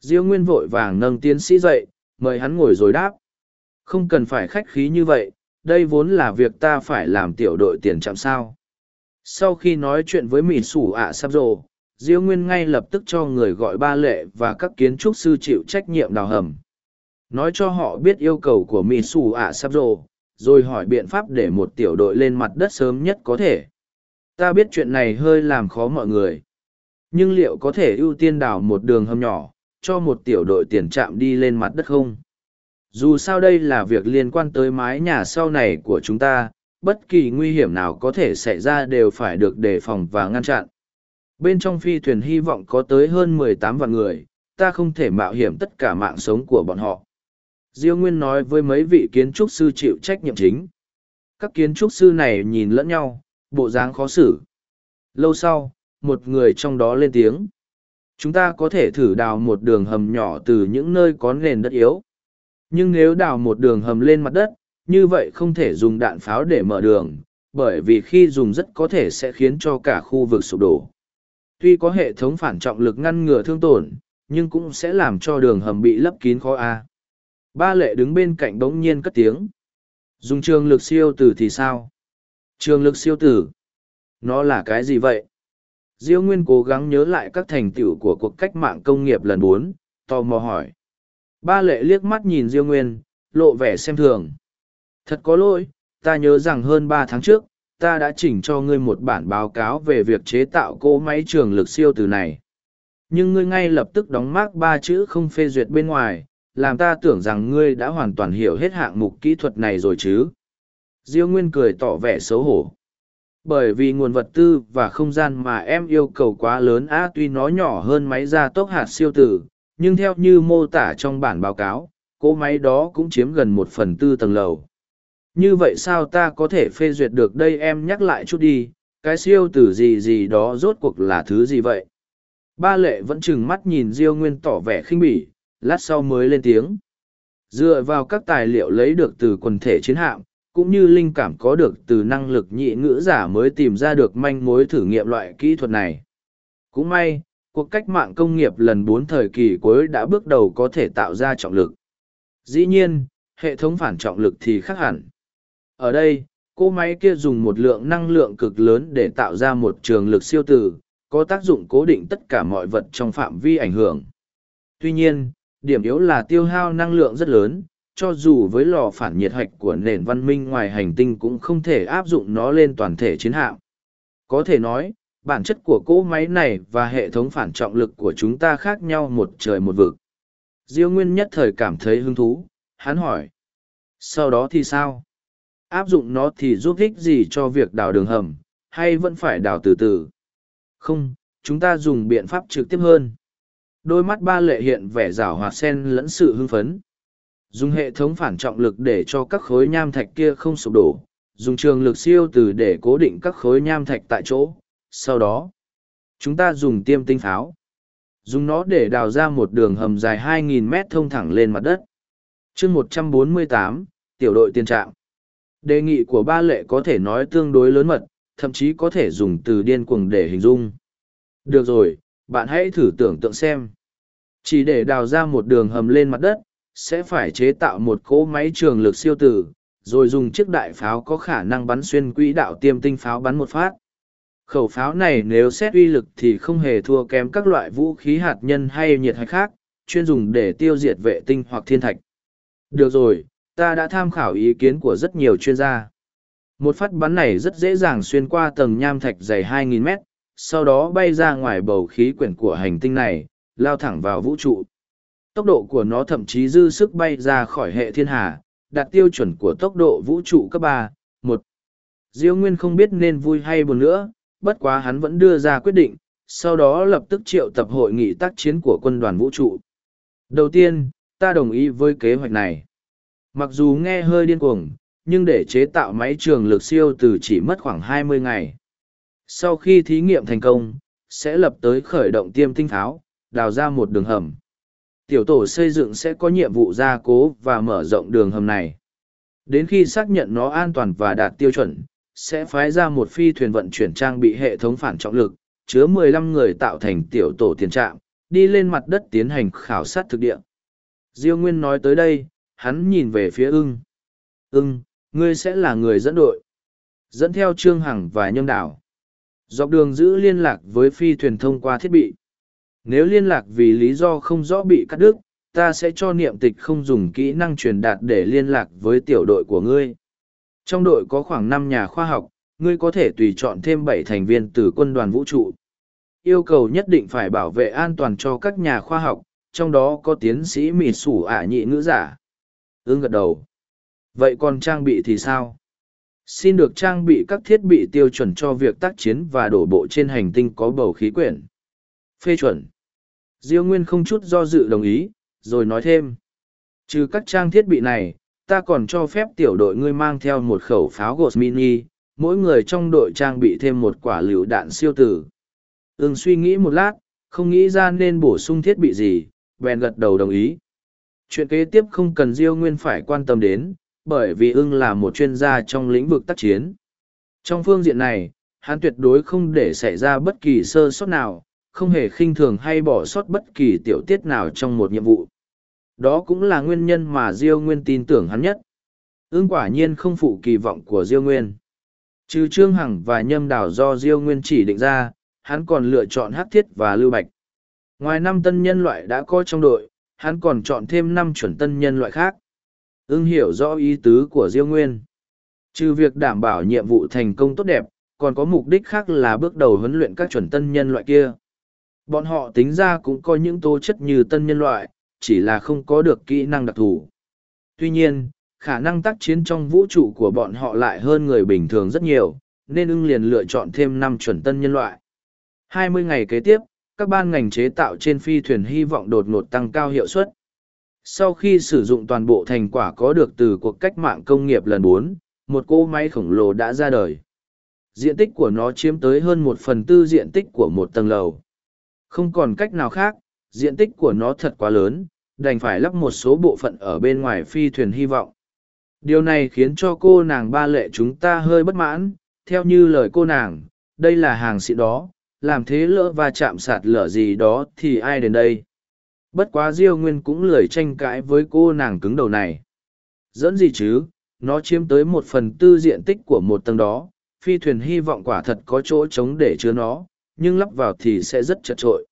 Diêu Nguyên vội vàng nâng tiến sĩ dậy, mời hắn ngồi rồi đáp. Không cần phải khách khí như vậy, đây vốn là việc ta phải làm tiểu đội tiền chạm sao. Sau khi nói chuyện với mỉ Sủ ạ Sắp Rồ, Diêu Nguyên ngay lập tức cho người gọi ba lệ và các kiến trúc sư chịu trách nhiệm đào hầm. Nói cho họ biết yêu cầu của mỉ Sủ ạ Sắp Rồ, rồi hỏi biện pháp để một tiểu đội lên mặt đất sớm nhất có thể. Ta biết chuyện này hơi làm khó mọi người. Nhưng liệu có thể ưu tiên đào một đường hầm nhỏ, cho một tiểu đội tiền trạm đi lên mặt đất không? Dù sao đây là việc liên quan tới mái nhà sau này của chúng ta, bất kỳ nguy hiểm nào có thể xảy ra đều phải được đề phòng và ngăn chặn. Bên trong phi thuyền hy vọng có tới hơn mười tám vạn người, ta không thể mạo hiểm tất cả mạng sống của bọn họ. Diêu Nguyên nói với mấy vị kiến trúc sư chịu trách nhiệm chính. Các kiến trúc sư này nhìn lẫn nhau, bộ dáng khó xử. Lâu sau, một người trong đó lên tiếng. Chúng ta có thể thử đào một đường hầm nhỏ từ những nơi có nền đất yếu. Nhưng nếu đào một đường hầm lên mặt đất, như vậy không thể dùng đạn pháo để mở đường, bởi vì khi dùng rất có thể sẽ khiến cho cả khu vực sụp đổ. Tuy có hệ thống phản trọng lực ngăn ngừa thương tổn, nhưng cũng sẽ làm cho đường hầm bị lấp kín khó A. Ba lệ đứng bên cạnh bỗng nhiên cất tiếng. Dùng trường lực siêu tử thì sao? Trường lực siêu tử. Nó là cái gì vậy? Diêu Nguyên cố gắng nhớ lại các thành tựu của cuộc cách mạng công nghiệp lần bốn, tò mò hỏi. Ba lệ liếc mắt nhìn Diêu Nguyên, lộ vẻ xem thường. Thật có lỗi, ta nhớ rằng hơn ba tháng trước, ta đã chỉnh cho ngươi một bản báo cáo về việc chế tạo cỗ máy trường lực siêu từ này. Nhưng ngươi ngay lập tức đóng mác ba chữ không phê duyệt bên ngoài, làm ta tưởng rằng ngươi đã hoàn toàn hiểu hết hạng mục kỹ thuật này rồi chứ. Diêu Nguyên cười tỏ vẻ xấu hổ. Bởi vì nguồn vật tư và không gian mà em yêu cầu quá lớn á tuy nó nhỏ hơn máy gia tốc hạt siêu tử, nhưng theo như mô tả trong bản báo cáo, cỗ máy đó cũng chiếm gần một phần tư tầng lầu. Như vậy sao ta có thể phê duyệt được đây em nhắc lại chút đi, cái siêu tử gì gì đó rốt cuộc là thứ gì vậy? Ba lệ vẫn chừng mắt nhìn Diêu Nguyên tỏ vẻ khinh bỉ, lát sau mới lên tiếng. Dựa vào các tài liệu lấy được từ quần thể chiến hạm, cũng như linh cảm có được từ năng lực nhị ngữ giả mới tìm ra được manh mối thử nghiệm loại kỹ thuật này. Cũng may, cuộc cách mạng công nghiệp lần bốn thời kỳ cuối đã bước đầu có thể tạo ra trọng lực. Dĩ nhiên, hệ thống phản trọng lực thì khác hẳn. Ở đây, cô máy kia dùng một lượng năng lượng cực lớn để tạo ra một trường lực siêu tử, có tác dụng cố định tất cả mọi vật trong phạm vi ảnh hưởng. Tuy nhiên, điểm yếu là tiêu hao năng lượng rất lớn, cho dù với lò phản nhiệt hạch của nền văn minh ngoài hành tinh cũng không thể áp dụng nó lên toàn thể chiến hạm. Có thể nói, bản chất của cỗ máy này và hệ thống phản trọng lực của chúng ta khác nhau một trời một vực. Diêu Nguyên nhất thời cảm thấy hứng thú, hắn hỏi. Sau đó thì sao? Áp dụng nó thì giúp ích gì cho việc đào đường hầm, hay vẫn phải đào từ từ? Không, chúng ta dùng biện pháp trực tiếp hơn. Đôi mắt ba lệ hiện vẻ rảo hoạt sen lẫn sự hưng phấn dùng hệ thống phản trọng lực để cho các khối nham thạch kia không sụp đổ dùng trường lực siêu từ để cố định các khối nham thạch tại chỗ sau đó Chúng ta dùng tiêm tinh pháo. Dùng nó để đào ra một đường hầm dài 2.000 mét thông thẳng lên mặt đất. chương 148, tiểu đội tiên trạng. Đề nghị của ba lệ có thể nói tương đối lớn mật, thậm chí có thể dùng từ điên cuồng để hình dung. Được rồi, bạn hãy thử tưởng tượng xem. Chỉ để đào ra một đường hầm lên mặt đất, sẽ phải chế tạo một cỗ máy trường lực siêu tử, rồi dùng chiếc đại pháo có khả năng bắn xuyên quỹ đạo tiêm tinh pháo bắn một phát. Khẩu pháo này nếu xét uy lực thì không hề thua kém các loại vũ khí hạt nhân hay nhiệt hạch khác, chuyên dùng để tiêu diệt vệ tinh hoặc thiên thạch. Được rồi, ta đã tham khảo ý kiến của rất nhiều chuyên gia. Một phát bắn này rất dễ dàng xuyên qua tầng nham thạch dày 2.000 mét, sau đó bay ra ngoài bầu khí quyển của hành tinh này, lao thẳng vào vũ trụ. Tốc độ của nó thậm chí dư sức bay ra khỏi hệ thiên hà, đạt tiêu chuẩn của tốc độ vũ trụ cấp ba. một. Diêu Nguyên không biết nên vui hay buồn nữa, bất quá hắn vẫn đưa ra quyết định, sau đó lập tức triệu tập hội nghị tác chiến của quân đoàn vũ trụ. Đầu tiên, ta đồng ý với kế hoạch này. Mặc dù nghe hơi điên cuồng, nhưng để chế tạo máy trường lực siêu từ chỉ mất khoảng 20 ngày. Sau khi thí nghiệm thành công, sẽ lập tới khởi động tiêm tinh tháo, đào ra một đường hầm. Tiểu tổ xây dựng sẽ có nhiệm vụ gia cố và mở rộng đường hầm này. Đến khi xác nhận nó an toàn và đạt tiêu chuẩn, sẽ phái ra một phi thuyền vận chuyển trang bị hệ thống phản trọng lực, chứa 15 người tạo thành tiểu tổ tiền trạm, đi lên mặt đất tiến hành khảo sát thực địa. Diêu Nguyên nói tới đây, hắn nhìn về phía ưng. Ưng, ngươi sẽ là người dẫn đội. Dẫn theo Trương Hằng và Nhâm Đảo. Dọc đường giữ liên lạc với phi thuyền thông qua thiết bị. Nếu liên lạc vì lý do không rõ bị cắt đứt, ta sẽ cho niệm tịch không dùng kỹ năng truyền đạt để liên lạc với tiểu đội của ngươi. Trong đội có khoảng năm nhà khoa học, ngươi có thể tùy chọn thêm bảy thành viên từ quân đoàn vũ trụ. Yêu cầu nhất định phải bảo vệ an toàn cho các nhà khoa học, trong đó có tiến sĩ mị sủ ả nhị ngữ giả. Ưng gật đầu. Vậy còn trang bị thì sao? Xin được trang bị các thiết bị tiêu chuẩn cho việc tác chiến và đổ bộ trên hành tinh có bầu khí quyển. Phê chuẩn. Diêu Nguyên không chút do dự đồng ý, rồi nói thêm. Trừ các trang thiết bị này, ta còn cho phép tiểu đội ngươi mang theo một khẩu pháo gột mini, mỗi người trong đội trang bị thêm một quả lựu đạn siêu tử. Ưng suy nghĩ một lát, không nghĩ ra nên bổ sung thiết bị gì, bèn gật đầu đồng ý. Chuyện kế tiếp không cần Diêu Nguyên phải quan tâm đến, bởi vì ưng là một chuyên gia trong lĩnh vực tác chiến. Trong phương diện này, hắn tuyệt đối không để xảy ra bất kỳ sơ sót nào, không hề khinh thường hay bỏ sót bất kỳ tiểu tiết nào trong một nhiệm vụ. Đó cũng là nguyên nhân mà Diêu Nguyên tin tưởng hắn nhất. Ưng quả nhiên không phụ kỳ vọng của Diêu Nguyên. Trừ Trương Hằng và Nhâm Đào do Diêu Nguyên chỉ định ra, hắn còn lựa chọn Hắc Thiết và Lưu Bạch. Ngoài năm tân nhân loại đã có trong đội, hắn còn chọn thêm năm chuẩn tân nhân loại khác. Ưng hiểu rõ ý tứ của Diêu Nguyên. Trừ việc đảm bảo nhiệm vụ thành công tốt đẹp, còn có mục đích khác là bước đầu huấn luyện các chuẩn tân nhân loại kia. Bọn họ tính ra cũng có những tố chất như tân nhân loại, chỉ là không có được kỹ năng đặc thù. Tuy nhiên, khả năng tác chiến trong vũ trụ của bọn họ lại hơn người bình thường rất nhiều, nên ưng liền lựa chọn thêm năm chuẩn tân nhân loại. 20 ngày kế tiếp, các ban ngành chế tạo trên phi thuyền hy vọng đột ngột tăng cao hiệu suất. Sau khi sử dụng toàn bộ thành quả có được từ cuộc cách mạng công nghiệp lần 4, một cỗ máy khổng lồ đã ra đời. Diện tích của nó chiếm tới hơn một phần tư diện tích của một tầng lầu. Không còn cách nào khác, diện tích của nó thật quá lớn, đành phải lắp một số bộ phận ở bên ngoài phi thuyền hy vọng. Điều này khiến cho cô nàng ba lệ chúng ta hơi bất mãn, theo như lời cô nàng, đây là hàng xịn đó, làm thế lỡ và chạm sạt lở gì đó thì ai đến đây. Bất quá Diêu Nguyên cũng lười tranh cãi với cô nàng cứng đầu này. Dẫn gì chứ, nó chiếm tới một phần tư diện tích của một tầng đó, phi thuyền hy vọng quả thật có chỗ trống để chứa nó, nhưng lắp vào thì sẽ rất chật trội.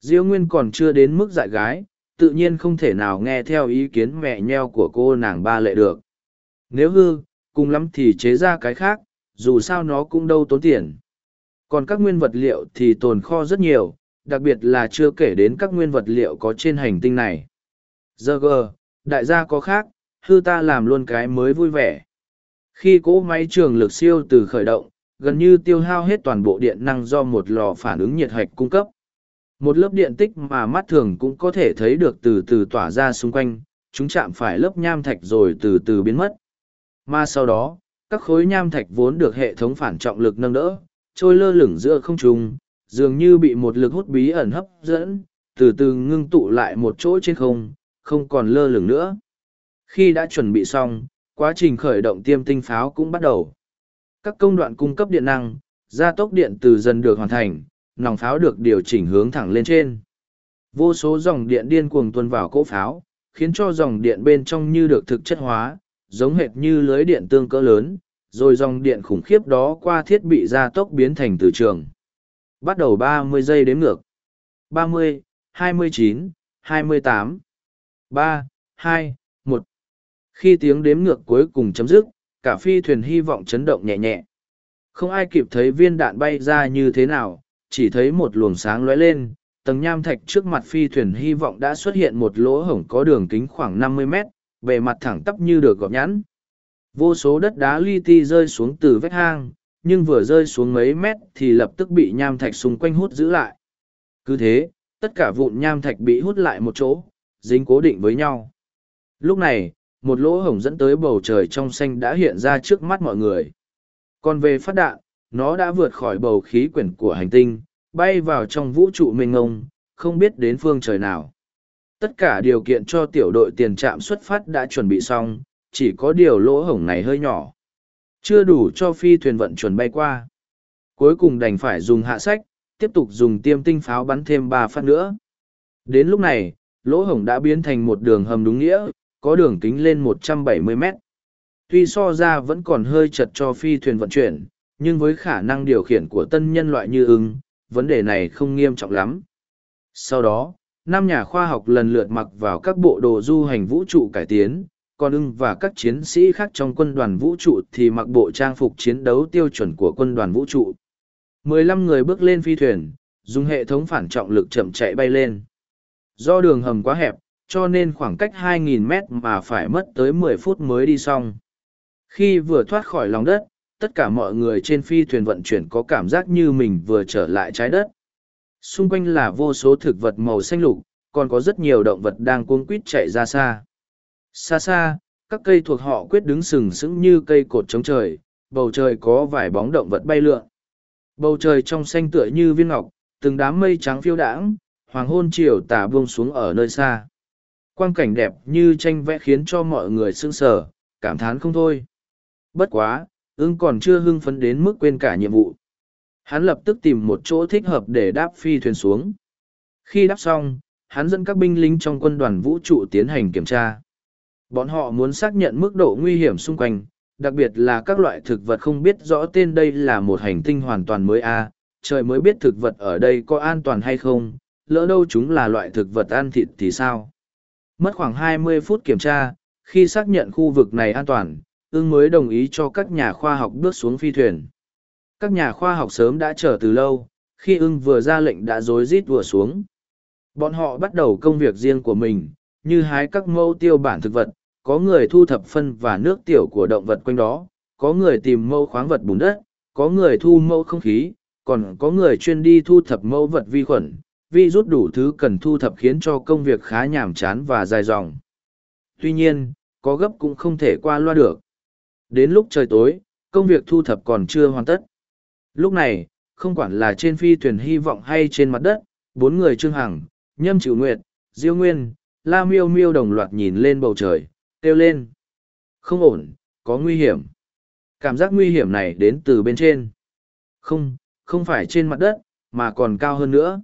Diêu Nguyên còn chưa đến mức dại gái, tự nhiên không thể nào nghe theo ý kiến mẹ nheo của cô nàng ba lệ được. Nếu hư, cùng lắm thì chế ra cái khác, dù sao nó cũng đâu tốn tiền. Còn các nguyên vật liệu thì tồn kho rất nhiều, đặc biệt là chưa kể đến các nguyên vật liệu có trên hành tinh này. Giờ gờ, đại gia có khác, hư ta làm luôn cái mới vui vẻ. Khi cỗ máy trường lực siêu từ khởi động, gần như tiêu hao hết toàn bộ điện năng do một lò phản ứng nhiệt hạch cung cấp. Một lớp điện tích mà mắt thường cũng có thể thấy được từ từ tỏa ra xung quanh, chúng chạm phải lớp nham thạch rồi từ từ biến mất. Mà sau đó, các khối nham thạch vốn được hệ thống phản trọng lực nâng đỡ, trôi lơ lửng giữa không trung, dường như bị một lực hút bí ẩn hấp dẫn, từ từ ngưng tụ lại một chỗ trên không, không còn lơ lửng nữa. Khi đã chuẩn bị xong, quá trình khởi động tiêm tinh pháo cũng bắt đầu. Các công đoạn cung cấp điện năng, gia tốc điện từ dần được hoàn thành, nòng pháo được điều chỉnh hướng thẳng lên trên. Vô số dòng điện điên cuồng tuôn vào cỗ pháo, khiến cho dòng điện bên trong như được thực chất hóa, giống hệt như lưới điện tương cỡ lớn, rồi dòng điện khủng khiếp đó qua thiết bị gia tốc biến thành từ trường. Bắt đầu 30 giây đếm ngược. 30, 29, 28, 3, 2, 1. Khi tiếng đếm ngược cuối cùng chấm dứt, cả phi thuyền hy vọng chấn động nhẹ nhẹ. Không ai kịp thấy viên đạn bay ra như thế nào, chỉ thấy một luồng sáng lóe lên, tầng nham thạch trước mặt phi thuyền hy vọng đã xuất hiện một lỗ hổng có đường kính khoảng 50 mét, bề mặt thẳng tắp như được gọt nhẵn. Vô số đất đá li ti rơi xuống từ vách hang, nhưng vừa rơi xuống mấy mét thì lập tức bị nham thạch xung quanh hút giữ lại. Cứ thế, tất cả vụn nham thạch bị hút lại một chỗ, dính cố định với nhau. Lúc này, một lỗ hổng dẫn tới bầu trời trong xanh đã hiện ra trước mắt mọi người. Còn về phát đạn, nó đã vượt khỏi bầu khí quyển của hành tinh, bay vào trong vũ trụ mênh ngông, không biết đến phương trời nào. Tất cả điều kiện cho tiểu đội tiền trạm xuất phát đã chuẩn bị xong, chỉ có điều lỗ hổng này hơi nhỏ. Chưa đủ cho phi thuyền vận chuẩn bay qua. Cuối cùng đành phải dùng hạ sách, tiếp tục dùng tiêm tinh pháo bắn thêm ba phát nữa. Đến lúc này, lỗ hổng đã biến thành một đường hầm đúng nghĩa, có đường kính lên 170 mét. Tuy so ra vẫn còn hơi chật cho phi thuyền vận chuyển, nhưng với khả năng điều khiển của tân nhân loại như ưng, vấn đề này không nghiêm trọng lắm. Sau đó, năm nhà khoa học lần lượt mặc vào các bộ đồ du hành vũ trụ cải tiến, còn ưng và các chiến sĩ khác trong quân đoàn vũ trụ thì mặc bộ trang phục chiến đấu tiêu chuẩn của quân đoàn vũ trụ. 15 người bước lên phi thuyền, dùng hệ thống phản trọng lực chậm chạy bay lên. Do đường hầm quá hẹp, cho nên khoảng cách 2.000 mét mà phải mất tới 10 phút mới đi xong. Khi vừa thoát khỏi lòng đất, tất cả mọi người trên phi thuyền vận chuyển có cảm giác như mình vừa trở lại trái đất. Xung quanh là vô số thực vật màu xanh lục, còn có rất nhiều động vật đang cuống quýt chạy ra xa. Xa xa, các cây thuộc họ quyết đứng sừng sững như cây cột chống trời, bầu trời có vài bóng động vật bay lượn. Bầu trời trong xanh tựa như viên ngọc, từng đám mây trắng phiêu đãng, hoàng hôn chiều tà buông xuống ở nơi xa. Quang cảnh đẹp như tranh vẽ khiến cho mọi người sững sờ, cảm thán không thôi. Bất quá, ưng còn chưa hưng phấn đến mức quên cả nhiệm vụ. Hắn lập tức tìm một chỗ thích hợp để đáp phi thuyền xuống. Khi đáp xong, hắn dẫn các binh lính trong quân đoàn vũ trụ tiến hành kiểm tra. Bọn họ muốn xác nhận mức độ nguy hiểm xung quanh, đặc biệt là các loại thực vật không biết rõ tên đây là một hành tinh hoàn toàn mới a à, trời mới biết thực vật ở đây có an toàn hay không, lỡ đâu chúng là loại thực vật ăn thịt thì sao. Mất khoảng 20 phút kiểm tra, khi xác nhận khu vực này an toàn, ưng mới đồng ý cho các nhà khoa học bước xuống phi thuyền. Các nhà khoa học sớm đã chờ từ lâu, khi ưng vừa ra lệnh đã rối rít vừa xuống. Bọn họ bắt đầu công việc riêng của mình, như hái các mẫu tiêu bản thực vật, có người thu thập phân và nước tiểu của động vật quanh đó, có người tìm mẫu khoáng vật bùn đất, có người thu mẫu không khí, còn có người chuyên đi thu thập mẫu vật vi khuẩn, vi rút đủ thứ cần thu thập khiến cho công việc khá nhàm chán và dài dòng. Tuy nhiên, có gấp cũng không thể qua loa được. Đến lúc trời tối, công việc thu thập còn chưa hoàn tất. Lúc này, không quản là trên phi thuyền hy vọng hay trên mặt đất, bốn người Trương Hằng, Nhâm Chịu Nguyệt, Diêu Nguyên, La Miêu Miêu đồng loạt nhìn lên bầu trời, kêu lên. Không ổn, có nguy hiểm. Cảm giác nguy hiểm này đến từ bên trên. Không, không phải trên mặt đất, mà còn cao hơn nữa.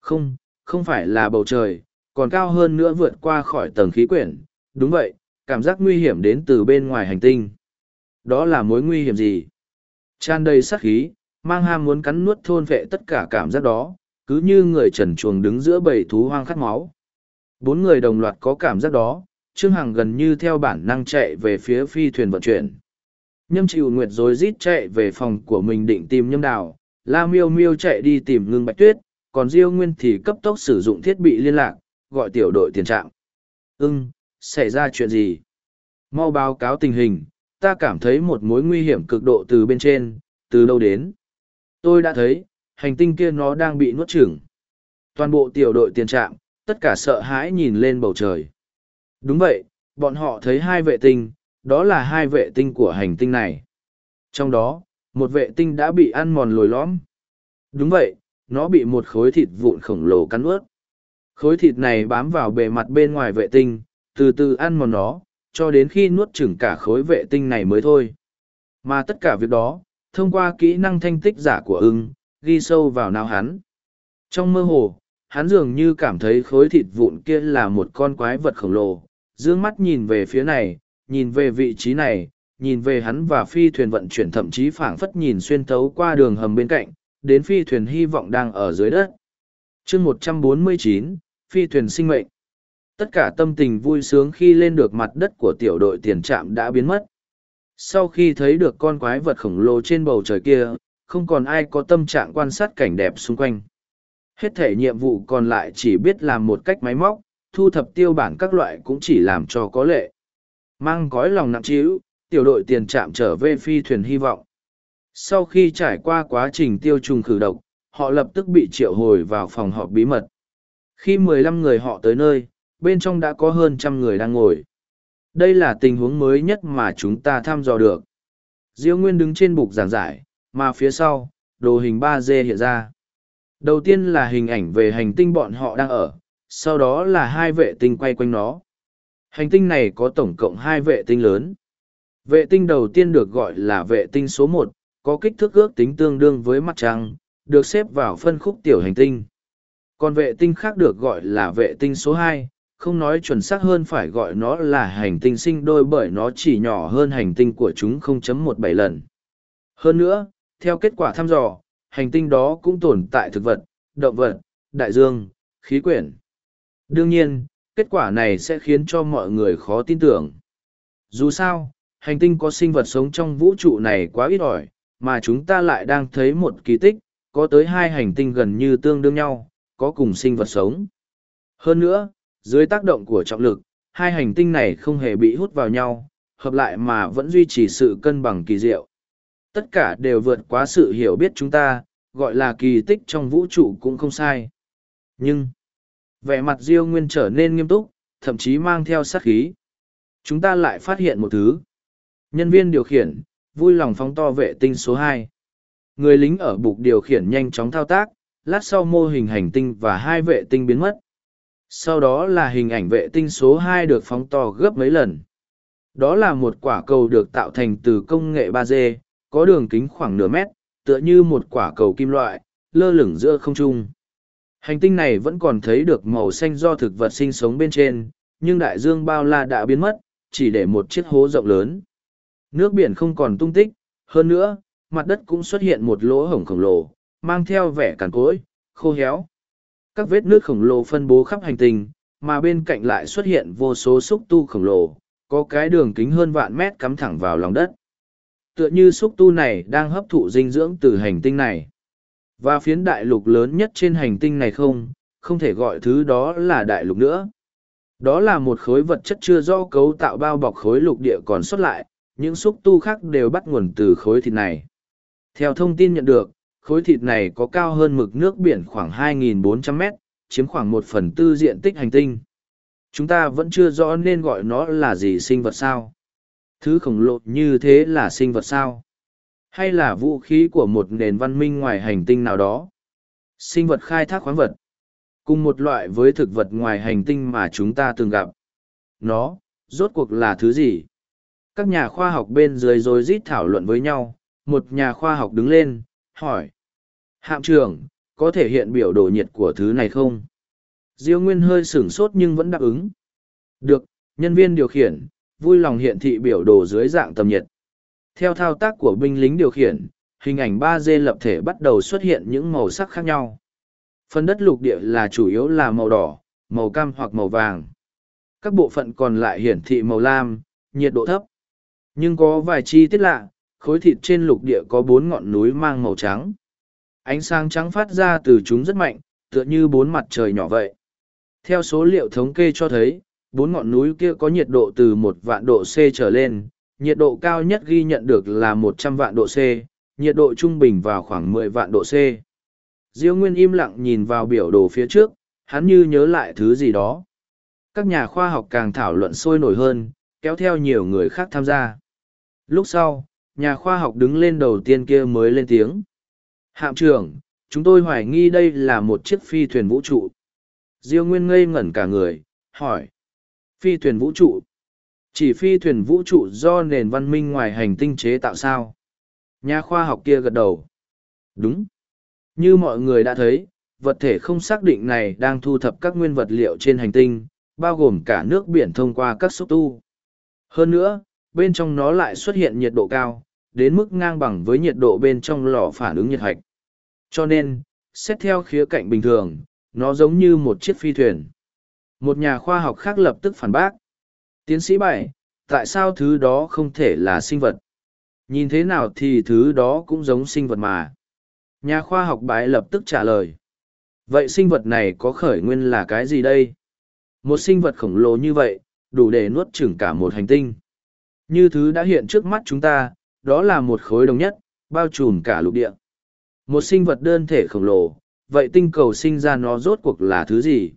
Không, không phải là bầu trời, còn cao hơn nữa vượt qua khỏi tầng khí quyển. Đúng vậy, cảm giác nguy hiểm đến từ bên ngoài hành tinh. Đó là mối nguy hiểm gì? Tràn đầy sát khí, mang ham muốn cắn nuốt thôn vệ tất cả cảm giác đó, cứ như người trần chuồng đứng giữa bầy thú hoang khát máu. Bốn người đồng loạt có cảm giác đó, Trương Hằng gần như theo bản năng chạy về phía phi thuyền vận chuyển. Nhâm chịu nguyệt rồi rít chạy về phòng của mình định tìm nhâm đào, la miêu miêu chạy đi tìm ngưng bạch tuyết, còn Diêu Nguyên thì cấp tốc sử dụng thiết bị liên lạc, gọi tiểu đội tiền trạng. Ưng, xảy ra chuyện gì? Mau báo cáo tình hình, ta cảm thấy một mối nguy hiểm cực độ từ bên trên, từ đâu đến. Tôi đã thấy, hành tinh kia nó đang bị nuốt chửng. Toàn bộ tiểu đội tiền trạng, tất cả sợ hãi nhìn lên bầu trời. Đúng vậy, bọn họ thấy hai vệ tinh, đó là hai vệ tinh của hành tinh này. Trong đó, một vệ tinh đã bị ăn mòn lồi lõm. Đúng vậy, nó bị một khối thịt vụn khổng lồ cắn ướt. Khối thịt này bám vào bề mặt bên ngoài vệ tinh, từ từ ăn mòn nó, cho đến khi nuốt chửng cả khối vệ tinh này mới thôi. Mà tất cả việc đó, thông qua kỹ năng thanh tích giả của ưng, ghi sâu vào não hắn. Trong mơ hồ, hắn dường như cảm thấy khối thịt vụn kia là một con quái vật khổng lồ, dương mắt nhìn về phía này, nhìn về vị trí này, nhìn về hắn và phi thuyền vận chuyển thậm chí phảng phất nhìn xuyên thấu qua đường hầm bên cạnh, đến phi thuyền hy vọng đang ở dưới đất. chương một trăm bốn mươi chín, phi thuyền sinh mệnh. Tất cả tâm tình vui sướng khi lên được mặt đất của tiểu đội tiền trạm đã biến mất. Sau khi thấy được con quái vật khổng lồ trên bầu trời kia, không còn ai có tâm trạng quan sát cảnh đẹp xung quanh. Hết thể nhiệm vụ còn lại chỉ biết làm một cách máy móc, thu thập tiêu bản các loại cũng chỉ làm cho có lệ. Mang gói lòng nặng trĩu, tiểu đội tiền trạm trở về phi thuyền hy vọng. Sau khi trải qua quá trình tiêu trùng khử độc, họ lập tức bị triệu hồi vào phòng họp bí mật. Khi 15 người họ tới nơi, bên trong đã có hơn trăm người đang ngồi. Đây là tình huống mới nhất mà chúng ta thăm dò được. diễu Nguyên đứng trên bục giảng giải, mà phía sau, đồ hình 3D hiện ra. Đầu tiên là hình ảnh về hành tinh bọn họ đang ở, sau đó là hai vệ tinh quay quanh nó. Hành tinh này có tổng cộng hai vệ tinh lớn. Vệ tinh đầu tiên được gọi là vệ tinh số một, có kích thước ước tính tương đương với mặt trăng, được xếp vào phân khúc tiểu hành tinh. Còn vệ tinh khác được gọi là vệ tinh số hai, không nói chuẩn xác hơn phải gọi nó là hành tinh sinh đôi bởi nó chỉ nhỏ hơn hành tinh của chúng 0.17 lần. Hơn nữa, theo kết quả thăm dò, hành tinh đó cũng tồn tại thực vật, động vật, đại dương, khí quyển. Đương nhiên, kết quả này sẽ khiến cho mọi người khó tin tưởng. Dù sao, hành tinh có sinh vật sống trong vũ trụ này quá ít ỏi, mà chúng ta lại đang thấy một kỳ tích, có tới hai hành tinh gần như tương đương nhau, có cùng sinh vật sống. Hơn nữa, dưới tác động của trọng lực, hai hành tinh này không hề bị hút vào nhau, hợp lại mà vẫn duy trì sự cân bằng kỳ diệu. Tất cả đều vượt quá sự hiểu biết chúng ta, gọi là kỳ tích trong vũ trụ cũng không sai. Nhưng, vẻ mặt Diêu Nguyên trở nên nghiêm túc, thậm chí mang theo sát khí. Chúng ta lại phát hiện một thứ. Nhân viên điều khiển, vui lòng phóng to vệ tinh số hai. Người lính ở bục điều khiển nhanh chóng thao tác, lát sau mô hình hành tinh và hai vệ tinh biến mất. Sau đó là hình ảnh vệ tinh số hai được phóng to gấp mấy lần. Đó là một quả cầu được tạo thành từ công nghệ 3D, có đường kính khoảng nửa mét, tựa như một quả cầu kim loại, lơ lửng giữa không trung. Hành tinh này vẫn còn thấy được màu xanh do thực vật sinh sống bên trên, nhưng đại dương bao la đã biến mất, chỉ để một chiếc hố rộng lớn. Nước biển không còn tung tích, hơn nữa, mặt đất cũng xuất hiện một lỗ hổng khổng lồ, mang theo vẻ cằn cỗi, khô héo. Các vết nước khổng lồ phân bố khắp hành tinh, mà bên cạnh lại xuất hiện vô số xúc tu khổng lồ, có cái đường kính hơn vạn mét cắm thẳng vào lòng đất. Tựa như xúc tu này đang hấp thụ dinh dưỡng từ hành tinh này. Và phiến đại lục lớn nhất trên hành tinh này không, không thể gọi thứ đó là đại lục nữa. Đó là một khối vật chất chưa do cấu tạo bao bọc khối lục địa còn xuất lại, những xúc tu khác đều bắt nguồn từ khối thịt này. Theo thông tin nhận được, khối thịt này có cao hơn mực nước biển khoảng 2.400 mét, chiếm khoảng một phần tư diện tích hành tinh. Chúng ta vẫn chưa rõ nên gọi nó là gì sinh vật sao. Thứ khổng lồ như thế là sinh vật sao? Hay là vũ khí của một nền văn minh ngoài hành tinh nào đó? Sinh vật khai thác khoáng vật. Cùng một loại với thực vật ngoài hành tinh mà chúng ta từng gặp. Nó, rốt cuộc là thứ gì? Các nhà khoa học bên dưới rồi rít thảo luận với nhau. Một nhà khoa học đứng lên, hỏi. Hạm trưởng, có thể hiện biểu đồ nhiệt của thứ này không? Diêu Nguyên hơi sửng sốt nhưng vẫn đáp ứng. Được, nhân viên điều khiển, vui lòng hiện thị biểu đồ dưới dạng tầm nhiệt. Theo thao tác của binh lính điều khiển, hình ảnh 3D lập thể bắt đầu xuất hiện những màu sắc khác nhau. Phần đất lục địa là chủ yếu là màu đỏ, màu cam hoặc màu vàng. Các bộ phận còn lại hiển thị màu lam, nhiệt độ thấp. Nhưng có vài chi tiết lạ, khối thịt trên lục địa có bốn ngọn núi mang màu trắng. Ánh sáng trắng phát ra từ chúng rất mạnh, tựa như bốn mặt trời nhỏ vậy. Theo số liệu thống kê cho thấy, bốn ngọn núi kia có nhiệt độ từ một vạn độ C trở lên, nhiệt độ cao nhất ghi nhận được là một trăm vạn độ C, nhiệt độ trung bình vào khoảng mười vạn độ C. Diêu Nguyên im lặng nhìn vào biểu đồ phía trước, hắn như nhớ lại thứ gì đó. Các nhà khoa học càng thảo luận sôi nổi hơn, kéo theo nhiều người khác tham gia. Lúc sau, nhà khoa học đứng lên đầu tiên kia mới lên tiếng. Hạm trưởng, chúng tôi hoài nghi đây là một chiếc phi thuyền vũ trụ. Diêu Nguyên ngây ngẩn cả người, hỏi. Phi thuyền vũ trụ? Chỉ phi thuyền vũ trụ do nền văn minh ngoài hành tinh chế tạo sao? Nhà khoa học kia gật đầu. Đúng. Như mọi người đã thấy, vật thể không xác định này đang thu thập các nguyên vật liệu trên hành tinh, bao gồm cả nước biển thông qua các xúc tu. Hơn nữa, bên trong nó lại xuất hiện nhiệt độ cao, đến mức ngang bằng với nhiệt độ bên trong lò phản ứng nhiệt hạch. Cho nên, xét theo khía cạnh bình thường, nó giống như một chiếc phi thuyền. Một nhà khoa học khác lập tức phản bác. Tiến sĩ bảy, tại sao thứ đó không thể là sinh vật? Nhìn thế nào thì thứ đó cũng giống sinh vật mà. Nhà khoa học bái lập tức trả lời. Vậy sinh vật này có khởi nguyên là cái gì đây? Một sinh vật khổng lồ như vậy, đủ để nuốt chửng cả một hành tinh. Như thứ đã hiện trước mắt chúng ta, đó là một khối đồng nhất, bao trùm cả lục địa. Một sinh vật đơn thể khổng lồ, vậy tinh cầu sinh ra nó rốt cuộc là thứ gì?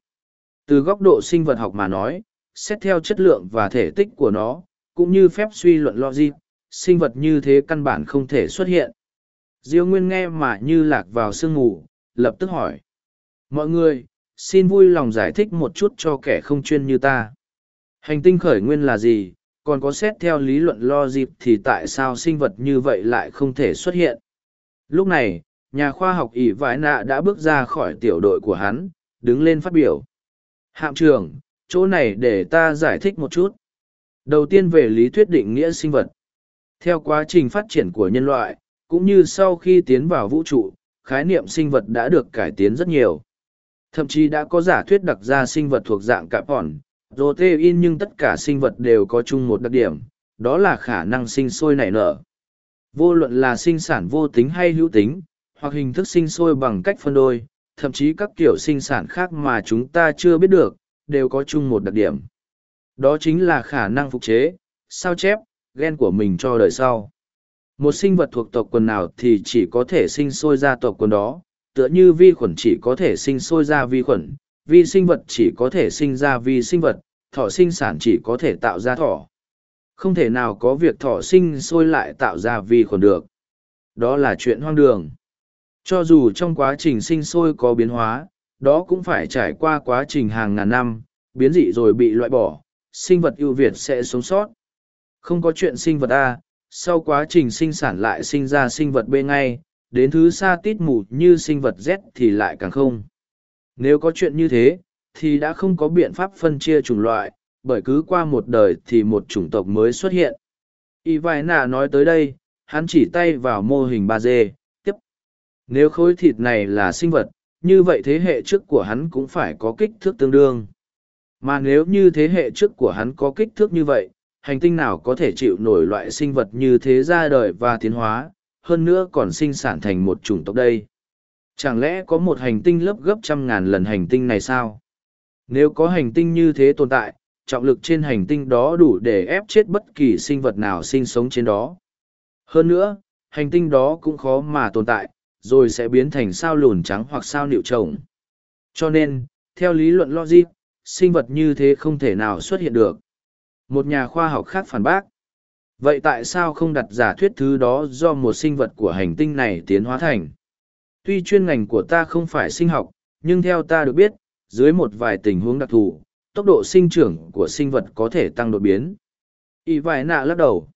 Từ góc độ sinh vật học mà nói, xét theo chất lượng và thể tích của nó, cũng như phép suy luận logic, sinh vật như thế căn bản không thể xuất hiện. Diêu Nguyên nghe mà như lạc vào sương mù, lập tức hỏi. Mọi người, xin vui lòng giải thích một chút cho kẻ không chuyên như ta. Hành tinh khởi nguyên là gì, còn có xét theo lý luận lo dịp thì tại sao sinh vật như vậy lại không thể xuất hiện? Lúc này, nhà khoa học ỷ vãi nạ đã bước ra khỏi tiểu đội của hắn, đứng lên phát biểu. Hạm trưởng, chỗ này để ta giải thích một chút. Đầu tiên về lý thuyết định nghĩa sinh vật. Theo quá trình phát triển của nhân loại, cũng như sau khi tiến vào vũ trụ, khái niệm sinh vật đã được cải tiến rất nhiều. Thậm chí đã có giả thuyết đặc ra sinh vật thuộc dạng cạp hòn, protein nhưng tất cả sinh vật đều có chung một đặc điểm, đó là khả năng sinh sôi nảy nở. Vô luận là sinh sản vô tính hay hữu tính, hoặc hình thức sinh sôi bằng cách phân đôi, thậm chí các kiểu sinh sản khác mà chúng ta chưa biết được, đều có chung một đặc điểm. Đó chính là khả năng phục chế, sao chép, gen của mình cho đời sau. Một sinh vật thuộc tộc quần nào thì chỉ có thể sinh sôi ra tộc quần đó, tựa như vi khuẩn chỉ có thể sinh sôi ra vi khuẩn, vi sinh vật chỉ có thể sinh ra vi sinh vật, thỏ sinh sản chỉ có thể tạo ra thỏ. Không thể nào có việc thỏ sinh sôi lại tạo ra vi khuẩn được. Đó là chuyện hoang đường. Cho dù trong quá trình sinh sôi có biến hóa, đó cũng phải trải qua quá trình hàng ngàn năm, biến dị rồi bị loại bỏ, sinh vật ưu việt sẽ sống sót. Không có chuyện sinh vật A, sau quá trình sinh sản lại sinh ra sinh vật B ngay, đến thứ xa tít mù như sinh vật Z thì lại càng không. Nếu có chuyện như thế, thì đã không có biện pháp phân chia chủng loại, bởi cứ qua một đời thì một chủng tộc mới xuất hiện. Y vài nạ nói tới đây, hắn chỉ tay vào mô hình 3D, tiếp. Nếu khối thịt này là sinh vật, như vậy thế hệ trước của hắn cũng phải có kích thước tương đương. Mà nếu như thế hệ trước của hắn có kích thước như vậy, hành tinh nào có thể chịu nổi loại sinh vật như thế ra đời và tiến hóa, hơn nữa còn sinh sản thành một chủng tộc đây. Chẳng lẽ có một hành tinh lớp gấp trăm ngàn lần hành tinh này sao? Nếu có hành tinh như thế tồn tại, trọng lực trên hành tinh đó đủ để ép chết bất kỳ sinh vật nào sinh sống trên đó. Hơn nữa, hành tinh đó cũng khó mà tồn tại, rồi sẽ biến thành sao lùn trắng hoặc sao nịu trồng. Cho nên, theo lý luận logic, sinh vật như thế không thể nào xuất hiện được. Một nhà khoa học khác phản bác. Vậy tại sao không đặt giả thuyết thứ đó do một sinh vật của hành tinh này tiến hóa thành? Tuy chuyên ngành của ta không phải sinh học, nhưng theo ta được biết, dưới một vài tình huống đặc thù, tốc độ sinh trưởng của sinh vật có thể tăng đột biến. Y vài nạ lắc đầu.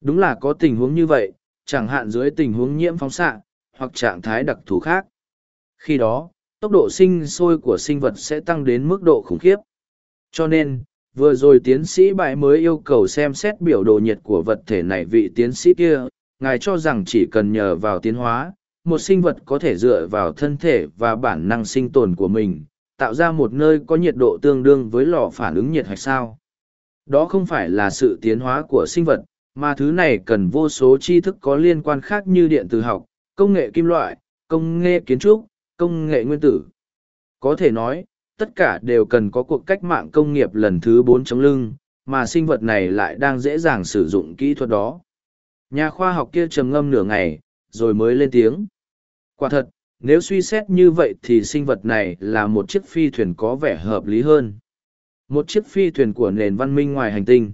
Đúng là có tình huống như vậy, chẳng hạn dưới tình huống nhiễm phóng xạ, hoặc trạng thái đặc thù khác. Khi đó, tốc độ sinh sôi của sinh vật sẽ tăng đến mức độ khủng khiếp. Cho nên, vừa rồi tiến sĩ bại mới yêu cầu xem xét biểu đồ nhiệt của vật thể này vị tiến sĩ kia, ngài cho rằng chỉ cần nhờ vào tiến hóa, một sinh vật có thể dựa vào thân thể và bản năng sinh tồn của mình, tạo ra một nơi có nhiệt độ tương đương với lò phản ứng nhiệt hạch sao. Đó không phải là sự tiến hóa của sinh vật, mà thứ này cần vô số tri thức có liên quan khác như điện tử học, công nghệ kim loại, công nghệ kiến trúc, công nghệ nguyên tử. Có thể nói, tất cả đều cần có cuộc cách mạng công nghiệp lần thứ bốn chống lưng, mà sinh vật này lại đang dễ dàng sử dụng kỹ thuật đó. Nhà khoa học kia trầm ngâm nửa ngày, rồi mới lên tiếng. Quả thật, nếu suy xét như vậy thì sinh vật này là một chiếc phi thuyền có vẻ hợp lý hơn. Một chiếc phi thuyền của nền văn minh ngoài hành tinh.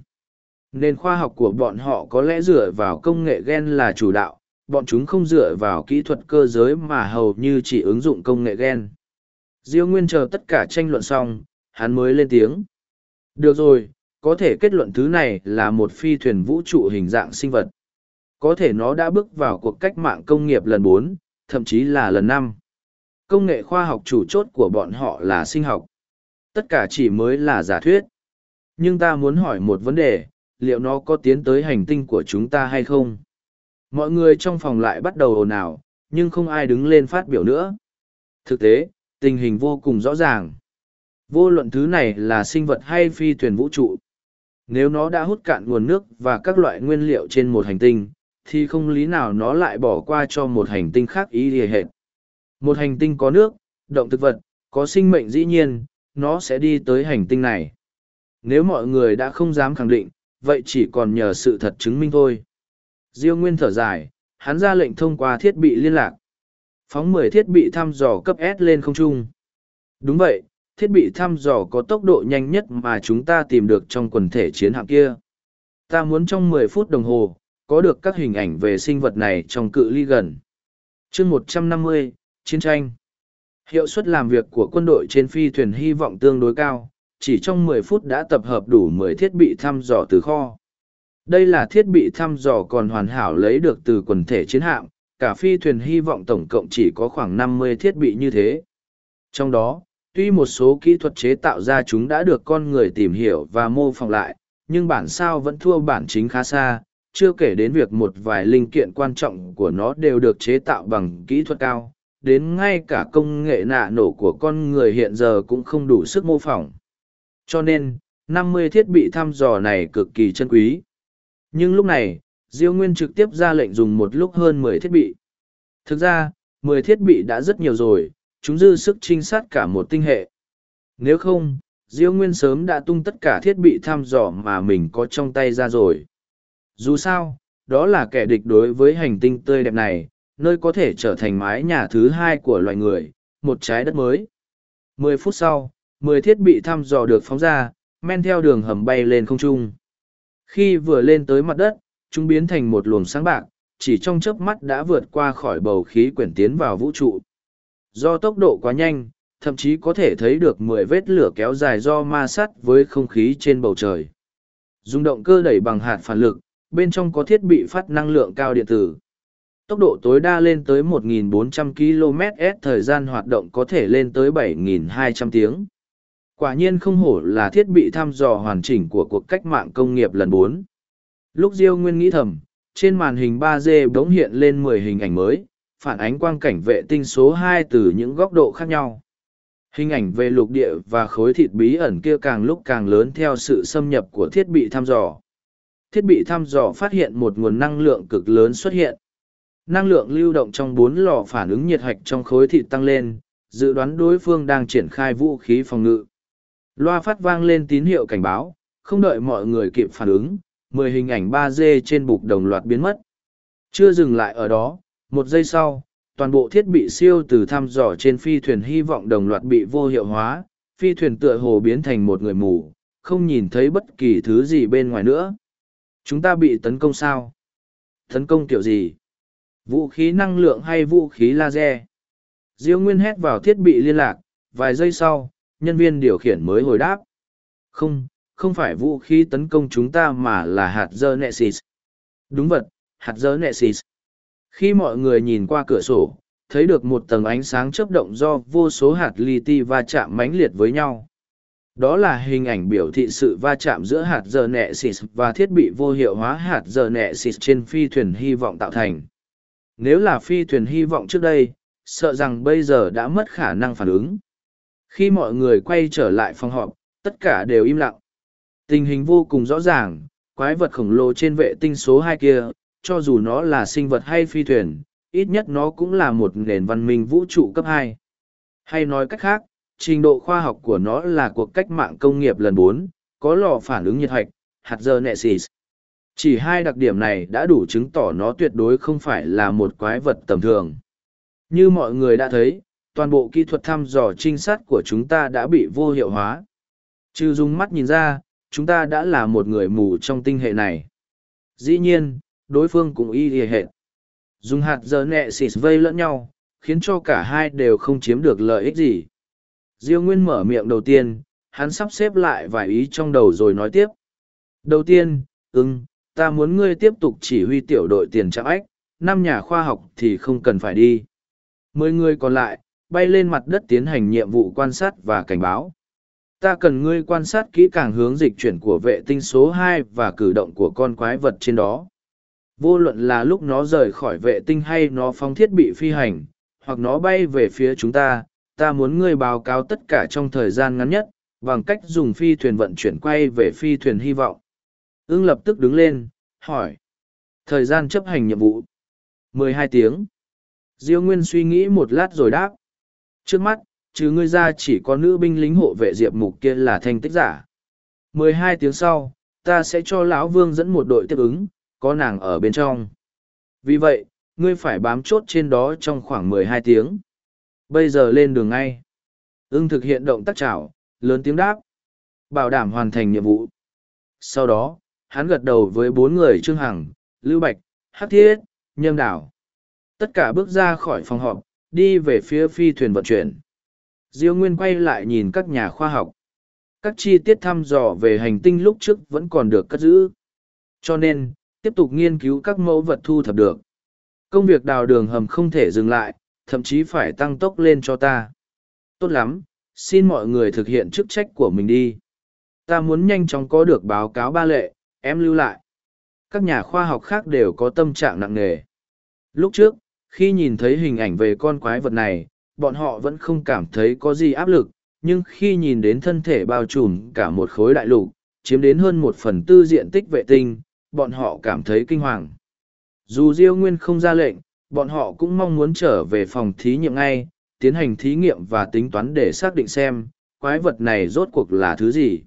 Nền khoa học của bọn họ có lẽ dựa vào công nghệ gen là chủ đạo, bọn chúng không dựa vào kỹ thuật cơ giới mà hầu như chỉ ứng dụng công nghệ gen. Diêu Nguyên chờ tất cả tranh luận xong, hắn mới lên tiếng. Được rồi, có thể kết luận thứ này là một phi thuyền vũ trụ hình dạng sinh vật. Có thể nó đã bước vào cuộc cách mạng công nghiệp lần bốn, thậm chí là lần năm. Công nghệ khoa học chủ chốt của bọn họ là sinh học. Tất cả chỉ mới là giả thuyết. Nhưng ta muốn hỏi một vấn đề, liệu nó có tiến tới hành tinh của chúng ta hay không? Mọi người trong phòng lại bắt đầu ồn ào, nhưng không ai đứng lên phát biểu nữa. Thực tế, tình hình vô cùng rõ ràng. Vô luận thứ này là sinh vật hay phi thuyền vũ trụ. Nếu nó đã hút cạn nguồn nước và các loại nguyên liệu trên một hành tinh, thì không lý nào nó lại bỏ qua cho một hành tinh khác ý địa hệt. Một hành tinh có nước, động thực vật, có sinh mệnh dĩ nhiên, nó sẽ đi tới hành tinh này. Nếu mọi người đã không dám khẳng định, vậy chỉ còn nhờ sự thật chứng minh thôi. Diêu Nguyên thở dài, hắn ra lệnh thông qua thiết bị liên lạc. Phóng mười thiết bị thăm dò cấp S lên không trung. Đúng vậy, thiết bị thăm dò có tốc độ nhanh nhất mà chúng ta tìm được trong quần thể chiến hạm kia. Ta muốn trong mười phút đồng hồ, có được các hình ảnh về sinh vật này trong cự ly gần. chương một trăm năm mươi, Chiến tranh Hiệu suất làm việc của quân đội trên phi thuyền hy vọng tương đối cao, chỉ trong mười phút đã tập hợp đủ mười thiết bị thăm dò từ kho. Đây là thiết bị thăm dò còn hoàn hảo lấy được từ quần thể chiến hạm, cả phi thuyền hy vọng tổng cộng chỉ có khoảng năm mươi thiết bị như thế. Trong đó, tuy một số kỹ thuật chế tạo ra chúng đã được con người tìm hiểu và mô phỏng lại, nhưng bản sao vẫn thua bản chính khá xa, chưa kể đến việc một vài linh kiện quan trọng của nó đều được chế tạo bằng kỹ thuật cao, đến ngay cả công nghệ nạ nổ của con người hiện giờ cũng không đủ sức mô phỏng. Cho nên, 50 thiết bị thăm dò này cực kỳ chân quý. Nhưng lúc này, Diêu Nguyên trực tiếp ra lệnh dùng một lúc hơn 10 thiết bị. Thực ra, 10 thiết bị đã rất nhiều rồi, chúng dư sức trinh sát cả một tinh hệ. Nếu không, Diêu Nguyên sớm đã tung tất cả thiết bị thăm dò mà mình có trong tay ra rồi. Dù sao, đó là kẻ địch đối với hành tinh tươi đẹp này, nơi có thể trở thành mái nhà thứ hai của loài người, một trái đất mới. Mười phút sau, mười thiết bị thăm dò được phóng ra, men theo đường hầm bay lên không trung. Khi vừa lên tới mặt đất, chúng biến thành một luồng sáng bạc, chỉ trong chớp mắt đã vượt qua khỏi bầu khí quyển tiến vào vũ trụ. Do tốc độ quá nhanh, thậm chí có thể thấy được mười vết lửa kéo dài do ma sát với không khí trên bầu trời. Dùng động cơ đẩy bằng hạt phản lực, bên trong có thiết bị phát năng lượng cao điện tử. Tốc độ tối đa lên tới 1.400 km/s thời gian hoạt động có thể lên tới 7.200 tiếng. Quả nhiên không hổ là thiết bị thăm dò hoàn chỉnh của cuộc cách mạng công nghiệp lần 4. Lúc Diêu Nguyên nghĩ thầm, trên màn hình 3D bỗng hiện lên 10 hình ảnh mới, phản ánh quang cảnh vệ tinh số 2 từ những góc độ khác nhau. Hình ảnh về lục địa và khối thịt bí ẩn kia càng lúc càng lớn theo sự xâm nhập của thiết bị thăm dò. Thiết bị thăm dò phát hiện một nguồn năng lượng cực lớn xuất hiện. Năng lượng lưu động trong bốn lò phản ứng nhiệt hạch trong khối thịt tăng lên, dự đoán đối phương đang triển khai vũ khí phòng ngự. Loa phát vang lên tín hiệu cảnh báo, không đợi mọi người kịp phản ứng, mười hình ảnh 3D trên bục đồng loạt biến mất. Chưa dừng lại ở đó, một giây sau, toàn bộ thiết bị siêu từ thăm dò trên phi thuyền hy vọng đồng loạt bị vô hiệu hóa, phi thuyền tựa hồ biến thành một người mù, không nhìn thấy bất kỳ thứ gì bên ngoài nữa. Chúng ta bị tấn công sao? Tấn công kiểu gì? Vũ khí năng lượng hay vũ khí laser? Diêu Nguyên hét vào thiết bị liên lạc, vài giây sau, nhân viên điều khiển mới hồi đáp. Không, không phải vũ khí tấn công chúng ta mà là hạt dơ Nexus. Đúng vật, hạt dơ Nexus. Khi mọi người nhìn qua cửa sổ, thấy được một tầng ánh sáng chớp động do vô số hạt li ti va chạm mãnh liệt với nhau. Đó là hình ảnh biểu thị sự va chạm giữa hạt giờ nẹ xịt và thiết bị vô hiệu hóa hạt giờ nẹ xịt trên phi thuyền hy vọng tạo thành. Nếu là phi thuyền hy vọng trước đây, sợ rằng bây giờ đã mất khả năng phản ứng. Khi mọi người quay trở lại phòng họp, tất cả đều im lặng. Tình hình vô cùng rõ ràng, quái vật khổng lồ trên vệ tinh số hai kia, cho dù nó là sinh vật hay phi thuyền, ít nhất nó cũng là một nền văn minh vũ trụ cấp hai. Hay nói cách khác, trình độ khoa học của nó là cuộc cách mạng công nghiệp lần bốn, có lò phản ứng nhiệt hạch, hạt dơ nexus. Chỉ hai đặc điểm này đã đủ chứng tỏ nó tuyệt đối không phải là một quái vật tầm thường. Như mọi người đã thấy, toàn bộ kỹ thuật thăm dò trinh sát của chúng ta đã bị vô hiệu hóa. Trừ dùng mắt nhìn ra, chúng ta đã là một người mù trong tinh hệ này. Dĩ nhiên, đối phương cũng y hệ hệ. dùng hạt giờ nẹ xịt vây lẫn nhau khiến cho cả hai đều không chiếm được lợi ích gì diêu nguyên mở miệng đầu tiên, hắn sắp xếp lại vài ý trong đầu rồi nói tiếp. Đầu tiên ưng ta muốn ngươi tiếp tục chỉ huy tiểu đội tiền trạm ách, năm nhà khoa học thì không cần phải đi. Mười người còn lại, bay lên mặt đất tiến hành nhiệm vụ quan sát và cảnh báo. Ta cần ngươi quan sát kỹ càng hướng dịch chuyển của vệ tinh số hai và cử động của con quái vật trên đó. Vô luận là lúc nó rời khỏi vệ tinh hay nó phóng thiết bị phi hành, hoặc nó bay về phía chúng ta ta muốn ngươi báo cáo tất cả trong thời gian ngắn nhất, bằng cách dùng phi thuyền vận chuyển quay về phi thuyền hy vọng. Ưng lập tức đứng lên, hỏi. Thời gian chấp hành nhiệm vụ. mười hai tiếng. Diêu nguyên suy nghĩ một lát rồi đáp. Trước mắt, trừ ngươi ra chỉ có nữ binh lính hộ vệ diệp mục kia là thanh tích giả. mười hai tiếng sau, ta sẽ cho lão vương dẫn một đội tiếp ứng, có nàng ở bên trong. Vì vậy, ngươi phải bám chốt trên đó trong khoảng mười hai tiếng bây giờ lên đường ngay. Ưng thực hiện động tác chảo lớn tiếng đáp. Bảo đảm hoàn thành nhiệm vụ. Sau đó, hắn gật đầu với bốn người trương hằng, lưu bạch, hắc thiết, nhâm đảo. Tất cả bước ra khỏi phòng họp, đi về phía phi thuyền vận chuyển. Diêu nguyên quay lại nhìn các nhà khoa học. Các chi tiết thăm dò về hành tinh lúc trước vẫn còn được cất giữ. Cho nên, tiếp tục nghiên cứu các mẫu vật thu thập được. Công việc đào đường hầm không thể dừng lại thậm chí phải tăng tốc lên cho ta. Tốt lắm, xin mọi người thực hiện chức trách của mình đi. Ta muốn nhanh chóng có được báo cáo ba lệ, em lưu lại. Các nhà khoa học khác đều có tâm trạng nặng nề. Lúc trước, khi nhìn thấy hình ảnh về con quái vật này, bọn họ vẫn không cảm thấy có gì áp lực, nhưng khi nhìn đến thân thể bao trùm cả một khối đại lục, chiếm đến hơn một phần tư diện tích vệ tinh, bọn họ cảm thấy kinh hoàng. Dù diêu nguyên không ra lệnh bọn họ cũng mong muốn trở về phòng thí nghiệm ngay tiến hành thí nghiệm và tính toán để xác định xem quái vật này rốt cuộc là thứ gì.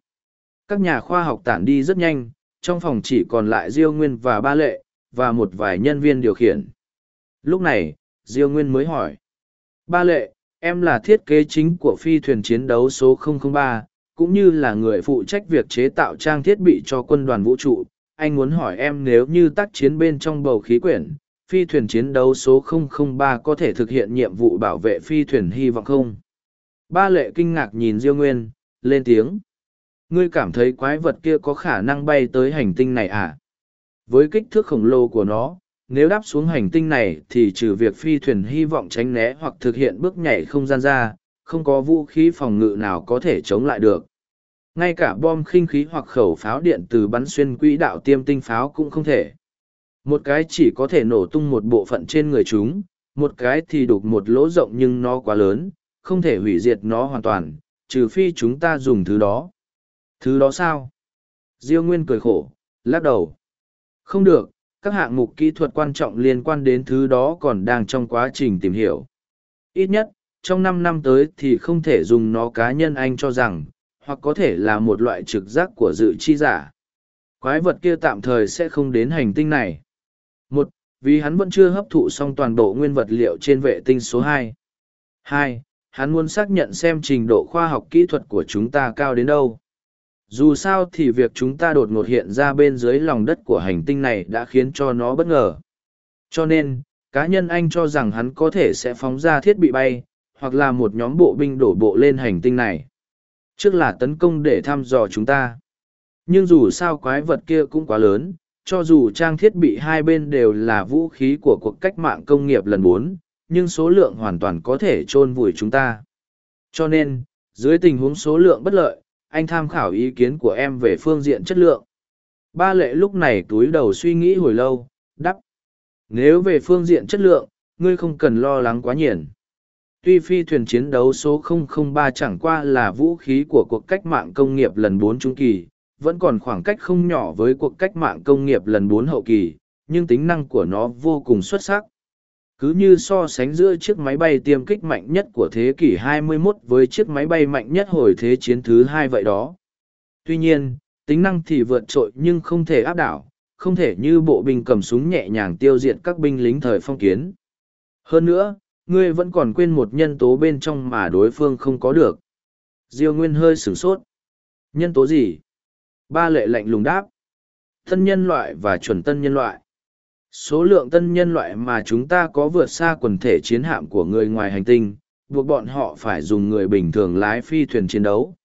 Các nhà khoa học tản đi rất nhanh trong phòng chỉ còn lại diêu nguyên và ba lệ và một vài nhân viên điều khiển. Lúc này diêu nguyên mới hỏi ba lệ em là thiết kế chính của phi thuyền chiến đấu số 003, cũng như là người phụ trách việc chế tạo trang thiết bị cho quân đoàn vũ trụ. Anh muốn hỏi em nếu như tác chiến bên trong bầu khí quyển phi thuyền chiến đấu số 003 có thể thực hiện nhiệm vụ bảo vệ phi thuyền hy vọng không? Ba lệ kinh ngạc nhìn diêu nguyên, lên tiếng. Ngươi cảm thấy quái vật kia có khả năng bay tới hành tinh này à? Với kích thước khổng lồ của nó, nếu đáp xuống hành tinh này thì trừ việc phi thuyền hy vọng tránh né hoặc thực hiện bước nhảy không gian ra, không có vũ khí phòng ngự nào có thể chống lại được. Ngay cả bom khinh khí hoặc khẩu pháo điện từ bắn xuyên quỹ đạo tiêm tinh pháo cũng không thể một cái chỉ có thể nổ tung một bộ phận trên người chúng, một cái thì đục một lỗ rộng nhưng nó quá lớn, không thể hủy diệt nó hoàn toàn, trừ phi chúng ta dùng thứ đó. Thứ đó sao? Diêu nguyên cười khổ, lắc đầu. Không được, các hạng mục kỹ thuật quan trọng liên quan đến thứ đó còn đang trong quá trình tìm hiểu. Ít nhất, trong năm năm tới thì không thể dùng nó cá nhân anh cho rằng, hoặc có thể là một loại trực giác của dự chi giả. Quái vật kia tạm thời sẽ không đến hành tinh này vì hắn vẫn chưa hấp thụ xong toàn bộ nguyên vật liệu trên vệ tinh số hai. Hai, hắn muốn xác nhận xem trình độ khoa học kỹ thuật của chúng ta cao đến đâu. Dù sao thì việc chúng ta đột ngột hiện ra bên dưới lòng đất của hành tinh này đã khiến cho nó bất ngờ. Cho nên, cá nhân anh cho rằng hắn có thể sẽ phóng ra thiết bị bay, hoặc là một nhóm bộ binh đổ bộ lên hành tinh này. Trước là tấn công để thăm dò chúng ta. Nhưng dù sao quái vật kia cũng quá lớn cho dù trang thiết bị hai bên đều là vũ khí của cuộc cách mạng công nghiệp lần bốn, nhưng số lượng hoàn toàn có thể chôn vùi chúng ta. Cho nên, dưới tình huống số lượng bất lợi, anh tham khảo ý kiến của em về phương diện chất lượng. Ba lệ lúc này túi đầu suy nghĩ hồi lâu đắp nếu về phương diện chất lượng, ngươi không cần lo lắng quá nhiển tuy phi thuyền chiến đấu số 003 chẳng qua là vũ khí của cuộc cách mạng công nghiệp lần bốn trung kỳ vẫn còn khoảng cách không nhỏ với cuộc cách mạng công nghiệp lần bốn hậu kỳ nhưng tính năng của nó vô cùng xuất sắc cứ như so sánh giữa chiếc máy bay tiêm kích mạnh nhất của thế kỷ 21 với chiếc máy bay mạnh nhất hồi thế chiến thứ hai vậy đó. Tuy nhiên, tính năng thì vượt trội nhưng không thể áp đảo, không thể như bộ binh cầm súng nhẹ nhàng tiêu diệt các binh lính thời phong kiến. Hơn nữa, ngươi vẫn còn quên một nhân tố bên trong mà đối phương không có được. Diêu Nguyên hơi sửng sốt. Nhân tố gì? Ba lệ lạnh lùng đáp. Tân nhân loại và chuẩn tân nhân loại. Số lượng tân nhân loại mà chúng ta có vượt xa quần thể chiến hạm của người ngoài hành tinh, buộc bọn họ phải dùng người bình thường lái phi thuyền chiến đấu.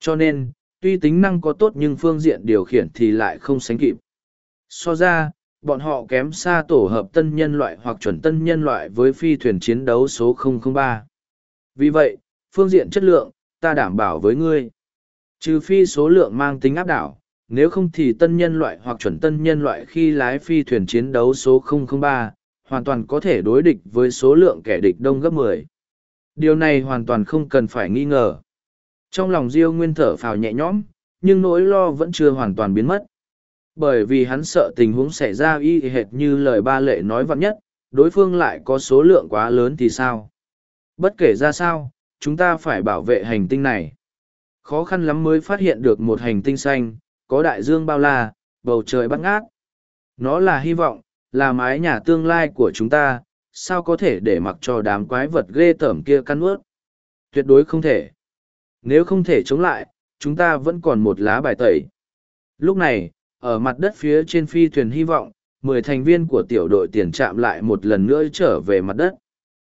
Cho nên, tuy tính năng có tốt nhưng phương diện điều khiển thì lại không sánh kịp. So ra, bọn họ kém xa tổ hợp tân nhân loại hoặc chuẩn tân nhân loại với phi thuyền chiến đấu số 003. Vì vậy, phương diện chất lượng, ta đảm bảo với ngươi. Trừ phi số lượng mang tính áp đảo, nếu không thì tân nhân loại hoặc chuẩn tân nhân loại khi lái phi thuyền chiến đấu số 003, hoàn toàn có thể đối địch với số lượng kẻ địch đông gấp 10. Điều này hoàn toàn không cần phải nghi ngờ. Trong lòng Diêu Nguyên thở phào nhẹ nhõm, nhưng nỗi lo vẫn chưa hoàn toàn biến mất. Bởi vì hắn sợ tình huống xảy ra y hệt như lời ba lệ nói vặn nhất, đối phương lại có số lượng quá lớn thì sao? Bất kể ra sao, chúng ta phải bảo vệ hành tinh này. Khó khăn lắm mới phát hiện được một hành tinh xanh, có đại dương bao la, bầu trời bắt ngát. Nó là hy vọng, là mái nhà tương lai của chúng ta, sao có thể để mặc cho đám quái vật ghê tởm kia căn ướt? Tuyệt đối không thể. Nếu không thể chống lại, chúng ta vẫn còn một lá bài tẩy. Lúc này, ở mặt đất phía trên phi thuyền hy vọng, mười thành viên của tiểu đội tiền chạm lại một lần nữa trở về mặt đất.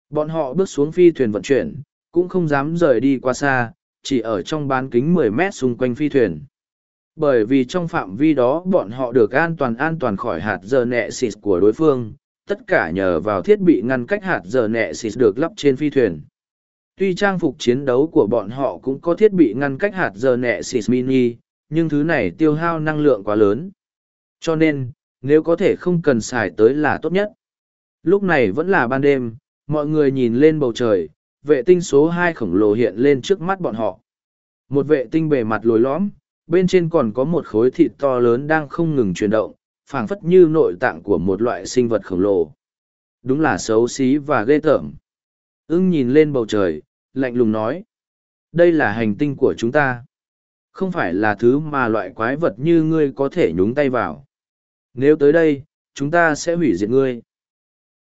Bọn họ bước xuống phi thuyền vận chuyển, cũng không dám rời đi qua xa, chỉ ở trong bán kính mười mét xung quanh phi thuyền. Bởi vì trong phạm vi đó bọn họ được an toàn an toàn khỏi hạt giờ nẹ xịt của đối phương, tất cả nhờ vào thiết bị ngăn cách hạt giờ nẹ xịt được lắp trên phi thuyền. Tuy trang phục chiến đấu của bọn họ cũng có thiết bị ngăn cách hạt giờ nẹ xịt mini, nhưng thứ này tiêu hao năng lượng quá lớn. Cho nên, nếu có thể không cần xài tới là tốt nhất. Lúc này vẫn là ban đêm, mọi người nhìn lên bầu trời, vệ tinh số hai khổng lồ hiện lên trước mắt bọn họ. Một vệ tinh bề mặt lồi lõm, bên trên còn có một khối thịt to lớn đang không ngừng chuyển động, phảng phất như nội tạng của một loại sinh vật khổng lồ. Đúng là xấu xí và ghê tởm. Ưng nhìn lên bầu trời, lạnh lùng nói. Đây là hành tinh của chúng ta. Không phải là thứ mà loại quái vật như ngươi có thể nhúng tay vào. Nếu tới đây, chúng ta sẽ hủy diệt ngươi.